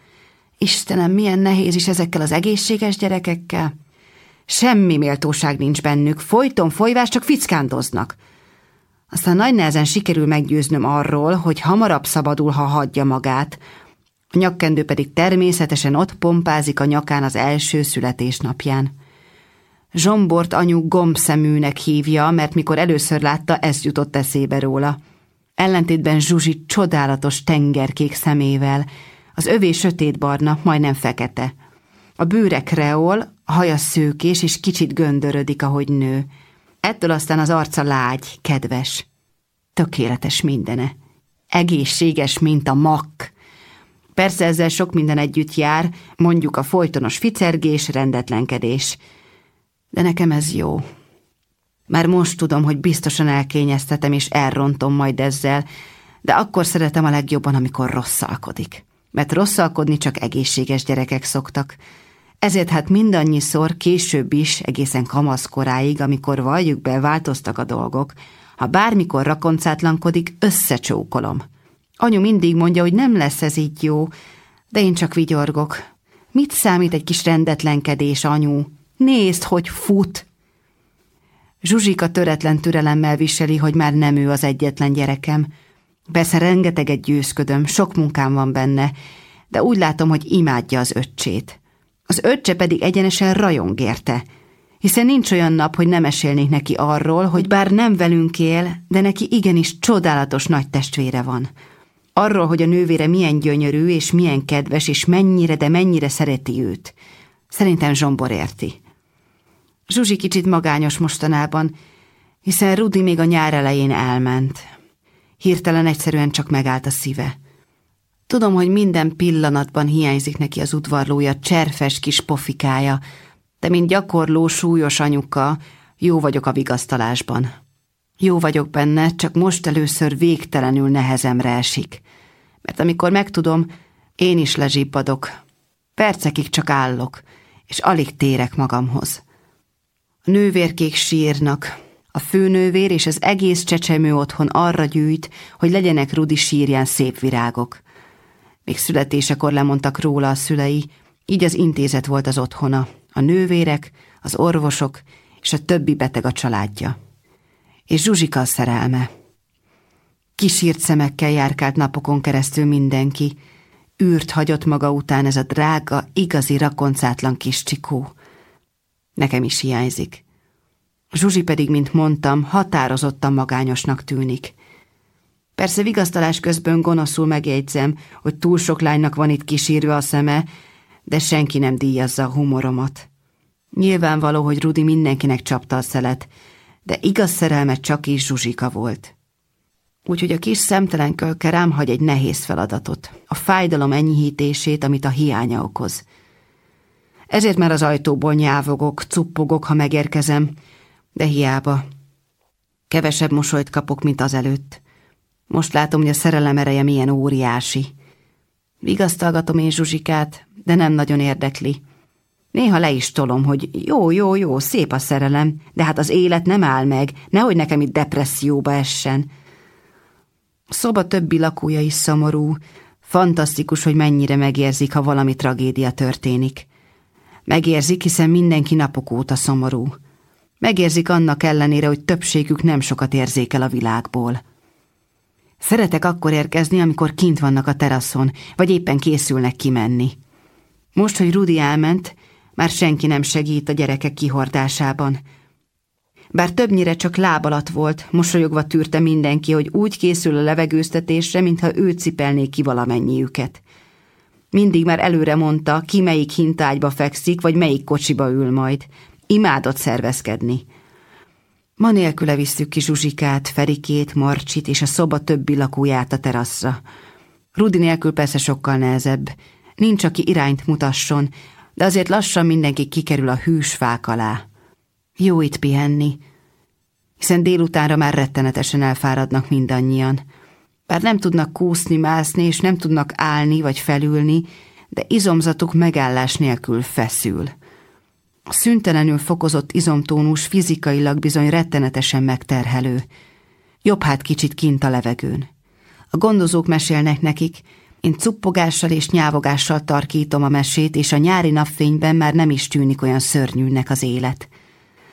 Istenem, milyen nehéz is ezekkel az egészséges gyerekekkel. Semmi méltóság nincs bennük, folyton folyvás csak fickándoznak. Aztán nagy nehezen sikerül meggyőznöm arról, hogy hamarabb szabadul, ha hagyja magát. A nyakkendő pedig természetesen ott pompázik a nyakán az első születésnapján. Zsombort anyu gombszeműnek hívja, mert mikor először látta, ez jutott eszébe róla. Ellentétben Zsuzsi csodálatos tengerkék szemével, az övé sötétbarna, majdnem fekete. A bőre kreol, a haja szőkés és kicsit göndörödik, ahogy nő. Ettől aztán az arca lágy, kedves. Tökéletes mindene. Egészséges, mint a mak. Persze ezzel sok minden együtt jár, mondjuk a folytonos ficergés, rendetlenkedés. De nekem ez jó. Már most tudom, hogy biztosan elkényeztetem és elrontom majd ezzel, de akkor szeretem a legjobban, amikor rosszalkodik. Mert rosszalkodni csak egészséges gyerekek szoktak. Ezért hát mindannyiszor, később is, egészen kamaszkoráig, amikor valljuk be, változtak a dolgok, ha bármikor rakoncátlankodik, összecsókolom. Anyu mindig mondja, hogy nem lesz ez így jó, de én csak vigyorgok. Mit számít egy kis rendetlenkedés, anyu? Nézd, hogy fut! Zsuzsika töretlen türelemmel viseli, hogy már nem ő az egyetlen gyerekem. Persze rengeteget győzködöm, sok munkám van benne, de úgy látom, hogy imádja az öccsét. Az öccse pedig egyenesen rajong érte, hiszen nincs olyan nap, hogy nem mesélnék neki arról, hogy bár nem velünk él, de neki igenis csodálatos nagy testvére van. Arról, hogy a nővére milyen gyönyörű, és milyen kedves, és mennyire, de mennyire szereti őt. Szerintem Zsombor érti. Zsuzsi kicsit magányos mostanában, hiszen Rudi még a nyár elején elment. Hirtelen egyszerűen csak megállt a szíve. Tudom, hogy minden pillanatban hiányzik neki az udvarlója, cserfes kis pofikája, de mint gyakorló, súlyos anyuka, jó vagyok a vigasztalásban. Jó vagyok benne, csak most először végtelenül nehezemre esik. Mert amikor megtudom, én is lezsibbadok. Percekig csak állok, és alig térek magamhoz. A nővérkék sírnak, a főnővér és az egész csecsemő otthon arra gyűjt, hogy legyenek Rudi sírján szép virágok. Még születésekor lemondtak róla a szülei, így az intézet volt az otthona, a nővérek, az orvosok és a többi beteg a családja. És Zsuzsika a szerelme. Kisírt szemekkel járkált napokon keresztül mindenki, űrt hagyott maga után ez a drága, igazi rakoncátlan kis csikó. Nekem is hiányzik. Zsuzsi pedig, mint mondtam, határozottan magányosnak tűnik. Persze vigasztalás közben gonoszul megjegyzem, hogy túl sok lánynak van itt kísírva a szeme, de senki nem díjazza a humoromat. Nyilvánvaló, hogy Rudi mindenkinek csapta a szelet, de igaz szerelme csak is Zsuzsika volt. Úgyhogy a kis szemtelen kölke rám hagy egy nehéz feladatot, a fájdalom enyhítését, amit a hiánya okoz. Ezért már az ajtóból nyávogok, cuppogok, ha megérkezem, de hiába. Kevesebb mosolyt kapok, mint az előtt. Most látom, hogy a szerelem ereje milyen óriási. Vigasztalgatom én Zsuzsikát, de nem nagyon érdekli. Néha le is tolom, hogy jó, jó, jó, szép a szerelem, de hát az élet nem áll meg, nehogy nekem itt depresszióba essen. A szoba többi lakója is szomorú, fantasztikus, hogy mennyire megérzik, ha valami tragédia történik. Megérzik, hiszen mindenki napok óta szomorú. Megérzik annak ellenére, hogy többségük nem sokat érzékel a világból. Szeretek akkor érkezni, amikor kint vannak a teraszon, vagy éppen készülnek kimenni. Most, hogy Rudi elment, már senki nem segít a gyerekek kihordásában. Bár többnyire csak láb alatt volt, mosolyogva tűrte mindenki, hogy úgy készül a levegőztetésre, mintha ő cipelné ki valamennyiüket. Mindig már előre mondta, ki melyik hintágyba fekszik, vagy melyik kocsiba ül majd. Imádott szervezkedni. Ma nélküle visszük ki Zsuzsikát, Ferikét, Marcsit és a szoba többi lakóját a teraszra. Rudi nélkül persze sokkal nehezebb. Nincs, aki irányt mutasson, de azért lassan mindenki kikerül a hűs fák alá. Jó itt pihenni, hiszen délutánra már rettenetesen elfáradnak mindannyian. Bár nem tudnak kúszni, mászni, és nem tudnak állni vagy felülni, de izomzatuk megállás nélkül feszül. A szüntelenül fokozott izomtónus fizikailag bizony rettenetesen megterhelő. Jobb hát kicsit kint a levegőn. A gondozók mesélnek nekik, én cuppogással és nyávogással tarkítom a mesét, és a nyári napfényben már nem is tűnik olyan szörnyűnek az élet.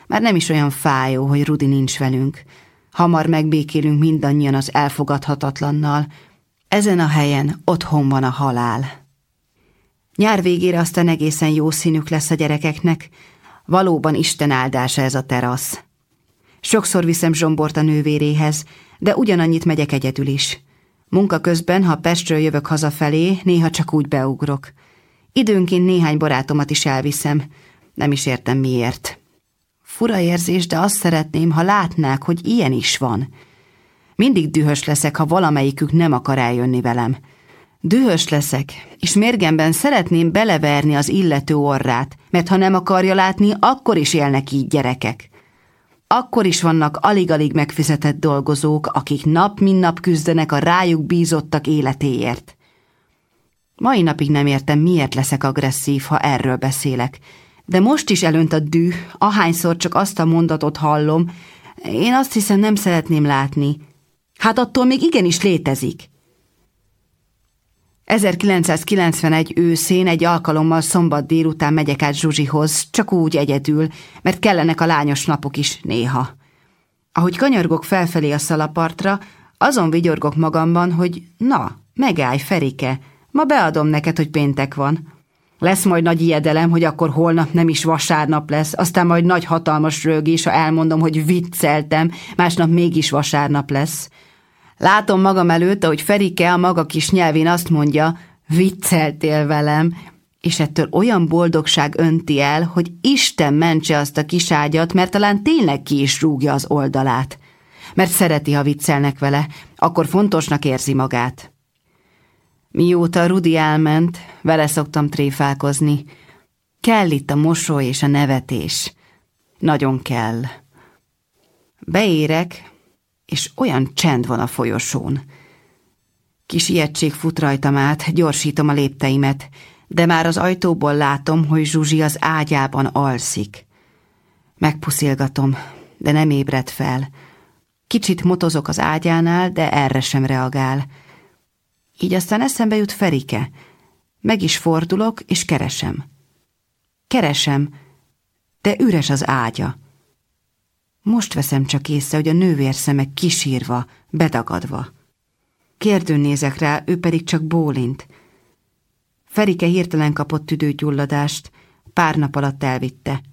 Már nem is olyan fájó, hogy Rudi nincs velünk. Hamar megbékélünk mindannyian az elfogadhatatlannal. Ezen a helyen otthon van a halál. Nyár végére aztán egészen jó színük lesz a gyerekeknek. Valóban Isten áldása ez a terasz. Sokszor viszem Zsombort a nővéréhez, de ugyanannyit megyek egyedül is. Munka közben, ha Pestről jövök hazafelé, néha csak úgy beugrok. Időnként néhány barátomat is elviszem. Nem is értem miért. Fura érzés, de azt szeretném, ha látnák, hogy ilyen is van. Mindig dühös leszek, ha valamelyikük nem akar eljönni velem. Dühös leszek, és mérgemben szeretném beleverni az illető orrát, mert ha nem akarja látni, akkor is élnek így gyerekek. Akkor is vannak alig-alig megfizetett dolgozók, akik nap mint nap küzdenek a rájuk bízottak életéért. Mai napig nem értem, miért leszek agresszív, ha erről beszélek. De most is elönt a düh, ahányszor csak azt a mondatot hallom, én azt hiszem nem szeretném látni. Hát attól még igenis létezik. 1991 őszén egy alkalommal szombat délután megyek át Zsuzsihoz, csak úgy egyedül, mert kellenek a lányos napok is néha. Ahogy kanyargok felfelé a szalapartra, azon vigyorgok magamban, hogy na, megállj, Ferike, ma beadom neked, hogy péntek van. Lesz majd nagy ijedelem, hogy akkor holnap nem is vasárnap lesz, aztán majd nagy hatalmas rögés, ha elmondom, hogy vicceltem, másnap mégis vasárnap lesz. Látom magam előtt, ahogy Ferike a maga kis nyelvén azt mondja, vicceltél velem, és ettől olyan boldogság önti el, hogy Isten mentse azt a kiságyat, mert talán tényleg ki is rúgja az oldalát. Mert szereti, ha viccelnek vele, akkor fontosnak érzi magát. Mióta Rudi elment, vele szoktam tréfálkozni. Kell itt a mosoly és a nevetés. Nagyon kell. Beérek, és olyan csend van a folyosón. Kis ijegység fut rajtam át, gyorsítom a lépteimet, de már az ajtóból látom, hogy Zsuzsi az ágyában alszik. Megpuszilgatom, de nem ébred fel. Kicsit motozok az ágyánál, de erre sem reagál. Így aztán eszembe jut Ferike. Meg is fordulok, és keresem. Keresem, de üres az ágya. Most veszem csak észre, hogy a nővérszeme kisírva, bedagadva. Kérdőn nézek rá, ő pedig csak bólint. Ferike hirtelen kapott tüdőgyulladást, pár nap alatt elvitte.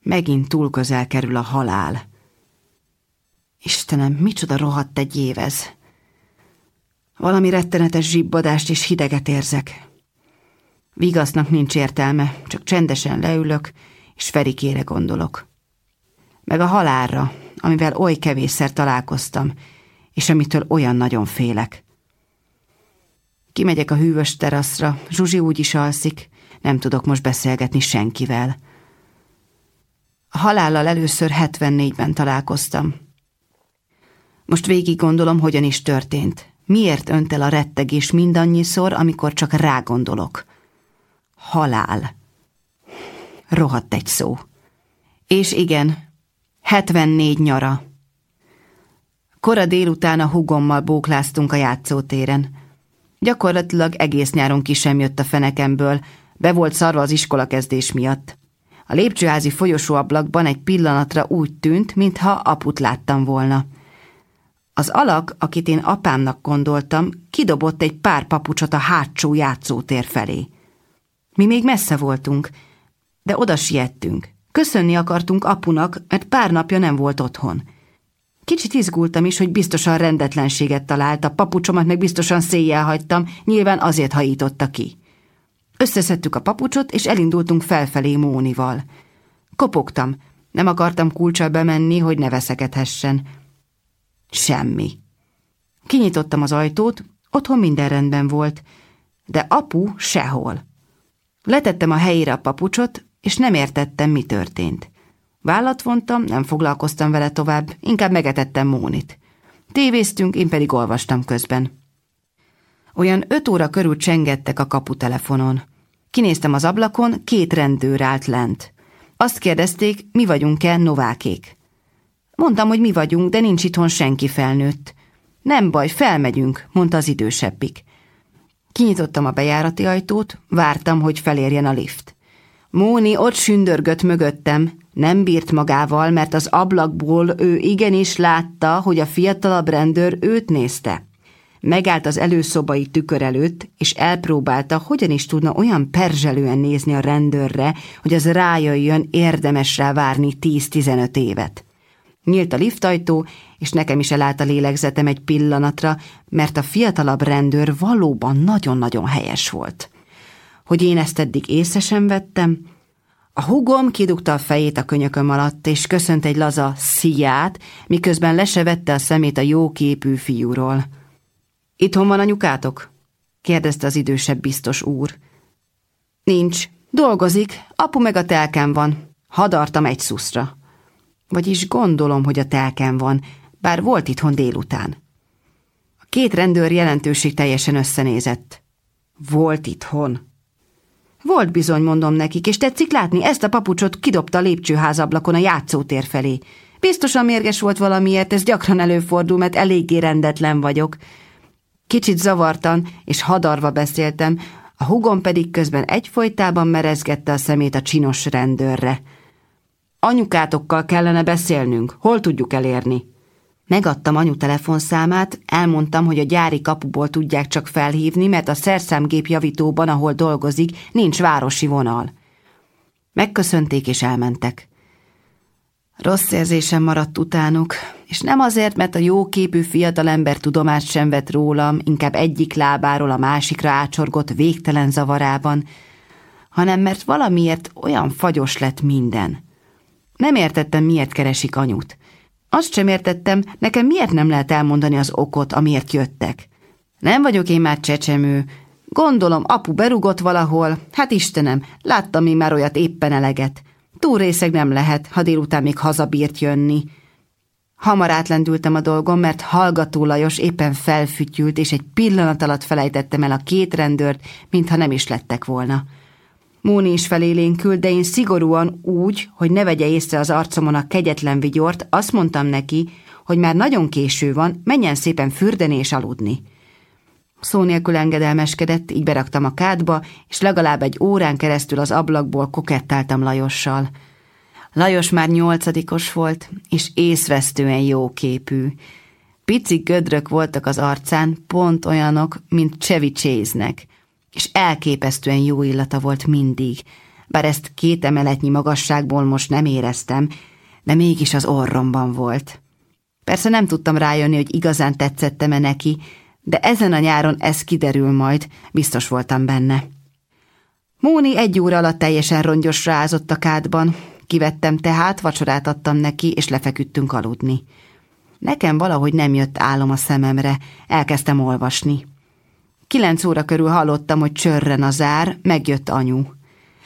Megint túl közel kerül a halál. Istenem, micsoda rohadt egy évez. Valami rettenetes zsibbadást és hideget érzek. Vigasznak nincs értelme, csak csendesen leülök, és Ferikére gondolok meg a halálra, amivel oly kevésszer találkoztam, és amitől olyan nagyon félek. Kimegyek a hűvös teraszra, Zsuzsi úgy is alszik, nem tudok most beszélgetni senkivel. A halállal először 74-ben találkoztam. Most végig gondolom, hogyan is történt. Miért önt el a rettegés mindannyiszor, amikor csak rágondolok? Halál. Rohadt egy szó. És igen, 74 nyara. Kora délután a hugommal bókláztunk a játszótéren. Gyakorlatilag egész nyáron ki sem jött a fenekemből, be volt szarva az iskolakezdés miatt. A lépcsőházi folyosóablakban egy pillanatra úgy tűnt, mintha aput láttam volna. Az alak, akit én apámnak gondoltam, kidobott egy pár papucsot a hátsó játszótér felé. Mi még messze voltunk, de oda siettünk. Köszönni akartunk apunak, mert pár napja nem volt otthon. Kicsit izgultam is, hogy biztosan rendetlenséget talált, a papucsomat meg biztosan széjjel hagytam, nyilván azért hajította ki. Összeszedtük a papucsot, és elindultunk felfelé Mónival. Kopogtam, nem akartam kulcsal bemenni, hogy ne veszekedhessen. Semmi. Kinyitottam az ajtót, otthon minden rendben volt, de apu sehol. Letettem a helyére a papucsot, és nem értettem, mi történt. Vállat vontam, nem foglalkoztam vele tovább, inkább megetettem Mónit. Tévéztünk, én pedig olvastam közben. Olyan öt óra körül csengettek a kaputelefonon. Kinéztem az ablakon, két rendőr állt lent. Azt kérdezték, mi vagyunk-e novákék. Mondtam, hogy mi vagyunk, de nincs itthon senki felnőtt. Nem baj, felmegyünk, mondta az idősebbik. Kinyitottam a bejárati ajtót, vártam, hogy felérjen a lift. Móni ott sündörgött mögöttem, nem bírt magával, mert az ablakból ő igenis látta, hogy a fiatalabb rendőr őt nézte. Megállt az előszobai tükör előtt, és elpróbálta, hogyan is tudna olyan perzselően nézni a rendőrre, hogy az rájöjjön érdemes rá várni 10-15 évet. Nyílt a liftajtó, és nekem is elállt a lélegzetem egy pillanatra, mert a fiatalabb rendőr valóban nagyon-nagyon helyes volt. Hogy én ezt eddig észre vettem, a hugom kidugta a fejét a könyököm alatt, és köszönt egy laza szíját, miközben lesevette a szemét a jóképű fiúról. Itthon van anyukátok? kérdezte az idősebb biztos úr. Nincs, dolgozik, apu meg a telken van. Hadartam egy szuszra. Vagyis gondolom, hogy a telken van, bár volt itthon délután. A két rendőr jelentőség teljesen összenézett. Volt itthon. Volt bizony, mondom nekik, és tetszik látni, ezt a papucsot kidobta a lépcsőházablakon a játszótér felé. Biztosan mérges volt valamiért, ez gyakran előfordul, mert eléggé rendetlen vagyok. Kicsit zavartan és hadarva beszéltem, a hugom pedig közben egyfolytában merezgette a szemét a csinos rendőrre. Anyukátokkal kellene beszélnünk, hol tudjuk elérni? Megadtam anyu telefonszámát, elmondtam, hogy a gyári kapuból tudják csak felhívni, mert a szerszámgép javítóban, ahol dolgozik, nincs városi vonal. Megköszönték és elmentek. Rossz érzésem maradt utánuk, és nem azért, mert a jóképű fiatalember tudomást sem vett rólam, inkább egyik lábáról a másikra ácsorgott végtelen zavarában, hanem mert valamiért olyan fagyos lett minden. Nem értettem, miért keresik anyut. Azt sem értettem, nekem miért nem lehet elmondani az okot, amiért jöttek. Nem vagyok én már csecsemő. Gondolom, apu berugott valahol. Hát Istenem, láttam én már olyat éppen eleget. Túl részeg nem lehet, ha délután még hazabírt jönni. Hamar átlendültem a dolgom, mert Hallgató Lajos éppen felfütyült, és egy pillanat alatt felejtettem el a két rendőrt, mintha nem is lettek volna. Móni is felélénkült, de én szigorúan úgy, hogy ne vegye észre az arcomon a kegyetlen vigyort, azt mondtam neki, hogy már nagyon késő van, menjen szépen fürdeni és aludni. Szó nélkül engedelmeskedett, így beraktam a kádba, és legalább egy órán keresztül az ablakból kokettáltam Lajossal. Lajos már nyolcadikos volt, és észvesztően jóképű. Pici gödrök voltak az arcán, pont olyanok, mint Chevy Chase-nek – és elképesztően jó illata volt mindig, bár ezt két emeletnyi magasságból most nem éreztem, de mégis az orromban volt. Persze nem tudtam rájönni, hogy igazán tetszettem-e neki, de ezen a nyáron ez kiderül majd, biztos voltam benne. Móni egy óra alatt teljesen rongyosra ázott a kádban, kivettem tehát, vacsorát adtam neki, és lefeküdtünk aludni. Nekem valahogy nem jött álom a szememre, elkezdtem olvasni. Kilenc óra körül hallottam, hogy csörren a zár, megjött anyu.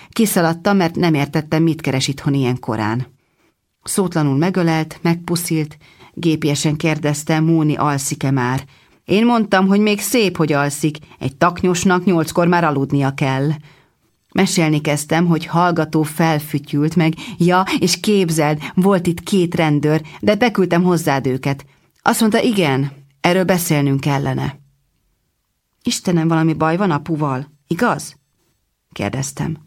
Kiszaladtam, mert nem értettem, mit keres itthon ilyen korán. Szótlanul megölelt, megpuszilt, gépiesen kérdezte, Móni alszik-e már. Én mondtam, hogy még szép, hogy alszik, egy taknyosnak nyolckor már aludnia kell. Mesélni kezdtem, hogy hallgató felfütyült meg, ja, és képzeld, volt itt két rendőr, de beküldtem hozzád őket. Azt mondta, igen, erről beszélnünk kellene. Istenem, valami baj van apuval, igaz? kérdeztem.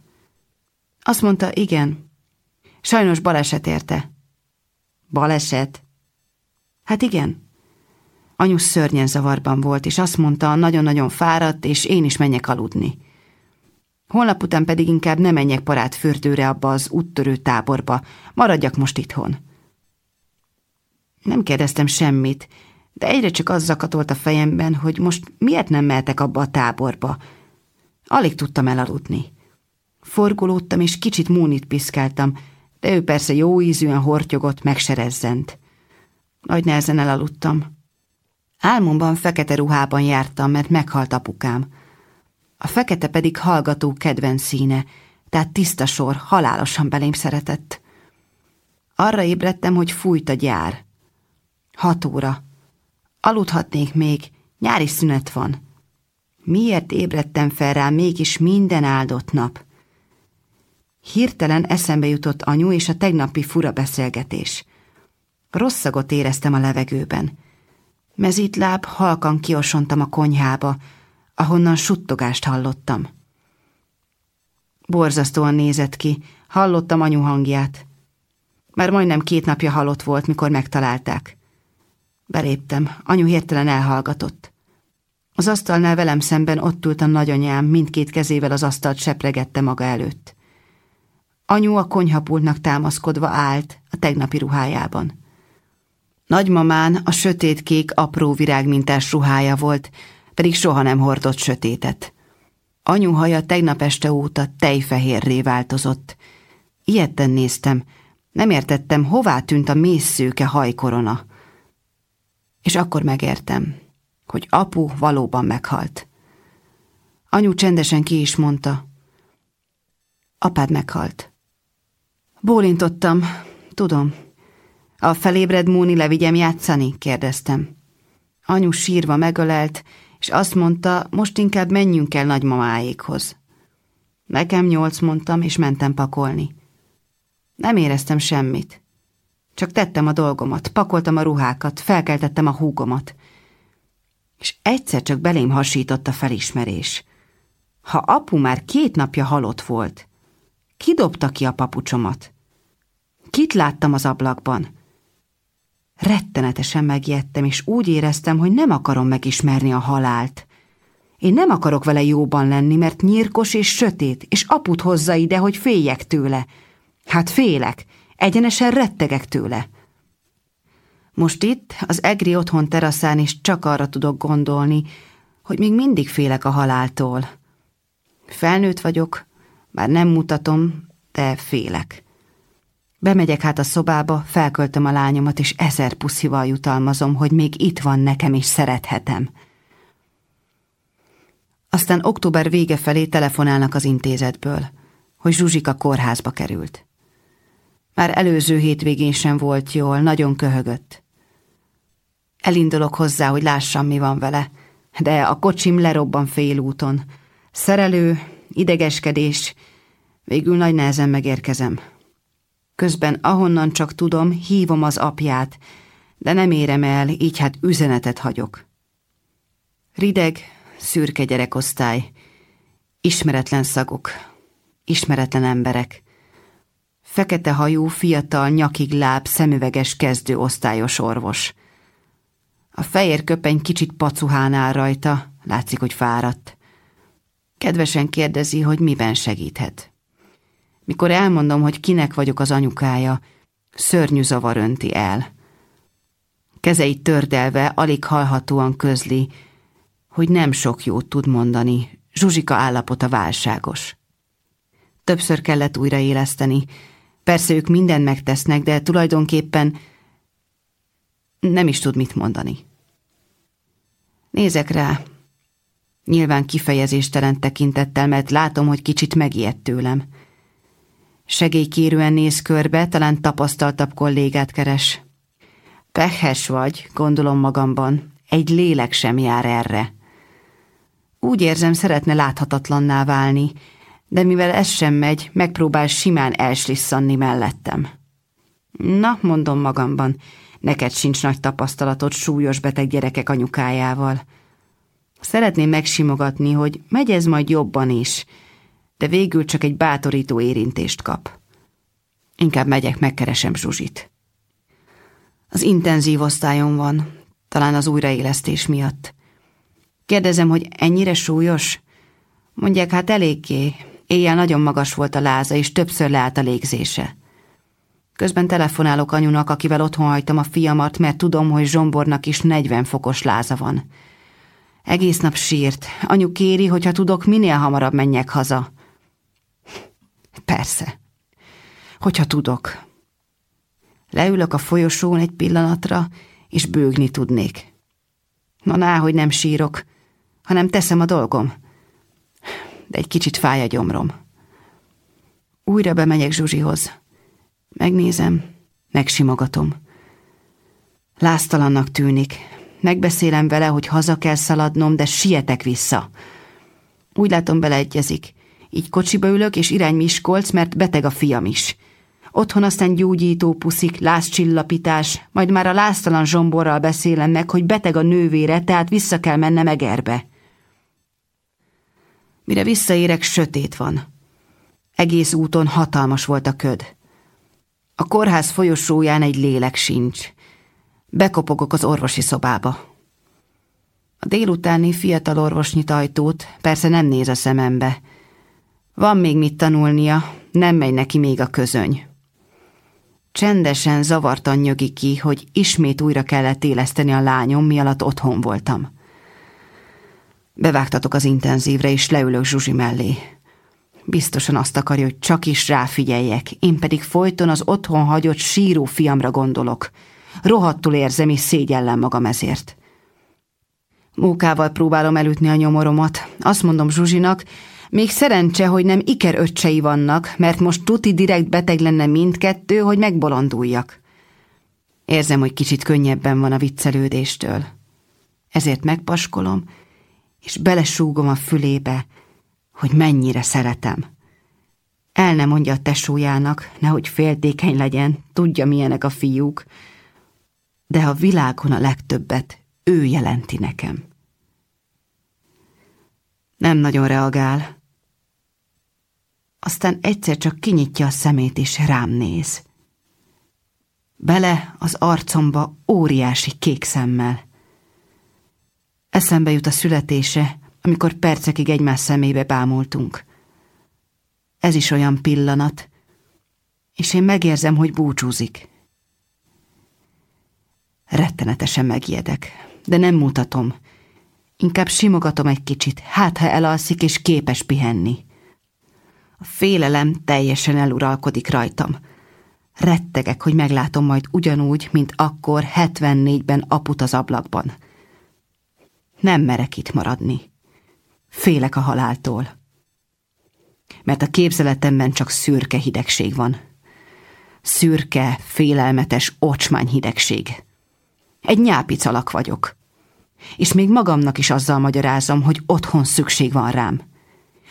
Azt mondta, igen. Sajnos baleset érte. Baleset? Hát igen. Anyu szörnyen zavarban volt, és azt mondta, nagyon-nagyon fáradt, és én is menjek aludni. Holnap után pedig inkább ne menjek parát fürdőre abba az úttörő táborba, maradjak most itthon. Nem kérdeztem semmit, de egyre csak az zakatolt a fejemben, hogy most miért nem mehetek abba a táborba. Alig tudtam elaludni. Forgolódtam, és kicsit múnit piszkáltam, de ő persze jó ízűen hortyogott, megserezzent. Nagy nehezen elaludtam. Álmomban fekete ruhában jártam, mert meghalt apukám. A fekete pedig hallgató kedvenc színe, tehát tiszta sor, halálosan belém szeretett. Arra ébredtem, hogy fújt a gyár. Hat óra. Aludhatnék még, nyári szünet van. Miért ébredtem fel rá mégis minden áldott nap? Hirtelen eszembe jutott anyu és a tegnapi fura beszélgetés. Rosszagot éreztem a levegőben. Mezítláb halkan kiosontam a konyhába, ahonnan suttogást hallottam. Borzasztóan nézett ki, hallottam anyu hangját. Már majdnem két napja halott volt, mikor megtalálták. Beléptem, anyu hirtelen elhallgatott. Az asztalnál velem szemben ott ült a nagyanyám, mindkét kezével az asztalt sepregette maga előtt. Anyu a konyhapultnak támaszkodva állt a tegnapi ruhájában. Nagymamán a sötétkék apró virágmintás ruhája volt, pedig soha nem hordott sötétet. Anyu haja tegnap este óta tejfehérré változott. Ilyetten néztem, nem értettem, hová tűnt a mészszőke hajkorona. És akkor megértem, hogy apu valóban meghalt. Anyu csendesen ki is mondta. Apád meghalt. Bólintottam, tudom. A felébred Múni levigyem játszani? kérdeztem. Anyu sírva megölelt, és azt mondta, most inkább menjünk el nagymamáékhoz. Nekem nyolc mondtam, és mentem pakolni. Nem éreztem semmit. Csak tettem a dolgomat, pakoltam a ruhákat, felkeltettem a húgomat. És egyszer csak belém hasított a felismerés. Ha apu már két napja halott volt, kidobta ki a papucsomat? Kit láttam az ablakban? Rettenetesen megijedtem, és úgy éreztem, hogy nem akarom megismerni a halált. Én nem akarok vele jóban lenni, mert nyírkos és sötét, és aput hozza ide, hogy féljek tőle. Hát félek, egyenesen rettegek tőle. Most itt, az egri otthon teraszán is csak arra tudok gondolni, hogy még mindig félek a haláltól. Felnőtt vagyok, már nem mutatom, de félek. Bemegyek hát a szobába, felköltöm a lányomat, és ezer puszival jutalmazom, hogy még itt van nekem, és szerethetem. Aztán október vége felé telefonálnak az intézetből, hogy Zsuzsika kórházba került. Már előző hétvégén sem volt jól, nagyon köhögött. Elindulok hozzá, hogy lássam, mi van vele, de a kocsim lerobban félúton. Szerelő, idegeskedés, végül nagy nehezen megérkezem. Közben ahonnan csak tudom, hívom az apját, de nem érem el, így hát üzenetet hagyok. Rideg, szürke gyerekosztály, ismeretlen szagok, ismeretlen emberek, fekete hajú, fiatal, nyakig láb, szemüveges kezdő osztályos orvos. A fehér köpeny kicsit pacuhán áll rajta, látszik, hogy fáradt. Kedvesen kérdezi, hogy miben segíthet. Mikor elmondom, hogy kinek vagyok az anyukája, szörnyű zavar önti el. Kezeit tördelve, alig hallhatóan közli, hogy nem sok jót tud mondani, Zsuzsika állapota válságos. Többször kellett újraéleszteni. Persze ők mindent megtesznek, de tulajdonképpen Nem is tud mit mondani. Nézek rá. Nyilván kifejezéstelen tekintettel, mert látom, hogy kicsit megijedt tőlem. Segélykérően néz körbe, talán tapasztaltabb kollégát keres. Pehes vagy, gondolom magamban. Egy lélek sem jár erre. Úgy érzem, szeretne láthatatlanná válni, de mivel ez sem megy, megpróbál simán elslisszanni mellettem. Na, mondom magamban, neked sincs nagy tapasztalatod súlyos beteg gyerekek anyukájával. Szeretném megsimogatni, hogy megy ez majd jobban is, de végül csak egy bátorító érintést kap. Inkább megyek, megkeresem Zsuzsit. Az intenzív osztályon van, talán az újraélesztés miatt. Kérdezem, hogy ennyire súlyos? Mondják, hát eléggé. Éjjel nagyon magas volt a láza, és többször leállt a légzése. Közben telefonálok anyunak, akivel otthon hagytam a fiamat, mert tudom, hogy Zsombornak is 40 fokos láza van. Egész nap sírt. Anyu kéri, hogyha tudok, minél hamarabb menjek haza. Persze. Hogyha tudok. Leülök a folyosón egy pillanatra, és bőgni tudnék. Na, ná, hogy nem sírok, hanem teszem a dolgom. De egy kicsit fáj a gyomrom. Újra bemegyek Zsuzsihoz. Megnézem, megsimogatom. Láztalannak tűnik. Megbeszélem vele, hogy haza kell szaladnom, de sietek vissza. Úgy látom, beleegyezik. Így kocsiba ülök, és irány Miskolc, mert beteg a fiam is. Otthon aztán gyógyító puszik, lázcsillapítás, majd már a láztalan zsomborral beszélem meg, hogy beteg a nővére, tehát vissza kell mennem Egerbe. Mire visszaérek, sötét van. Egész úton hatalmas volt a köd. A kórház folyosóján egy lélek sincs. Bekopogok az orvosi szobába. A délutáni fiatal orvos nyit ajtót, persze nem néz a szemembe. Van még mit tanulnia, nem megy neki még a közöny. Csendesen, zavartan nyögi ki, hogy ismét újra kellett éleszteni a lányom, mi alatt otthon voltam. Bevágtatok az intenzívre, és leülök Zsuzsi mellé. Biztosan azt akarja, hogy csak is ráfigyeljek, én pedig folyton az otthon hagyott síró fiamra gondolok. Rohadtul érzem és szégyellem magam ezért. Mókával próbálom elütni a nyomoromat. Azt mondom Zsuzsinak, még szerencse, hogy nem ikeröccsei vannak, mert most tuti direkt beteg lenne mindkettő, hogy megbolonduljak. Érzem, hogy kicsit könnyebben van a viccelődéstől. Ezért megpaskolom, és belesúgom a fülébe, hogy mennyire szeretem. El nem mondja a tesójának, nehogy féltékeny legyen, tudja milyenek a fiúk, de a világon a legtöbbet ő jelenti nekem. Nem nagyon reagál. Aztán egyszer csak kinyitja a szemét és rám néz. Bele az arcomba óriási kék szemmel. Eszembe jut a születése, amikor percekig egymás szemébe bámultunk. Ez is olyan pillanat, és én megérzem, hogy búcsúzik. Rettenetesen megijedek, de nem mutatom. Inkább simogatom egy kicsit, hát ha elalszik és képes pihenni. A félelem teljesen eluralkodik rajtam. Rettegek, hogy meglátom majd ugyanúgy, mint akkor 74-ben aput az ablakban. Nem merek itt maradni. Félek a haláltól. Mert a képzeletemben csak szürke hidegség van. Szürke, félelmetes, ocsmány hidegség. Egy nyápic alak vagyok. És még magamnak is azzal magyarázom, hogy otthon szükség van rám.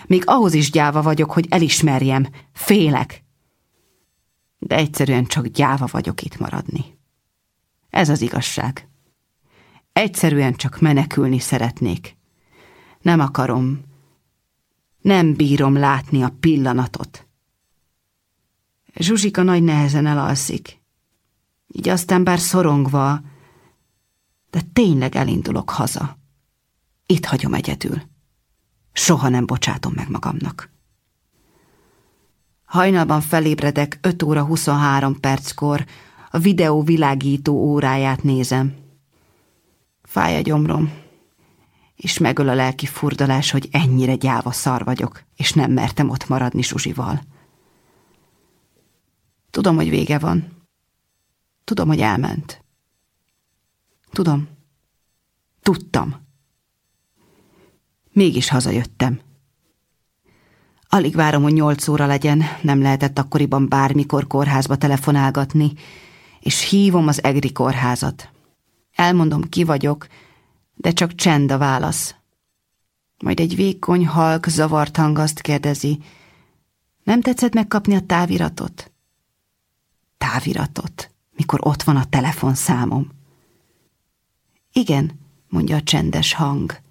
Még ahhoz is gyáva vagyok, hogy elismerjem. Félek. De egyszerűen csak gyáva vagyok itt maradni. Ez az igazság. Egyszerűen csak menekülni szeretnék. Nem akarom. Nem bírom látni a pillanatot. Zsuzsika nagy nehezen elalszik. Így aztán bár szorongva, de tényleg elindulok haza. Itt hagyom egyedül. Soha nem bocsátom meg magamnak. Hajnalban felébredek 5 óra 23 perckor, a videó világító óráját nézem. Fáj a gyomrom, és megöl a lelki furdalás, hogy ennyire gyáva szar vagyok, és nem mertem ott maradni Zsuzsival. Tudom, hogy vége van. Tudom, hogy elment. Tudom. Tudtam. Mégis hazajöttem. Alig várom, hogy nyolc óra legyen, nem lehetett akkoriban bármikor kórházba telefonálgatni, és hívom az EGRI kórházat. Elmondom, ki vagyok, de csak csend a válasz. Majd egy vékony, halk, zavart hang azt kérdezi, nem tetszett megkapni a táviratot? Táviratot, mikor ott van a telefonszámom. Igen, mondja a csendes hang.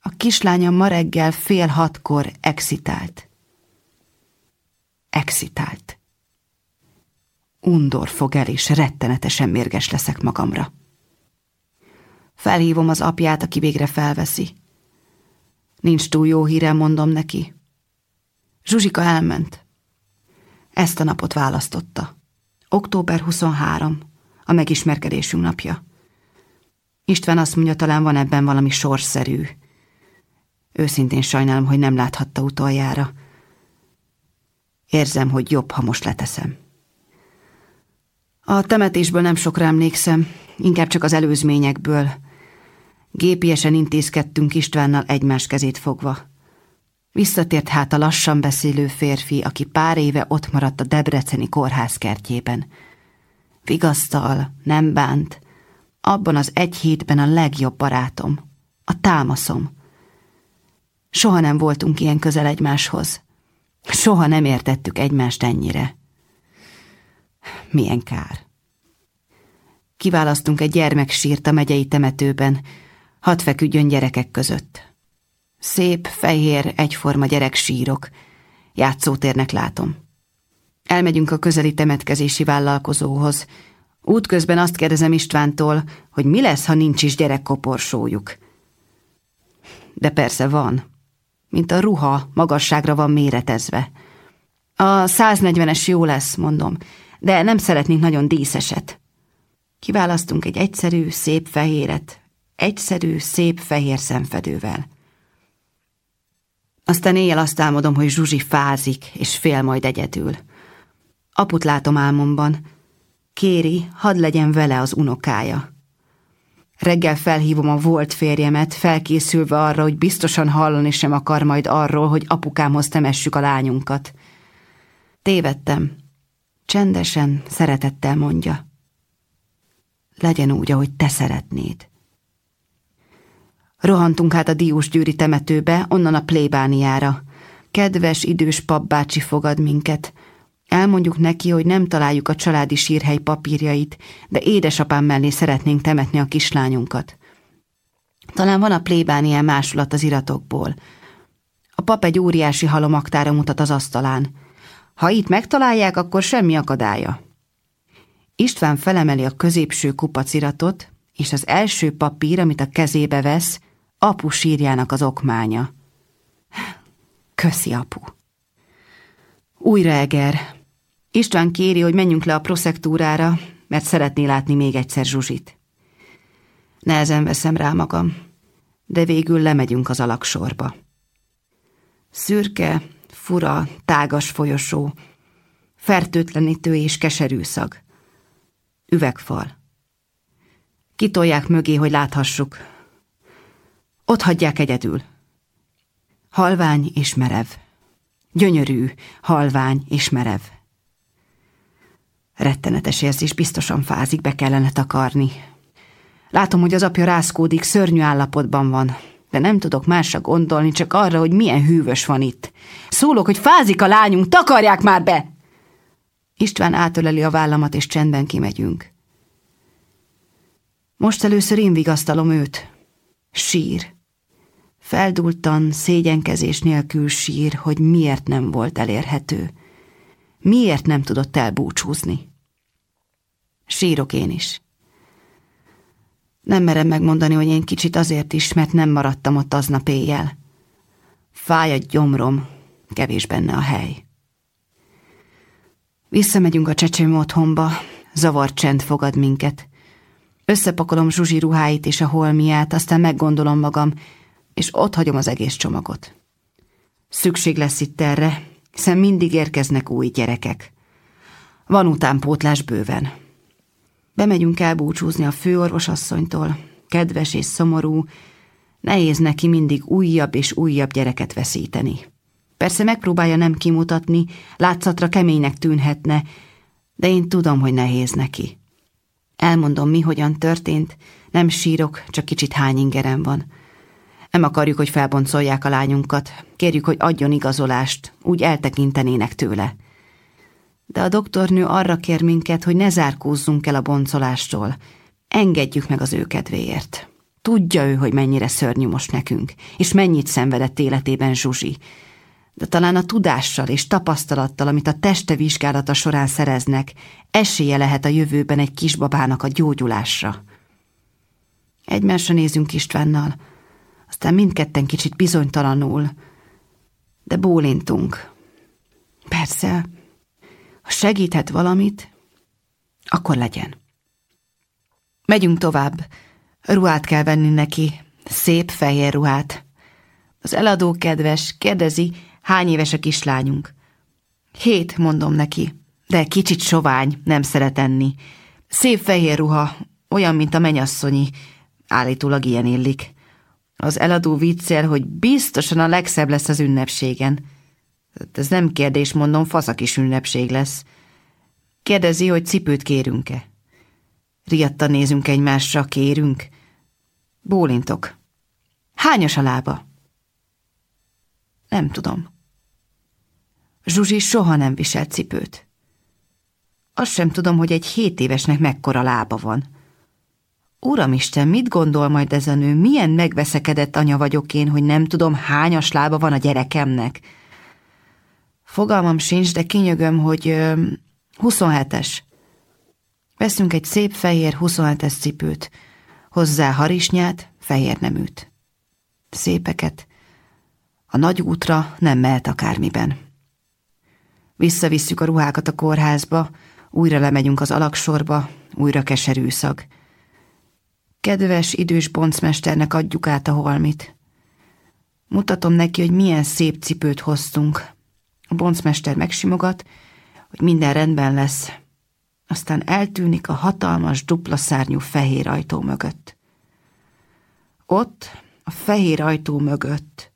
A kislányom ma reggel fél hatkor exitált. Exitált. Undor fog el, és rettenetesen mérges leszek magamra. Felhívom az apját, aki végre felveszi. Nincs túl jó hírem, mondom neki. Zsuzsika elment. Ezt a napot választotta. Október 23, a megismerkedésünk napja. István azt mondja, talán van ebben valami sorszerű. Őszintén sajnálom, hogy nem láthatta utoljára. Érzem, hogy jobb, ha most leteszem. A temetésből nem sokra emlékszem, inkább csak az előzményekből. Gépiesen intézkedtünk Istvánnal egymás kezét fogva. Visszatért hát a lassan beszélő férfi, aki pár éve ott maradt a Debreceni kórház kertjében. Vigasztal, nem bánt, abban az egy hétben a legjobb barátom, a támaszom. Soha nem voltunk ilyen közel egymáshoz. Soha nem értettük egymást ennyire. Milyen kár. Kiválasztunk egy gyermeksírt a megyei temetőben, hadd feküdjön gyerekek között. Szép, fehér, egyforma gyerek sírok. Játszótérnek látom. Elmegyünk a közeli temetkezési vállalkozóhoz. Útközben azt kérdezem Istvántól, hogy mi lesz, ha nincs is gyerekkoporsójuk. De persze van. Mint a ruha, magasságra van méretezve. A 140-es jó lesz, mondom, de nem szeretnénk nagyon díszeset. Kiválasztunk egy egyszerű, szép fehéret, egyszerű, szép fehér szemfedővel. Aztán éjjel azt álmodom, hogy Zsuzsi fázik, és fél majd egyedül. Aput látom álmomban. Kéri, hadd legyen vele az unokája. Reggel felhívom a volt férjemet, felkészülve arra, hogy biztosan hallani sem akar majd arról, hogy apukámhoz temessük a lányunkat. Tévedtem. Csendesen, szeretettel mondja. Legyen úgy, ahogy te szeretnéd. Rohantunk hát a Diósgyőri temetőbe, onnan a plébániára. Kedves, idős papbácsi fogad minket. Elmondjuk neki, hogy nem találjuk a családi sírhely papírjait, de édesapám mellé szeretnénk temetni a kislányunkat. Talán van a plébánián másolat az iratokból. A pap egy óriási halomaktára mutat az asztalán. Ha itt megtalálják, akkor semmi akadálya. István felemeli a középső kupaciratot, és az első papír, amit a kezébe vesz, apu sírjának az okmánya. Köszi, apu. Újra eger. István kéri, hogy menjünk le a proszektúrára, mert szeretné látni még egyszer Zsuzsit. Nehezen veszem rá magam, de végül lemegyünk az alaksorba. Szürke, fura, tágas folyosó, fertőtlenítő és keserű szag. Üvegfal. Kitolják mögé, hogy láthassuk, ott hagyják egyedül. Halvány és merev. Gyönyörű, halvány és merev. Rettenetes érzés, biztosan fázik, be kellene takarni. Látom, hogy az apja rászkódik, szörnyű állapotban van, de nem tudok másra gondolni, csak arra, hogy milyen hűvös van itt. Szólok, hogy fázik a lányunk, takarják már be! István átöleli a vállamat, és csendben kimegyünk. Most először én vigasztalom őt. Sír. Feldultan, szégyenkezés nélkül sír, hogy miért nem volt elérhető. Miért nem tudott elbúcsúzni. Sírok én is. Nem merem megmondani, hogy én kicsit azért is, mert nem maradtam ott aznap éjjel. Fáj a gyomrom, kevés benne a hely. Visszamegyünk a csecsemő otthonba, zavart csend fogad minket. Összepakolom Zsuzsi ruháit és a holmiát, aztán meggondolom magam, és ott hagyom az egész csomagot. Szükség lesz itt erre, hiszen mindig érkeznek új gyerekek. Van utánpótlás bőven. Bemegyünk elbúcsúzni a főorvosasszonytól, kedves és szomorú, nehéz neki mindig újabb és újabb gyereket veszíteni. Persze megpróbálja nem kimutatni, látszatra keménynek tűnhetne, de én tudom, hogy nehéz neki. Elmondom, mi hogyan történt, nem sírok, csak kicsit hány ingerem van. Nem akarjuk, hogy felboncolják a lányunkat, kérjük, hogy adjon igazolást, úgy eltekintenének tőle. De a doktornő arra kér minket, hogy ne zárkózzunk el a boncolástól, engedjük meg az ő kedvéért. Tudja ő, hogy mennyire szörnyű most nekünk, és mennyit szenvedett életében Zsuzsi. De talán a tudással és tapasztalattal, amit a teste vizsgálata során szereznek, esélye lehet a jövőben egy kisbabának a gyógyulásra. Egymásra nézünk Istvánnal, aztán mindketten kicsit bizonytalanul, de bólintunk. Persze, ha segíthet valamit, akkor legyen. Megyünk tovább. Ruhát kell venni neki, szép fehér ruhát. Az eladó kedves, kérdezi, hány éves a kislányunk. Hét, mondom neki, de kicsit sovány, nem szeret enni. Szép fehér ruha, olyan, mint a menyasszonyi, állítólag ilyen illik. Az eladó viccel, hogy biztosan a legszebb lesz az ünnepségen. Ez nem kérdés, mondom, faszak is ünnepség lesz. Kérdezi, hogy cipőt kérünk-e. Riadtan nézünk egymásra, kérünk. Bólintok. Hányos a lába? Nem tudom. Zsuzsi soha nem viselt cipőt. Azt sem tudom, hogy egy hét évesnek mekkora lába van. Uramisten, mit gondol majd ez a nő? Milyen megveszekedett anya vagyok én, hogy nem tudom, hányas lába van a gyerekemnek? Fogalmam sincs, de kinyögöm, hogy ö, 27-es. Veszünk egy szép fehér 27-es cipőt, hozzá harisnyát, fehér neműt. Szépeket. A nagy útra nem mehet akármiben. Visszavisszük a ruhákat a kórházba, újra lemegyünk az alaksorba, újra keserű szag. Kedves, idős boncmesternek adjuk át a holmit. Mutatom neki, hogy milyen szép cipőt hoztunk. A boncmester megsimogat, hogy minden rendben lesz. Aztán eltűnik a hatalmas, dupla szárnyú fehér ajtó mögött. Ott, a fehér ajtó mögött,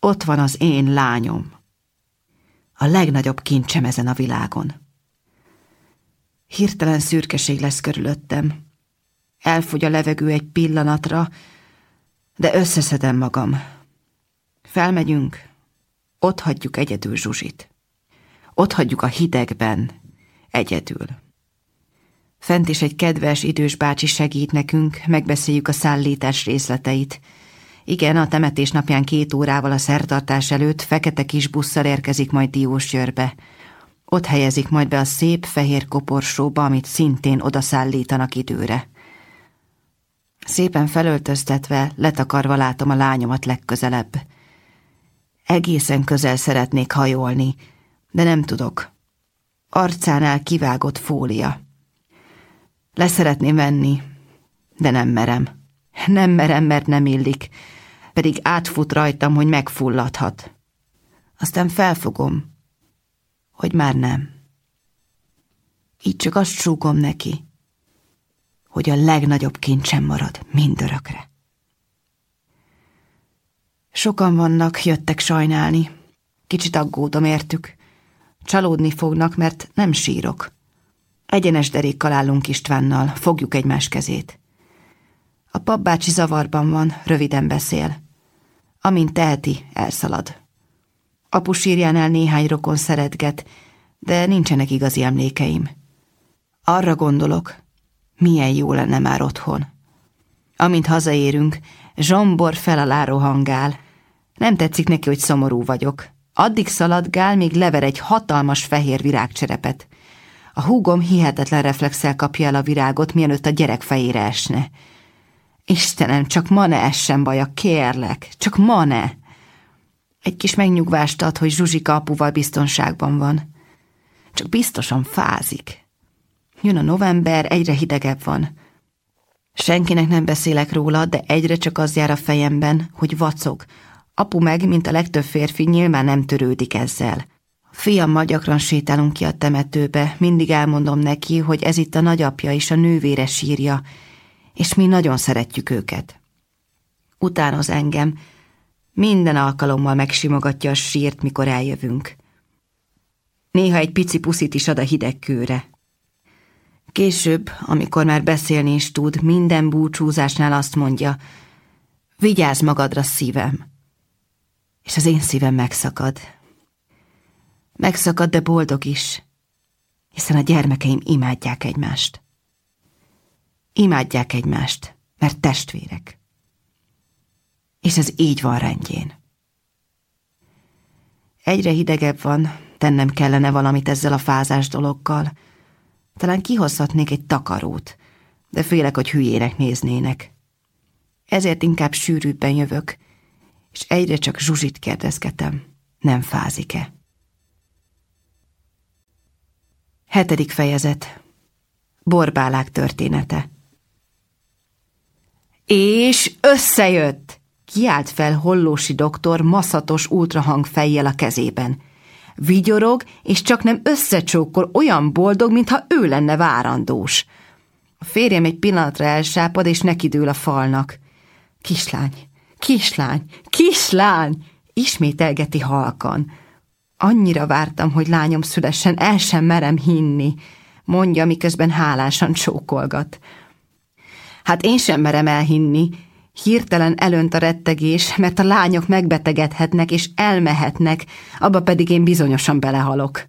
ott van az én lányom. A legnagyobb kincsem ezen a világon. Hirtelen szürkeség lesz körülöttem. Elfogy a levegő egy pillanatra, de összeszedem magam. Felmegyünk, ott hagyjuk egyedül Zsuzsit. Ott hagyjuk a hidegben, egyedül. Fent is egy kedves idős bácsi segít nekünk, megbeszéljük a szállítás részleteit. Igen, a temetés napján két órával a szertartás előtt fekete kis busszal érkezik majd Diósgyőrbe. Ott helyezik majd be a szép fehér koporsóba, amit szintén oda szállítanak időre. Szépen felöltöztetve, letakarva látom a lányomat legközelebb. Egészen közel szeretnék hajolni, de nem tudok. Arcánál kivágott fólia. Leszeretném venni, de nem merem. Nem merem, mert nem illik, pedig átfut rajtam, hogy megfulladhat. Aztán felfogom, hogy már nem. Így csak azt súgom neki, hogy a legnagyobb kincsem marad mindörökre. Sokan vannak, jöttek sajnálni. Kicsit aggódom értük. Csalódni fognak, mert nem sírok. Egyenes derékkal állunk Istvánnal, fogjuk egymás kezét. A papbácsi zavarban van, röviden beszél. Amint teheti, elszalad. Apu sírjánál néhány rokon szeretget, de nincsenek igazi emlékeim. Arra gondolok, milyen jó lenne már otthon. Amint hazaérünk, Zsombor felaláro hangál. Nem tetszik neki, hogy szomorú vagyok. Addig szaladgál, míg lever egy hatalmas fehér virágcserepet. A húgom hihetetlen reflexel kapja el a virágot, mielőtt a gyerek fejére esne. Istenem, csak ma ne essen baja, kérlek, csak ma ne. Egy kis megnyugvást ad, hogy Zsuzsika apuval biztonságban van. Csak biztosan fázik. Jön a november, egyre hidegebb van. Senkinek nem beszélek róla, de egyre csak az jár a fejemben, hogy vacog. Apu meg, mint a legtöbb férfi, nyilván nem törődik ezzel. Fiammal gyakran sétálunk ki a temetőbe, mindig elmondom neki, hogy ez itt a nagyapja és a nővére sírja, és mi nagyon szeretjük őket. Utánoz engem, minden alkalommal megsimogatja a sírt, mikor eljövünk. Néha egy pici puszit is ad a hideg kőre. Később, amikor már beszélni is tud, minden búcsúzásnál azt mondja, vigyázz magadra szívem. És az én szívem megszakad. Megszakad, de boldog is, hiszen a gyermekeim imádják egymást. Imádják egymást, mert testvérek. És ez így van rendjén. Egyre hidegebb van, tennem kellene valamit ezzel a fázás dologgal. Talán kihozhatnék egy takarót, de félek, hogy hülyének néznének. Ezért inkább sűrűbben jövök, és egyre csak Zsuzsit kérdezgetem, nem fázik-e. Hetedik fejezet. Borbálák története. És összejött! Kiált fel Hollósi doktor maszatos ultrahang fejjel a kezében. Vigyorog, és csak nem összecsókol olyan boldog, mintha ő lenne várandós. A férjem egy pillanatra elsápad, és nekidől a falnak. Kislány, kislány, kislány! Ismételgeti halkan. Annyira vártam, hogy lányom szülessen, el sem merem hinni, mondja, miközben hálásan csókolgat. Hát én sem merem elhinni. Hirtelen elönt a rettegés, mert a lányok megbetegedhetnek és elmehetnek, abba pedig én bizonyosan belehalok.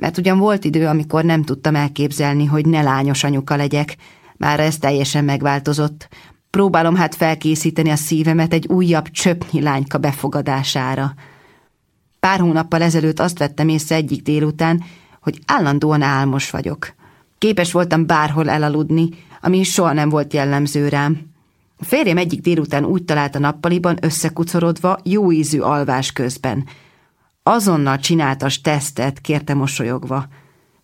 Mert ugyan volt idő, amikor nem tudtam elképzelni, hogy ne lányos anyuka legyek, már ez teljesen megváltozott. Próbálom hát felkészíteni a szívemet egy újabb csöpnyi lányka befogadására. Pár hónappal ezelőtt azt vettem észre egyik délután, hogy állandóan álmos vagyok. Képes voltam bárhol elaludni, ami soha nem volt jellemző rám. A férjem egyik délután úgy talált a nappaliban összekucorodva, jó ízű alvás közben. Azonnal csináltas tesztet, kérte mosolyogva.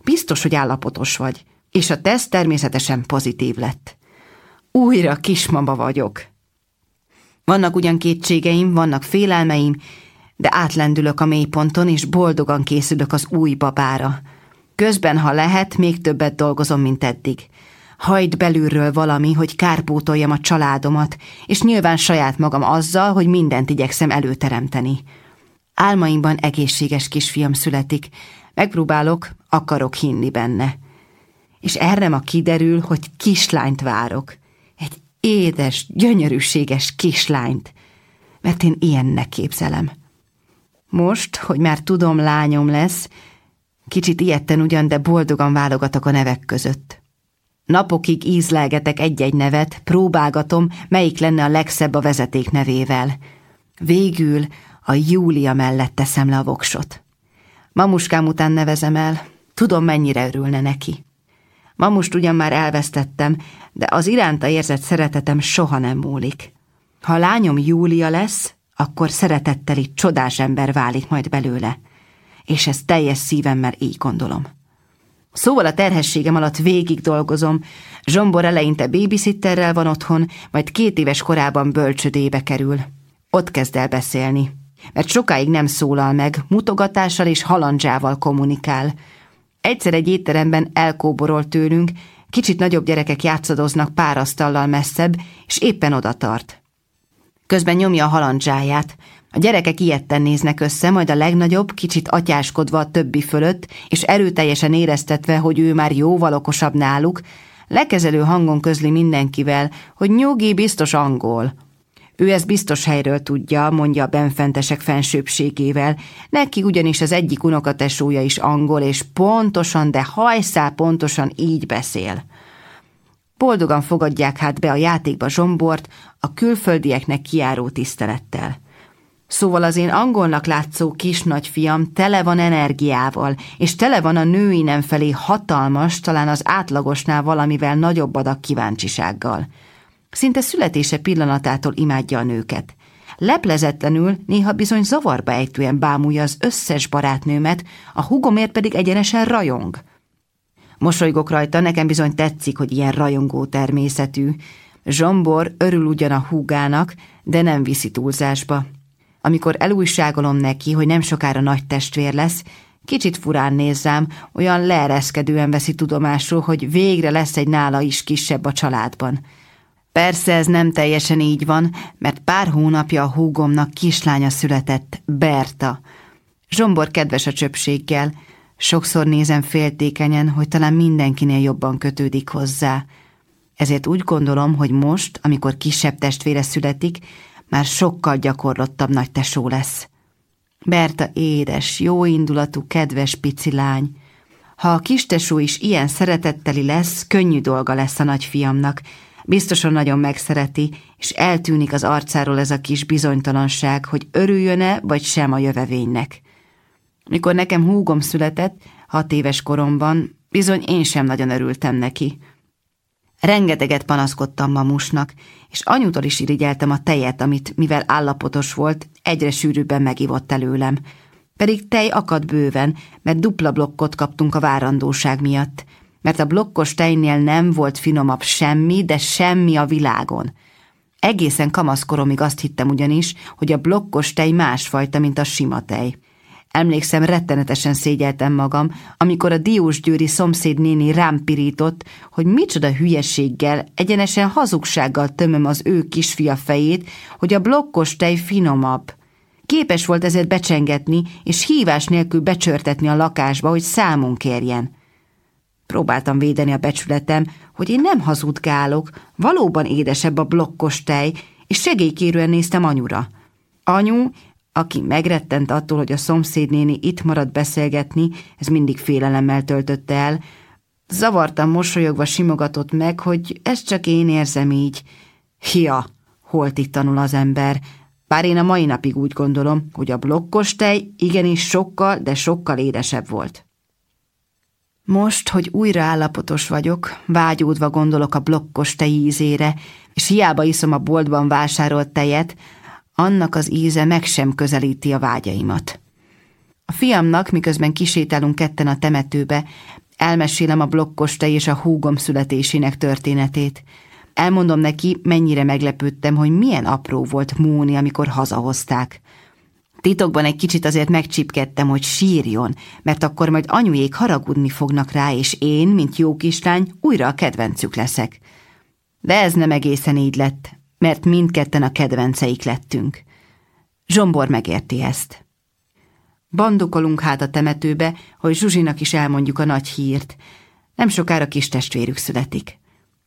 Biztos, hogy állapotos vagy, és a teszt természetesen pozitív lett. Újra kismama vagyok. Vannak ugyan kétségeim, vannak félelmeim, de átlendülök a mélyponton, és boldogan készülök az új babára. Közben, ha lehet, még többet dolgozom, mint eddig. Hajt belülről valami, hogy kárpótoljam a családomat, és nyilván saját magam azzal, hogy mindent igyekszem előteremteni. Álmaimban egészséges kisfiam születik, megpróbálok, akarok hinni benne. És erre ma kiderül, hogy kislányt várok. Édes, gyönyörűséges kislányt, mert én ilyennek képzelem. Most, hogy már tudom, lányom lesz, kicsit ilyetten ugyan, de boldogan válogatok a nevek között. Napokig ízlelgetek egy-egy nevet, próbálgatom, melyik lenne a legszebb a vezeték nevével. Végül a Júlia mellett teszem le a voksot. Mamuskám után nevezem el, tudom, mennyire örülne neki. Mamust ugyan már elvesztettem, de az iránta érzett szeretetem soha nem múlik. Ha a lányom Júlia lesz, akkor szeretetteli csodás ember válik majd belőle. És ezt teljes szívemmel így gondolom. Szóval a terhességem alatt végig dolgozom. Zsombor eleinte babysitterrel van otthon, majd két éves korában bölcsödébe kerül. Ott kezd el beszélni. Mert sokáig nem szólal meg, mutogatással és halandzsával kommunikál. Egyszer egy étteremben elkóborol tőlünk, kicsit nagyobb gyerekek játszadoznak pár asztallal messzebb, és éppen oda tart. Közben nyomja a halandzsáját. A gyerekek ilyetten néznek össze, majd a legnagyobb, kicsit atyáskodva a többi fölött, és erőteljesen éreztetve, hogy ő már jóval okosabb náluk, lekezelő hangon közli mindenkivel, hogy nyugi biztos angol. Ő ezt biztos helyről tudja, mondja a benfentesek fensőbségével, neki ugyanis az egyik unokatesója is angol, és pontosan, de hajszál pontosan így beszél. Boldogan fogadják hát be a játékba zsombort, a külföldieknek kiáró tisztelettel. Szóval az én angolnak látszó kis nagyfiam tele van energiával, és tele van a női nem felé hatalmas, talán az átlagosnál valamivel nagyobb adag kíváncsisággal. Szinte születése pillanatától imádja a nőket. Leplezetlenül, néha bizony zavarba ejtően bámulja az összes barátnőmet, a hugomért pedig egyenesen rajong. Mosolygok rajta, nekem bizony tetszik, hogy ilyen rajongó természetű. Zsombor örül ugyan a húgának, de nem viszi túlzásba. Amikor elújságolom neki, hogy nem sokára nagy testvér lesz, Kicsit furán nézzám, olyan leereszkedően veszi tudomásul, hogy végre lesz egy nála is kisebb a családban. Persze ez nem teljesen így van, mert pár hónapja a húgomnak kislánya született, Berta. Zsombor kedves a csöpséggel, sokszor nézem féltékenyen, hogy talán mindenkinél jobban kötődik hozzá. Ezért úgy gondolom, hogy most, amikor kisebb testvére születik, már sokkal gyakorlottabb nagy tesó lesz. Berta édes, jóindulatú, kedves pici lány. Ha a kistesó is ilyen szeretetteli lesz, könnyű dolga lesz a nagyfiamnak. Biztosan nagyon megszereti, és eltűnik az arcáról ez a kis bizonytalanság, hogy örüljön-e, vagy sem a jövevénynek. Mikor nekem húgom született, hat éves koromban, bizony én sem nagyon örültem neki. Rengeteget panaszkodtam mamusnak, és anyutól is irigyeltem a tejet, amit, mivel állapotos volt, egyre sűrűbben megivott előlem. Pedig tej akad bőven, mert dupla blokkot kaptunk a várandóság miatt, mert a blokkos tejnél nem volt finomabb semmi, de semmi a világon. Egészen kamaszkoromig azt hittem ugyanis, hogy a blokkos tej másfajta, mint a sima tej. Emlékszem, rettenetesen szégyeltem magam, amikor a Diósgyőri szomszédnéni rám pirított, hogy micsoda hülyeséggel, egyenesen hazugsággal tömöm az ő kisfia fejét, hogy a blokkos tej finomabb. Képes volt ezért becsengetni, és hívás nélkül becsörtetni a lakásba, hogy számon kérjen. Próbáltam védeni a becsületem, hogy én nem hazudgálok, valóban édesebb a blokkos tej, és segélykérően néztem anyura. Anyu aki megrettent attól, hogy a szomszédnéni itt marad beszélgetni, ez mindig félelemmel töltötte el, zavartan mosolyogva simogatott meg, hogy ezt csak én érzem így. Hia, holt itt tanul az ember, bár én a mai napig úgy gondolom, hogy a blokkos tej igenis sokkal, de sokkal édesebb volt. Most, hogy újra állapotos vagyok, vágyódva gondolok a blokkos tej ízére, és hiába iszom a boltban vásárolt tejet, annak az íze meg sem közelíti a vágyaimat. A fiamnak, miközben kisétálunk ketten a temetőbe, elmesélem a blokkos tej és a húgom születésének történetét. Elmondom neki, mennyire meglepődtem, hogy milyen apró volt Móni, amikor hazahozták. Titokban egy kicsit azért megcsipkedtem, hogy sírjon, mert akkor majd anyujék haragudni fognak rá, és én, mint jó kislány, újra a kedvencük leszek. De ez nem egészen így lett mert mindketten a kedvenceik lettünk. Zsombor megérti ezt. Bandukolunk hát a temetőbe, hogy Zsuzsinak is elmondjuk a nagy hírt. Nem sokára kis testvérük születik.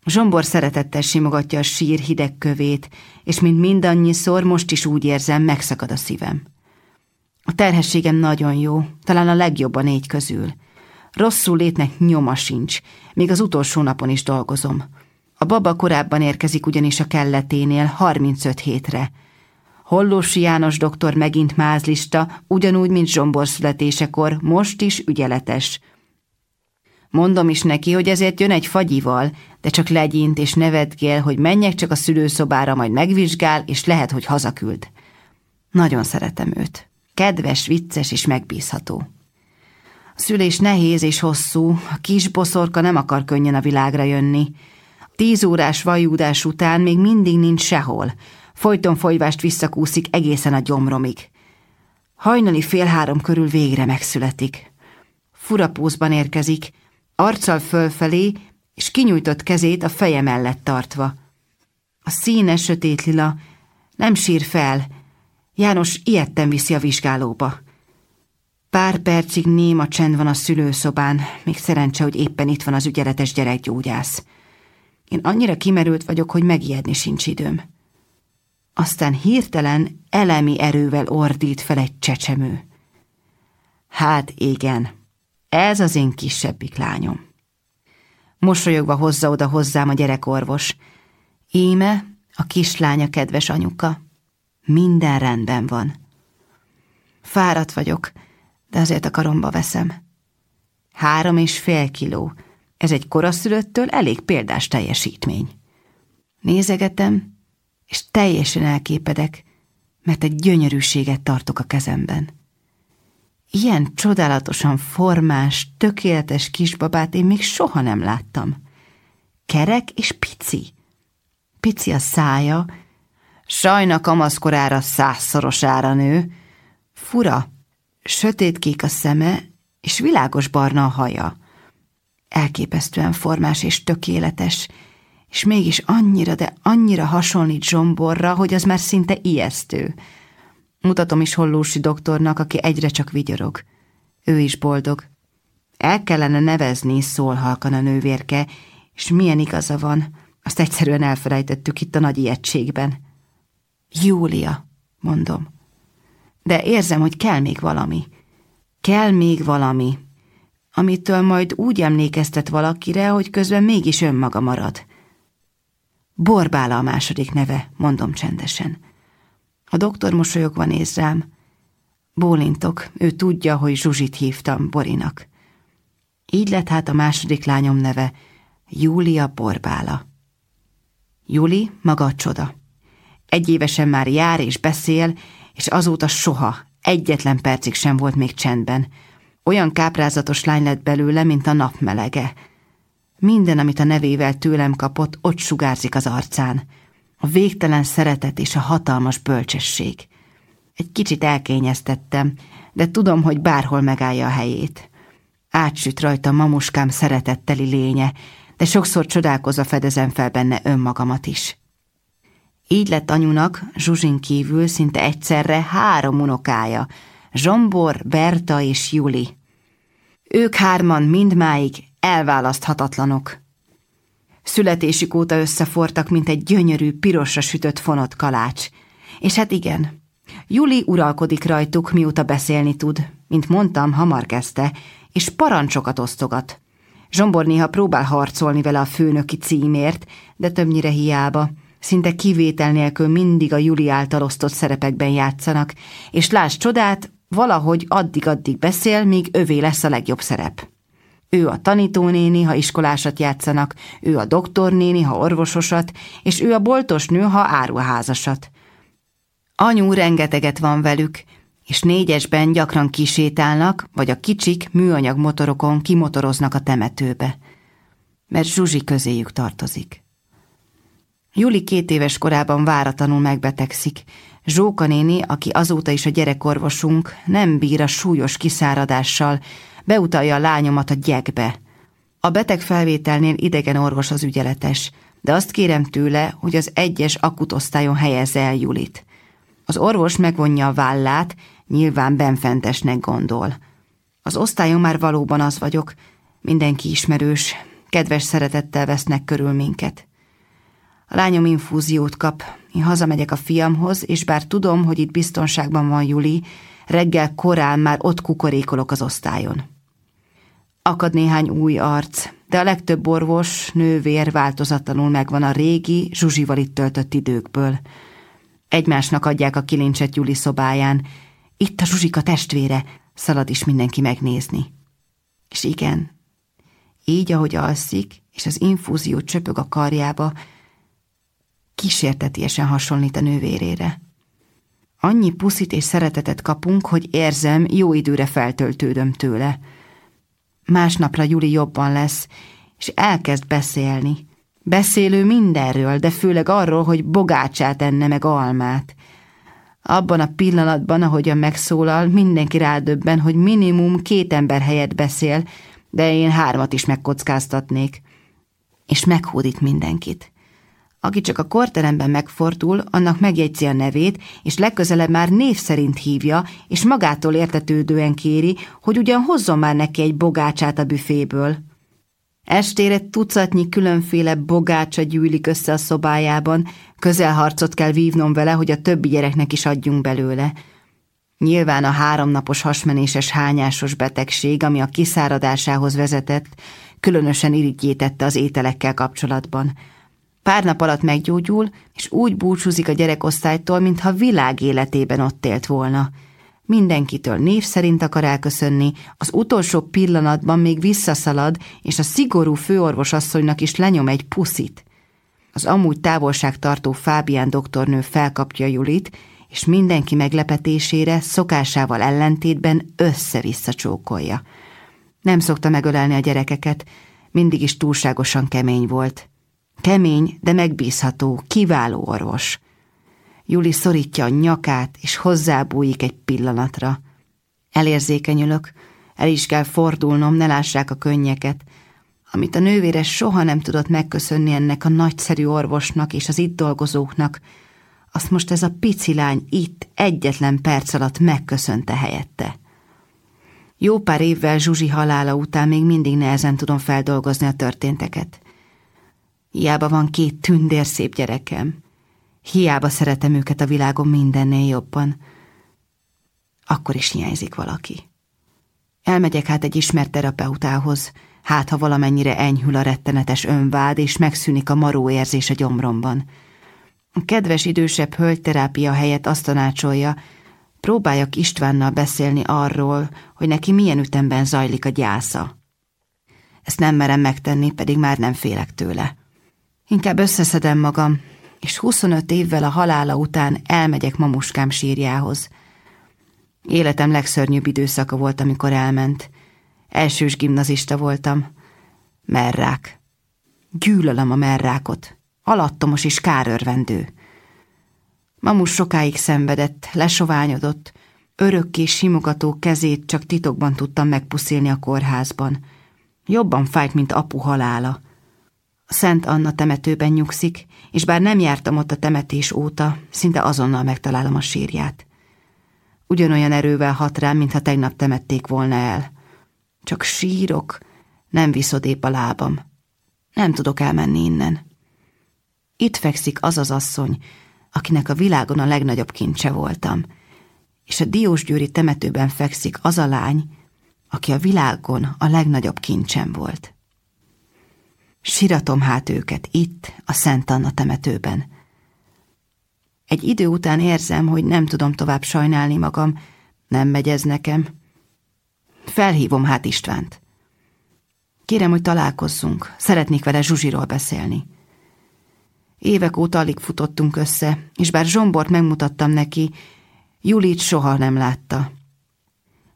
Zsombor szeretettel simogatja a sír hideg kövét, és mint mindannyiszor most is úgy érzem, megszakad a szívem. A terhességem nagyon jó, talán a legjobb a négy közül. Rosszul létnek nyoma sincs, még az utolsó napon is dolgozom. A baba korábban érkezik ugyanis a kelleténél 35 hétre. Hollósi János doktor megint mázlista, ugyanúgy, mint Zsombor születésekor, most is ügyeletes. Mondom is neki, hogy ezért jön egy fagyival, de csak legyint és nevetgél, hogy menjek csak a szülőszobára, majd megvizsgál, és lehet, hogy hazaküld. Nagyon szeretem őt. Kedves, vicces és megbízható. A szülés nehéz és hosszú, a kis boszorka nem akar könnyen a világra jönni, Tíz órás vajúdás után még mindig nincs sehol. Folyton folyvást visszakúszik egészen a gyomromig. Hajnali fél három körül végre megszületik. Furapózban érkezik, arccal fölfelé, és kinyújtott kezét a feje mellett tartva. A színes sötét lila nem sír fel, János ilyetten viszi a vizsgálóba. Pár percig néma csend van a szülőszobán, még szerencse, hogy éppen itt van az ügyeletes gyerekgyógyász. Én annyira kimerült vagyok, hogy megijedni sincs időm. Aztán hirtelen elemi erővel ordít fel egy csecsemő. Hát igen, ez az én kisebbik lányom. Mosolyogva hozza oda hozzám a gyerekorvos. Íme, a kislánya kedves anyuka. Minden rendben van. Fáradt vagyok, de azért a karomba veszem. Három és fél kiló, ez egy koraszülöttől elég példás teljesítmény. Nézegetem, és teljesen elképedek, mert egy gyönyörűséget tartok a kezemben. Ilyen csodálatosan formás, tökéletes kisbabát én még soha nem láttam. Kerek és pici. Pici a szája, sajna kamaszkorára százszorosára nő, fura, sötétkék a szeme, és világos barna a haja. Elképesztően formás és tökéletes, és mégis annyira, de annyira hasonlít Zsomborra, hogy az már szinte ijesztő. Mutatom is Hollósi doktornak, aki egyre csak vigyorog. Ő is boldog. El kellene nevezni, szól halkan a nővérke, és milyen igaza van, azt egyszerűen elfelejtettük itt a nagy ijegységben. Júlia, mondom. De érzem, hogy kell még valami. Kell még valami, amitől majd úgy emlékeztet valakire, hogy közben mégis önmaga marad. Borbála a második neve, mondom csendesen. A doktor mosolyogva néz rám. Bólintok, ő tudja, hogy Zsuzsit hívtam Borinak. Így lett hát a második lányom neve, Júlia Borbála. Juli maga a csoda. Egy évesen már jár és beszél, és azóta soha, egyetlen percig sem volt még csendben. Olyan káprázatos lány lett belőle, mint a napmelege. Minden, amit a nevével tőlem kapott, ott sugárzik az arcán. A végtelen szeretet és a hatalmas bölcsesség. Egy kicsit elkényeztettem, de tudom, hogy bárhol megállja a helyét. Átsüt rajta mamuskám szeretetteli lénye, de sokszor csodálkozva fedezem fel benne önmagamat is. Így lett anyunak, Zsuzsin kívül szinte egyszerre három unokája, Zsombor, Berta és Juli. Ők hárman mindmáig elválaszthatatlanok. Születésük óta összefortak, mint egy gyönyörű, pirosra sütött fonott kalács. És hát igen, Juli uralkodik rajtuk, mióta beszélni tud. Mint mondtam, hamar kezdte, és parancsokat osztogat. Zsombor néha próbál harcolni vele a főnöki címért, de többnyire hiába. Szinte kivétel nélkül mindig a Juli által osztott szerepekben játszanak, és láss csodát, valahogy addig-addig beszél, míg övé lesz a legjobb szerep. Ő a tanítónéni, ha iskolásat játszanak, ő a doktornéni, ha orvososat, és ő a boltos nő, ha áruházasat. Anyu rengeteget van velük, és négyesben gyakran kisétálnak, vagy a kicsik műanyag motorokon kimotoroznak a temetőbe, mert Zsuzsi közéjük tartozik. Juli két éves korában váratlanul megbetegszik. Zsóka néni, aki azóta is a gyerekorvosunk, nem bír a súlyos kiszáradással, beutalja a lányomat a gyekbe. A beteg felvételnél idegen orvos az ügyeletes, de azt kérem tőle, hogy az egyes akutosztályon helyezze el Julit. Az orvos megvonja a vállát, nyilván benfentesnek gondol. Az osztályon már valóban az vagyok, mindenki ismerős, kedves szeretettel vesznek körül minket. A lányom infúziót kap, én hazamegyek a fiamhoz, és bár tudom, hogy itt biztonságban van Juli, reggel korán már ott kukorékolok az osztályon. Akad néhány új arc, de a legtöbb orvos, nővér változatlanul megvan a régi, Zsuzsival itt töltött időkből. Egymásnak adják a kilincset Juli szobáján, itt a Zsuzsika testvére, szalad is mindenki megnézni. És igen, így, ahogy alszik, és az infúzió csöpög a karjába, kísértetiesen hasonlít a nővérére. Annyi puszit és szeretetet kapunk, hogy érzem, jó időre feltöltődöm tőle. Másnapra Juli jobban lesz, és elkezd beszélni. Beszélő mindenről, de főleg arról, hogy bogácsát enne meg almát. Abban a pillanatban, ahogyan megszólal, mindenki rádöbben, hogy minimum két ember helyett beszél, de én hármat is megkockáztatnék. És meghódít mindenkit. Aki csak a korteremben megfordul, annak megjegyzi a nevét, és legközelebb már név szerint hívja, és magától értetődően kéri, hogy ugyan hozzon már neki egy bogácsát a büféből. Estére tucatnyi különféle bogácsa gyűlik össze a szobájában, közelharcot kell vívnom vele, hogy a többi gyereknek is adjunk belőle. Nyilván a háromnapos hasmenéses hányásos betegség, ami a kiszáradásához vezetett, különösen irigyétette az ételekkel kapcsolatban. Pár nap alatt meggyógyul, és úgy búcsúzik a gyerekosztálytól, mintha világ életében ott élt volna – Mindenkitől név szerint akar elköszönni, az utolsó pillanatban még visszaszalad, és a szigorú főorvosasszonynak is lenyom egy puszit. Az amúgy távolságtartó Fábián doktornő felkapja Julit, és mindenki meglepetésére szokásával ellentétben össze-vissza csókolja. Nem szokta megölelni a gyerekeket, mindig is túlságosan kemény volt. Kemény, de megbízható, kiváló orvos. Juli szorítja a nyakát, és hozzábújik egy pillanatra. Elérzékenyülök, El is kell fordulnom, ne lássák a könnyeket, amit a nővéres soha nem tudott megköszönni ennek a nagyszerű orvosnak és az itt dolgozóknak, azt most ez a pici lány itt egyetlen perc alatt megköszönte helyette. Jó pár évvel Zsuzsi halála után még mindig nehezen tudom feldolgozni a történteket. Hiába van két tündér szép gyerekem. Hiába szeretem őket a világon mindennél jobban. Akkor is hiányzik valaki. Elmegyek hát egy ismert terapeutához, hát ha valamennyire enyhül a rettenetes önvád, és megszűnik a maró érzés a gyomromban. A kedves idősebb hölgy terápia helyett azt tanácsolja, próbáljak Istvánnal beszélni arról, hogy neki milyen ütemben zajlik a gyásza. Ezt nem merem megtenni, pedig már nem félek tőle. Inkább összeszedem magam, és 25 évvel a halála után elmegyek mamuskám sírjához. Életem legszörnyűbb időszaka volt, amikor elment. Elsős gimnazista voltam. Merrák. Gyűlölöm a merrákot. Alattomos és kárörvendő. Mamus sokáig szenvedett, lesoványodott, örökké simogató kezét csak titokban tudtam megpuszilni a kórházban. Jobban fájt, mint apu halála. A Szent Anna temetőben nyugszik, és bár nem jártam ott a temetés óta, szinte azonnal megtalálom a sírját. Ugyanolyan erővel hat rám, mintha tegnap temették volna el. Csak sírok, nem viszodép a lábam. Nem tudok elmenni innen. Itt fekszik az az asszony, akinek a világon a legnagyobb kincse voltam, és a Diósgyőri temetőben fekszik az a lány, aki a világon a legnagyobb kincsem volt. Siratom hát őket itt, a Szent Anna temetőben. Egy idő után érzem, hogy nem tudom tovább sajnálni magam, nem megy ez nekem. Felhívom hát Istvánt. Kérem, hogy találkozzunk, szeretnék vele Zsuzsiról beszélni. Évek óta alig futottunk össze, és bár Zsombort megmutattam neki, Julit soha nem látta.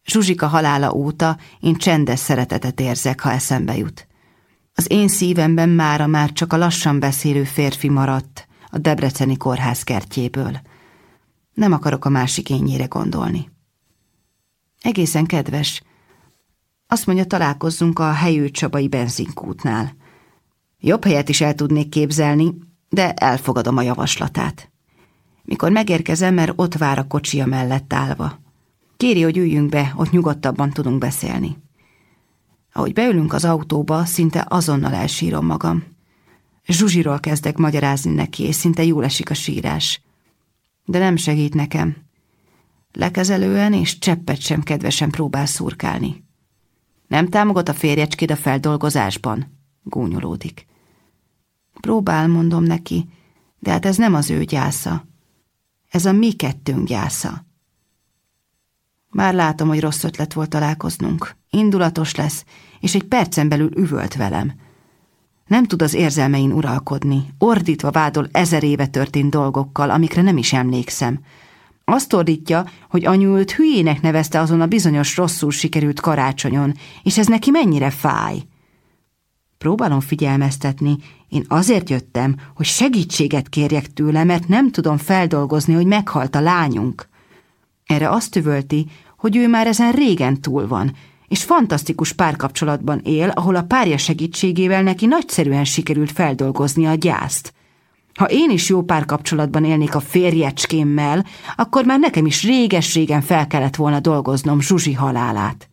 Zsuzsika halála óta én csendes szeretetet érzek, ha eszembe jut. Az én szívemben mára már csak a lassan beszélő férfi maradt a Debreceni kórház kertjéből. Nem akarok a másik énjére gondolni. Egészen kedves. Azt mondja, találkozzunk a helyő Csabai benzinkútnál. Jobb helyet is el tudnék képzelni, de elfogadom a javaslatát. Mikor megérkezem, mert ott vár a kocsia mellett állva. Kéri, hogy üljünk be, ott nyugodtabban tudunk beszélni. Ahogy beülünk az autóba, szinte azonnal elsírom magam. Zsuzsiról kezdek magyarázni neki, és szinte jól esik a sírás. De nem segít nekem. Lekezelően és cseppet sem kedvesen próbál szurkálni. Nem támogat a férjecskéd a feldolgozásban? Gúnyolódik. Próbál, mondom neki, de hát ez nem az ő gyásza. Ez a mi kettőnk gyásza. Már látom, hogy rossz ötlet volt találkoznunk. Indulatos lesz, és egy percen belül üvölt velem. Nem tud az érzelmein uralkodni, ordítva vádol ezer éve történt dolgokkal, amikre nem is emlékszem. Azt ordítja, hogy anyu őt hülyének nevezte azon a bizonyos rosszul sikerült karácsonyon, és ez neki mennyire fáj. Próbálom figyelmeztetni, én azért jöttem, hogy segítséget kérjek tőle, mert nem tudom feldolgozni, hogy meghalt a lányunk. Erre azt üvölti, hogy ő már ezen régen túl van, és fantasztikus párkapcsolatban él, ahol a párja segítségével neki nagyszerűen sikerült feldolgozni a gyászt. Ha én is jó párkapcsolatban élnék a férjecskémmel, akkor már nekem is réges-régen fel kellett volna dolgoznom Zsuzsi halálát.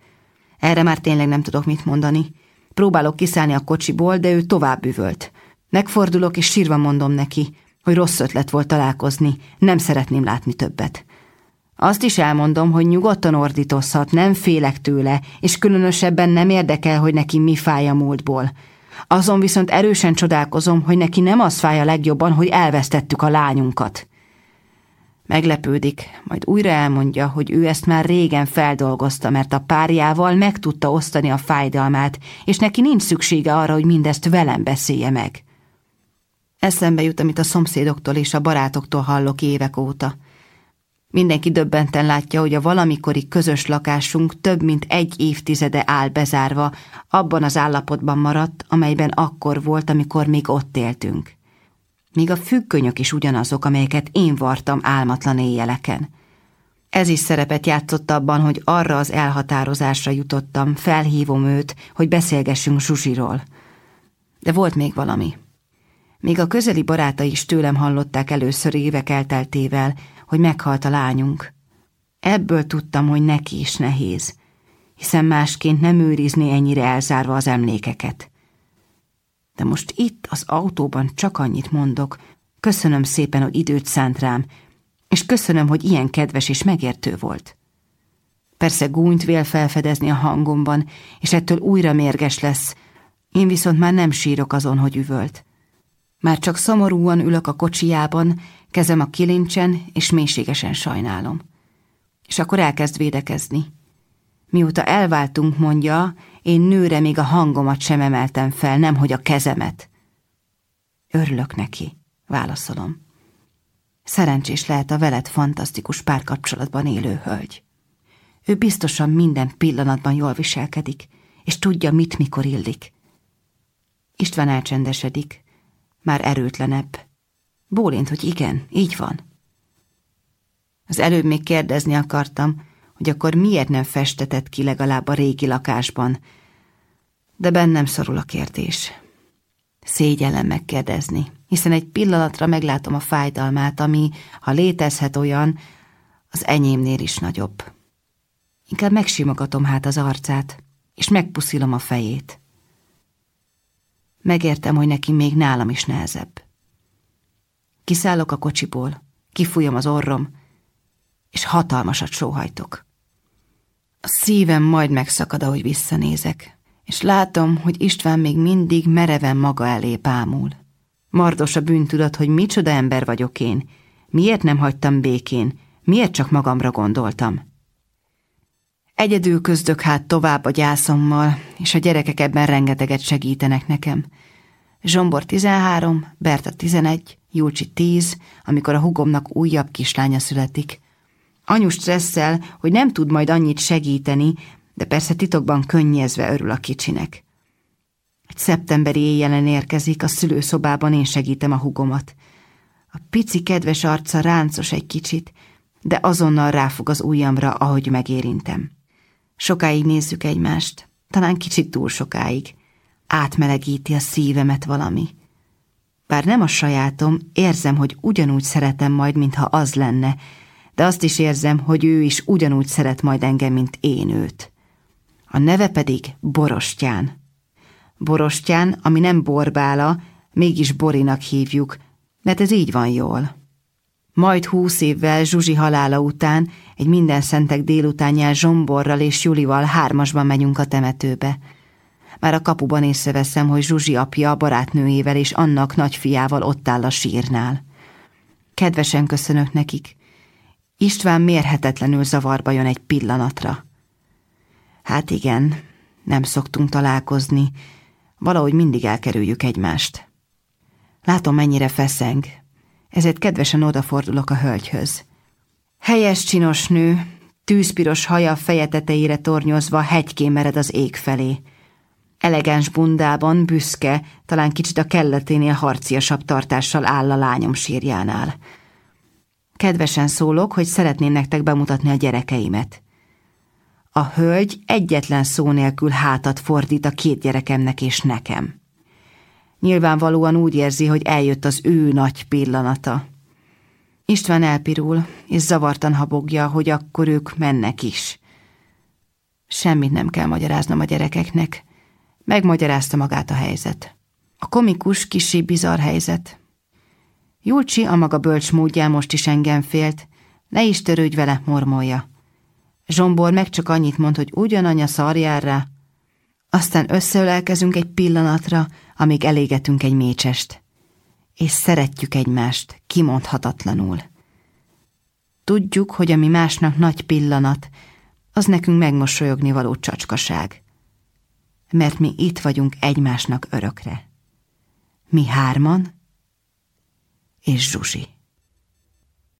Erre már tényleg nem tudok mit mondani. Próbálok kiszállni a kocsiból, de ő tovább üvölt. Megfordulok, és sírva mondom neki, hogy rossz ötlet volt találkozni, nem szeretném látni többet. Azt is elmondom, hogy nyugodtan ordítozhat, nem félek tőle, és különösebben nem érdekel, hogy neki mi fáj a múltból. Azon viszont erősen csodálkozom, hogy neki nem az fáj a legjobban, hogy elvesztettük a lányunkat. Meglepődik, majd újra elmondja, hogy ő ezt már régen feldolgozta, mert a párjával meg tudta osztani a fájdalmát, és neki nincs szüksége arra, hogy mindezt velem beszélje meg. Eszembe jut, amit a szomszédoktól és a barátoktól hallok évek óta. Mindenki döbbenten látja, hogy a valamikori közös lakásunk több mint egy évtizede áll bezárva, abban az állapotban maradt, amelyben akkor volt, amikor még ott éltünk. Míg a függönyök is ugyanazok, amelyeket én vartam álmatlan éjjeleken. Ez is szerepet játszott abban, hogy arra az elhatározásra jutottam, felhívom őt, hogy beszélgessünk Zsuzsiról. De volt még valami. Még a közeli barátai is tőlem hallották először évek elteltével, hogy meghalt a lányunk. Ebből tudtam, hogy neki is nehéz, hiszen másként nem őrizni ennyire elzárva az emlékeket. De most itt az autóban csak annyit mondok, köszönöm szépen, hogy időt szánt rám, és köszönöm, hogy ilyen kedves és megértő volt. Persze gúnyt vél felfedezni a hangomban, és ettől újra mérges lesz, én viszont már nem sírok azon, hogy üvölt. Már csak szomorúan ülök a kocsijában, kezem a kilincsen, és mélységesen sajnálom. És akkor elkezd védekezni. Mióta elváltunk, mondja, én nőre még a hangomat sem emeltem fel, nemhogy a kezemet. Örülök neki, válaszolom. Szerencsés lehet a veled fantasztikus párkapcsolatban élő hölgy. Ő biztosan minden pillanatban jól viselkedik, és tudja, mit mikor illik. István elcsendesedik, már erőtlenebb. Bólint, hogy igen, így van. Az előbb még kérdezni akartam, hogy akkor miért nem festetett ki legalább a régi lakásban, de bennem szorul a kérdés. Szégyellem megkérdezni, hiszen egy pillanatra meglátom a fájdalmát, ami, ha létezhet olyan, az enyémnél is nagyobb. Inkább megsimogatom hát az arcát, és megpuszilom a fejét. Megértem, hogy neki még nálam is nehezebb. Kiszállok a kocsiból, kifújom az orrom, és hatalmasat sóhajtok. A szívem majd megszakad, ahogy visszanézek, és látom, hogy István még mindig mereven maga elé bámul. Mardos a bűntudat, hogy micsoda ember vagyok én, miért nem hagytam békén, miért csak magamra gondoltam. Egyedül közdök hát tovább a gyászommal, és a gyerekek ebben rengeteget segítenek nekem. Zsombor 13, Berta 11, Júlcsi 10, amikor a hugomnak újabb kislánya születik. Anyu stresszel, hogy nem tud majd annyit segíteni, de persze titokban könnyezve örül a kicsinek. Egy szeptemberi éjjelen érkezik, a szülőszobában én segítem a hugomat. A pici kedves arca ráncos egy kicsit, de azonnal ráfog az ujjamra, ahogy megérintem. Sokáig nézzük egymást, talán kicsit túl sokáig. Átmelegíti a szívemet valami. Bár nem a sajátom, érzem, hogy ugyanúgy szeretem majd, mintha az lenne, de azt is érzem, hogy ő is ugyanúgy szeret majd engem, mint én őt. A neve pedig Borostyán. Borostyán, ami nem borbála, mégis Borinak hívjuk, mert ez így van jól. Majd húsz évvel Zsuzsi halála után egy minden szentek délutánján Zsomborral és Julival hármasban megyünk a temetőbe. Már a kapuban észreveszem, hogy Zsuzsi apja a barátnőjével és annak nagyfiával ott áll a sírnál. Kedvesen köszönök nekik. István mérhetetlenül zavarba jön egy pillanatra. Hát igen, nem szoktunk találkozni, valahogy mindig elkerüljük egymást. Látom, mennyire feszeng, ezért kedvesen odafordulok a hölgyhöz. Helyes csinos nő, tűzpiros haja feje tetejére tornyozva hegykén mered az ég felé. Elegáns bundában, büszke, talán kicsit a kelleténél harciasabb tartással áll a lányom sírjánál. Kedvesen szólok, hogy szeretném nektek bemutatni a gyerekeimet. A hölgy egyetlen szó nélkül hátat fordít a két gyerekemnek és nekem. Nyilvánvalóan úgy érzi, hogy eljött az ő nagy pillanata. István elpirul, és zavartan habogja, hogy akkor ők mennek is. Semmit nem kell magyaráznom a gyerekeknek. Megmagyarázta magát a helyzet. A komikus, kisi bizarr helyzet. Julcsi a maga bölcs módján most is engem félt, ne is törődj vele, mormolja. Zsombor meg csak annyit mond, hogy ugyananya szarjár rá, aztán összeölelkezünk egy pillanatra, amíg elégetünk egy mécsest. És szeretjük egymást, kimondhatatlanul. Tudjuk, hogy ami másnak nagy pillanat, az nekünk megmosolyogni való csacskaság. Mert mi itt vagyunk egymásnak örökre. Mi hárman, és Zsuzsi.